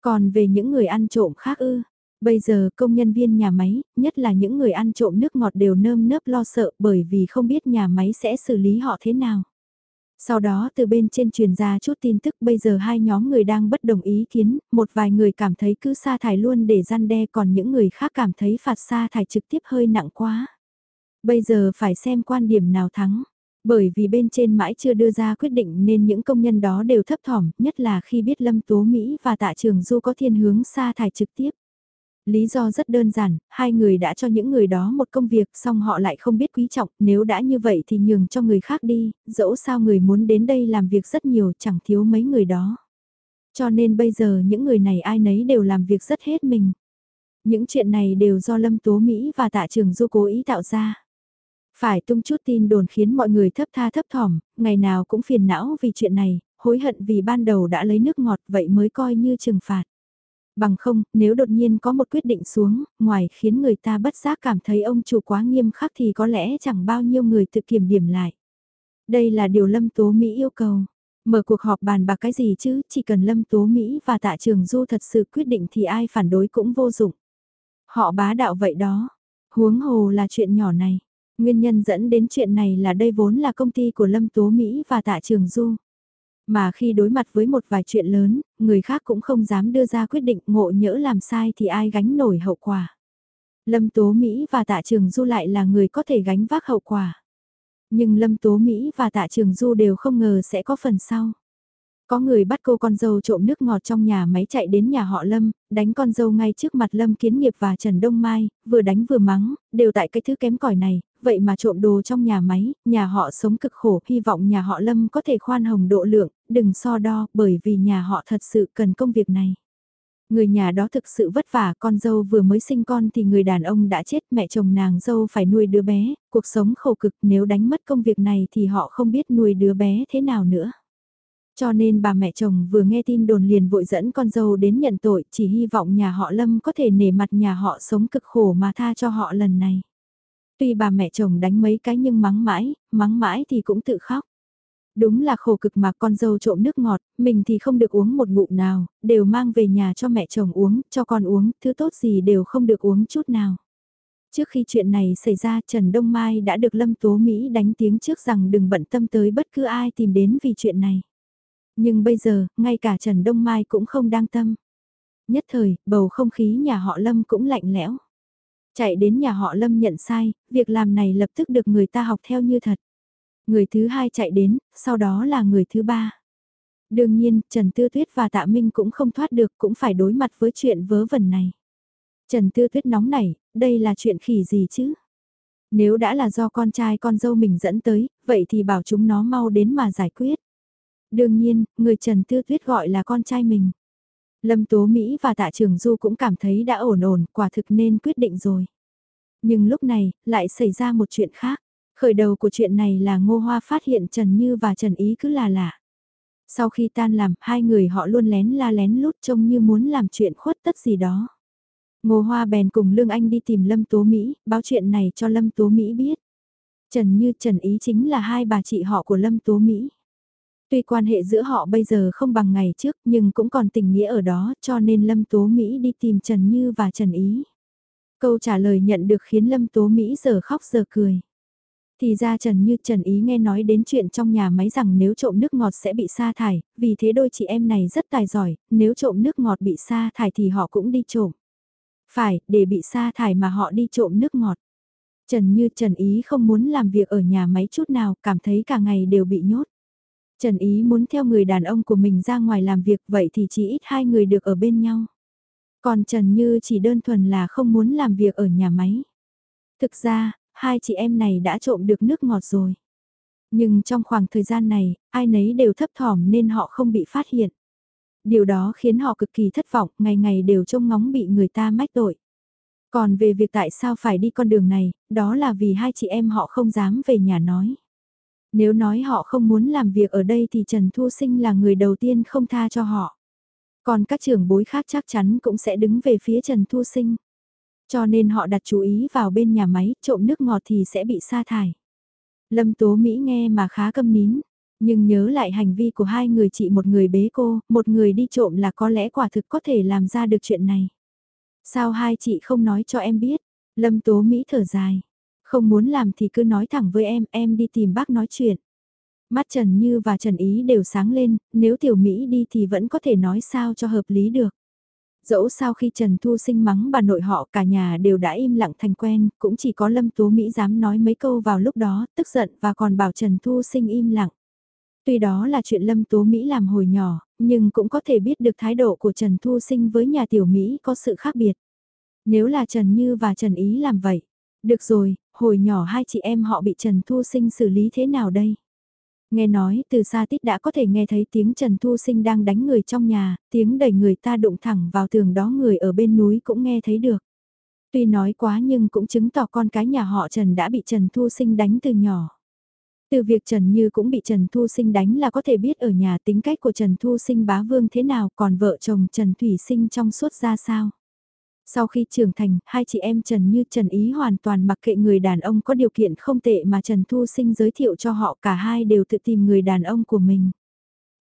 [SPEAKER 1] Còn về những người ăn trộm khác ư, Bây giờ công nhân viên nhà máy, nhất là những người ăn trộm nước ngọt đều nơm nớp lo sợ bởi vì không biết nhà máy sẽ xử lý họ thế nào. Sau đó từ bên trên truyền ra chút tin tức bây giờ hai nhóm người đang bất đồng ý kiến, một vài người cảm thấy cứ sa thải luôn để gian đe còn những người khác cảm thấy phạt sa thải trực tiếp hơi nặng quá. Bây giờ phải xem quan điểm nào thắng. Bởi vì bên trên mãi chưa đưa ra quyết định nên những công nhân đó đều thấp thỏm, nhất là khi biết Lâm Tố Mỹ và Tạ Trường Du có thiên hướng sa thải trực tiếp. Lý do rất đơn giản, hai người đã cho những người đó một công việc xong họ lại không biết quý trọng, nếu đã như vậy thì nhường cho người khác đi, dẫu sao người muốn đến đây làm việc rất nhiều chẳng thiếu mấy người đó. Cho nên bây giờ những người này ai nấy đều làm việc rất hết mình. Những chuyện này đều do Lâm Tố Mỹ và Tạ Trường Du cố ý tạo ra. Phải tung chút tin đồn khiến mọi người thấp tha thấp thỏm, ngày nào cũng phiền não vì chuyện này, hối hận vì ban đầu đã lấy nước ngọt vậy mới coi như trừng phạt. Bằng không, nếu đột nhiên có một quyết định xuống, ngoài khiến người ta bất giác cảm thấy ông chủ quá nghiêm khắc thì có lẽ chẳng bao nhiêu người tự kiểm điểm lại. Đây là điều Lâm Tố Mỹ yêu cầu. Mở cuộc họp bàn bạc cái gì chứ, chỉ cần Lâm Tố Mỹ và Tạ Trường Du thật sự quyết định thì ai phản đối cũng vô dụng. Họ bá đạo vậy đó. Huống hồ là chuyện nhỏ này. Nguyên nhân dẫn đến chuyện này là đây vốn là công ty của Lâm Tố Mỹ và Tạ Trường Du. Mà khi đối mặt với một vài chuyện lớn, người khác cũng không dám đưa ra quyết định ngộ nhỡ làm sai thì ai gánh nổi hậu quả. Lâm Tố Mỹ và Tạ Trường Du lại là người có thể gánh vác hậu quả. Nhưng Lâm Tố Mỹ và Tạ Trường Du đều không ngờ sẽ có phần sau. Có người bắt cô con dâu trộm nước ngọt trong nhà máy chạy đến nhà họ Lâm, đánh con dâu ngay trước mặt Lâm Kiến Nghiệp và Trần Đông Mai, vừa đánh vừa mắng, đều tại cái thứ kém cỏi này, vậy mà trộm đồ trong nhà máy, nhà họ sống cực khổ, hy vọng nhà họ Lâm có thể khoan hồng độ lượng, đừng so đo, bởi vì nhà họ thật sự cần công việc này. Người nhà đó thực sự vất vả, con dâu vừa mới sinh con thì người đàn ông đã chết, mẹ chồng nàng dâu phải nuôi đứa bé, cuộc sống khổ cực nếu đánh mất công việc này thì họ không biết nuôi đứa bé thế nào nữa. Cho nên bà mẹ chồng vừa nghe tin đồn liền vội dẫn con dâu đến nhận tội, chỉ hy vọng nhà họ Lâm có thể nể mặt nhà họ sống cực khổ mà tha cho họ lần này. Tuy bà mẹ chồng đánh mấy cái nhưng mắng mãi, mắng mãi thì cũng tự khóc. Đúng là khổ cực mà con dâu trộm nước ngọt, mình thì không được uống một ngụm nào, đều mang về nhà cho mẹ chồng uống, cho con uống, thứ tốt gì đều không được uống chút nào. Trước khi chuyện này xảy ra Trần Đông Mai đã được Lâm Tố Mỹ đánh tiếng trước rằng đừng bận tâm tới bất cứ ai tìm đến vì chuyện này. Nhưng bây giờ, ngay cả Trần Đông Mai cũng không đang tâm. Nhất thời, bầu không khí nhà họ Lâm cũng lạnh lẽo. Chạy đến nhà họ Lâm nhận sai, việc làm này lập tức được người ta học theo như thật. Người thứ hai chạy đến, sau đó là người thứ ba. Đương nhiên, Trần Tư Tuyết và Tạ Minh cũng không thoát được, cũng phải đối mặt với chuyện vớ vẩn này. Trần Tư Tuyết nóng nảy, đây là chuyện khỉ gì chứ? Nếu đã là do con trai con dâu mình dẫn tới, vậy thì bảo chúng nó mau đến mà giải quyết. Đương nhiên, người Trần Tư Tuyết gọi là con trai mình. Lâm Tố Mỹ và Tạ Trường Du cũng cảm thấy đã ổn ổn, quả thực nên quyết định rồi. Nhưng lúc này, lại xảy ra một chuyện khác. Khởi đầu của chuyện này là Ngô Hoa phát hiện Trần Như và Trần Ý cứ là lạ. Sau khi tan làm, hai người họ luôn lén la lén lút trông như muốn làm chuyện khuất tất gì đó. Ngô Hoa bèn cùng Lương Anh đi tìm Lâm Tố Mỹ, báo chuyện này cho Lâm Tố Mỹ biết. Trần Như Trần Ý chính là hai bà chị họ của Lâm Tố Mỹ. Tuy quan hệ giữa họ bây giờ không bằng ngày trước nhưng cũng còn tình nghĩa ở đó cho nên Lâm Tố Mỹ đi tìm Trần Như và Trần Ý. Câu trả lời nhận được khiến Lâm Tố Mỹ giờ khóc giờ cười. Thì ra Trần Như Trần Ý nghe nói đến chuyện trong nhà máy rằng nếu trộm nước ngọt sẽ bị sa thải, vì thế đôi chị em này rất tài giỏi, nếu trộm nước ngọt bị sa thải thì họ cũng đi trộm. Phải, để bị sa thải mà họ đi trộm nước ngọt. Trần Như Trần Ý không muốn làm việc ở nhà máy chút nào, cảm thấy cả ngày đều bị nhốt. Trần Ý muốn theo người đàn ông của mình ra ngoài làm việc vậy thì chỉ ít hai người được ở bên nhau. Còn Trần Như chỉ đơn thuần là không muốn làm việc ở nhà máy. Thực ra, hai chị em này đã trộm được nước ngọt rồi. Nhưng trong khoảng thời gian này, ai nấy đều thấp thỏm nên họ không bị phát hiện. Điều đó khiến họ cực kỳ thất vọng, ngày ngày đều trông ngóng bị người ta mách tội. Còn về việc tại sao phải đi con đường này, đó là vì hai chị em họ không dám về nhà nói. Nếu nói họ không muốn làm việc ở đây thì Trần Thu Sinh là người đầu tiên không tha cho họ. Còn các trưởng bối khác chắc chắn cũng sẽ đứng về phía Trần Thu Sinh. Cho nên họ đặt chú ý vào bên nhà máy, trộm nước ngọt thì sẽ bị sa thải. Lâm Tố Mỹ nghe mà khá câm nín, nhưng nhớ lại hành vi của hai người chị một người bế cô, một người đi trộm là có lẽ quả thực có thể làm ra được chuyện này. Sao hai chị không nói cho em biết? Lâm Tố Mỹ thở dài. Không muốn làm thì cứ nói thẳng với em, em đi tìm bác nói chuyện. Mắt Trần Như và Trần Ý đều sáng lên, nếu Tiểu Mỹ đi thì vẫn có thể nói sao cho hợp lý được. Dẫu sao khi Trần Thu sinh mắng bà nội họ cả nhà đều đã im lặng thành quen, cũng chỉ có Lâm Tố Mỹ dám nói mấy câu vào lúc đó, tức giận và còn bảo Trần Thu sinh im lặng. Tuy đó là chuyện Lâm Tố Mỹ làm hồi nhỏ, nhưng cũng có thể biết được thái độ của Trần Thu sinh với nhà Tiểu Mỹ có sự khác biệt. Nếu là Trần Như và Trần Ý làm vậy, được rồi, hồi nhỏ hai chị em họ bị Trần Thu Sinh xử lý thế nào đây? Nghe nói từ xa tít đã có thể nghe thấy tiếng Trần Thu Sinh đang đánh người trong nhà, tiếng đẩy người ta đụng thẳng vào tường đó người ở bên núi cũng nghe thấy được. Tuy nói quá nhưng cũng chứng tỏ con cái nhà họ Trần đã bị Trần Thu Sinh đánh từ nhỏ. Từ việc Trần Như cũng bị Trần Thu Sinh đánh là có thể biết ở nhà tính cách của Trần Thu Sinh bá vương thế nào còn vợ chồng Trần Thủy Sinh trong suốt ra sao. Sau khi trưởng thành, hai chị em Trần Như Trần Ý hoàn toàn mặc kệ người đàn ông có điều kiện không tệ mà Trần Thu Sinh giới thiệu cho họ cả hai đều tự tìm người đàn ông của mình.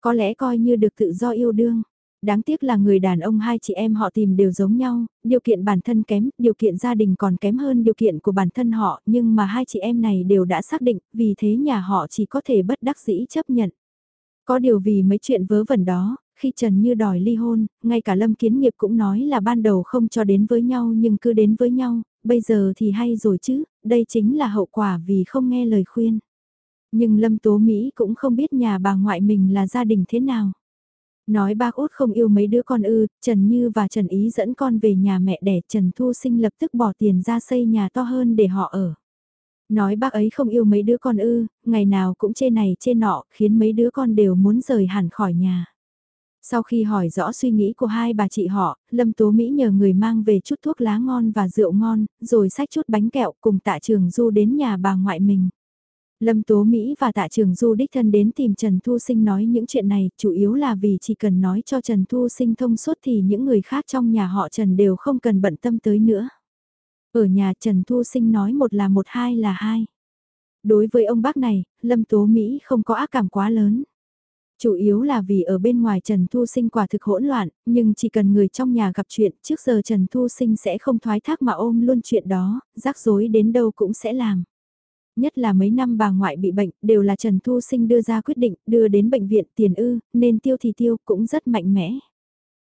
[SPEAKER 1] Có lẽ coi như được tự do yêu đương. Đáng tiếc là người đàn ông hai chị em họ tìm đều giống nhau, điều kiện bản thân kém, điều kiện gia đình còn kém hơn điều kiện của bản thân họ, nhưng mà hai chị em này đều đã xác định, vì thế nhà họ chỉ có thể bất đắc dĩ chấp nhận. Có điều vì mấy chuyện vớ vẩn đó, khi Trần Như đòi ly hôn, ngay cả Lâm Kiến Nghiệp cũng nói là ban đầu không cho đến với nhau nhưng cứ đến với nhau, bây giờ thì hay rồi chứ, đây chính là hậu quả vì không nghe lời khuyên. Nhưng Lâm Tố Mỹ cũng không biết nhà bà ngoại mình là gia đình thế nào. Nói bác út không yêu mấy đứa con ư, Trần Như và Trần Ý dẫn con về nhà mẹ đẻ Trần Thu Sinh lập tức bỏ tiền ra xây nhà to hơn để họ ở. Nói bác ấy không yêu mấy đứa con ư, ngày nào cũng chê này chê nọ, khiến mấy đứa con đều muốn rời hẳn khỏi nhà. Sau khi hỏi rõ suy nghĩ của hai bà chị họ, Lâm Tố Mỹ nhờ người mang về chút thuốc lá ngon và rượu ngon, rồi xách chút bánh kẹo cùng tạ trường du đến nhà bà ngoại mình. Lâm Tố Mỹ và tạ trường du đích thân đến tìm Trần Thu Sinh nói những chuyện này, chủ yếu là vì chỉ cần nói cho Trần Thu Sinh thông suốt thì những người khác trong nhà họ Trần đều không cần bận tâm tới nữa. Ở nhà Trần Thu Sinh nói một là một hai là hai. Đối với ông bác này, Lâm Tố Mỹ không có ác cảm quá lớn. Chủ yếu là vì ở bên ngoài Trần Thu Sinh quả thực hỗn loạn, nhưng chỉ cần người trong nhà gặp chuyện trước giờ Trần Thu Sinh sẽ không thoái thác mà ôm luôn chuyện đó, rắc rối đến đâu cũng sẽ làm. Nhất là mấy năm bà ngoại bị bệnh, đều là Trần Thu Sinh đưa ra quyết định, đưa đến bệnh viện tiền ư, nên tiêu thì tiêu cũng rất mạnh mẽ.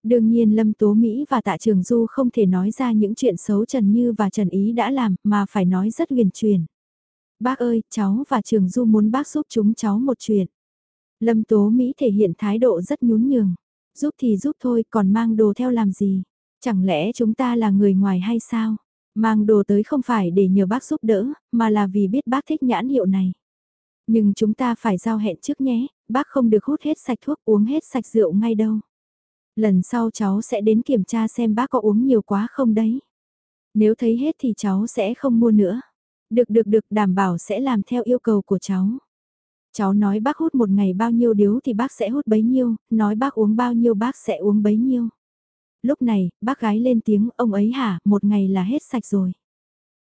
[SPEAKER 1] Đương nhiên Lâm Tố Mỹ và Tạ Trường Du không thể nói ra những chuyện xấu Trần Như và Trần Ý đã làm, mà phải nói rất huyền truyền. Bác ơi, cháu và Trường Du muốn bác giúp chúng cháu một chuyện. Lâm Tố Mỹ thể hiện thái độ rất nhún nhường. Giúp thì giúp thôi, còn mang đồ theo làm gì? Chẳng lẽ chúng ta là người ngoài hay sao? Mang đồ tới không phải để nhờ bác giúp đỡ, mà là vì biết bác thích nhãn hiệu này. Nhưng chúng ta phải giao hẹn trước nhé, bác không được hút hết sạch thuốc uống hết sạch rượu ngay đâu. Lần sau cháu sẽ đến kiểm tra xem bác có uống nhiều quá không đấy. Nếu thấy hết thì cháu sẽ không mua nữa. Được được được đảm bảo sẽ làm theo yêu cầu của cháu. Cháu nói bác hút một ngày bao nhiêu điếu thì bác sẽ hút bấy nhiêu, nói bác uống bao nhiêu bác sẽ uống bấy nhiêu. Lúc này, bác gái lên tiếng, ông ấy hả, một ngày là hết sạch rồi.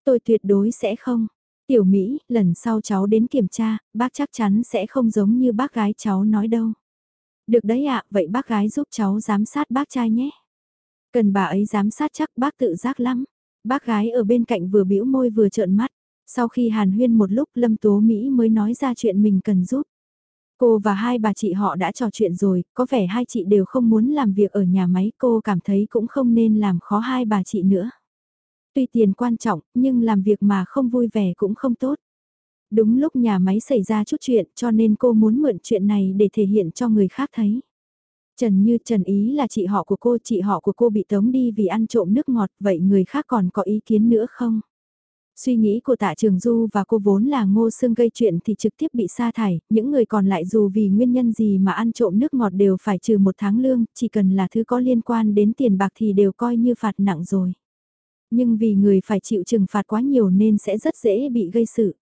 [SPEAKER 1] Tôi tuyệt đối sẽ không. Tiểu Mỹ, lần sau cháu đến kiểm tra, bác chắc chắn sẽ không giống như bác gái cháu nói đâu. Được đấy ạ, vậy bác gái giúp cháu giám sát bác trai nhé. Cần bà ấy giám sát chắc bác tự giác lắm. Bác gái ở bên cạnh vừa bĩu môi vừa trợn mắt. Sau khi hàn huyên một lúc Lâm Tố Mỹ mới nói ra chuyện mình cần giúp. Cô và hai bà chị họ đã trò chuyện rồi, có vẻ hai chị đều không muốn làm việc ở nhà máy, cô cảm thấy cũng không nên làm khó hai bà chị nữa. Tuy tiền quan trọng, nhưng làm việc mà không vui vẻ cũng không tốt. Đúng lúc nhà máy xảy ra chút chuyện cho nên cô muốn mượn chuyện này để thể hiện cho người khác thấy. Trần Như Trần Ý là chị họ của cô, chị họ của cô bị tống đi vì ăn trộm nước ngọt, vậy người khác còn có ý kiến nữa không? Suy nghĩ của tạ trường Du và cô vốn là ngô xương gây chuyện thì trực tiếp bị sa thải, những người còn lại dù vì nguyên nhân gì mà ăn trộm nước ngọt đều phải trừ một tháng lương, chỉ cần là thứ có liên quan đến tiền bạc thì đều coi như phạt nặng rồi. Nhưng vì người phải chịu trừng phạt quá nhiều nên sẽ rất dễ bị gây sự.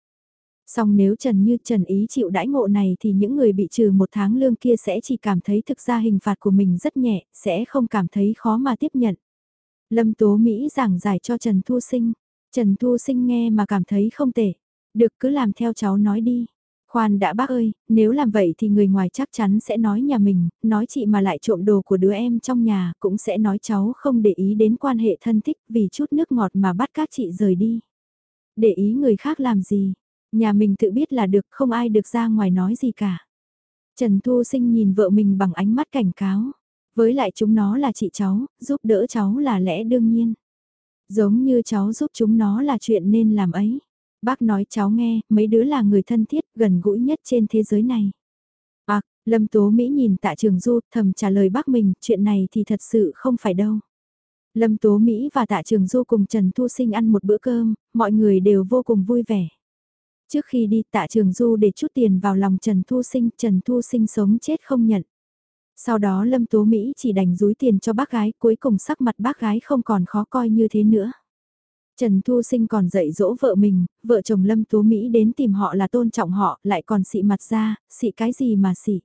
[SPEAKER 1] Song nếu Trần Như Trần ý chịu đãi ngộ này thì những người bị trừ một tháng lương kia sẽ chỉ cảm thấy thực ra hình phạt của mình rất nhẹ, sẽ không cảm thấy khó mà tiếp nhận. Lâm Tố Mỹ giảng giải cho Trần Thu Sinh. Trần Thu Sinh nghe mà cảm thấy không tệ. Được cứ làm theo cháu nói đi. Khoan đã bác ơi, nếu làm vậy thì người ngoài chắc chắn sẽ nói nhà mình, nói chị mà lại trộm đồ của đứa em trong nhà, cũng sẽ nói cháu không để ý đến quan hệ thân thích vì chút nước ngọt mà bắt các chị rời đi. Để ý người khác làm gì, nhà mình tự biết là được không ai được ra ngoài nói gì cả. Trần Thu Sinh nhìn vợ mình bằng ánh mắt cảnh cáo, với lại chúng nó là chị cháu, giúp đỡ cháu là lẽ đương nhiên. Giống như cháu giúp chúng nó là chuyện nên làm ấy. Bác nói cháu nghe, mấy đứa là người thân thiết, gần gũi nhất trên thế giới này. À, Lâm Tố Mỹ nhìn tạ trường du, thầm trả lời bác mình, chuyện này thì thật sự không phải đâu. Lâm Tố Mỹ và tạ trường du cùng Trần Thu Sinh ăn một bữa cơm, mọi người đều vô cùng vui vẻ. Trước khi đi tạ trường du để chút tiền vào lòng Trần Thu Sinh, Trần Thu Sinh sống chết không nhận. Sau đó Lâm Tố Mỹ chỉ đành rúi tiền cho bác gái, cuối cùng sắc mặt bác gái không còn khó coi như thế nữa. Trần Thu Sinh còn dạy dỗ vợ mình, vợ chồng Lâm Tố Mỹ đến tìm họ là tôn trọng họ, lại còn xị mặt ra, xị cái gì mà xị.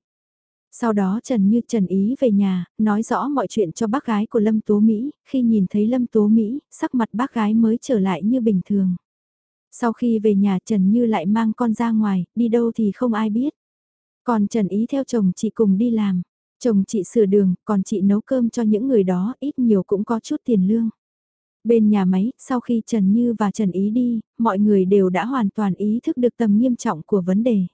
[SPEAKER 1] Sau đó Trần Như Trần Ý về nhà, nói rõ mọi chuyện cho bác gái của Lâm Tố Mỹ, khi nhìn thấy Lâm Tố Mỹ, sắc mặt bác gái mới trở lại như bình thường. Sau khi về nhà Trần Như lại mang con ra ngoài, đi đâu thì không ai biết. Còn Trần Ý theo chồng chị cùng đi làm. Chồng chị sửa đường, còn chị nấu cơm cho những người đó, ít nhiều cũng có chút tiền lương. Bên nhà máy, sau khi Trần Như và Trần Ý đi, mọi người đều đã hoàn toàn ý thức được tầm nghiêm trọng của vấn đề.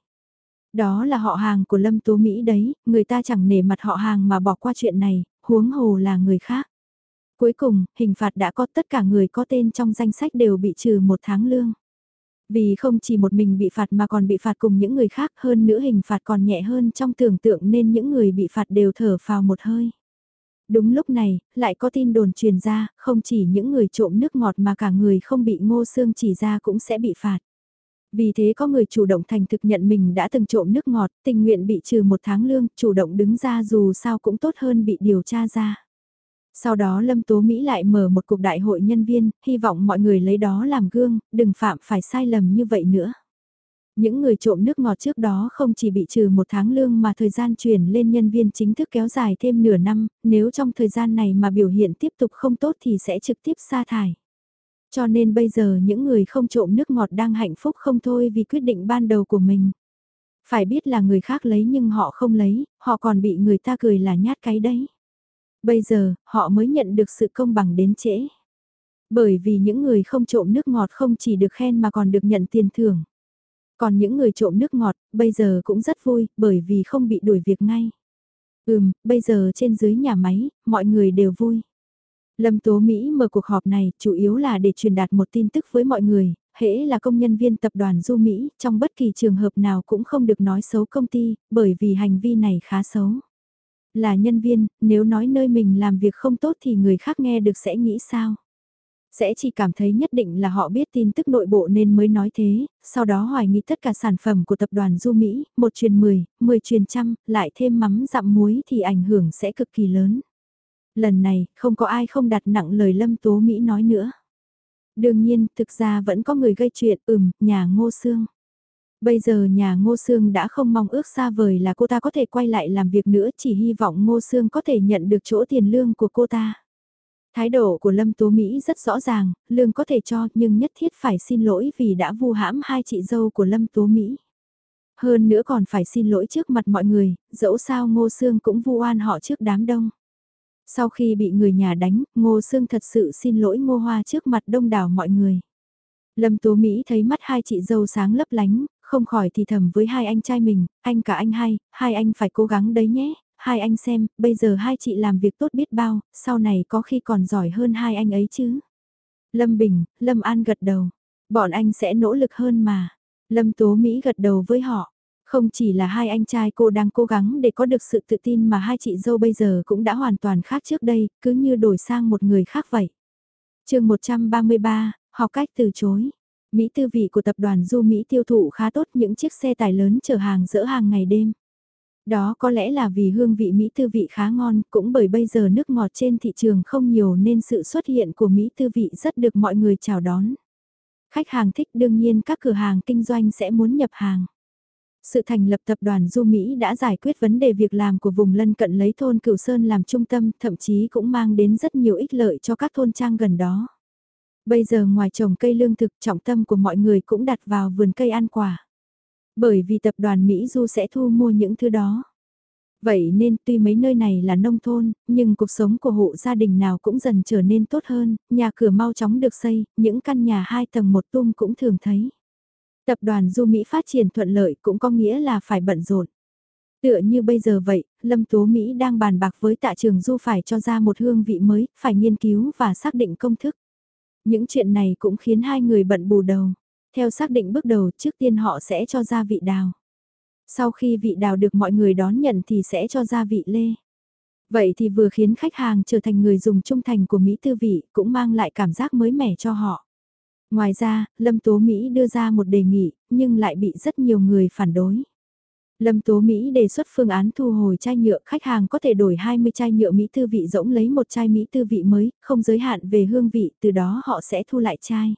[SPEAKER 1] Đó là họ hàng của Lâm Tố Mỹ đấy, người ta chẳng nể mặt họ hàng mà bỏ qua chuyện này, huống hồ là người khác. Cuối cùng, hình phạt đã có tất cả người có tên trong danh sách đều bị trừ một tháng lương. Vì không chỉ một mình bị phạt mà còn bị phạt cùng những người khác hơn nữa hình phạt còn nhẹ hơn trong tưởng tượng nên những người bị phạt đều thở phào một hơi. Đúng lúc này, lại có tin đồn truyền ra, không chỉ những người trộm nước ngọt mà cả người không bị ngô xương chỉ ra cũng sẽ bị phạt. Vì thế có người chủ động thành thực nhận mình đã từng trộm nước ngọt, tình nguyện bị trừ một tháng lương, chủ động đứng ra dù sao cũng tốt hơn bị điều tra ra. Sau đó Lâm Tố Mỹ lại mở một cuộc đại hội nhân viên, hy vọng mọi người lấy đó làm gương, đừng phạm phải sai lầm như vậy nữa. Những người trộm nước ngọt trước đó không chỉ bị trừ một tháng lương mà thời gian chuyển lên nhân viên chính thức kéo dài thêm nửa năm, nếu trong thời gian này mà biểu hiện tiếp tục không tốt thì sẽ trực tiếp sa thải. Cho nên bây giờ những người không trộm nước ngọt đang hạnh phúc không thôi vì quyết định ban đầu của mình. Phải biết là người khác lấy nhưng họ không lấy, họ còn bị người ta cười là nhát cái đấy. Bây giờ, họ mới nhận được sự công bằng đến trễ. Bởi vì những người không trộm nước ngọt không chỉ được khen mà còn được nhận tiền thưởng. Còn những người trộm nước ngọt, bây giờ cũng rất vui, bởi vì không bị đuổi việc ngay. Ừm, bây giờ trên dưới nhà máy, mọi người đều vui. Lâm Tố Mỹ mở cuộc họp này chủ yếu là để truyền đạt một tin tức với mọi người, hễ là công nhân viên tập đoàn Du Mỹ, trong bất kỳ trường hợp nào cũng không được nói xấu công ty, bởi vì hành vi này khá xấu. Là nhân viên, nếu nói nơi mình làm việc không tốt thì người khác nghe được sẽ nghĩ sao? Sẽ chỉ cảm thấy nhất định là họ biết tin tức nội bộ nên mới nói thế, sau đó hoài nghi tất cả sản phẩm của tập đoàn Du Mỹ, một truyền 10, 10 truyền trăm, lại thêm mắm dặm muối thì ảnh hưởng sẽ cực kỳ lớn. Lần này, không có ai không đặt nặng lời Lâm Tố Mỹ nói nữa. Đương nhiên, thực ra vẫn có người gây chuyện, ừm, nhà ngô xương. Bây giờ nhà ngô Sương đã không mong ước xa vời là cô ta có thể quay lại làm việc nữa, chỉ hy vọng ngô Sương có thể nhận được chỗ tiền lương của cô ta. Thái độ của Lâm Tố Mỹ rất rõ ràng, lương có thể cho nhưng nhất thiết phải xin lỗi vì đã vu hãm hai chị dâu của Lâm Tố Mỹ. Hơn nữa còn phải xin lỗi trước mặt mọi người, dẫu sao Ngô Sương cũng vu oan họ trước đám đông. Sau khi bị người nhà đánh, Ngô Sương thật sự xin lỗi Ngô Hoa trước mặt đông đảo mọi người. Lâm Tố Mỹ thấy mắt hai chị dâu sáng lấp lánh, không khỏi thì thầm với hai anh trai mình, anh cả anh hai, hai anh phải cố gắng đấy nhé, hai anh xem, bây giờ hai chị làm việc tốt biết bao, sau này có khi còn giỏi hơn hai anh ấy chứ. Lâm Bình, Lâm An gật đầu, bọn anh sẽ nỗ lực hơn mà. Lâm Tố Mỹ gật đầu với họ. Không chỉ là hai anh trai cô đang cố gắng để có được sự tự tin mà hai chị dâu bây giờ cũng đã hoàn toàn khác trước đây, cứ như đổi sang một người khác vậy. chương 133, học cách từ chối. Mỹ tư vị của tập đoàn Du Mỹ tiêu thụ khá tốt những chiếc xe tải lớn chở hàng dỡ hàng ngày đêm. Đó có lẽ là vì hương vị Mỹ tư vị khá ngon, cũng bởi bây giờ nước ngọt trên thị trường không nhiều nên sự xuất hiện của Mỹ tư vị rất được mọi người chào đón. Khách hàng thích đương nhiên các cửa hàng kinh doanh sẽ muốn nhập hàng. Sự thành lập tập đoàn Du Mỹ đã giải quyết vấn đề việc làm của vùng lân cận lấy thôn Cửu Sơn làm trung tâm, thậm chí cũng mang đến rất nhiều ích lợi cho các thôn trang gần đó. Bây giờ ngoài trồng cây lương thực trọng tâm của mọi người cũng đặt vào vườn cây ăn quả. Bởi vì tập đoàn Mỹ Du sẽ thu mua những thứ đó. Vậy nên tuy mấy nơi này là nông thôn, nhưng cuộc sống của hộ gia đình nào cũng dần trở nên tốt hơn, nhà cửa mau chóng được xây, những căn nhà hai tầng một tung cũng thường thấy. Tập đoàn Du Mỹ phát triển thuận lợi cũng có nghĩa là phải bận rộn. Tựa như bây giờ vậy, Lâm Tố Mỹ đang bàn bạc với tạ trường Du phải cho ra một hương vị mới, phải nghiên cứu và xác định công thức. Những chuyện này cũng khiến hai người bận bù đầu. Theo xác định bước đầu trước tiên họ sẽ cho ra vị đào. Sau khi vị đào được mọi người đón nhận thì sẽ cho ra vị lê. Vậy thì vừa khiến khách hàng trở thành người dùng trung thành của Mỹ tư vị cũng mang lại cảm giác mới mẻ cho họ. Ngoài ra, Lâm Tố Mỹ đưa ra một đề nghị, nhưng lại bị rất nhiều người phản đối. Lâm Tố Mỹ đề xuất phương án thu hồi chai nhựa, khách hàng có thể đổi 20 chai nhựa Mỹ tư vị rỗng lấy một chai Mỹ tư vị mới, không giới hạn về hương vị, từ đó họ sẽ thu lại chai.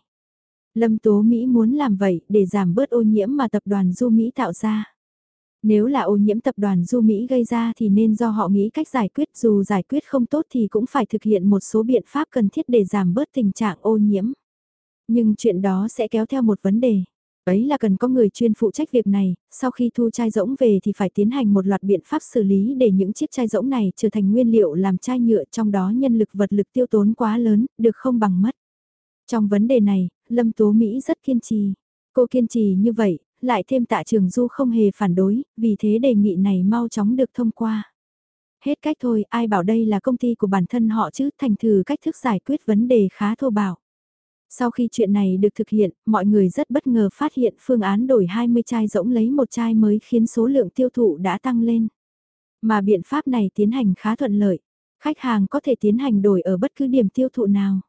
[SPEAKER 1] Lâm Tố Mỹ muốn làm vậy để giảm bớt ô nhiễm mà tập đoàn Du Mỹ tạo ra. Nếu là ô nhiễm tập đoàn Du Mỹ gây ra thì nên do họ nghĩ cách giải quyết dù giải quyết không tốt thì cũng phải thực hiện một số biện pháp cần thiết để giảm bớt tình trạng ô nhiễm. Nhưng chuyện đó sẽ kéo theo một vấn đề. Ấy là cần có người chuyên phụ trách việc này, sau khi thu chai rỗng về thì phải tiến hành một loạt biện pháp xử lý để những chiếc chai rỗng này trở thành nguyên liệu làm chai nhựa trong đó nhân lực vật lực tiêu tốn quá lớn, được không bằng mất. Trong vấn đề này, Lâm Tố Mỹ rất kiên trì. Cô kiên trì như vậy, lại thêm tạ trường du không hề phản đối, vì thế đề nghị này mau chóng được thông qua. Hết cách thôi, ai bảo đây là công ty của bản thân họ chứ, thành thử cách thức giải quyết vấn đề khá thô bạo. Sau khi chuyện này được thực hiện, mọi người rất bất ngờ phát hiện phương án đổi 20 chai rỗng lấy một chai mới khiến số lượng tiêu thụ đã tăng lên. Mà biện pháp này tiến hành khá thuận lợi. Khách hàng có thể tiến hành đổi ở bất cứ điểm tiêu thụ nào.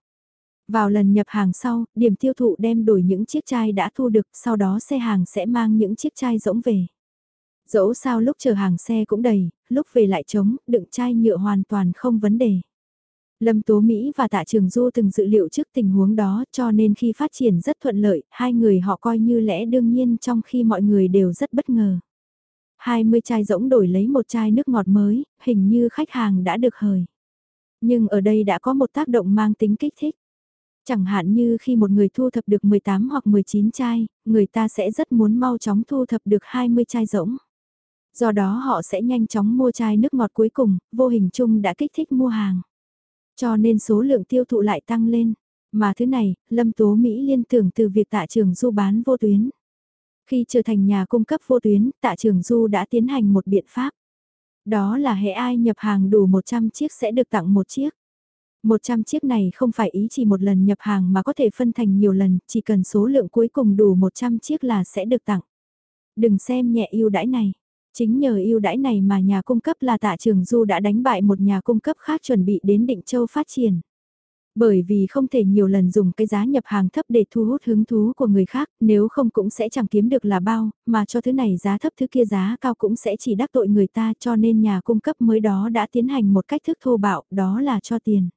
[SPEAKER 1] Vào lần nhập hàng sau, điểm tiêu thụ đem đổi những chiếc chai đã thu được, sau đó xe hàng sẽ mang những chiếc chai rỗng về. Dẫu sao lúc chờ hàng xe cũng đầy, lúc về lại trống, đựng chai nhựa hoàn toàn không vấn đề. Lâm Tố Mỹ và Tạ Trường Du từng dự liệu trước tình huống đó cho nên khi phát triển rất thuận lợi, hai người họ coi như lẽ đương nhiên trong khi mọi người đều rất bất ngờ. 20 chai rỗng đổi lấy một chai nước ngọt mới, hình như khách hàng đã được hời. Nhưng ở đây đã có một tác động mang tính kích thích. Chẳng hạn như khi một người thu thập được 18 hoặc 19 chai, người ta sẽ rất muốn mau chóng thu thập được 20 chai rỗng. Do đó họ sẽ nhanh chóng mua chai nước ngọt cuối cùng, vô hình chung đã kích thích mua hàng. Cho nên số lượng tiêu thụ lại tăng lên. Mà thứ này, Lâm Tố Mỹ liên tưởng từ việc tạ trường du bán vô tuyến. Khi trở thành nhà cung cấp vô tuyến, tạ trường du đã tiến hành một biện pháp. Đó là hệ ai nhập hàng đủ 100 chiếc sẽ được tặng một chiếc. 100 chiếc này không phải ý chỉ một lần nhập hàng mà có thể phân thành nhiều lần, chỉ cần số lượng cuối cùng đủ 100 chiếc là sẽ được tặng. Đừng xem nhẹ ưu đãi này. Chính nhờ ưu đãi này mà nhà cung cấp là tạ trường du đã đánh bại một nhà cung cấp khác chuẩn bị đến định châu phát triển. Bởi vì không thể nhiều lần dùng cái giá nhập hàng thấp để thu hút hứng thú của người khác, nếu không cũng sẽ chẳng kiếm được là bao, mà cho thứ này giá thấp thứ kia giá cao cũng sẽ chỉ đắc tội người ta cho nên nhà cung cấp mới đó đã tiến hành một cách thức thô bạo, đó là cho tiền.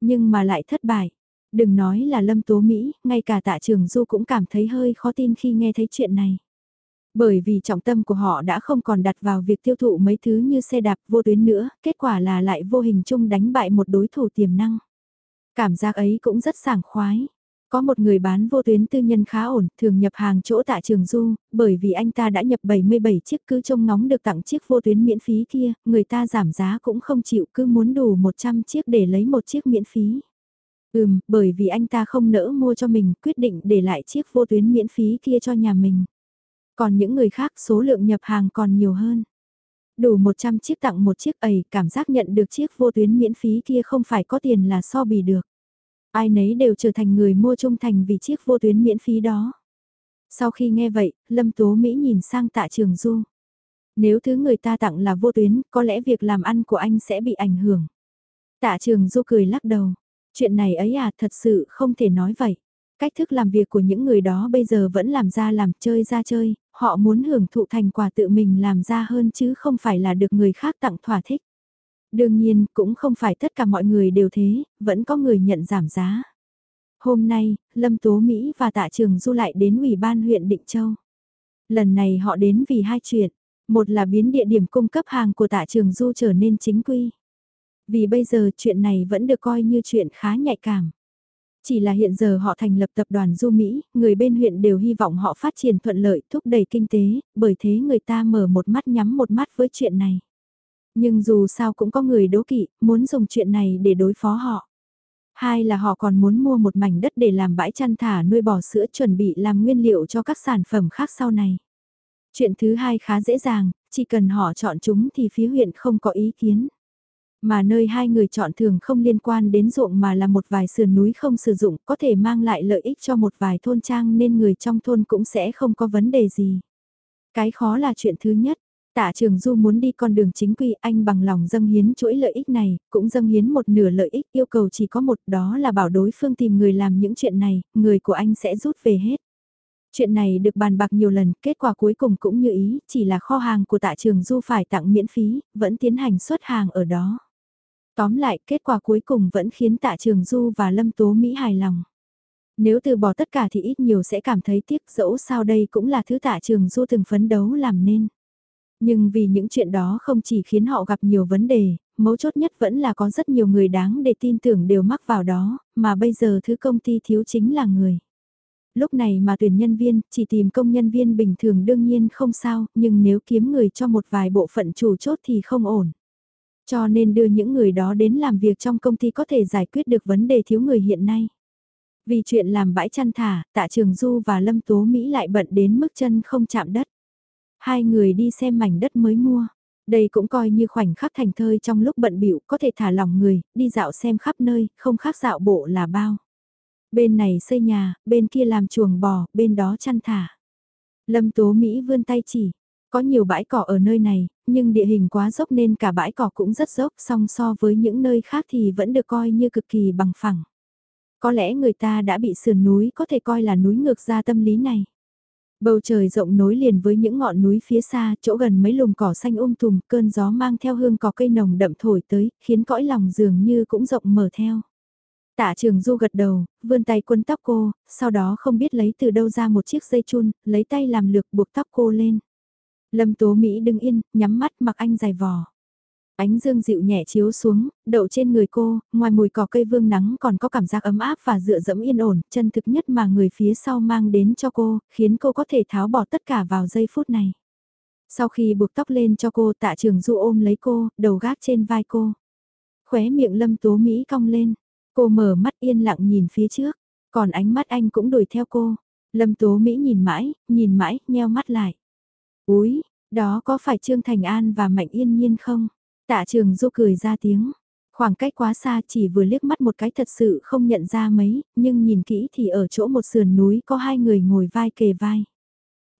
[SPEAKER 1] Nhưng mà lại thất bại. Đừng nói là Lâm Tố Mỹ, ngay cả tạ trường Du cũng cảm thấy hơi khó tin khi nghe thấy chuyện này. Bởi vì trọng tâm của họ đã không còn đặt vào việc tiêu thụ mấy thứ như xe đạp vô tuyến nữa, kết quả là lại vô hình chung đánh bại một đối thủ tiềm năng. Cảm giác ấy cũng rất sảng khoái. Có một người bán vô tuyến tư nhân khá ổn, thường nhập hàng chỗ tạ trường du, bởi vì anh ta đã nhập 77 chiếc cứ trông ngóng được tặng chiếc vô tuyến miễn phí kia, người ta giảm giá cũng không chịu cứ muốn đủ 100 chiếc để lấy một chiếc miễn phí. Ừm, bởi vì anh ta không nỡ mua cho mình, quyết định để lại chiếc vô tuyến miễn phí kia cho nhà mình. Còn những người khác số lượng nhập hàng còn nhiều hơn. Đủ 100 chiếc tặng một chiếc ấy, cảm giác nhận được chiếc vô tuyến miễn phí kia không phải có tiền là so bì được. Ai nấy đều trở thành người mua trung thành vì chiếc vô tuyến miễn phí đó. Sau khi nghe vậy, Lâm Tố Mỹ nhìn sang tạ trường du. Nếu thứ người ta tặng là vô tuyến, có lẽ việc làm ăn của anh sẽ bị ảnh hưởng. Tạ trường du cười lắc đầu. Chuyện này ấy à thật sự không thể nói vậy. Cách thức làm việc của những người đó bây giờ vẫn làm ra làm chơi ra chơi, họ muốn hưởng thụ thành quả tự mình làm ra hơn chứ không phải là được người khác tặng thỏa thích. Đương nhiên, cũng không phải tất cả mọi người đều thế, vẫn có người nhận giảm giá. Hôm nay, Lâm Tố Mỹ và Tạ Trường Du lại đến Ủy ban huyện Định Châu. Lần này họ đến vì hai chuyện, một là biến địa điểm cung cấp hàng của Tạ Trường Du trở nên chính quy. Vì bây giờ chuyện này vẫn được coi như chuyện khá nhạy cảm. Chỉ là hiện giờ họ thành lập tập đoàn Du Mỹ, người bên huyện đều hy vọng họ phát triển thuận lợi, thúc đẩy kinh tế, bởi thế người ta mở một mắt nhắm một mắt với chuyện này. Nhưng dù sao cũng có người đố kỵ, muốn dùng chuyện này để đối phó họ. Hai là họ còn muốn mua một mảnh đất để làm bãi chăn thả nuôi bò sữa chuẩn bị làm nguyên liệu cho các sản phẩm khác sau này. Chuyện thứ hai khá dễ dàng, chỉ cần họ chọn chúng thì phía huyện không có ý kiến. Mà nơi hai người chọn thường không liên quan đến ruộng mà là một vài sườn núi không sử dụng có thể mang lại lợi ích cho một vài thôn trang nên người trong thôn cũng sẽ không có vấn đề gì. Cái khó là chuyện thứ nhất, Tạ Trường Du muốn đi con đường chính quy anh bằng lòng dâng hiến chuỗi lợi ích này, cũng dâng hiến một nửa lợi ích yêu cầu chỉ có một đó là bảo đối phương tìm người làm những chuyện này, người của anh sẽ rút về hết. Chuyện này được bàn bạc nhiều lần, kết quả cuối cùng cũng như ý, chỉ là kho hàng của tạ trường Du phải tặng miễn phí, vẫn tiến hành xuất hàng ở đó. Tóm lại, kết quả cuối cùng vẫn khiến tạ trường Du và Lâm Tố Mỹ hài lòng. Nếu từ bỏ tất cả thì ít nhiều sẽ cảm thấy tiếc dẫu sao đây cũng là thứ tạ trường Du từng phấn đấu làm nên. Nhưng vì những chuyện đó không chỉ khiến họ gặp nhiều vấn đề, mấu chốt nhất vẫn là có rất nhiều người đáng để tin tưởng đều mắc vào đó, mà bây giờ thứ công ty thiếu chính là người. Lúc này mà tuyển nhân viên, chỉ tìm công nhân viên bình thường đương nhiên không sao, nhưng nếu kiếm người cho một vài bộ phận chủ chốt thì không ổn. Cho nên đưa những người đó đến làm việc trong công ty có thể giải quyết được vấn đề thiếu người hiện nay. Vì chuyện làm bãi chăn thả, tạ trường Du và Lâm Tố Mỹ lại bận đến mức chân không chạm đất. Hai người đi xem mảnh đất mới mua. Đây cũng coi như khoảnh khắc thành thơi trong lúc bận bịu có thể thả lòng người, đi dạo xem khắp nơi, không khác dạo bộ là bao. Bên này xây nhà, bên kia làm chuồng bò, bên đó chăn thả. Lâm Tố Mỹ vươn tay chỉ, có nhiều bãi cỏ ở nơi này, nhưng địa hình quá dốc nên cả bãi cỏ cũng rất dốc song so với những nơi khác thì vẫn được coi như cực kỳ bằng phẳng. Có lẽ người ta đã bị sườn núi có thể coi là núi ngược ra tâm lý này. Bầu trời rộng nối liền với những ngọn núi phía xa, chỗ gần mấy lùm cỏ xanh um tùm, cơn gió mang theo hương cỏ cây nồng đậm thổi tới, khiến cõi lòng dường như cũng rộng mở theo. Tạ trường du gật đầu, vươn tay quân tóc cô, sau đó không biết lấy từ đâu ra một chiếc dây chun, lấy tay làm lược buộc tóc cô lên. Lâm Tố Mỹ đứng yên, nhắm mắt mặc anh dài vò. Ánh dương dịu nhẹ chiếu xuống, đậu trên người cô, ngoài mùi cỏ cây vương nắng còn có cảm giác ấm áp và dựa dẫm yên ổn, chân thực nhất mà người phía sau mang đến cho cô, khiến cô có thể tháo bỏ tất cả vào giây phút này. Sau khi buộc tóc lên cho cô tạ trường du ôm lấy cô, đầu gác trên vai cô. Khóe miệng lâm tố Mỹ cong lên, cô mở mắt yên lặng nhìn phía trước, còn ánh mắt anh cũng đuổi theo cô. Lâm tố Mỹ nhìn mãi, nhìn mãi, nheo mắt lại. Úi, đó có phải Trương Thành An và Mạnh Yên Nhiên không? Tạ trường du cười ra tiếng. Khoảng cách quá xa chỉ vừa liếc mắt một cái thật sự không nhận ra mấy, nhưng nhìn kỹ thì ở chỗ một sườn núi có hai người ngồi vai kề vai.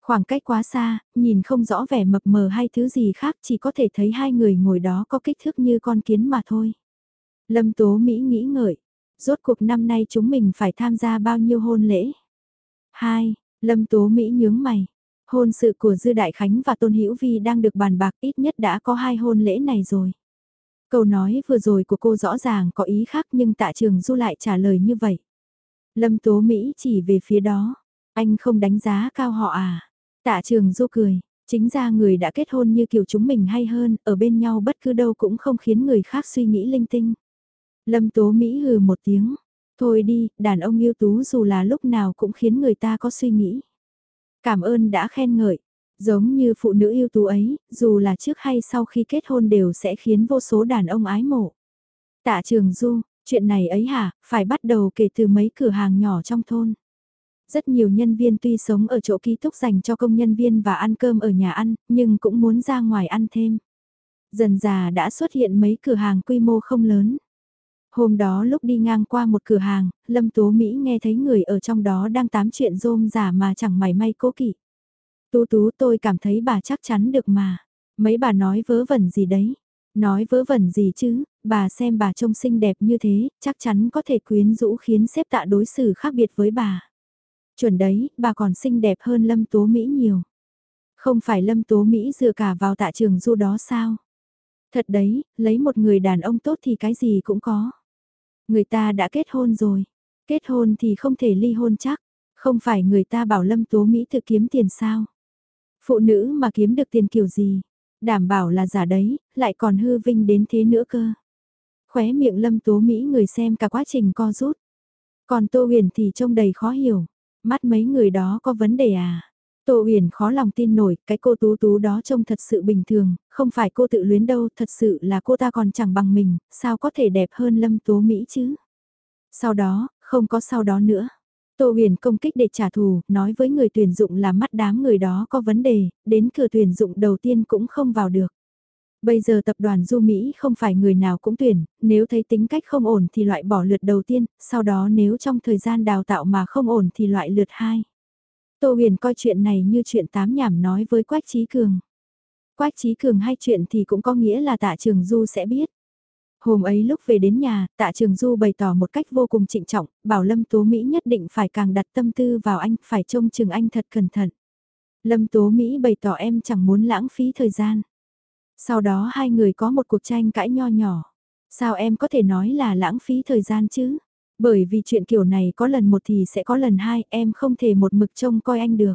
[SPEAKER 1] Khoảng cách quá xa, nhìn không rõ vẻ mập mờ hay thứ gì khác chỉ có thể thấy hai người ngồi đó có kích thước như con kiến mà thôi. Lâm Tố Mỹ nghĩ ngợi, rốt cuộc năm nay chúng mình phải tham gia bao nhiêu hôn lễ? Hai, Lâm Tố Mỹ nhướng mày, Hôn sự của Dư Đại Khánh và Tôn Hữu Vi đang được bàn bạc ít nhất đã có hai hôn lễ này rồi. Câu nói vừa rồi của cô rõ ràng có ý khác nhưng tạ trường du lại trả lời như vậy. Lâm Tố Mỹ chỉ về phía đó. Anh không đánh giá cao họ à? Tạ trường du cười. Chính ra người đã kết hôn như kiểu chúng mình hay hơn, ở bên nhau bất cứ đâu cũng không khiến người khác suy nghĩ linh tinh. Lâm Tố Mỹ hừ một tiếng. Thôi đi, đàn ông yêu tú dù là lúc nào cũng khiến người ta có suy nghĩ. Cảm ơn đã khen ngợi. Giống như phụ nữ yêu tú ấy, dù là trước hay sau khi kết hôn đều sẽ khiến vô số đàn ông ái mộ. Tạ trường du, chuyện này ấy hả, phải bắt đầu kể từ mấy cửa hàng nhỏ trong thôn. Rất nhiều nhân viên tuy sống ở chỗ ký túc dành cho công nhân viên và ăn cơm ở nhà ăn, nhưng cũng muốn ra ngoài ăn thêm. Dần già đã xuất hiện mấy cửa hàng quy mô không lớn. Hôm đó lúc đi ngang qua một cửa hàng, Lâm Tố Mỹ nghe thấy người ở trong đó đang tám chuyện rôm giả mà chẳng mảy may cố kỵ. Tú tú tôi cảm thấy bà chắc chắn được mà. Mấy bà nói vớ vẩn gì đấy. Nói vớ vẩn gì chứ, bà xem bà trông xinh đẹp như thế, chắc chắn có thể quyến rũ khiến xếp tạ đối xử khác biệt với bà. Chuẩn đấy, bà còn xinh đẹp hơn Lâm Tố Mỹ nhiều. Không phải Lâm Tố Mỹ dựa cả vào tạ trường du đó sao? Thật đấy, lấy một người đàn ông tốt thì cái gì cũng có. Người ta đã kết hôn rồi. Kết hôn thì không thể ly hôn chắc. Không phải người ta bảo Lâm Tố Mỹ tự kiếm tiền sao. Phụ nữ mà kiếm được tiền kiểu gì. Đảm bảo là giả đấy, lại còn hư vinh đến thế nữa cơ. Khóe miệng Lâm Tố Mỹ người xem cả quá trình co rút. Còn Tô Huyền thì trông đầy khó hiểu. Mắt mấy người đó có vấn đề à? Tô Uyển khó lòng tin nổi, cái cô tú tú đó trông thật sự bình thường, không phải cô tự luyến đâu, thật sự là cô ta còn chẳng bằng mình, sao có thể đẹp hơn Lâm Tố Mỹ chứ? Sau đó, không có sau đó nữa. Tô Huyền công kích để trả thù, nói với người tuyển dụng là mắt đám người đó có vấn đề, đến cửa tuyển dụng đầu tiên cũng không vào được. Bây giờ tập đoàn Du Mỹ không phải người nào cũng tuyển, nếu thấy tính cách không ổn thì loại bỏ lượt đầu tiên, sau đó nếu trong thời gian đào tạo mà không ổn thì loại lượt hai. Tô huyền coi chuyện này như chuyện tám nhảm nói với Quách Trí Cường. Quách Trí Cường hay chuyện thì cũng có nghĩa là tạ trường Du sẽ biết. Hôm ấy lúc về đến nhà, tạ trường Du bày tỏ một cách vô cùng trịnh trọng, bảo Lâm Tố Mỹ nhất định phải càng đặt tâm tư vào anh, phải trông chừng anh thật cẩn thận. Lâm Tố Mỹ bày tỏ em chẳng muốn lãng phí thời gian. Sau đó hai người có một cuộc tranh cãi nho nhỏ. Sao em có thể nói là lãng phí thời gian chứ? Bởi vì chuyện kiểu này có lần một thì sẽ có lần hai, em không thể một mực trông coi anh được.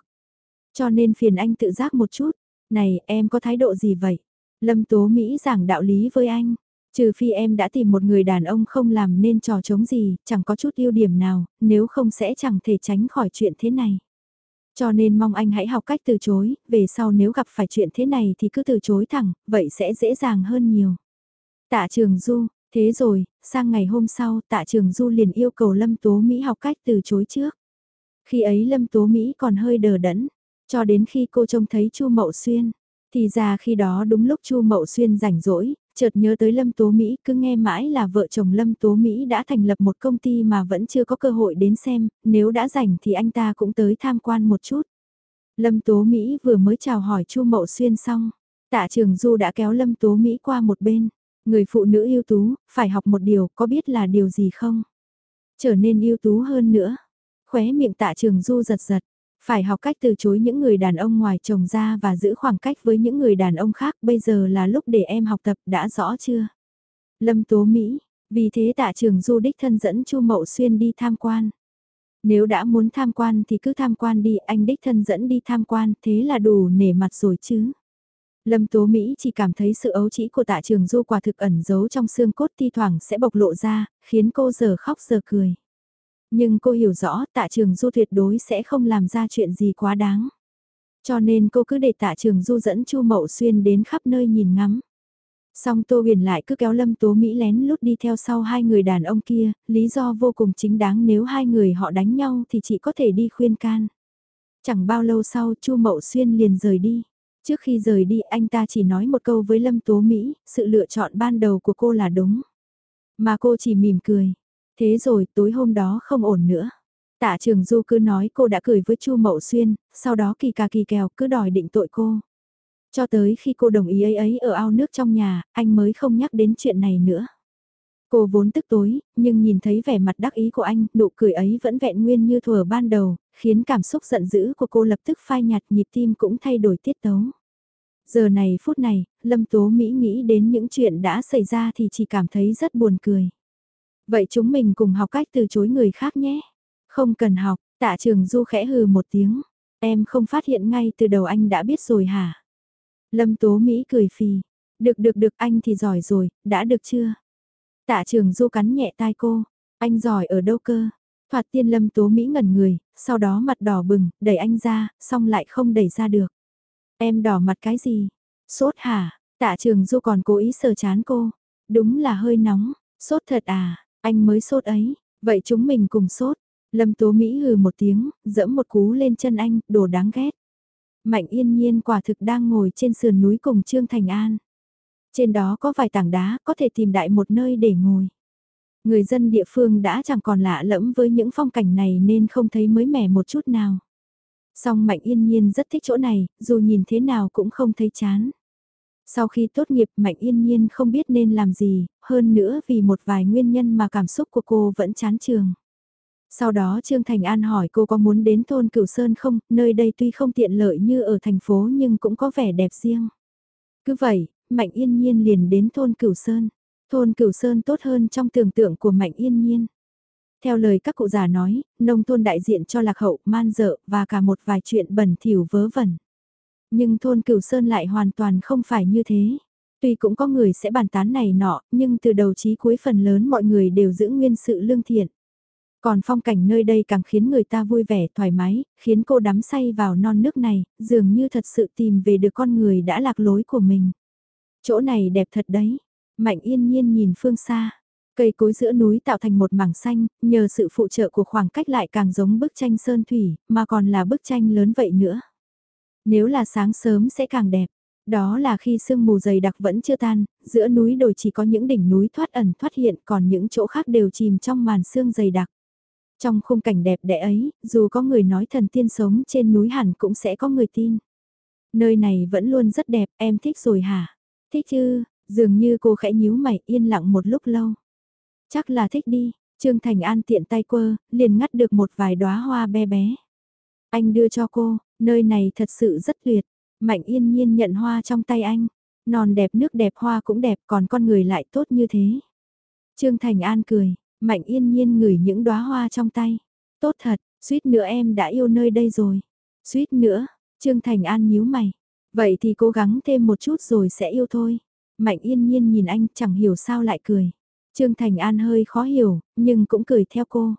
[SPEAKER 1] Cho nên phiền anh tự giác một chút. Này, em có thái độ gì vậy? Lâm Tố Mỹ giảng đạo lý với anh. Trừ phi em đã tìm một người đàn ông không làm nên trò chống gì, chẳng có chút ưu điểm nào, nếu không sẽ chẳng thể tránh khỏi chuyện thế này. Cho nên mong anh hãy học cách từ chối, về sau nếu gặp phải chuyện thế này thì cứ từ chối thẳng, vậy sẽ dễ dàng hơn nhiều. Tạ Trường Du, Thế rồi, sang ngày hôm sau tạ trường Du liền yêu cầu Lâm Tố Mỹ học cách từ chối trước. Khi ấy Lâm Tố Mỹ còn hơi đờ đẫn, cho đến khi cô trông thấy Chu Mậu Xuyên. Thì ra khi đó đúng lúc Chu Mậu Xuyên rảnh rỗi, chợt nhớ tới Lâm Tố Mỹ cứ nghe mãi là vợ chồng Lâm Tố Mỹ đã thành lập một công ty mà vẫn chưa có cơ hội đến xem, nếu đã rảnh thì anh ta cũng tới tham quan một chút. Lâm Tố Mỹ vừa mới chào hỏi Chu Mậu Xuyên xong, tạ trường Du đã kéo Lâm Tố Mỹ qua một bên. Người phụ nữ ưu tú, phải học một điều, có biết là điều gì không? Trở nên ưu tú hơn nữa. Khóe miệng tạ trường du giật giật. Phải học cách từ chối những người đàn ông ngoài chồng ra và giữ khoảng cách với những người đàn ông khác. Bây giờ là lúc để em học tập đã rõ chưa? Lâm Tố Mỹ, vì thế tạ trường du đích thân dẫn Chu Mậu Xuyên đi tham quan. Nếu đã muốn tham quan thì cứ tham quan đi, anh đích thân dẫn đi tham quan, thế là đủ nể mặt rồi chứ. Lâm Tố Mỹ chỉ cảm thấy sự ấu trĩ của tạ trường du quả thực ẩn giấu trong xương cốt thi thoảng sẽ bộc lộ ra, khiến cô giờ khóc giờ cười. Nhưng cô hiểu rõ tạ trường du tuyệt đối sẽ không làm ra chuyện gì quá đáng. Cho nên cô cứ để tạ trường du dẫn Chu Mậu Xuyên đến khắp nơi nhìn ngắm. Song Tô Huyền lại cứ kéo Lâm Tố Mỹ lén lút đi theo sau hai người đàn ông kia, lý do vô cùng chính đáng nếu hai người họ đánh nhau thì chỉ có thể đi khuyên can. Chẳng bao lâu sau Chu Mậu Xuyên liền rời đi. Trước khi rời đi anh ta chỉ nói một câu với Lâm Tố Mỹ, sự lựa chọn ban đầu của cô là đúng. Mà cô chỉ mỉm cười. Thế rồi tối hôm đó không ổn nữa. Tạ Trường Du cứ nói cô đã cười với Chu Mậu Xuyên, sau đó kỳ cà kỳ kèo cứ đòi định tội cô. Cho tới khi cô đồng ý ấy ấy ở ao nước trong nhà, anh mới không nhắc đến chuyện này nữa. Cô vốn tức tối, nhưng nhìn thấy vẻ mặt đắc ý của anh, nụ cười ấy vẫn vẹn nguyên như thuở ban đầu, khiến cảm xúc giận dữ của cô lập tức phai nhạt nhịp tim cũng thay đổi tiết tấu. Giờ này phút này, Lâm Tố Mỹ nghĩ đến những chuyện đã xảy ra thì chỉ cảm thấy rất buồn cười. Vậy chúng mình cùng học cách từ chối người khác nhé. Không cần học, tạ trường du khẽ hừ một tiếng. Em không phát hiện ngay từ đầu anh đã biết rồi hả? Lâm Tố Mỹ cười phì. Được được được anh thì giỏi rồi, đã được chưa? Tạ trường du cắn nhẹ tai cô. Anh giỏi ở đâu cơ? Thoạt tiên Lâm Tố Mỹ ngẩn người, sau đó mặt đỏ bừng, đẩy anh ra, xong lại không đẩy ra được. Em đỏ mặt cái gì? Sốt hả? Tạ trường du còn cố ý sờ chán cô. Đúng là hơi nóng, sốt thật à, anh mới sốt ấy, vậy chúng mình cùng sốt. Lâm Tố Mỹ hừ một tiếng, dẫm một cú lên chân anh, đồ đáng ghét. Mạnh yên nhiên quả thực đang ngồi trên sườn núi cùng Trương Thành An. Trên đó có vài tảng đá, có thể tìm đại một nơi để ngồi. Người dân địa phương đã chẳng còn lạ lẫm với những phong cảnh này nên không thấy mới mẻ một chút nào. Song Mạnh yên nhiên rất thích chỗ này, dù nhìn thế nào cũng không thấy chán. Sau khi tốt nghiệp Mạnh yên nhiên không biết nên làm gì, hơn nữa vì một vài nguyên nhân mà cảm xúc của cô vẫn chán trường. Sau đó Trương Thành An hỏi cô có muốn đến thôn Cửu Sơn không, nơi đây tuy không tiện lợi như ở thành phố nhưng cũng có vẻ đẹp riêng. Cứ vậy, Mạnh Yên Nhiên liền đến thôn Cửu Sơn. Thôn Cửu Sơn tốt hơn trong tưởng tượng của Mạnh Yên Nhiên. Theo lời các cụ già nói, nông thôn đại diện cho lạc hậu, man dợ và cả một vài chuyện bẩn thỉu vớ vẩn. Nhưng thôn Cửu Sơn lại hoàn toàn không phải như thế. Tuy cũng có người sẽ bàn tán này nọ, nhưng từ đầu chí cuối phần lớn mọi người đều giữ nguyên sự lương thiện. Còn phong cảnh nơi đây càng khiến người ta vui vẻ, thoải mái, khiến cô đắm say vào non nước này, dường như thật sự tìm về được con người đã lạc lối của mình. Chỗ này đẹp thật đấy. Mạnh yên nhiên nhìn phương xa. Cây cối giữa núi tạo thành một mảng xanh, nhờ sự phụ trợ của khoảng cách lại càng giống bức tranh sơn thủy, mà còn là bức tranh lớn vậy nữa. Nếu là sáng sớm sẽ càng đẹp. Đó là khi sương mù dày đặc vẫn chưa tan, giữa núi đồi chỉ có những đỉnh núi thoát ẩn thoát hiện còn những chỗ khác đều chìm trong màn sương dày đặc. Trong khung cảnh đẹp đẽ ấy, dù có người nói thần tiên sống trên núi hẳn cũng sẽ có người tin. Nơi này vẫn luôn rất đẹp, em thích rồi hả? Thích chứ, dường như cô khẽ nhíu mày yên lặng một lúc lâu. Chắc là thích đi, Trương Thành An tiện tay quơ, liền ngắt được một vài đóa hoa bé bé. Anh đưa cho cô, nơi này thật sự rất tuyệt. Mạnh yên nhiên nhận hoa trong tay anh. Non đẹp nước đẹp hoa cũng đẹp còn con người lại tốt như thế. Trương Thành An cười, Mạnh yên nhiên ngửi những đóa hoa trong tay. Tốt thật, suýt nữa em đã yêu nơi đây rồi. Suýt nữa, Trương Thành An nhíu mày. Vậy thì cố gắng thêm một chút rồi sẽ yêu thôi. Mạnh yên nhiên nhìn anh chẳng hiểu sao lại cười. Trương Thành An hơi khó hiểu, nhưng cũng cười theo cô.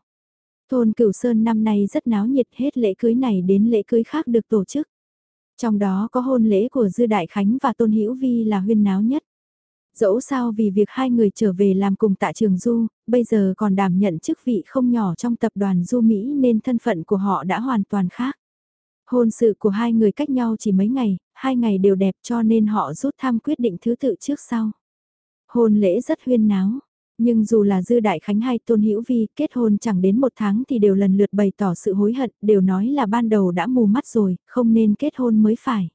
[SPEAKER 1] Thôn Cửu Sơn năm nay rất náo nhiệt hết lễ cưới này đến lễ cưới khác được tổ chức. Trong đó có hôn lễ của Dư Đại Khánh và Tôn Hữu Vi là huyên náo nhất. Dẫu sao vì việc hai người trở về làm cùng tạ trường Du, bây giờ còn đảm nhận chức vị không nhỏ trong tập đoàn Du Mỹ nên thân phận của họ đã hoàn toàn khác. Hôn sự của hai người cách nhau chỉ mấy ngày, hai ngày đều đẹp cho nên họ rút tham quyết định thứ tự trước sau. Hôn lễ rất huyên náo, nhưng dù là Dư Đại Khánh hay Tôn Hữu Vi kết hôn chẳng đến một tháng thì đều lần lượt bày tỏ sự hối hận, đều nói là ban đầu đã mù mắt rồi, không nên kết hôn mới phải.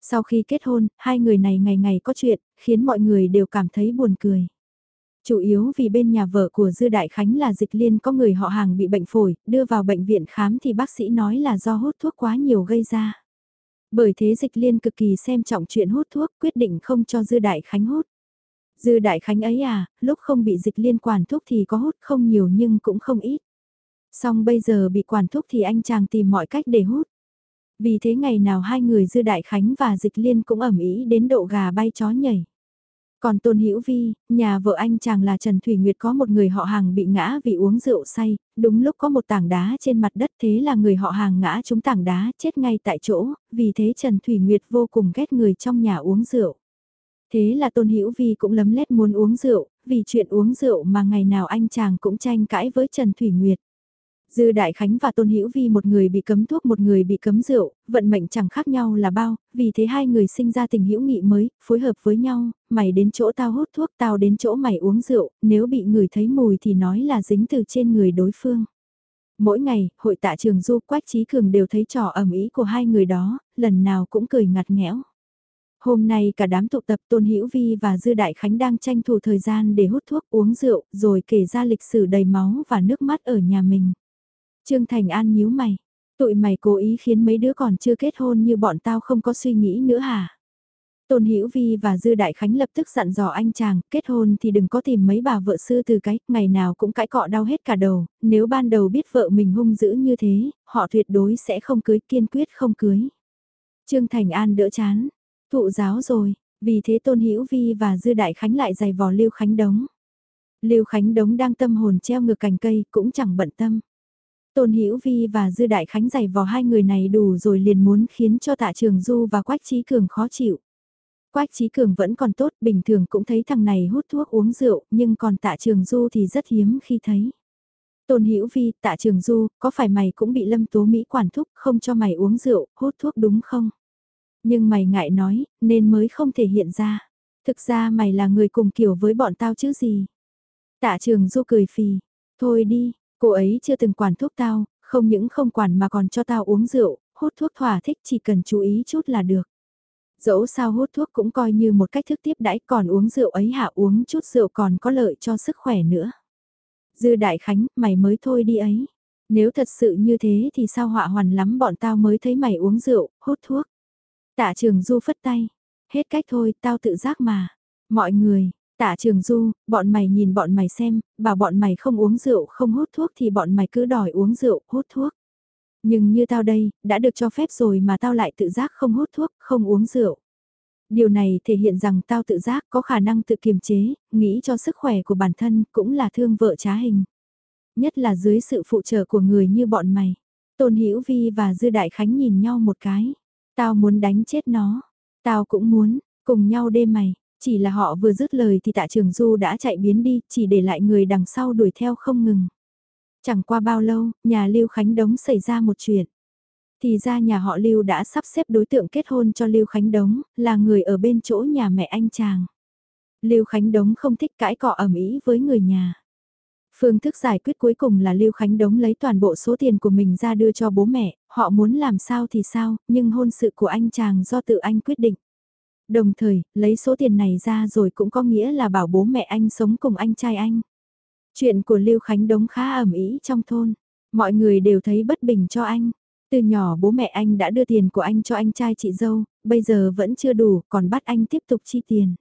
[SPEAKER 1] Sau khi kết hôn, hai người này ngày ngày có chuyện, khiến mọi người đều cảm thấy buồn cười. Chủ yếu vì bên nhà vợ của Dư Đại Khánh là dịch liên có người họ hàng bị bệnh phổi, đưa vào bệnh viện khám thì bác sĩ nói là do hút thuốc quá nhiều gây ra. Bởi thế dịch liên cực kỳ xem trọng chuyện hút thuốc quyết định không cho Dư Đại Khánh hút. Dư Đại Khánh ấy à, lúc không bị dịch liên quản thuốc thì có hút không nhiều nhưng cũng không ít. Xong bây giờ bị quản thuốc thì anh chàng tìm mọi cách để hút. Vì thế ngày nào hai người Dư Đại Khánh và Dịch Liên cũng ẩm ý đến độ gà bay chó nhảy. Còn Tôn Hữu Vi, nhà vợ anh chàng là Trần Thủy Nguyệt có một người họ hàng bị ngã vì uống rượu say, đúng lúc có một tảng đá trên mặt đất thế là người họ hàng ngã trúng tảng đá chết ngay tại chỗ, vì thế Trần Thủy Nguyệt vô cùng ghét người trong nhà uống rượu. Thế là Tôn Hữu Vi cũng lấm lét muốn uống rượu, vì chuyện uống rượu mà ngày nào anh chàng cũng tranh cãi với Trần Thủy Nguyệt. Dư Đại Khánh và Tôn Hữu Vi một người bị cấm thuốc một người bị cấm rượu, vận mệnh chẳng khác nhau là bao, vì thế hai người sinh ra tình hữu nghị mới, phối hợp với nhau, mày đến chỗ tao hút thuốc tao đến chỗ mày uống rượu, nếu bị người thấy mùi thì nói là dính từ trên người đối phương. Mỗi ngày, hội tạ trường du Quách Trí Cường đều thấy trò ẩm ý của hai người đó, lần nào cũng cười ngặt nghẽo. Hôm nay cả đám tụ tập Tôn Hữu Vi và Dư Đại Khánh đang tranh thủ thời gian để hút thuốc uống rượu rồi kể ra lịch sử đầy máu và nước mắt ở nhà mình. Trương Thành An nhíu mày. Tụi mày cố ý khiến mấy đứa còn chưa kết hôn như bọn tao không có suy nghĩ nữa hả? Tôn Hữu Vi và Dư Đại Khánh lập tức dặn dò anh chàng, kết hôn thì đừng có tìm mấy bà vợ sư từ cái, ngày nào cũng cãi cọ đau hết cả đầu, nếu ban đầu biết vợ mình hung dữ như thế, họ tuyệt đối sẽ không cưới, kiên quyết không cưới. Trương Thành An đỡ chán, thụ giáo rồi, vì thế Tôn Hữu Vi và Dư Đại Khánh lại giày vò Lưu Khánh Đống. Lưu Khánh Đống đang tâm hồn treo ngược cành cây, cũng chẳng bận tâm. Tôn Hữu Vi và Dư Đại Khánh giày vò hai người này đủ rồi liền muốn khiến cho Tạ Trường Du và Quách Trí Cường khó chịu. Quách Trí Cường vẫn còn tốt, bình thường cũng thấy thằng này hút thuốc uống rượu, nhưng còn Tạ Trường Du thì rất hiếm khi thấy. Tôn Hữu Vi, Tạ Trường Du, có phải mày cũng bị Lâm Tố Mỹ quản thúc không cho mày uống rượu, hút thuốc đúng không? Nhưng mày ngại nói, nên mới không thể hiện ra. Thực ra mày là người cùng kiểu với bọn tao chứ gì? Tạ Trường Du cười phì, thôi đi, Cô ấy chưa từng quản thuốc tao, không những không quản mà còn cho tao uống rượu, hút thuốc thỏa thích chỉ cần chú ý chút là được. Dẫu sao hút thuốc cũng coi như một cách thức tiếp đãi còn uống rượu ấy hạ uống chút rượu còn có lợi cho sức khỏe nữa. Dư Đại Khánh, mày mới thôi đi ấy. Nếu thật sự như thế thì sao họa hoàn lắm bọn tao mới thấy mày uống rượu, hút thuốc. Tạ trường du phất tay. Hết cách thôi, tao tự giác mà. Mọi người, Tạ Trường Du, bọn mày nhìn bọn mày xem, bảo bọn mày không uống rượu không hút thuốc thì bọn mày cứ đòi uống rượu, hút thuốc. Nhưng như tao đây, đã được cho phép rồi mà tao lại tự giác không hút thuốc, không uống rượu. Điều này thể hiện rằng tao tự giác có khả năng tự kiềm chế, nghĩ cho sức khỏe của bản thân cũng là thương vợ trá hình. Nhất là dưới sự phụ trợ của người như bọn mày. Tôn Hữu Vi và Dư Đại Khánh nhìn nhau một cái. Tao muốn đánh chết nó. Tao cũng muốn, cùng nhau đêm mày. Chỉ là họ vừa dứt lời thì tạ trường du đã chạy biến đi, chỉ để lại người đằng sau đuổi theo không ngừng. Chẳng qua bao lâu, nhà Lưu Khánh Đống xảy ra một chuyện. Thì ra nhà họ Lưu đã sắp xếp đối tượng kết hôn cho Lưu Khánh Đống, là người ở bên chỗ nhà mẹ anh chàng. Lưu Khánh Đống không thích cãi cọ ẩm ý với người nhà. Phương thức giải quyết cuối cùng là Lưu Khánh Đống lấy toàn bộ số tiền của mình ra đưa cho bố mẹ, họ muốn làm sao thì sao, nhưng hôn sự của anh chàng do tự anh quyết định. Đồng thời, lấy số tiền này ra rồi cũng có nghĩa là bảo bố mẹ anh sống cùng anh trai anh. Chuyện của Lưu Khánh Đống khá ẩm ý trong thôn. Mọi người đều thấy bất bình cho anh. Từ nhỏ bố mẹ anh đã đưa tiền của anh cho anh trai chị dâu, bây giờ vẫn chưa đủ, còn bắt anh tiếp tục chi tiền.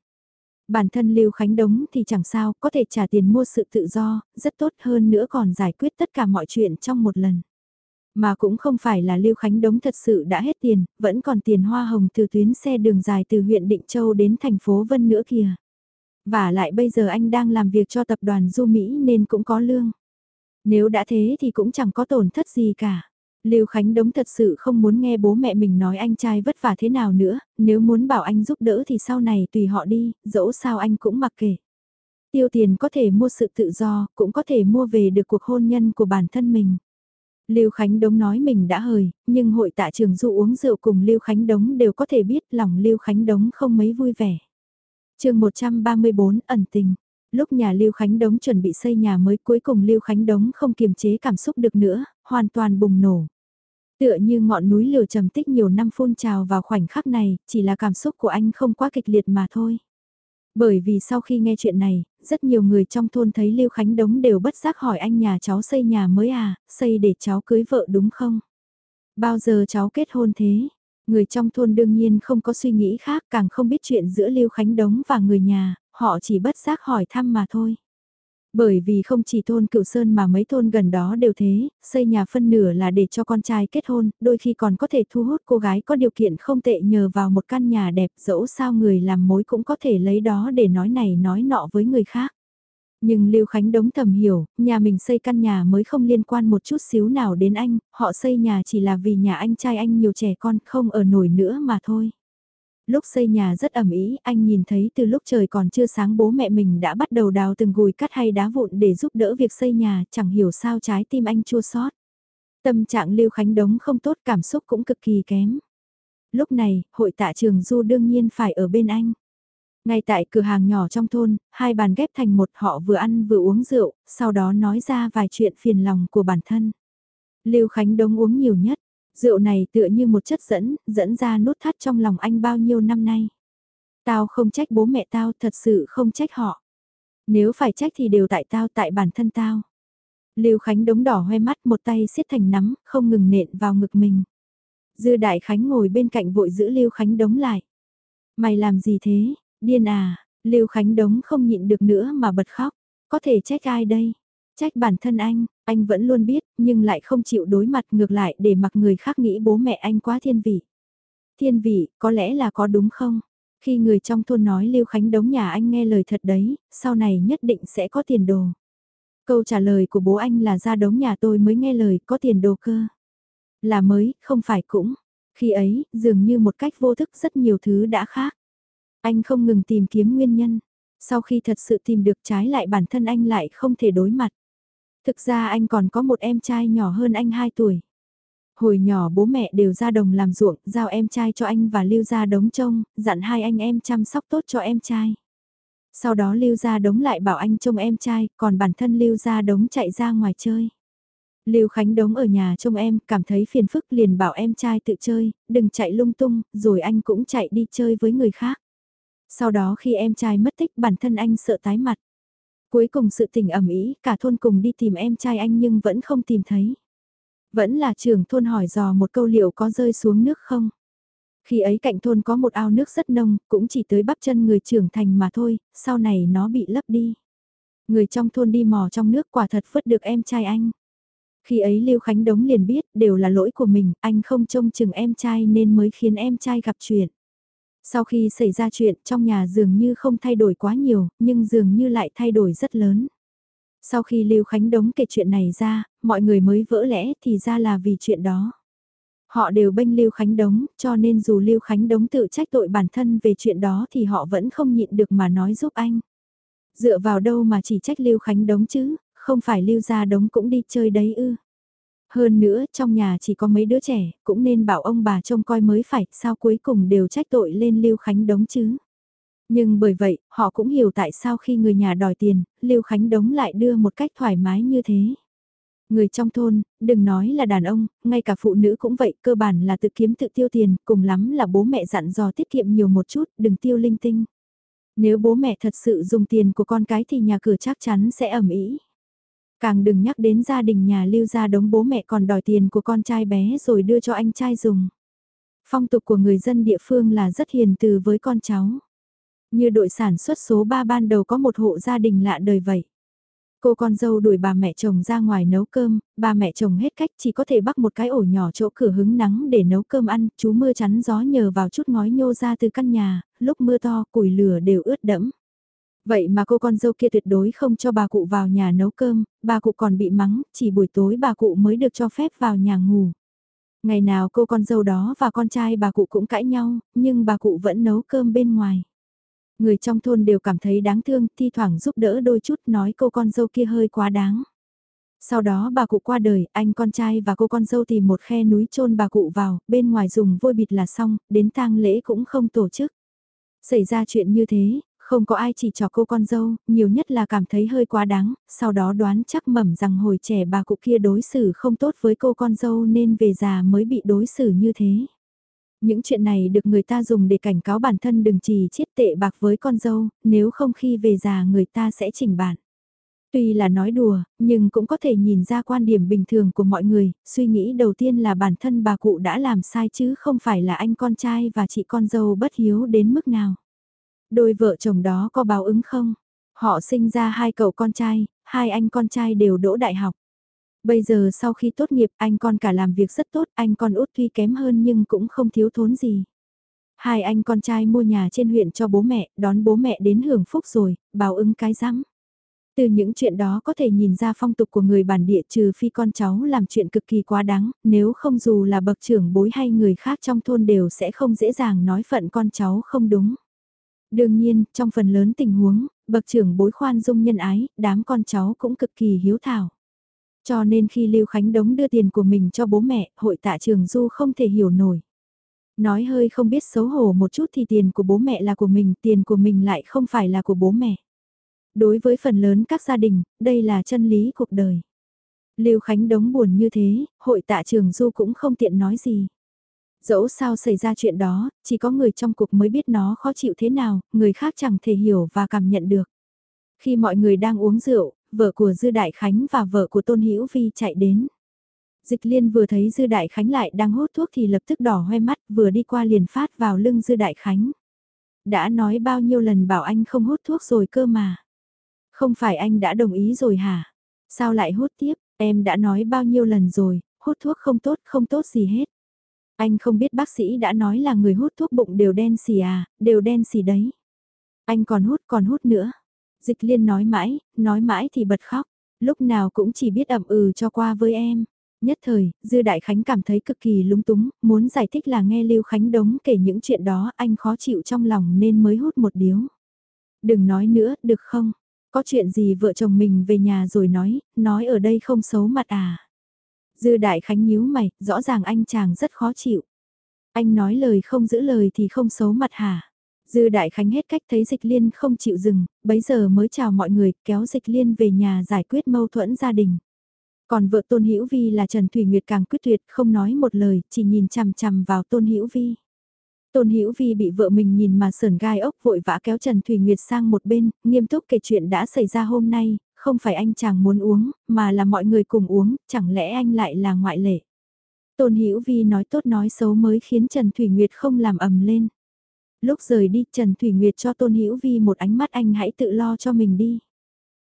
[SPEAKER 1] Bản thân Lưu Khánh Đống thì chẳng sao, có thể trả tiền mua sự tự do, rất tốt hơn nữa còn giải quyết tất cả mọi chuyện trong một lần. Mà cũng không phải là Lưu Khánh Đống thật sự đã hết tiền, vẫn còn tiền hoa hồng từ tuyến xe đường dài từ huyện Định Châu đến thành phố Vân nữa kìa. Và lại bây giờ anh đang làm việc cho tập đoàn Du Mỹ nên cũng có lương. Nếu đã thế thì cũng chẳng có tổn thất gì cả. Lưu Khánh Đống thật sự không muốn nghe bố mẹ mình nói anh trai vất vả thế nào nữa, nếu muốn bảo anh giúp đỡ thì sau này tùy họ đi, dẫu sao anh cũng mặc kệ. Tiêu tiền có thể mua sự tự do, cũng có thể mua về được cuộc hôn nhân của bản thân mình. Lưu Khánh Đống nói mình đã hời, nhưng hội tạ trường du uống rượu cùng Lưu Khánh Đống đều có thể biết lòng Lưu Khánh Đống không mấy vui vẻ. chương 134 ẩn tình. Lúc nhà Lưu Khánh Đống chuẩn bị xây nhà mới cuối cùng Lưu Khánh Đống không kiềm chế cảm xúc được nữa, hoàn toàn bùng nổ. Tựa như ngọn núi lửa trầm tích nhiều năm phun trào vào khoảnh khắc này, chỉ là cảm xúc của anh không quá kịch liệt mà thôi. Bởi vì sau khi nghe chuyện này, rất nhiều người trong thôn thấy Lưu Khánh Đống đều bất giác hỏi anh nhà cháu xây nhà mới à, xây để cháu cưới vợ đúng không? Bao giờ cháu kết hôn thế? Người trong thôn đương nhiên không có suy nghĩ khác càng không biết chuyện giữa Lưu Khánh Đống và người nhà, họ chỉ bất giác hỏi thăm mà thôi. Bởi vì không chỉ thôn cựu sơn mà mấy thôn gần đó đều thế, xây nhà phân nửa là để cho con trai kết hôn, đôi khi còn có thể thu hút cô gái có điều kiện không tệ nhờ vào một căn nhà đẹp dẫu sao người làm mối cũng có thể lấy đó để nói này nói nọ với người khác. Nhưng Lưu Khánh Đống thầm hiểu, nhà mình xây căn nhà mới không liên quan một chút xíu nào đến anh, họ xây nhà chỉ là vì nhà anh trai anh nhiều trẻ con không ở nổi nữa mà thôi lúc xây nhà rất ẩm ý, anh nhìn thấy từ lúc trời còn chưa sáng bố mẹ mình đã bắt đầu đào từng gùi cắt hay đá vụn để giúp đỡ việc xây nhà, chẳng hiểu sao trái tim anh chua xót. Tâm trạng Lưu Khánh Đống không tốt cảm xúc cũng cực kỳ kém. Lúc này, hội tạ trường Du đương nhiên phải ở bên anh. Ngay tại cửa hàng nhỏ trong thôn, hai bàn ghép thành một họ vừa ăn vừa uống rượu, sau đó nói ra vài chuyện phiền lòng của bản thân. Lưu Khánh Đống uống nhiều nhất, Rượu này tựa như một chất dẫn, dẫn ra nút thắt trong lòng anh bao nhiêu năm nay. Tao không trách bố mẹ tao, thật sự không trách họ. Nếu phải trách thì đều tại tao, tại bản thân tao. Lưu Khánh đống đỏ hoe mắt một tay siết thành nắm, không ngừng nện vào ngực mình. Dư Đại Khánh ngồi bên cạnh vội giữ Lưu Khánh đống lại. Mày làm gì thế, điên à, Lưu Khánh đống không nhịn được nữa mà bật khóc. Có thể trách ai đây? Trách bản thân anh, anh vẫn luôn biết, nhưng lại không chịu đối mặt ngược lại để mặc người khác nghĩ bố mẹ anh quá thiên vị. Thiên vị, có lẽ là có đúng không? Khi người trong thôn nói Lưu Khánh đống nhà anh nghe lời thật đấy, sau này nhất định sẽ có tiền đồ. Câu trả lời của bố anh là ra đống nhà tôi mới nghe lời có tiền đồ cơ. Là mới, không phải cũng. Khi ấy, dường như một cách vô thức rất nhiều thứ đã khác. Anh không ngừng tìm kiếm nguyên nhân. Sau khi thật sự tìm được trái lại bản thân anh lại không thể đối mặt. Thực ra anh còn có một em trai nhỏ hơn anh 2 tuổi. Hồi nhỏ bố mẹ đều ra đồng làm ruộng, giao em trai cho anh và lưu ra đống trông, dặn hai anh em chăm sóc tốt cho em trai. Sau đó lưu ra đống lại bảo anh trông em trai, còn bản thân lưu ra đống chạy ra ngoài chơi. Lưu Khánh đống ở nhà trông em, cảm thấy phiền phức liền bảo em trai tự chơi, đừng chạy lung tung, rồi anh cũng chạy đi chơi với người khác. Sau đó khi em trai mất tích bản thân anh sợ tái mặt. Cuối cùng sự tình ẩm ý, cả thôn cùng đi tìm em trai anh nhưng vẫn không tìm thấy. Vẫn là trưởng thôn hỏi dò một câu liệu có rơi xuống nước không? Khi ấy cạnh thôn có một ao nước rất nông, cũng chỉ tới bắp chân người trưởng thành mà thôi, sau này nó bị lấp đi. Người trong thôn đi mò trong nước quả thật phất được em trai anh. Khi ấy Lưu Khánh Đống liền biết đều là lỗi của mình, anh không trông chừng em trai nên mới khiến em trai gặp chuyện. Sau khi xảy ra chuyện trong nhà dường như không thay đổi quá nhiều, nhưng dường như lại thay đổi rất lớn. Sau khi Lưu Khánh Đống kể chuyện này ra, mọi người mới vỡ lẽ thì ra là vì chuyện đó. Họ đều bênh Lưu Khánh Đống, cho nên dù Lưu Khánh Đống tự trách tội bản thân về chuyện đó thì họ vẫn không nhịn được mà nói giúp anh. Dựa vào đâu mà chỉ trách Lưu Khánh Đống chứ, không phải Lưu gia Đống cũng đi chơi đấy ư. Hơn nữa, trong nhà chỉ có mấy đứa trẻ, cũng nên bảo ông bà trông coi mới phải, sao cuối cùng đều trách tội lên Lưu Khánh Đống chứ. Nhưng bởi vậy, họ cũng hiểu tại sao khi người nhà đòi tiền, Lưu Khánh Đống lại đưa một cách thoải mái như thế. Người trong thôn, đừng nói là đàn ông, ngay cả phụ nữ cũng vậy, cơ bản là tự kiếm tự tiêu tiền, cùng lắm là bố mẹ dặn dò tiết kiệm nhiều một chút, đừng tiêu linh tinh. Nếu bố mẹ thật sự dùng tiền của con cái thì nhà cửa chắc chắn sẽ ẩm ý. Càng đừng nhắc đến gia đình nhà lưu gia đống bố mẹ còn đòi tiền của con trai bé rồi đưa cho anh trai dùng. Phong tục của người dân địa phương là rất hiền từ với con cháu. Như đội sản xuất số 3 ban đầu có một hộ gia đình lạ đời vậy. Cô con dâu đuổi bà mẹ chồng ra ngoài nấu cơm, bà mẹ chồng hết cách chỉ có thể bắt một cái ổ nhỏ chỗ cửa hứng nắng để nấu cơm ăn, chú mưa chắn gió nhờ vào chút ngói nhô ra từ căn nhà, lúc mưa to củi lửa đều ướt đẫm. Vậy mà cô con dâu kia tuyệt đối không cho bà cụ vào nhà nấu cơm, bà cụ còn bị mắng, chỉ buổi tối bà cụ mới được cho phép vào nhà ngủ. Ngày nào cô con dâu đó và con trai bà cụ cũng cãi nhau, nhưng bà cụ vẫn nấu cơm bên ngoài. Người trong thôn đều cảm thấy đáng thương, thi thoảng giúp đỡ đôi chút nói cô con dâu kia hơi quá đáng. Sau đó bà cụ qua đời, anh con trai và cô con dâu tìm một khe núi chôn bà cụ vào, bên ngoài dùng vôi bịt là xong, đến tang lễ cũng không tổ chức. Xảy ra chuyện như thế, không có ai chỉ cho cô con dâu, nhiều nhất là cảm thấy hơi quá đáng, sau đó đoán chắc mẩm rằng hồi trẻ bà cụ kia đối xử không tốt với cô con dâu nên về già mới bị đối xử như thế. Những chuyện này được người ta dùng để cảnh cáo bản thân đừng chỉ chiết tệ bạc với con dâu, nếu không khi về già người ta sẽ chỉnh bản. Tuy là nói đùa, nhưng cũng có thể nhìn ra quan điểm bình thường của mọi người, suy nghĩ đầu tiên là bản thân bà cụ đã làm sai chứ không phải là anh con trai và chị con dâu bất hiếu đến mức nào. Đôi vợ chồng đó có báo ứng không? Họ sinh ra hai cậu con trai, hai anh con trai đều đỗ đại học. Bây giờ sau khi tốt nghiệp anh con cả làm việc rất tốt, anh con út tuy kém hơn nhưng cũng không thiếu thốn gì. Hai anh con trai mua nhà trên huyện cho bố mẹ, đón bố mẹ đến hưởng phúc rồi, báo ứng cái rắm. Từ những chuyện đó có thể nhìn ra phong tục của người bản địa trừ phi con cháu làm chuyện cực kỳ quá đáng, nếu không dù là bậc trưởng bối hay người khác trong thôn đều sẽ không dễ dàng nói phận con cháu không đúng. Đương nhiên, trong phần lớn tình huống, bậc trưởng bối khoan dung nhân ái, đám con cháu cũng cực kỳ hiếu thảo. Cho nên khi Lưu Khánh Đống đưa tiền của mình cho bố mẹ, hội tạ trường Du không thể hiểu nổi. Nói hơi không biết xấu hổ một chút thì tiền của bố mẹ là của mình, tiền của mình lại không phải là của bố mẹ. Đối với phần lớn các gia đình, đây là chân lý cuộc đời. Lưu Khánh Đống buồn như thế, hội tạ trường Du cũng không tiện nói gì. Dẫu sao xảy ra chuyện đó, chỉ có người trong cuộc mới biết nó khó chịu thế nào, người khác chẳng thể hiểu và cảm nhận được. Khi mọi người đang uống rượu, vợ của Dư Đại Khánh và vợ của Tôn Hữu Vi chạy đến. Dịch Liên vừa thấy Dư Đại Khánh lại đang hút thuốc thì lập tức đỏ hoe mắt, vừa đi qua liền phát vào lưng Dư Đại Khánh. Đã nói bao nhiêu lần bảo anh không hút thuốc rồi cơ mà. Không phải anh đã đồng ý rồi hả? Sao lại hút tiếp? Em đã nói bao nhiêu lần rồi, hút thuốc không tốt, không tốt gì hết. Anh không biết bác sĩ đã nói là người hút thuốc bụng đều đen xì à, đều đen xì đấy. Anh còn hút còn hút nữa. Dịch liên nói mãi, nói mãi thì bật khóc. Lúc nào cũng chỉ biết ậm ừ cho qua với em. Nhất thời, Dư Đại Khánh cảm thấy cực kỳ lúng túng, muốn giải thích là nghe Lưu Khánh Đống kể những chuyện đó anh khó chịu trong lòng nên mới hút một điếu. Đừng nói nữa, được không? Có chuyện gì vợ chồng mình về nhà rồi nói, nói ở đây không xấu mặt à? Dư Đại Khánh nhíu mày, rõ ràng anh chàng rất khó chịu. Anh nói lời không giữ lời thì không xấu mặt hả? Dư Đại Khánh hết cách thấy Dịch Liên không chịu dừng, bấy giờ mới chào mọi người, kéo Dịch Liên về nhà giải quyết mâu thuẫn gia đình. Còn vợ Tôn Hữu Vi là Trần Thủy Nguyệt càng quyết tuyệt, không nói một lời, chỉ nhìn chằm chằm vào Tôn Hữu Vi. Tôn Hữu Vi bị vợ mình nhìn mà sờn gai ốc vội vã kéo Trần Thủy Nguyệt sang một bên, nghiêm túc kể chuyện đã xảy ra hôm nay, không phải anh chàng muốn uống, mà là mọi người cùng uống, chẳng lẽ anh lại là ngoại lệ. Tôn Hữu Vi nói tốt nói xấu mới khiến Trần Thủy Nguyệt không làm ầm lên. Lúc rời đi Trần Thủy Nguyệt cho Tôn Hữu Vi một ánh mắt anh hãy tự lo cho mình đi.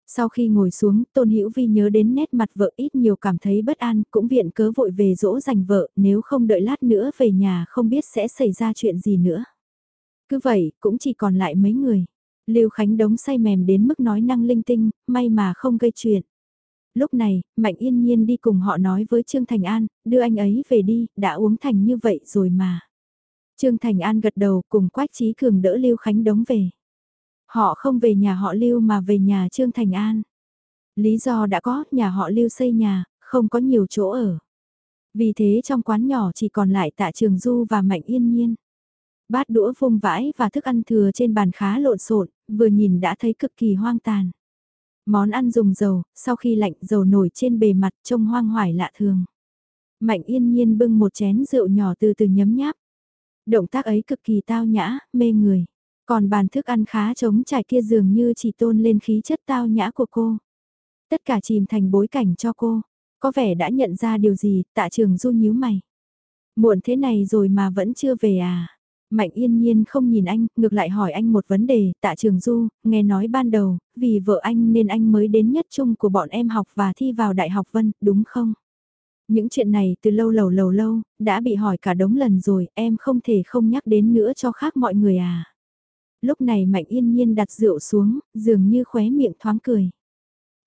[SPEAKER 1] Sau khi ngồi xuống, Tôn Hữu Vi nhớ đến nét mặt vợ ít nhiều cảm thấy bất an, cũng viện cớ vội về dỗ dành vợ, nếu không đợi lát nữa về nhà không biết sẽ xảy ra chuyện gì nữa. Cứ vậy, cũng chỉ còn lại mấy người. Lưu Khánh đống say mềm đến mức nói năng linh tinh, may mà không gây chuyện. Lúc này, Mạnh Yên Nhiên đi cùng họ nói với Trương Thành An, đưa anh ấy về đi, đã uống thành như vậy rồi mà. Trương Thành An gật đầu cùng Quách Trí Cường đỡ Lưu Khánh đống về. Họ không về nhà họ Lưu mà về nhà Trương Thành An. Lý do đã có, nhà họ Lưu xây nhà, không có nhiều chỗ ở. Vì thế trong quán nhỏ chỉ còn lại tạ trường du và mạnh yên nhiên. Bát đũa vung vãi và thức ăn thừa trên bàn khá lộn xộn, vừa nhìn đã thấy cực kỳ hoang tàn. Món ăn dùng dầu, sau khi lạnh dầu nổi trên bề mặt trông hoang hoải lạ thường. Mạnh yên nhiên bưng một chén rượu nhỏ từ từ nhấm nháp. Động tác ấy cực kỳ tao nhã, mê người. Còn bàn thức ăn khá trống trải kia dường như chỉ tôn lên khí chất tao nhã của cô. Tất cả chìm thành bối cảnh cho cô. Có vẻ đã nhận ra điều gì, tạ trường du nhíu mày. Muộn thế này rồi mà vẫn chưa về à? Mạnh yên nhiên không nhìn anh, ngược lại hỏi anh một vấn đề, tạ trường du, nghe nói ban đầu, vì vợ anh nên anh mới đến nhất chung của bọn em học và thi vào Đại học Vân, đúng không? Những chuyện này từ lâu lâu lâu lâu, đã bị hỏi cả đống lần rồi, em không thể không nhắc đến nữa cho khác mọi người à. Lúc này Mạnh yên nhiên đặt rượu xuống, dường như khóe miệng thoáng cười.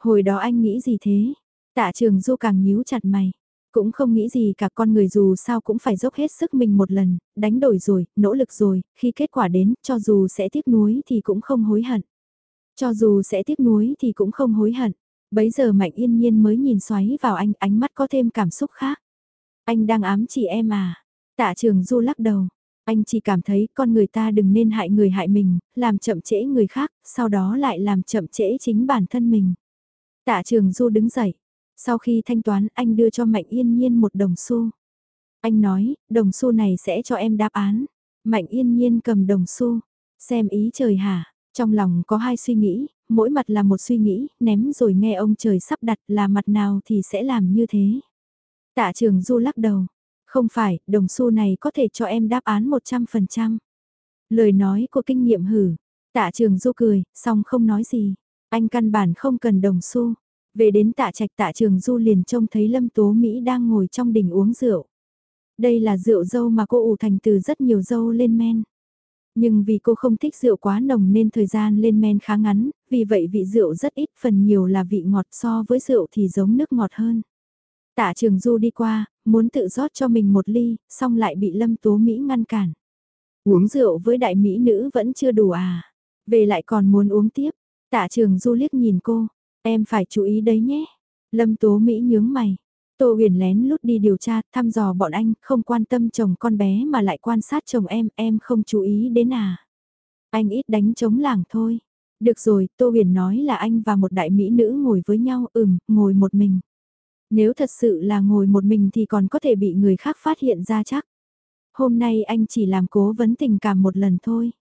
[SPEAKER 1] Hồi đó anh nghĩ gì thế? Tạ trường du càng nhíu chặt mày. Cũng không nghĩ gì cả con người dù sao cũng phải dốc hết sức mình một lần, đánh đổi rồi, nỗ lực rồi, khi kết quả đến, cho dù sẽ tiếc nuối thì cũng không hối hận. Cho dù sẽ tiếc nuối thì cũng không hối hận. Bấy giờ Mạnh Yên Nhiên mới nhìn xoáy vào anh, ánh mắt có thêm cảm xúc khác. Anh đang ám chỉ em à? Tạ trường du lắc đầu. Anh chỉ cảm thấy con người ta đừng nên hại người hại mình, làm chậm trễ người khác, sau đó lại làm chậm trễ chính bản thân mình. Tạ trường du đứng dậy. Sau khi thanh toán anh đưa cho Mạnh Yên Nhiên một đồng xu. Anh nói, đồng xu này sẽ cho em đáp án. Mạnh Yên Nhiên cầm đồng xu. Xem ý trời hả? Trong lòng có hai suy nghĩ, mỗi mặt là một suy nghĩ, ném rồi nghe ông trời sắp đặt là mặt nào thì sẽ làm như thế. Tạ trường du lắc đầu. Không phải, đồng xu này có thể cho em đáp án 100%. Lời nói của kinh nghiệm hử. Tạ trường du cười, xong không nói gì. Anh căn bản không cần đồng xu. Về đến tạ trạch tạ trường du liền trông thấy Lâm Tố Mỹ đang ngồi trong đình uống rượu. Đây là rượu dâu mà cô ủ thành từ rất nhiều dâu lên men. Nhưng vì cô không thích rượu quá nồng nên thời gian lên men khá ngắn, vì vậy vị rượu rất ít phần nhiều là vị ngọt so với rượu thì giống nước ngọt hơn. Tạ trường du đi qua, muốn tự rót cho mình một ly, xong lại bị Lâm Tố Mỹ ngăn cản. Uống rượu với đại mỹ nữ vẫn chưa đủ à, về lại còn muốn uống tiếp. Tạ trường du liếc nhìn cô, em phải chú ý đấy nhé. Lâm Tố Mỹ nhướng mày, Tô huyền lén lút đi điều tra, thăm dò bọn anh, không quan tâm chồng con bé mà lại quan sát chồng em, em không chú ý đến à. Anh ít đánh chống làng thôi. Được rồi, Tô huyền nói là anh và một đại mỹ nữ ngồi với nhau, ừm, ngồi một mình. Nếu thật sự là ngồi một mình thì còn có thể bị người khác phát hiện ra chắc. Hôm nay anh chỉ làm cố vấn tình cảm một lần thôi.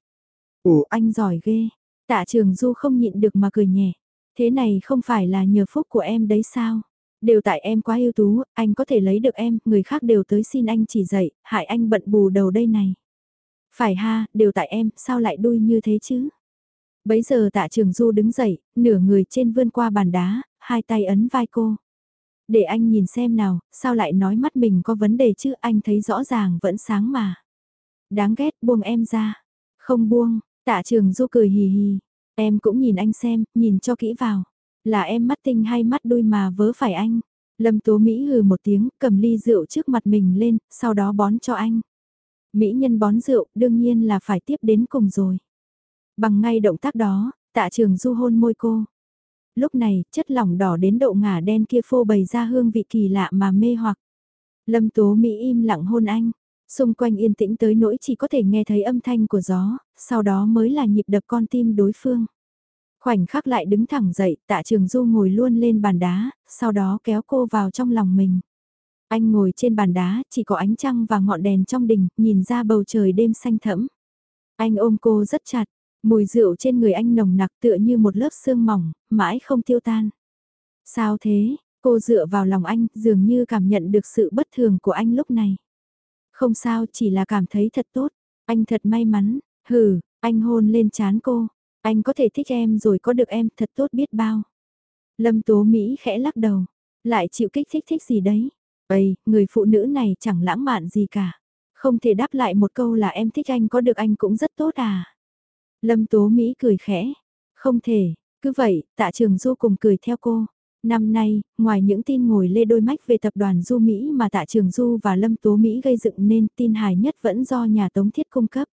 [SPEAKER 1] Ủa anh giỏi ghê. Tạ trường Du không nhịn được mà cười nhẹ. Thế này không phải là nhờ phúc của em đấy sao? Đều tại em quá ưu tú, anh có thể lấy được em, người khác đều tới xin anh chỉ dạy, hại anh bận bù đầu đây này. Phải ha, đều tại em, sao lại đuôi như thế chứ? Bấy giờ tạ trường du đứng dậy, nửa người trên vươn qua bàn đá, hai tay ấn vai cô. Để anh nhìn xem nào, sao lại nói mắt mình có vấn đề chứ anh thấy rõ ràng vẫn sáng mà. Đáng ghét buông em ra. Không buông, tạ trường du cười hì hì. Em cũng nhìn anh xem, nhìn cho kỹ vào. Là em mắt tinh hay mắt đuôi mà vớ phải anh. Lâm Tố Mỹ hừ một tiếng, cầm ly rượu trước mặt mình lên, sau đó bón cho anh. Mỹ nhân bón rượu, đương nhiên là phải tiếp đến cùng rồi. Bằng ngay động tác đó, tạ trường du hôn môi cô. Lúc này, chất lỏng đỏ đến độ ngả đen kia phô bày ra hương vị kỳ lạ mà mê hoặc. Lâm Tố Mỹ im lặng hôn anh. Xung quanh yên tĩnh tới nỗi chỉ có thể nghe thấy âm thanh của gió, sau đó mới là nhịp đập con tim đối phương. Khoảnh khắc lại đứng thẳng dậy, tạ trường du ngồi luôn lên bàn đá, sau đó kéo cô vào trong lòng mình. Anh ngồi trên bàn đá, chỉ có ánh trăng và ngọn đèn trong đình, nhìn ra bầu trời đêm xanh thẫm. Anh ôm cô rất chặt, mùi rượu trên người anh nồng nặc tựa như một lớp sương mỏng, mãi không tiêu tan. Sao thế, cô dựa vào lòng anh, dường như cảm nhận được sự bất thường của anh lúc này. Không sao, chỉ là cảm thấy thật tốt, anh thật may mắn, hừ, anh hôn lên chán cô, anh có thể thích em rồi có được em thật tốt biết bao. Lâm Tố Mỹ khẽ lắc đầu, lại chịu kích thích thích gì đấy. Ây, người phụ nữ này chẳng lãng mạn gì cả. Không thể đáp lại một câu là em thích anh có được anh cũng rất tốt à. Lâm Tố Mỹ cười khẽ. Không thể, cứ vậy, tạ trường du cùng cười theo cô. Năm nay, ngoài những tin ngồi lê đôi mách về tập đoàn Du Mỹ mà tạ trường Du và Lâm Tố Mỹ gây dựng nên tin hài nhất vẫn do nhà Tống Thiết cung cấp.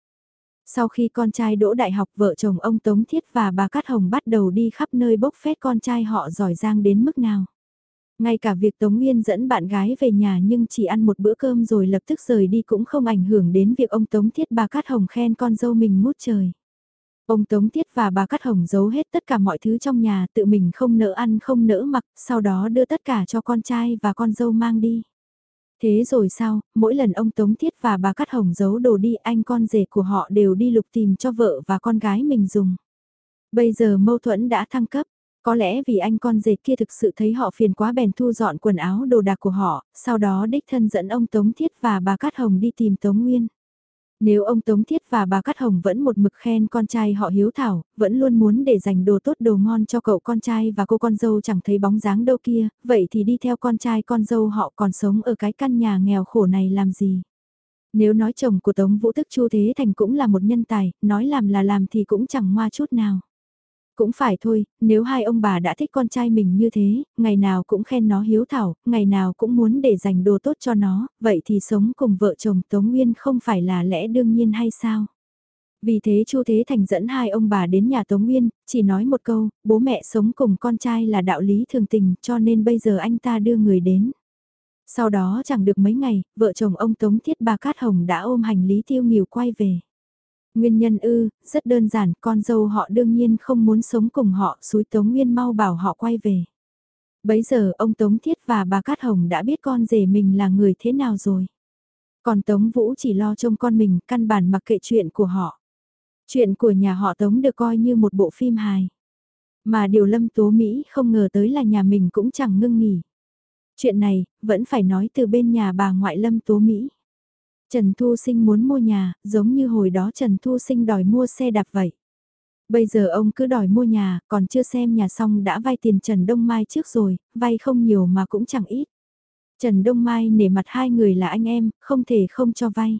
[SPEAKER 1] Sau khi con trai đỗ đại học vợ chồng ông Tống Thiết và bà Cát Hồng bắt đầu đi khắp nơi bốc phét con trai họ giỏi giang đến mức nào. Ngay cả việc Tống Nguyên dẫn bạn gái về nhà nhưng chỉ ăn một bữa cơm rồi lập tức rời đi cũng không ảnh hưởng đến việc ông Tống Thiết bà Cát Hồng khen con dâu mình mút trời. Ông Tống tiết và bà Cát Hồng giấu hết tất cả mọi thứ trong nhà tự mình không nỡ ăn không nỡ mặc, sau đó đưa tất cả cho con trai và con dâu mang đi. Thế rồi sao, mỗi lần ông Tống tiết và bà Cát Hồng giấu đồ đi anh con rể của họ đều đi lục tìm cho vợ và con gái mình dùng. Bây giờ mâu thuẫn đã thăng cấp, có lẽ vì anh con rể kia thực sự thấy họ phiền quá bèn thu dọn quần áo đồ đạc của họ, sau đó đích thân dẫn ông Tống Thiết và bà Cát Hồng đi tìm Tống Nguyên. Nếu ông Tống Thiết và bà Cát Hồng vẫn một mực khen con trai họ hiếu thảo, vẫn luôn muốn để dành đồ tốt đồ ngon cho cậu con trai và cô con dâu chẳng thấy bóng dáng đâu kia, vậy thì đi theo con trai con dâu họ còn sống ở cái căn nhà nghèo khổ này làm gì? Nếu nói chồng của Tống Vũ Tức Chu Thế Thành cũng là một nhân tài, nói làm là làm thì cũng chẳng ngoa chút nào. Cũng phải thôi, nếu hai ông bà đã thích con trai mình như thế, ngày nào cũng khen nó hiếu thảo, ngày nào cũng muốn để dành đồ tốt cho nó, vậy thì sống cùng vợ chồng Tống Nguyên không phải là lẽ đương nhiên hay sao? Vì thế Chu Thế Thành dẫn hai ông bà đến nhà Tống Nguyên, chỉ nói một câu, bố mẹ sống cùng con trai là đạo lý thường tình cho nên bây giờ anh ta đưa người đến. Sau đó chẳng được mấy ngày, vợ chồng ông Tống Thiết Bà Cát Hồng đã ôm hành lý tiêu nghỉu quay về. Nguyên nhân ư, rất đơn giản, con dâu họ đương nhiên không muốn sống cùng họ, suối Tống Nguyên mau bảo họ quay về. Bấy giờ ông Tống Thiết và bà Cát Hồng đã biết con rể mình là người thế nào rồi. Còn Tống Vũ chỉ lo trông con mình, căn bản mặc kệ chuyện của họ. Chuyện của nhà họ Tống được coi như một bộ phim hài. Mà điều Lâm Tố Mỹ không ngờ tới là nhà mình cũng chẳng ngưng nghỉ. Chuyện này, vẫn phải nói từ bên nhà bà ngoại Lâm Tố Mỹ. Trần Thu Sinh muốn mua nhà, giống như hồi đó Trần Thu Sinh đòi mua xe đạp vậy. Bây giờ ông cứ đòi mua nhà, còn chưa xem nhà xong đã vay tiền Trần Đông Mai trước rồi, vay không nhiều mà cũng chẳng ít. Trần Đông Mai nể mặt hai người là anh em, không thể không cho vay.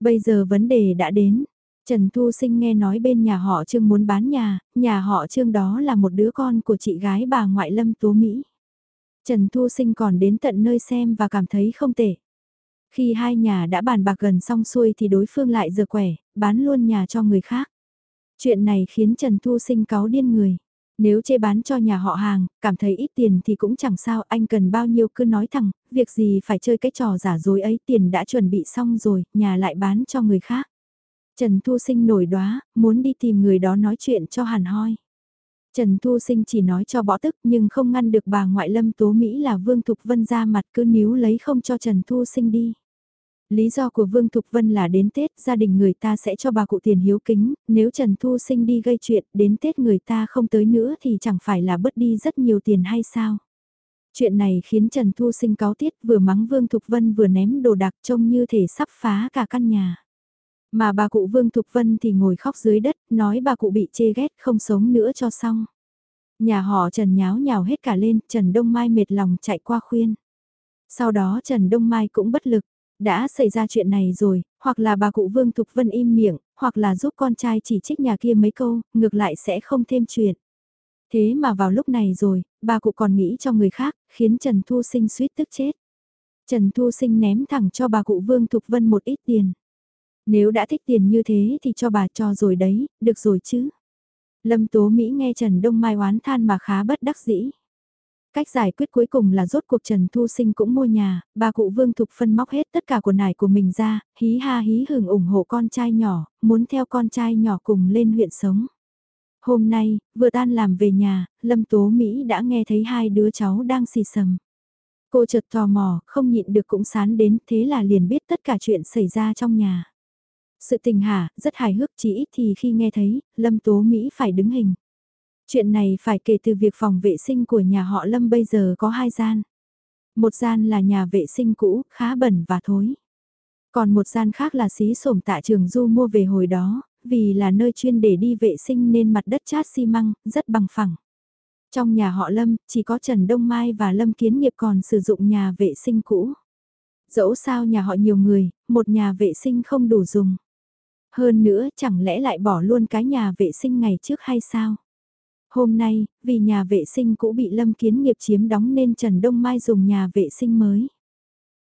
[SPEAKER 1] Bây giờ vấn đề đã đến. Trần Thu Sinh nghe nói bên nhà họ Trương muốn bán nhà, nhà họ Trương đó là một đứa con của chị gái bà ngoại Lâm Tố Mỹ. Trần Thu Sinh còn đến tận nơi xem và cảm thấy không tệ. Khi hai nhà đã bàn bạc gần xong xuôi thì đối phương lại giờ quẻ, bán luôn nhà cho người khác. Chuyện này khiến Trần Thu Sinh cáu điên người. Nếu chê bán cho nhà họ hàng, cảm thấy ít tiền thì cũng chẳng sao, anh cần bao nhiêu cứ nói thẳng, việc gì phải chơi cái trò giả dối ấy, tiền đã chuẩn bị xong rồi, nhà lại bán cho người khác. Trần Thu Sinh nổi đoá, muốn đi tìm người đó nói chuyện cho hàn hoi. Trần Thu Sinh chỉ nói cho bỏ tức nhưng không ngăn được bà ngoại lâm tố Mỹ là Vương Thục Vân ra mặt cứ níu lấy không cho Trần Thu Sinh đi. Lý do của Vương Thục Vân là đến Tết gia đình người ta sẽ cho bà cụ tiền hiếu kính, nếu Trần Thu Sinh đi gây chuyện đến Tết người ta không tới nữa thì chẳng phải là bớt đi rất nhiều tiền hay sao. Chuyện này khiến Trần Thu Sinh cáo tiết vừa mắng Vương Thục Vân vừa ném đồ đạc trông như thể sắp phá cả căn nhà. Mà bà cụ Vương Thục Vân thì ngồi khóc dưới đất, nói bà cụ bị chê ghét không sống nữa cho xong. Nhà họ Trần nháo nhào hết cả lên, Trần Đông Mai mệt lòng chạy qua khuyên. Sau đó Trần Đông Mai cũng bất lực, đã xảy ra chuyện này rồi, hoặc là bà cụ Vương Thục Vân im miệng, hoặc là giúp con trai chỉ trích nhà kia mấy câu, ngược lại sẽ không thêm chuyện. Thế mà vào lúc này rồi, bà cụ còn nghĩ cho người khác, khiến Trần Thu Sinh suýt tức chết. Trần Thu Sinh ném thẳng cho bà cụ Vương Thục Vân một ít tiền. Nếu đã thích tiền như thế thì cho bà cho rồi đấy, được rồi chứ. Lâm Tố Mỹ nghe Trần Đông Mai oán than mà khá bất đắc dĩ. Cách giải quyết cuối cùng là rốt cuộc Trần Thu Sinh cũng mua nhà, bà cụ Vương Thục phân móc hết tất cả của nải của mình ra, hí ha hí hưởng ủng hộ con trai nhỏ, muốn theo con trai nhỏ cùng lên huyện sống. Hôm nay, vừa tan làm về nhà, Lâm Tố Mỹ đã nghe thấy hai đứa cháu đang xì sầm. Cô chợt tò mò, không nhịn được cũng sán đến, thế là liền biết tất cả chuyện xảy ra trong nhà. Sự tình hả, rất hài hước chỉ ít thì khi nghe thấy, Lâm Tố Mỹ phải đứng hình. Chuyện này phải kể từ việc phòng vệ sinh của nhà họ Lâm bây giờ có hai gian. Một gian là nhà vệ sinh cũ, khá bẩn và thối. Còn một gian khác là xí sổm tạ trường du mua về hồi đó, vì là nơi chuyên để đi vệ sinh nên mặt đất chát xi măng, rất bằng phẳng. Trong nhà họ Lâm, chỉ có Trần Đông Mai và Lâm Kiến Nghiệp còn sử dụng nhà vệ sinh cũ. Dẫu sao nhà họ nhiều người, một nhà vệ sinh không đủ dùng. Hơn nữa chẳng lẽ lại bỏ luôn cái nhà vệ sinh ngày trước hay sao? Hôm nay, vì nhà vệ sinh cũ bị Lâm Kiến Nghiệp chiếm đóng nên Trần Đông Mai dùng nhà vệ sinh mới.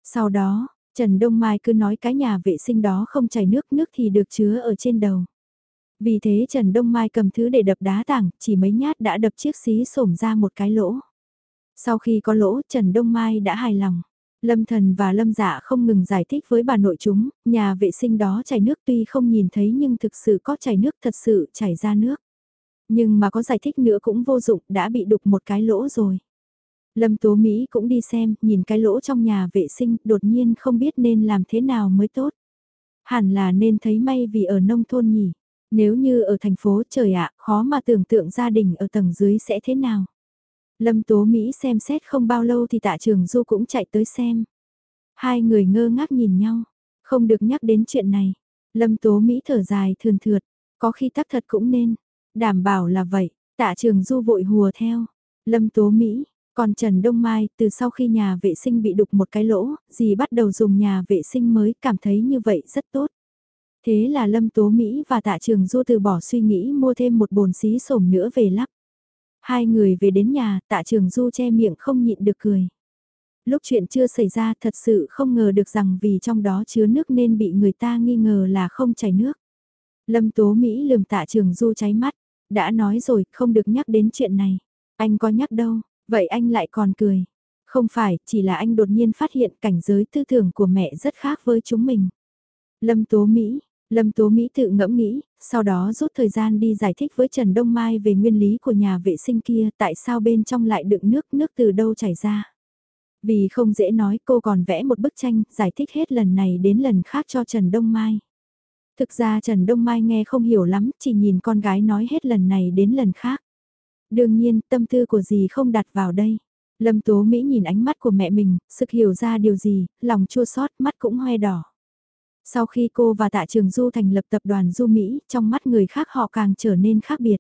[SPEAKER 1] Sau đó, Trần Đông Mai cứ nói cái nhà vệ sinh đó không chảy nước, nước thì được chứa ở trên đầu. Vì thế Trần Đông Mai cầm thứ để đập đá tảng, chỉ mấy nhát đã đập chiếc xí sổm ra một cái lỗ. Sau khi có lỗ, Trần Đông Mai đã hài lòng. Lâm Thần và Lâm Dạ không ngừng giải thích với bà nội chúng, nhà vệ sinh đó chảy nước tuy không nhìn thấy nhưng thực sự có chảy nước thật sự chảy ra nước. Nhưng mà có giải thích nữa cũng vô dụng, đã bị đục một cái lỗ rồi. Lâm Tố Mỹ cũng đi xem, nhìn cái lỗ trong nhà vệ sinh, đột nhiên không biết nên làm thế nào mới tốt. Hẳn là nên thấy may vì ở nông thôn nhỉ. Nếu như ở thành phố trời ạ, khó mà tưởng tượng gia đình ở tầng dưới sẽ thế nào. Lâm Tố Mỹ xem xét không bao lâu thì tạ trường Du cũng chạy tới xem. Hai người ngơ ngác nhìn nhau, không được nhắc đến chuyện này. Lâm Tố Mỹ thở dài thườn thượt, có khi tắc thật cũng nên, đảm bảo là vậy, tạ trường Du vội hùa theo. Lâm Tố Mỹ, còn Trần Đông Mai, từ sau khi nhà vệ sinh bị đục một cái lỗ, dì bắt đầu dùng nhà vệ sinh mới, cảm thấy như vậy rất tốt. Thế là Lâm Tố Mỹ và Tạ Trường Du từ bỏ suy nghĩ mua thêm một bồn xí sổm nữa về lắp. Hai người về đến nhà, tạ trường du che miệng không nhịn được cười. Lúc chuyện chưa xảy ra thật sự không ngờ được rằng vì trong đó chứa nước nên bị người ta nghi ngờ là không chảy nước. Lâm Tố Mỹ lườm tạ trường du cháy mắt, đã nói rồi không được nhắc đến chuyện này. Anh có nhắc đâu, vậy anh lại còn cười. Không phải, chỉ là anh đột nhiên phát hiện cảnh giới tư tưởng của mẹ rất khác với chúng mình. Lâm Tố Mỹ, Lâm Tố Mỹ tự ngẫm nghĩ, sau đó rút thời gian đi giải thích với Trần Đông Mai về nguyên lý của nhà vệ sinh kia tại sao bên trong lại đựng nước, nước từ đâu chảy ra. Vì không dễ nói cô còn vẽ một bức tranh giải thích hết lần này đến lần khác cho Trần Đông Mai. Thực ra Trần Đông Mai nghe không hiểu lắm, chỉ nhìn con gái nói hết lần này đến lần khác. Đương nhiên, tâm tư của dì không đặt vào đây. Lâm Tố Mỹ nhìn ánh mắt của mẹ mình, sực hiểu ra điều gì, lòng chua xót mắt cũng hoe đỏ. Sau khi cô và Tạ Trường Du thành lập tập đoàn Du Mỹ, trong mắt người khác họ càng trở nên khác biệt.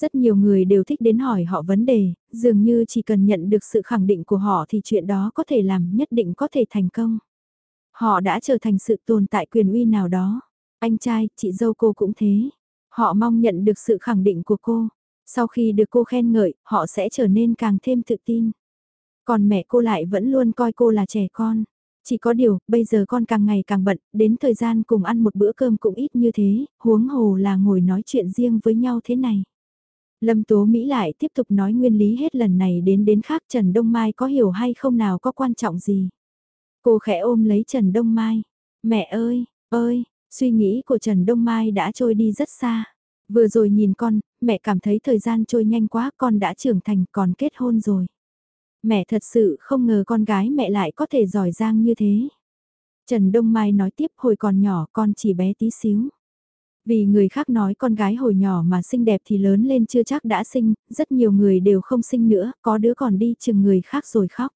[SPEAKER 1] Rất nhiều người đều thích đến hỏi họ vấn đề, dường như chỉ cần nhận được sự khẳng định của họ thì chuyện đó có thể làm nhất định có thể thành công. Họ đã trở thành sự tồn tại quyền uy nào đó. Anh trai, chị dâu cô cũng thế. Họ mong nhận được sự khẳng định của cô. Sau khi được cô khen ngợi, họ sẽ trở nên càng thêm tự tin. Còn mẹ cô lại vẫn luôn coi cô là trẻ con. Chỉ có điều, bây giờ con càng ngày càng bận, đến thời gian cùng ăn một bữa cơm cũng ít như thế, huống hồ là ngồi nói chuyện riêng với nhau thế này. Lâm Tố Mỹ lại tiếp tục nói nguyên lý hết lần này đến đến khác Trần Đông Mai có hiểu hay không nào có quan trọng gì. Cô khẽ ôm lấy Trần Đông Mai. Mẹ ơi, ơi, suy nghĩ của Trần Đông Mai đã trôi đi rất xa. Vừa rồi nhìn con, mẹ cảm thấy thời gian trôi nhanh quá con đã trưởng thành còn kết hôn rồi. Mẹ thật sự không ngờ con gái mẹ lại có thể giỏi giang như thế. Trần Đông Mai nói tiếp hồi còn nhỏ con chỉ bé tí xíu. Vì người khác nói con gái hồi nhỏ mà xinh đẹp thì lớn lên chưa chắc đã sinh, rất nhiều người đều không sinh nữa, có đứa còn đi chừng người khác rồi khóc.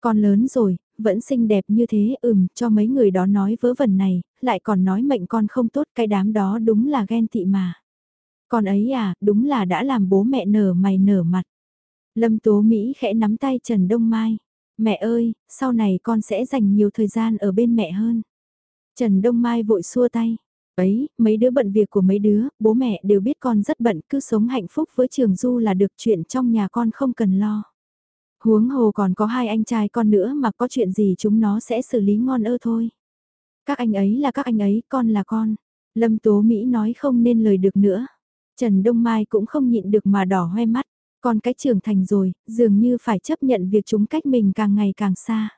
[SPEAKER 1] Con lớn rồi, vẫn xinh đẹp như thế ừm cho mấy người đó nói vớ vẩn này, lại còn nói mệnh con không tốt cái đám đó đúng là ghen tị mà. Con ấy à, đúng là đã làm bố mẹ nở mày nở mặt. Lâm Tố Mỹ khẽ nắm tay Trần Đông Mai. Mẹ ơi, sau này con sẽ dành nhiều thời gian ở bên mẹ hơn. Trần Đông Mai vội xua tay. Ấy, mấy đứa bận việc của mấy đứa, bố mẹ đều biết con rất bận, cứ sống hạnh phúc với Trường Du là được chuyện trong nhà con không cần lo. Huống hồ còn có hai anh trai con nữa mà có chuyện gì chúng nó sẽ xử lý ngon ơ thôi. Các anh ấy là các anh ấy, con là con. Lâm Tố Mỹ nói không nên lời được nữa. Trần Đông Mai cũng không nhịn được mà đỏ hoe mắt. Con cái trưởng thành rồi, dường như phải chấp nhận việc chúng cách mình càng ngày càng xa.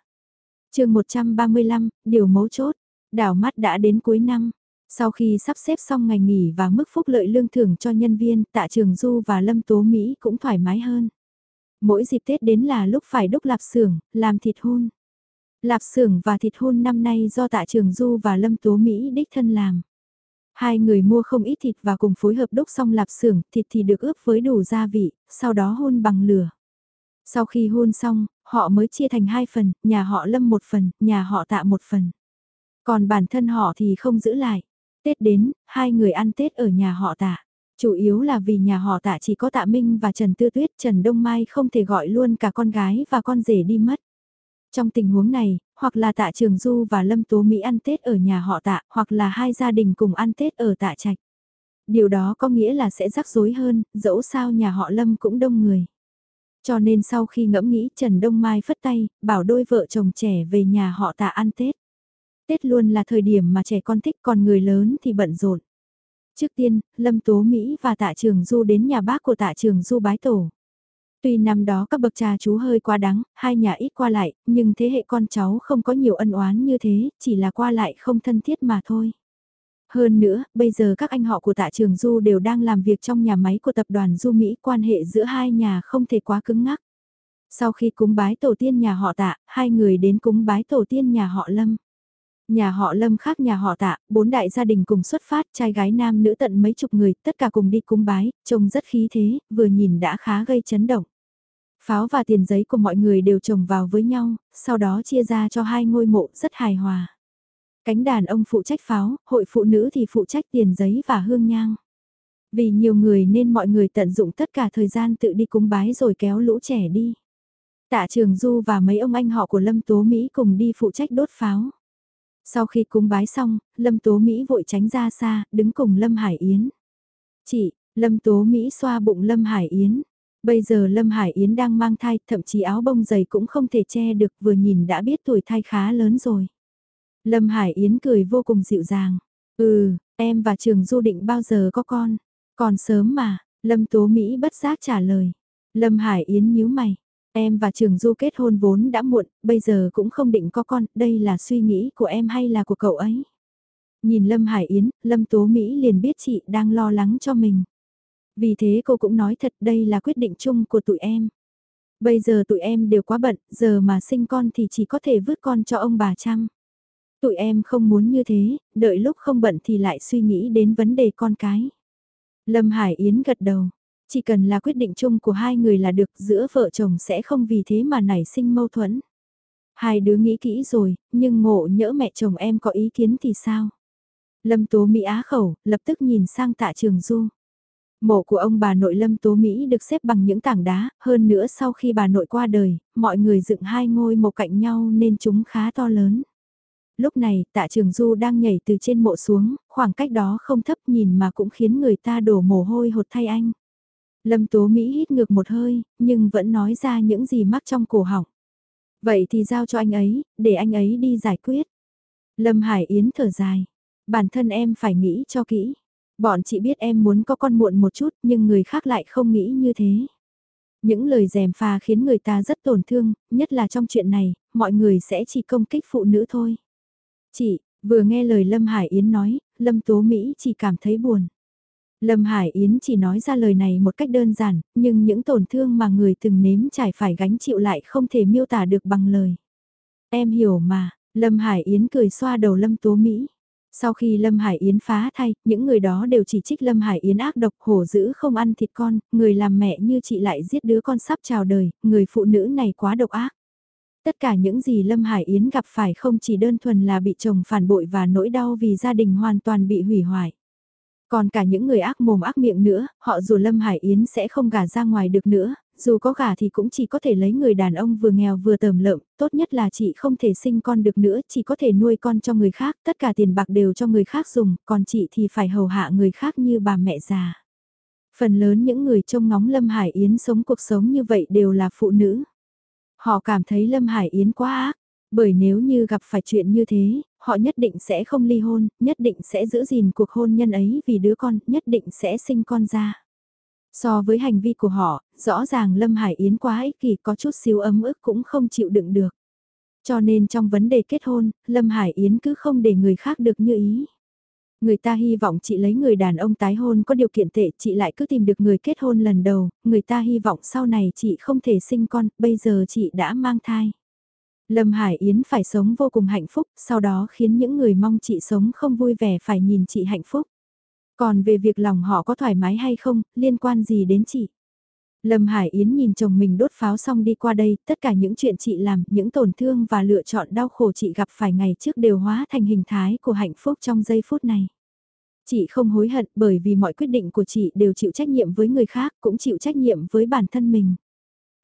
[SPEAKER 1] chương 135, điều mấu chốt. Đảo mắt đã đến cuối năm. Sau khi sắp xếp xong ngày nghỉ và mức phúc lợi lương thưởng cho nhân viên, tạ trường Du và Lâm Tố Mỹ cũng thoải mái hơn. Mỗi dịp Tết đến là lúc phải đúc lạp xưởng, làm thịt hun. Lạp xưởng và thịt hun năm nay do tạ trường Du và Lâm Tố Mỹ đích thân làm. Hai người mua không ít thịt và cùng phối hợp đúc xong lạp xưởng, thịt thì được ướp với đủ gia vị, sau đó hun bằng lửa. Sau khi hun xong, họ mới chia thành hai phần, nhà họ Lâm một phần, nhà họ Tạ một phần. Còn bản thân họ thì không giữ lại. Tết đến, hai người ăn Tết ở nhà họ Tạ. Chủ yếu là vì nhà họ Tạ chỉ có Tạ Minh và Trần Tư Tuyết, Trần Đông Mai không thể gọi luôn cả con gái và con rể đi mất. Trong tình huống này, hoặc là tạ Trường Du và Lâm Tố Mỹ ăn Tết ở nhà họ tạ, hoặc là hai gia đình cùng ăn Tết ở tạ trạch. Điều đó có nghĩa là sẽ rắc rối hơn, dẫu sao nhà họ Lâm cũng đông người. Cho nên sau khi ngẫm nghĩ Trần Đông Mai phất tay, bảo đôi vợ chồng trẻ về nhà họ tạ ăn Tết. Tết luôn là thời điểm mà trẻ con thích còn người lớn thì bận rộn. Trước tiên, Lâm Tố Mỹ và Tạ Trường Du đến nhà bác của Tạ Trường Du bái tổ. Tuy năm đó các bậc cha chú hơi quá đáng hai nhà ít qua lại, nhưng thế hệ con cháu không có nhiều ân oán như thế, chỉ là qua lại không thân thiết mà thôi. Hơn nữa, bây giờ các anh họ của tạ trường Du đều đang làm việc trong nhà máy của tập đoàn Du Mỹ, quan hệ giữa hai nhà không thể quá cứng ngắc. Sau khi cúng bái tổ tiên nhà họ tạ, hai người đến cúng bái tổ tiên nhà họ Lâm. Nhà họ Lâm khác nhà họ tạ, bốn đại gia đình cùng xuất phát, trai gái nam nữ tận mấy chục người, tất cả cùng đi cúng bái, trông rất khí thế, vừa nhìn đã khá gây chấn động. Pháo và tiền giấy của mọi người đều trồng vào với nhau, sau đó chia ra cho hai ngôi mộ rất hài hòa. Cánh đàn ông phụ trách pháo, hội phụ nữ thì phụ trách tiền giấy và hương nhang. Vì nhiều người nên mọi người tận dụng tất cả thời gian tự đi cúng bái rồi kéo lũ trẻ đi. Tạ Trường Du và mấy ông anh họ của Lâm Tố Mỹ cùng đi phụ trách đốt pháo. Sau khi cúng bái xong, Lâm Tố Mỹ vội tránh ra xa, đứng cùng Lâm Hải Yến. Chị, Lâm Tố Mỹ xoa bụng Lâm Hải Yến. Bây giờ Lâm Hải Yến đang mang thai, thậm chí áo bông dày cũng không thể che được, vừa nhìn đã biết tuổi thai khá lớn rồi. Lâm Hải Yến cười vô cùng dịu dàng. Ừ, em và Trường Du định bao giờ có con? Còn sớm mà, Lâm Tố Mỹ bất giác trả lời. Lâm Hải Yến nhíu mày. Em và Trường Du kết hôn vốn đã muộn, bây giờ cũng không định có con, đây là suy nghĩ của em hay là của cậu ấy? Nhìn Lâm Hải Yến, Lâm Tố Mỹ liền biết chị đang lo lắng cho mình. Vì thế cô cũng nói thật đây là quyết định chung của tụi em. Bây giờ tụi em đều quá bận, giờ mà sinh con thì chỉ có thể vứt con cho ông bà chăm. Tụi em không muốn như thế, đợi lúc không bận thì lại suy nghĩ đến vấn đề con cái. Lâm Hải Yến gật đầu, chỉ cần là quyết định chung của hai người là được giữa vợ chồng sẽ không vì thế mà nảy sinh mâu thuẫn. Hai đứa nghĩ kỹ rồi, nhưng ngộ nhỡ mẹ chồng em có ý kiến thì sao? Lâm Tố Mỹ á khẩu, lập tức nhìn sang tạ trường du. Mộ của ông bà nội Lâm Tố Mỹ được xếp bằng những tảng đá, hơn nữa sau khi bà nội qua đời, mọi người dựng hai ngôi mộ cạnh nhau nên chúng khá to lớn. Lúc này, tạ trường du đang nhảy từ trên mộ xuống, khoảng cách đó không thấp nhìn mà cũng khiến người ta đổ mồ hôi hột thay anh. Lâm Tố Mỹ hít ngược một hơi, nhưng vẫn nói ra những gì mắc trong cổ họng. Vậy thì giao cho anh ấy, để anh ấy đi giải quyết. Lâm Hải Yến thở dài. Bản thân em phải nghĩ cho kỹ. Bọn chị biết em muốn có con muộn một chút nhưng người khác lại không nghĩ như thế. Những lời dèm pha khiến người ta rất tổn thương, nhất là trong chuyện này, mọi người sẽ chỉ công kích phụ nữ thôi. Chị, vừa nghe lời Lâm Hải Yến nói, Lâm Tố Mỹ chỉ cảm thấy buồn. Lâm Hải Yến chỉ nói ra lời này một cách đơn giản, nhưng những tổn thương mà người từng nếm trải phải gánh chịu lại không thể miêu tả được bằng lời. Em hiểu mà, Lâm Hải Yến cười xoa đầu Lâm Tố Mỹ. Sau khi Lâm Hải Yến phá thay, những người đó đều chỉ trích Lâm Hải Yến ác độc hổ dữ không ăn thịt con, người làm mẹ như chị lại giết đứa con sắp chào đời, người phụ nữ này quá độc ác. Tất cả những gì Lâm Hải Yến gặp phải không chỉ đơn thuần là bị chồng phản bội và nỗi đau vì gia đình hoàn toàn bị hủy hoại. Còn cả những người ác mồm ác miệng nữa, họ dù Lâm Hải Yến sẽ không gả ra ngoài được nữa, dù có gả thì cũng chỉ có thể lấy người đàn ông vừa nghèo vừa tầm lợm, tốt nhất là chị không thể sinh con được nữa, chỉ có thể nuôi con cho người khác, tất cả tiền bạc đều cho người khác dùng, còn chị thì phải hầu hạ người khác như bà mẹ già. Phần lớn những người trông ngóng Lâm Hải Yến sống cuộc sống như vậy đều là phụ nữ. Họ cảm thấy Lâm Hải Yến quá ác, bởi nếu như gặp phải chuyện như thế, họ nhất định sẽ không ly hôn, nhất định sẽ giữ gìn cuộc hôn nhân ấy vì đứa con, nhất định sẽ sinh con ra. So với hành vi của họ, rõ ràng Lâm Hải Yến quá ích kỷ có chút xíu ấm ức cũng không chịu đựng được. Cho nên trong vấn đề kết hôn, Lâm Hải Yến cứ không để người khác được như ý. Người ta hy vọng chị lấy người đàn ông tái hôn có điều kiện tệ chị lại cứ tìm được người kết hôn lần đầu, người ta hy vọng sau này chị không thể sinh con, bây giờ chị đã mang thai. Lâm Hải Yến phải sống vô cùng hạnh phúc, sau đó khiến những người mong chị sống không vui vẻ phải nhìn chị hạnh phúc. Còn về việc lòng họ có thoải mái hay không, liên quan gì đến chị? Lâm Hải Yến nhìn chồng mình đốt pháo xong đi qua đây, tất cả những chuyện chị làm, những tổn thương và lựa chọn đau khổ chị gặp phải ngày trước đều hóa thành hình thái của hạnh phúc trong giây phút này. Chị không hối hận bởi vì mọi quyết định của chị đều chịu trách nhiệm với người khác, cũng chịu trách nhiệm với bản thân mình.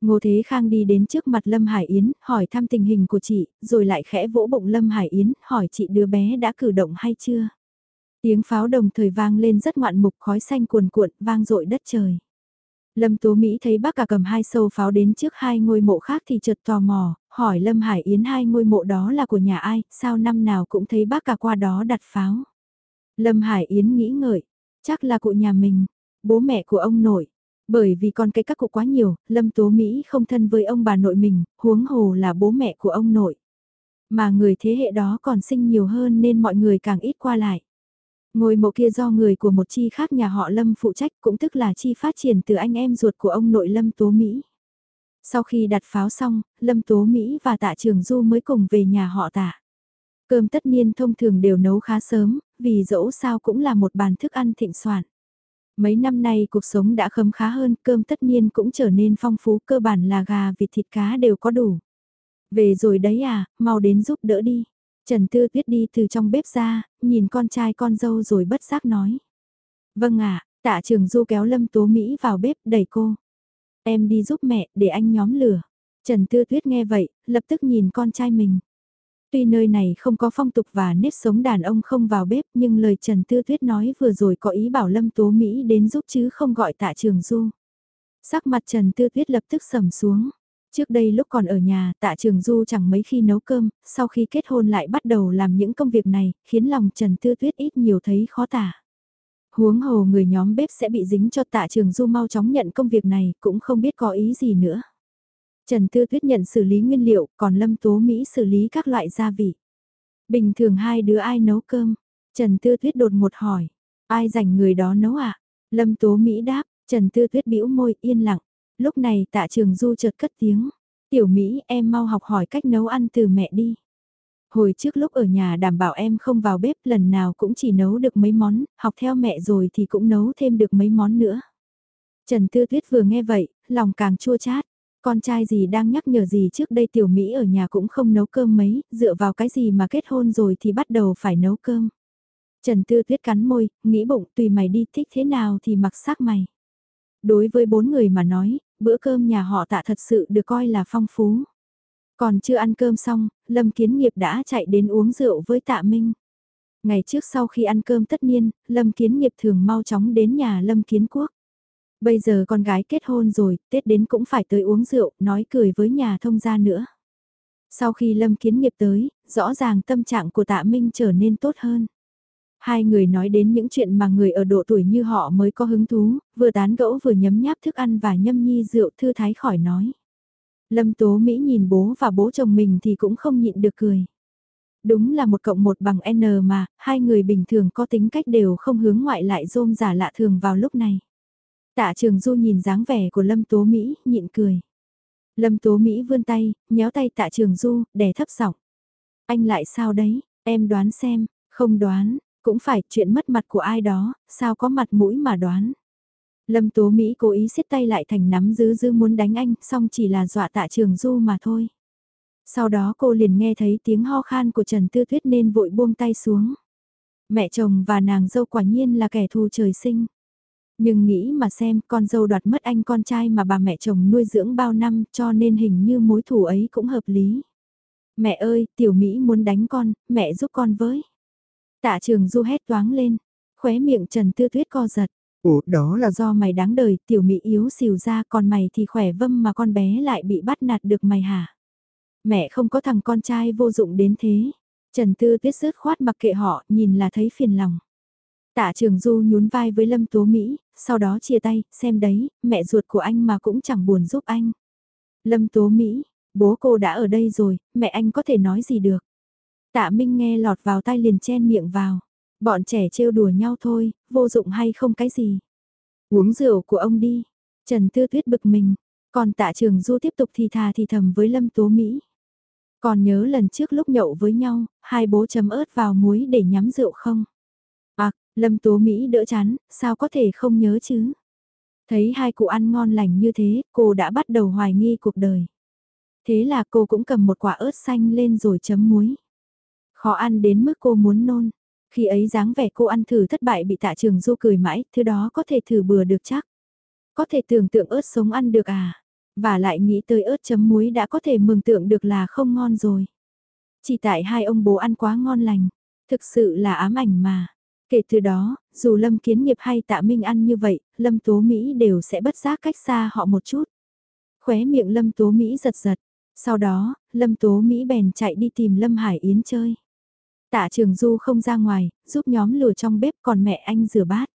[SPEAKER 1] Ngô Thế Khang đi đến trước mặt Lâm Hải Yến, hỏi thăm tình hình của chị, rồi lại khẽ vỗ bụng Lâm Hải Yến, hỏi chị đứa bé đã cử động hay chưa. Tiếng pháo đồng thời vang lên rất ngoạn mục khói xanh cuồn cuộn, vang dội đất trời. Lâm Tố Mỹ thấy bác cả cầm hai sâu pháo đến trước hai ngôi mộ khác thì chợt tò mò, hỏi Lâm Hải Yến hai ngôi mộ đó là của nhà ai, sao năm nào cũng thấy bác cả qua đó đặt pháo. Lâm Hải Yến nghĩ ngợi, chắc là của nhà mình, bố mẹ của ông nội. Bởi vì con cái các cụ quá nhiều, Lâm Tố Mỹ không thân với ông bà nội mình, huống hồ là bố mẹ của ông nội. Mà người thế hệ đó còn sinh nhiều hơn nên mọi người càng ít qua lại. Ngôi mộ kia do người của một chi khác nhà họ Lâm phụ trách cũng tức là chi phát triển từ anh em ruột của ông nội Lâm Tố Mỹ. Sau khi đặt pháo xong, Lâm Tố Mỹ và tạ trường Du mới cùng về nhà họ tạ. Cơm tất niên thông thường đều nấu khá sớm, vì dẫu sao cũng là một bàn thức ăn thịnh soạn. Mấy năm nay cuộc sống đã khấm khá hơn, cơm tất nhiên cũng trở nên phong phú, cơ bản là gà vịt thịt cá đều có đủ. Về rồi đấy à, mau đến giúp đỡ đi. Trần Tư Tuyết đi từ trong bếp ra, nhìn con trai con dâu rồi bất giác nói. Vâng ạ, tạ trường du kéo Lâm Tố Mỹ vào bếp đẩy cô. Em đi giúp mẹ để anh nhóm lửa. Trần Tư Tuyết nghe vậy, lập tức nhìn con trai mình. Tuy nơi này không có phong tục và nếp sống đàn ông không vào bếp nhưng lời Trần Tư Tuyết nói vừa rồi có ý bảo Lâm Tố Mỹ đến giúp chứ không gọi tạ trường du. Sắc mặt Trần Tư Tuyết lập tức sầm xuống. Trước đây lúc còn ở nhà, tạ trường du chẳng mấy khi nấu cơm, sau khi kết hôn lại bắt đầu làm những công việc này, khiến lòng Trần Tư Tuyết ít nhiều thấy khó tả. Huống hồ người nhóm bếp sẽ bị dính cho tạ trường du mau chóng nhận công việc này, cũng không biết có ý gì nữa. Trần Tư Tuyết nhận xử lý nguyên liệu, còn Lâm Tố Mỹ xử lý các loại gia vị. Bình thường hai đứa ai nấu cơm? Trần Tư Tuyết đột ngột hỏi. Ai dành người đó nấu? À? Lâm Tố Mỹ đáp, Trần Tư Tuyết bĩu môi yên lặng. Lúc này tạ trường du chợt cất tiếng. Tiểu Mỹ em mau học hỏi cách nấu ăn từ mẹ đi. Hồi trước lúc ở nhà đảm bảo em không vào bếp lần nào cũng chỉ nấu được mấy món, học theo mẹ rồi thì cũng nấu thêm được mấy món nữa. Trần Tư Tuyết vừa nghe vậy, lòng càng chua chát. Con trai gì đang nhắc nhở gì trước đây tiểu Mỹ ở nhà cũng không nấu cơm mấy, dựa vào cái gì mà kết hôn rồi thì bắt đầu phải nấu cơm. Trần Tư Tuyết cắn môi, nghĩ bụng tùy mày đi thích thế nào thì mặc xác mày. Đối với bốn người mà nói, bữa cơm nhà họ tạ thật sự được coi là phong phú. Còn chưa ăn cơm xong, Lâm Kiến Nghiệp đã chạy đến uống rượu với tạ Minh. Ngày trước sau khi ăn cơm tất nhiên, Lâm Kiến Nghiệp thường mau chóng đến nhà Lâm Kiến Quốc. Bây giờ con gái kết hôn rồi, Tết đến cũng phải tới uống rượu, nói cười với nhà thông gia nữa. Sau khi Lâm Kiến Nghiệp tới, rõ ràng tâm trạng của Tạ Minh trở nên tốt hơn. Hai người nói đến những chuyện mà người ở độ tuổi như họ mới có hứng thú, vừa tán gẫu vừa nhấm nháp thức ăn và nhâm nhi rượu thư thái khỏi nói. Lâm Tố Mỹ nhìn bố và bố chồng mình thì cũng không nhịn được cười. Đúng là một cộng một bằng N mà, hai người bình thường có tính cách đều không hướng ngoại lại rôm giả lạ thường vào lúc này. Tạ Trường Du nhìn dáng vẻ của Lâm Tố Mỹ, nhịn cười. Lâm Tố Mỹ vươn tay, nhéo tay Tạ Trường Du, đè thấp giọng. Anh lại sao đấy, em đoán xem, không đoán, cũng phải chuyện mất mặt của ai đó, sao có mặt mũi mà đoán. Lâm Tố Mỹ cố ý siết tay lại thành nắm giữ giữ muốn đánh anh, xong chỉ là dọa Tạ Trường Du mà thôi. Sau đó cô liền nghe thấy tiếng ho khan của Trần Tư Tuyết nên vội buông tay xuống. Mẹ chồng và nàng dâu quả nhiên là kẻ thù trời sinh. Nhưng nghĩ mà xem con dâu đoạt mất anh con trai mà bà mẹ chồng nuôi dưỡng bao năm cho nên hình như mối thù ấy cũng hợp lý. Mẹ ơi, tiểu Mỹ muốn đánh con, mẹ giúp con với. Tạ trường du hét toáng lên, khóe miệng Trần Tư Tuyết co giật.
[SPEAKER 2] Ủa đó là
[SPEAKER 1] do mày đáng đời, tiểu Mỹ yếu xìu ra còn mày thì khỏe vâm mà con bé lại bị bắt nạt được mày hả? Mẹ không có thằng con trai vô dụng đến thế. Trần Tư Tuyết rớt khoát mặc kệ họ, nhìn là thấy phiền lòng. Tạ Trường Du nhún vai với Lâm Tố Mỹ, sau đó chia tay, xem đấy, mẹ ruột của anh mà cũng chẳng buồn giúp anh. Lâm Tố Mỹ, bố cô đã ở đây rồi, mẹ anh có thể nói gì được. Tạ Minh nghe lọt vào tay liền chen miệng vào. Bọn trẻ trêu đùa nhau thôi, vô dụng hay không cái gì. Uống rượu của ông đi. Trần Tư Tuyết bực mình. Còn tạ trường du tiếp tục thì thà thì thầm với Lâm Tố Mỹ. Còn nhớ lần trước lúc nhậu với nhau, hai bố chấm ớt vào muối để nhắm rượu không? Lâm Tố Mỹ đỡ chán, sao có thể không nhớ chứ? Thấy hai cụ ăn ngon lành như thế, cô đã bắt đầu hoài nghi cuộc đời. Thế là cô cũng cầm một quả ớt xanh lên rồi chấm muối. Khó ăn đến mức cô muốn nôn. Khi ấy dáng vẻ cô ăn thử thất bại bị tạ trường du cười mãi, thứ đó có thể thử bừa được chắc. Có thể tưởng tượng ớt sống ăn được à? Và lại nghĩ tới ớt chấm muối đã có thể mường tượng được là không ngon rồi. Chỉ tại hai ông bố ăn quá ngon lành. Thực sự là ám ảnh mà. Kể từ đó, dù Lâm Kiến Nghiệp hay Tạ Minh ăn như vậy, Lâm Tố Mỹ đều sẽ bất giác cách xa họ một chút. Khóe miệng Lâm Tố Mỹ giật giật. Sau đó, Lâm Tố Mỹ bèn chạy đi tìm Lâm Hải Yến chơi. Tạ Trường Du không ra ngoài, giúp nhóm lùa trong bếp còn mẹ anh rửa bát.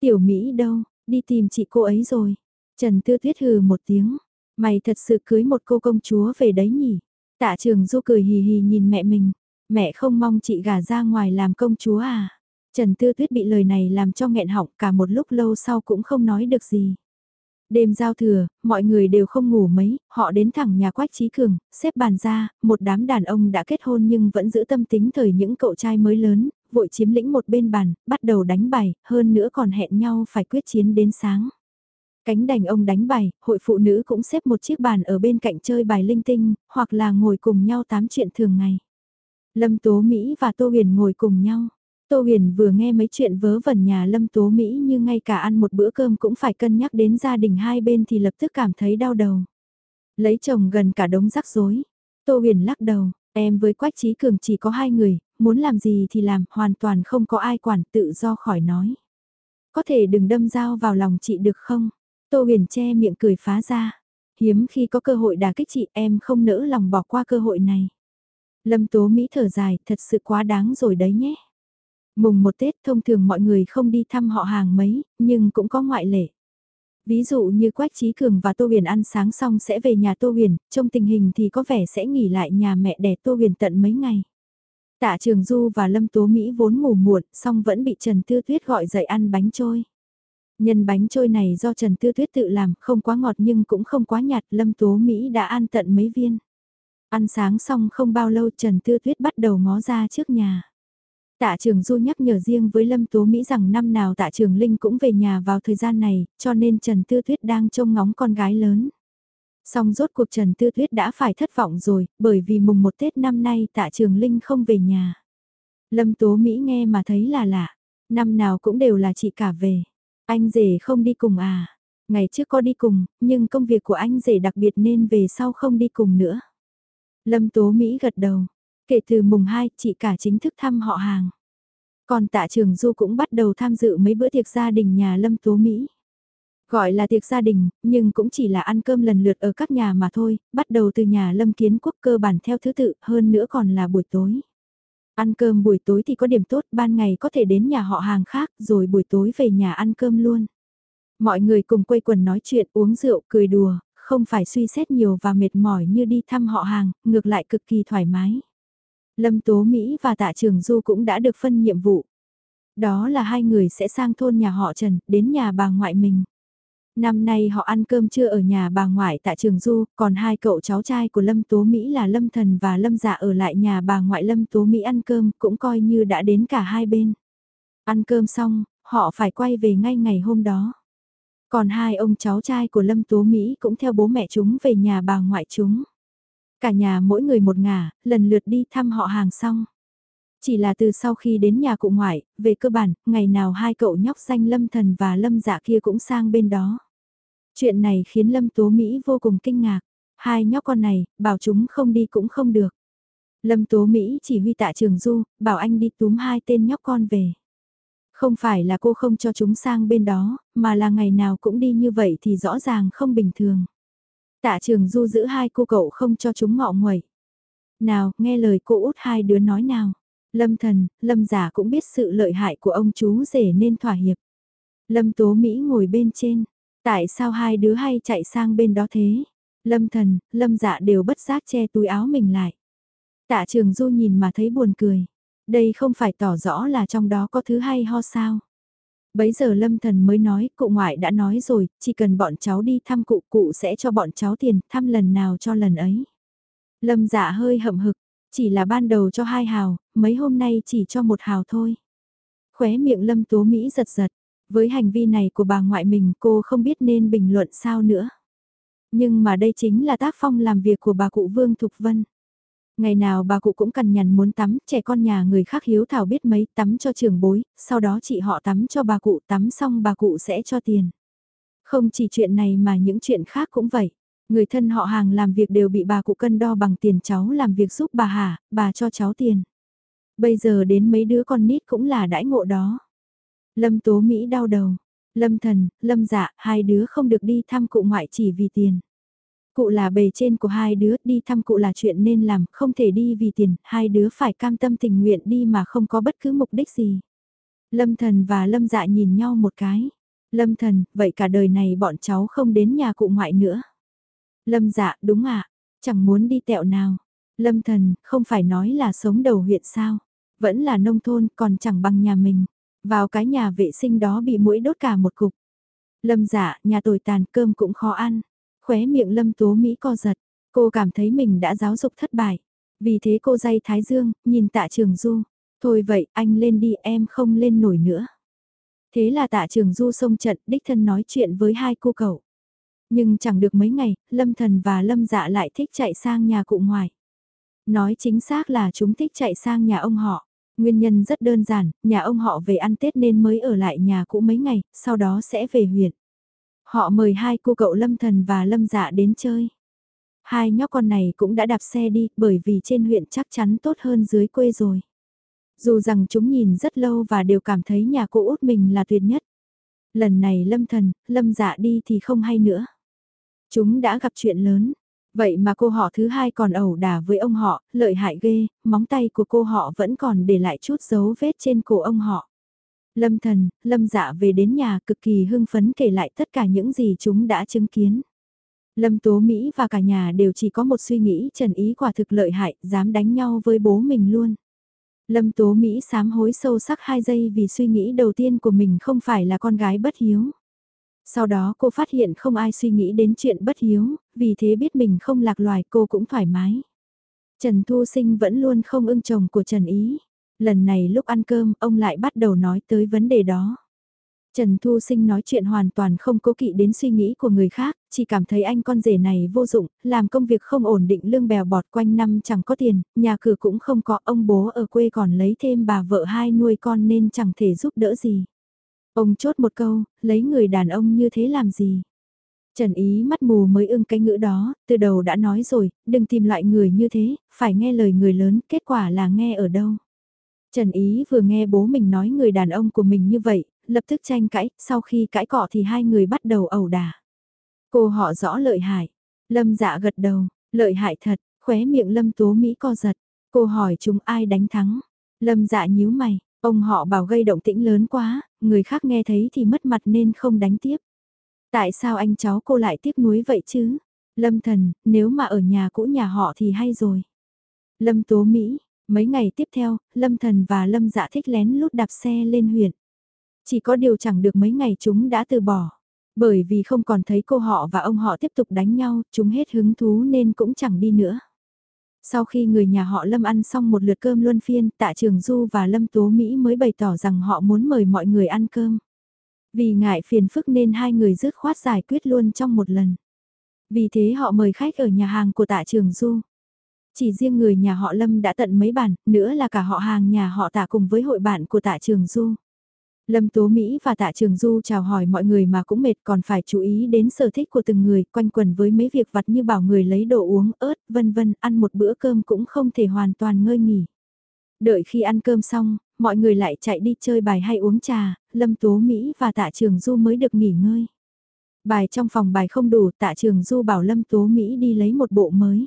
[SPEAKER 1] Tiểu Mỹ đâu, đi tìm chị cô ấy rồi. Trần Tư Tuyết hừ một tiếng, mày thật sự cưới một cô công chúa về đấy nhỉ? Tạ Trường Du cười hì hì nhìn mẹ mình, mẹ không mong chị gả ra ngoài làm công chúa à? Trần Tư Tuyết bị lời này làm cho nghẹn họng cả một lúc lâu sau cũng không nói được gì. Đêm giao thừa, mọi người đều không ngủ mấy, họ đến thẳng nhà Quách Trí Cường, xếp bàn ra, một đám đàn ông đã kết hôn nhưng vẫn giữ tâm tính thời những cậu trai mới lớn, vội chiếm lĩnh một bên bàn, bắt đầu đánh bài, hơn nữa còn hẹn nhau phải quyết chiến đến sáng. Cánh đành ông đánh bài, hội phụ nữ cũng xếp một chiếc bàn ở bên cạnh chơi bài linh tinh, hoặc là ngồi cùng nhau tám chuyện thường ngày. Lâm Tố Mỹ và Tô Huyền ngồi cùng nhau. Tô Huyền vừa nghe mấy chuyện vớ vẩn nhà Lâm Tố Mỹ như ngay cả ăn một bữa cơm cũng phải cân nhắc đến gia đình hai bên thì lập tức cảm thấy đau đầu. Lấy chồng gần cả đống rắc rối. Tô Huyền lắc đầu, em với Quách Trí Cường chỉ có hai người, muốn làm gì thì làm, hoàn toàn không có ai quản tự do khỏi nói. Có thể đừng đâm dao vào lòng chị được không? Tô Huyền che miệng cười phá ra. Hiếm khi có cơ hội đả kích chị em không nỡ lòng bỏ qua cơ hội này. Lâm Tố Mỹ thở dài, thật sự quá đáng rồi đấy nhé. Mùng một Tết thông thường mọi người không đi thăm họ hàng mấy, nhưng cũng có ngoại lệ. Ví dụ như Quách Trí Cường và Tô Huyền ăn sáng xong sẽ về nhà Tô Huyền, trong tình hình thì có vẻ sẽ nghỉ lại nhà mẹ đẻ Tô Huyền tận mấy ngày. Tạ Trường Du và Lâm Tố Mỹ vốn ngủ muộn, xong vẫn bị Trần Tư Tuyết gọi dậy ăn bánh trôi. Nhân bánh trôi này do Trần Tư Tuyết tự làm, không quá ngọt nhưng cũng không quá nhạt, Lâm Tố Mỹ đã ăn tận mấy viên. Ăn sáng xong không bao lâu Trần Tư Tuyết bắt đầu ngó ra trước nhà. Tạ Trường Du nhắc nhở riêng với Lâm Tố Mỹ rằng năm nào Tạ Trường Linh cũng về nhà vào thời gian này, cho nên Trần Tư Tuyết đang trông ngóng con gái lớn. Song rốt cuộc Trần Tư Tuyết đã phải thất vọng rồi, bởi vì mùng một Tết năm nay tạ trường Linh không về nhà. Lâm Tố Mỹ nghe mà thấy là lạ, năm nào cũng đều là chị cả về. Anh rể không đi cùng à? Ngày trước có đi cùng, nhưng công việc của anh rể đặc biệt nên về sau không đi cùng nữa. Lâm Tố Mỹ gật đầu. Kể từ mùng 2, chị cả chính thức thăm họ hàng. Còn tạ trường Du cũng bắt đầu tham dự mấy bữa tiệc gia đình nhà Lâm Tố Mỹ. Gọi là tiệc gia đình, nhưng cũng chỉ là ăn cơm lần lượt ở các nhà mà thôi, bắt đầu từ nhà Lâm Kiến Quốc cơ bản theo thứ tự, hơn nữa còn là buổi tối. Ăn cơm buổi tối thì có điểm tốt, ban ngày có thể đến nhà họ hàng khác, rồi buổi tối về nhà ăn cơm luôn. Mọi người cùng quây quần nói chuyện, uống rượu, cười đùa, không phải suy xét nhiều và mệt mỏi như đi thăm họ hàng, ngược lại cực kỳ thoải mái. Lâm Tố Mỹ và Tạ Trường Du cũng đã được phân nhiệm vụ. Đó là hai người sẽ sang thôn nhà họ Trần, đến nhà bà ngoại mình. Năm nay họ ăn cơm trưa ở nhà bà ngoại tại Trường Du, còn hai cậu cháu trai của Lâm Tố Mỹ là Lâm Thần và Lâm Dạ ở lại nhà bà ngoại Lâm Tố Mỹ ăn cơm cũng coi như đã đến cả hai bên. Ăn cơm xong, họ phải quay về ngay ngày hôm đó. Còn hai ông cháu trai của Lâm Tố Mỹ cũng theo bố mẹ chúng về nhà bà ngoại chúng. Cả nhà mỗi người một ngả, lần lượt đi thăm họ hàng xong. Chỉ là từ sau khi đến nhà cụ ngoại, về cơ bản, ngày nào hai cậu nhóc danh Lâm Thần và Lâm Dạ kia cũng sang bên đó. Chuyện này khiến Lâm Tố Mỹ vô cùng kinh ngạc. Hai nhóc con này, bảo chúng không đi cũng không được. Lâm Tố Mỹ chỉ huy tạ trường du, bảo anh đi túm hai tên nhóc con về. Không phải là cô không cho chúng sang bên đó, mà là ngày nào cũng đi như vậy thì rõ ràng không bình thường. Tạ trường du giữ hai cô cậu không cho chúng ngọ nguậy. Nào, nghe lời cô út hai đứa nói nào. Lâm thần, lâm giả cũng biết sự lợi hại của ông chú rể nên thỏa hiệp. Lâm tố Mỹ ngồi bên trên. Tại sao hai đứa hay chạy sang bên đó thế? Lâm thần, lâm dạ đều bất giác che túi áo mình lại. Tạ trường du nhìn mà thấy buồn cười. Đây không phải tỏ rõ là trong đó có thứ hay ho sao. Bấy giờ lâm thần mới nói, cụ ngoại đã nói rồi, chỉ cần bọn cháu đi thăm cụ, cụ sẽ cho bọn cháu tiền, thăm lần nào cho lần ấy. Lâm dạ hơi hậm hực, chỉ là ban đầu cho hai hào, mấy hôm nay chỉ cho một hào thôi. Khóe miệng lâm tố Mỹ giật giật, với hành vi này của bà ngoại mình cô không biết nên bình luận sao nữa. Nhưng mà đây chính là tác phong làm việc của bà cụ Vương Thục Vân. Ngày nào bà cụ cũng cằn nhằn muốn tắm, trẻ con nhà người khác hiếu thảo biết mấy tắm cho trường bối, sau đó chị họ tắm cho bà cụ tắm xong bà cụ sẽ cho tiền. Không chỉ chuyện này mà những chuyện khác cũng vậy. Người thân họ hàng làm việc đều bị bà cụ cân đo bằng tiền cháu làm việc giúp bà hả, bà cho cháu tiền. Bây giờ đến mấy đứa con nít cũng là đãi ngộ đó. Lâm Tố Mỹ đau đầu. Lâm Thần, Lâm Dạ, hai đứa không được đi thăm cụ ngoại chỉ vì tiền. Cụ là bề trên của hai đứa, đi thăm cụ là chuyện nên làm, không thể đi vì tiền, hai đứa phải cam tâm tình nguyện đi mà không có bất cứ mục đích gì. Lâm Thần và Lâm Dạ nhìn nhau một cái. Lâm Thần, vậy cả đời này bọn cháu không đến nhà cụ ngoại nữa. Lâm Dạ, đúng ạ, chẳng muốn đi tẹo nào. Lâm Thần, không phải nói là sống đầu huyện sao. Vẫn là nông thôn, còn chẳng bằng nhà mình. Vào cái nhà vệ sinh đó bị mũi đốt cả một cục. Lâm Dạ, nhà tồi tàn cơm cũng khó ăn. Khóe miệng Lâm Tố Mỹ co giật, cô cảm thấy mình đã giáo dục thất bại. Vì thế cô dây Thái Dương, nhìn tạ trường Du. Thôi vậy, anh lên đi em không lên nổi nữa. Thế là tạ trường Du xông trận đích thân nói chuyện với hai cô cậu. Nhưng chẳng được mấy ngày, Lâm Thần và Lâm Dạ lại thích chạy sang nhà cụ ngoài. Nói chính xác là chúng thích chạy sang nhà ông họ. Nguyên nhân rất đơn giản, nhà ông họ về ăn Tết nên mới ở lại nhà cũ mấy ngày, sau đó sẽ về huyện. Họ mời hai cô cậu Lâm Thần và Lâm Dạ đến chơi. Hai nhóc con này cũng đã đạp xe đi bởi vì trên huyện chắc chắn tốt hơn dưới quê rồi. Dù rằng chúng nhìn rất lâu và đều cảm thấy nhà cô út mình là tuyệt nhất. Lần này Lâm Thần, Lâm Dạ đi thì không hay nữa. Chúng đã gặp chuyện lớn. Vậy mà cô họ thứ hai còn ẩu đả với ông họ, lợi hại ghê, móng tay của cô họ vẫn còn để lại chút dấu vết trên cổ ông họ. Lâm thần, lâm dạ về đến nhà cực kỳ hưng phấn kể lại tất cả những gì chúng đã chứng kiến. Lâm Tố Mỹ và cả nhà đều chỉ có một suy nghĩ Trần Ý quả thực lợi hại, dám đánh nhau với bố mình luôn. Lâm Tố Mỹ sám hối sâu sắc hai giây vì suy nghĩ đầu tiên của mình không phải là con gái bất hiếu. Sau đó cô phát hiện không ai suy nghĩ đến chuyện bất hiếu, vì thế biết mình không lạc loài cô cũng thoải mái. Trần Thu Sinh vẫn luôn không ưng chồng của Trần Ý. Lần này lúc ăn cơm, ông lại bắt đầu nói tới vấn đề đó. Trần Thu Sinh nói chuyện hoàn toàn không cố kỵ đến suy nghĩ của người khác, chỉ cảm thấy anh con rể này vô dụng, làm công việc không ổn định lương bèo bọt quanh năm chẳng có tiền, nhà cửa cũng không có, ông bố ở quê còn lấy thêm bà vợ hai nuôi con nên chẳng thể giúp đỡ gì. Ông chốt một câu, lấy người đàn ông như thế làm gì? Trần Ý mắt mù mới ưng cái ngữ đó, từ đầu đã nói rồi, đừng tìm loại người như thế, phải nghe lời người lớn, kết quả là nghe ở đâu. Trần Ý vừa nghe bố mình nói người đàn ông của mình như vậy, lập tức tranh cãi, sau khi cãi cọ thì hai người bắt đầu ẩu đả. Cô họ rõ lợi hại, Lâm dạ gật đầu, lợi hại thật, khóe miệng Lâm Tố Mỹ co giật, cô hỏi chúng ai đánh thắng. Lâm dạ nhíu mày, ông họ bảo gây động tĩnh lớn quá, người khác nghe thấy thì mất mặt nên không đánh tiếp. Tại sao anh cháu cô lại tiếc nuối vậy chứ? Lâm thần, nếu mà ở nhà cũ nhà họ thì hay rồi. Lâm Tố Mỹ, mấy ngày tiếp theo, Lâm thần và Lâm dạ thích lén lút đạp xe lên huyện. Chỉ có điều chẳng được mấy ngày chúng đã từ bỏ. Bởi vì không còn thấy cô họ và ông họ tiếp tục đánh nhau, chúng hết hứng thú nên cũng chẳng đi nữa. Sau khi người nhà họ Lâm ăn xong một lượt cơm luân phiên, tạ trường Du và Lâm Tố Mỹ mới bày tỏ rằng họ muốn mời mọi người ăn cơm. Vì ngại phiền phức nên hai người dứt khoát giải quyết luôn trong một lần. Vì thế họ mời khách ở nhà hàng của tạ trường Du. Chỉ riêng người nhà họ Lâm đã tận mấy bản, nữa là cả họ hàng nhà họ tạ cùng với hội bạn của tạ trường Du. Lâm Tố Mỹ và Tạ Trường Du chào hỏi mọi người mà cũng mệt còn phải chú ý đến sở thích của từng người, quanh quần với mấy việc vặt như bảo người lấy đồ uống, ớt, vân vân, ăn một bữa cơm cũng không thể hoàn toàn ngơi nghỉ. Đợi khi ăn cơm xong, mọi người lại chạy đi chơi bài hay uống trà, Lâm Tố Mỹ và Tạ Trường Du mới được nghỉ ngơi. Bài trong phòng bài không đủ, Tạ Trường Du bảo Lâm Tố Mỹ đi lấy một bộ mới.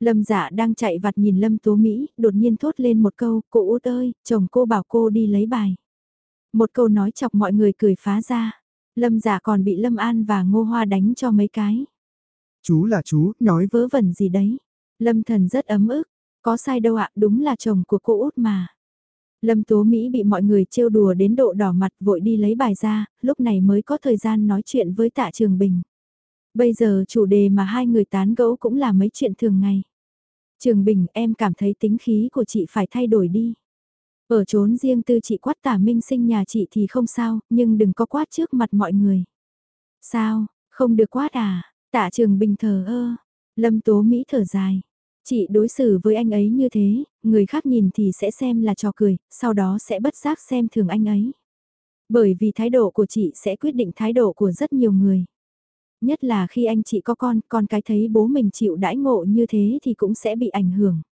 [SPEAKER 1] Lâm dạ đang chạy vặt nhìn Lâm Tố Mỹ, đột nhiên thốt lên một câu, cô út ơi, chồng cô bảo cô đi lấy bài. Một câu nói chọc mọi người cười phá ra. Lâm giả còn bị Lâm An và Ngô Hoa đánh cho mấy cái.
[SPEAKER 2] Chú là chú,
[SPEAKER 1] nói vớ vẩn gì đấy. Lâm thần rất ấm ức. Có sai đâu ạ, đúng là chồng của cô út mà. Lâm Tố Mỹ bị mọi người trêu đùa đến độ đỏ mặt vội đi lấy bài ra, lúc này mới có thời gian nói chuyện với tạ Trường Bình. Bây giờ chủ đề mà hai người tán gẫu cũng là mấy chuyện thường ngày. Trường Bình em cảm thấy tính khí của chị phải thay đổi đi. Ở trốn riêng tư chị quát tả minh sinh nhà chị thì không sao, nhưng đừng có quát trước mặt mọi người. Sao, không được quát à? Tạ trường bình thờ ơ. Lâm tố Mỹ thở dài. Chị đối xử với anh ấy như thế, người khác nhìn thì sẽ xem là trò cười, sau đó sẽ bất giác xem thường anh ấy. Bởi vì thái độ của chị sẽ quyết định thái độ của rất nhiều người. Nhất là khi anh chị có con, con cái thấy bố mình chịu đãi ngộ như thế thì cũng sẽ bị ảnh hưởng.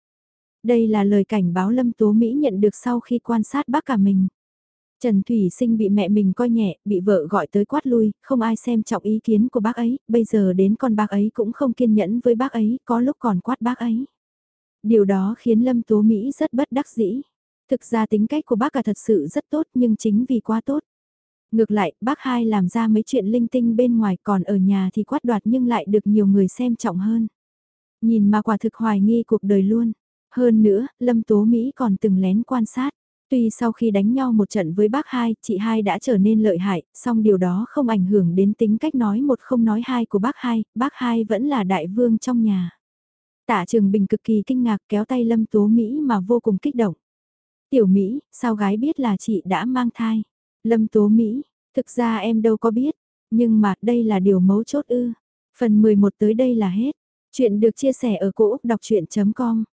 [SPEAKER 1] Đây là lời cảnh báo Lâm Tố Mỹ nhận được sau khi quan sát bác cả mình. Trần Thủy Sinh bị mẹ mình coi nhẹ, bị vợ gọi tới quát lui, không ai xem trọng ý kiến của bác ấy, bây giờ đến con bác ấy cũng không kiên nhẫn với bác ấy, có lúc còn quát bác ấy. Điều đó khiến Lâm Tố Mỹ rất bất đắc dĩ. Thực ra tính cách của bác cả thật sự rất tốt nhưng chính vì quá tốt. Ngược lại, bác hai làm ra mấy chuyện linh tinh bên ngoài còn ở nhà thì quát đoạt nhưng lại được nhiều người xem trọng hơn. Nhìn mà quả thực hoài nghi cuộc đời luôn. Hơn nữa, Lâm Tố Mỹ còn từng lén quan sát. Tuy sau khi đánh nhau một trận với bác hai, chị hai đã trở nên lợi hại, song điều đó không ảnh hưởng đến tính cách nói một không nói hai của bác hai, bác hai vẫn là đại vương trong nhà. Tạ Trường Bình cực kỳ kinh ngạc kéo tay Lâm Tố Mỹ mà vô cùng kích động. Tiểu Mỹ, sao gái biết là chị đã mang thai? Lâm Tố Mỹ, thực ra em đâu có biết, nhưng mà đây là điều mấu chốt ư. Phần 11 tới đây là hết. Chuyện được chia sẻ ở cỗ đọc chuyện.com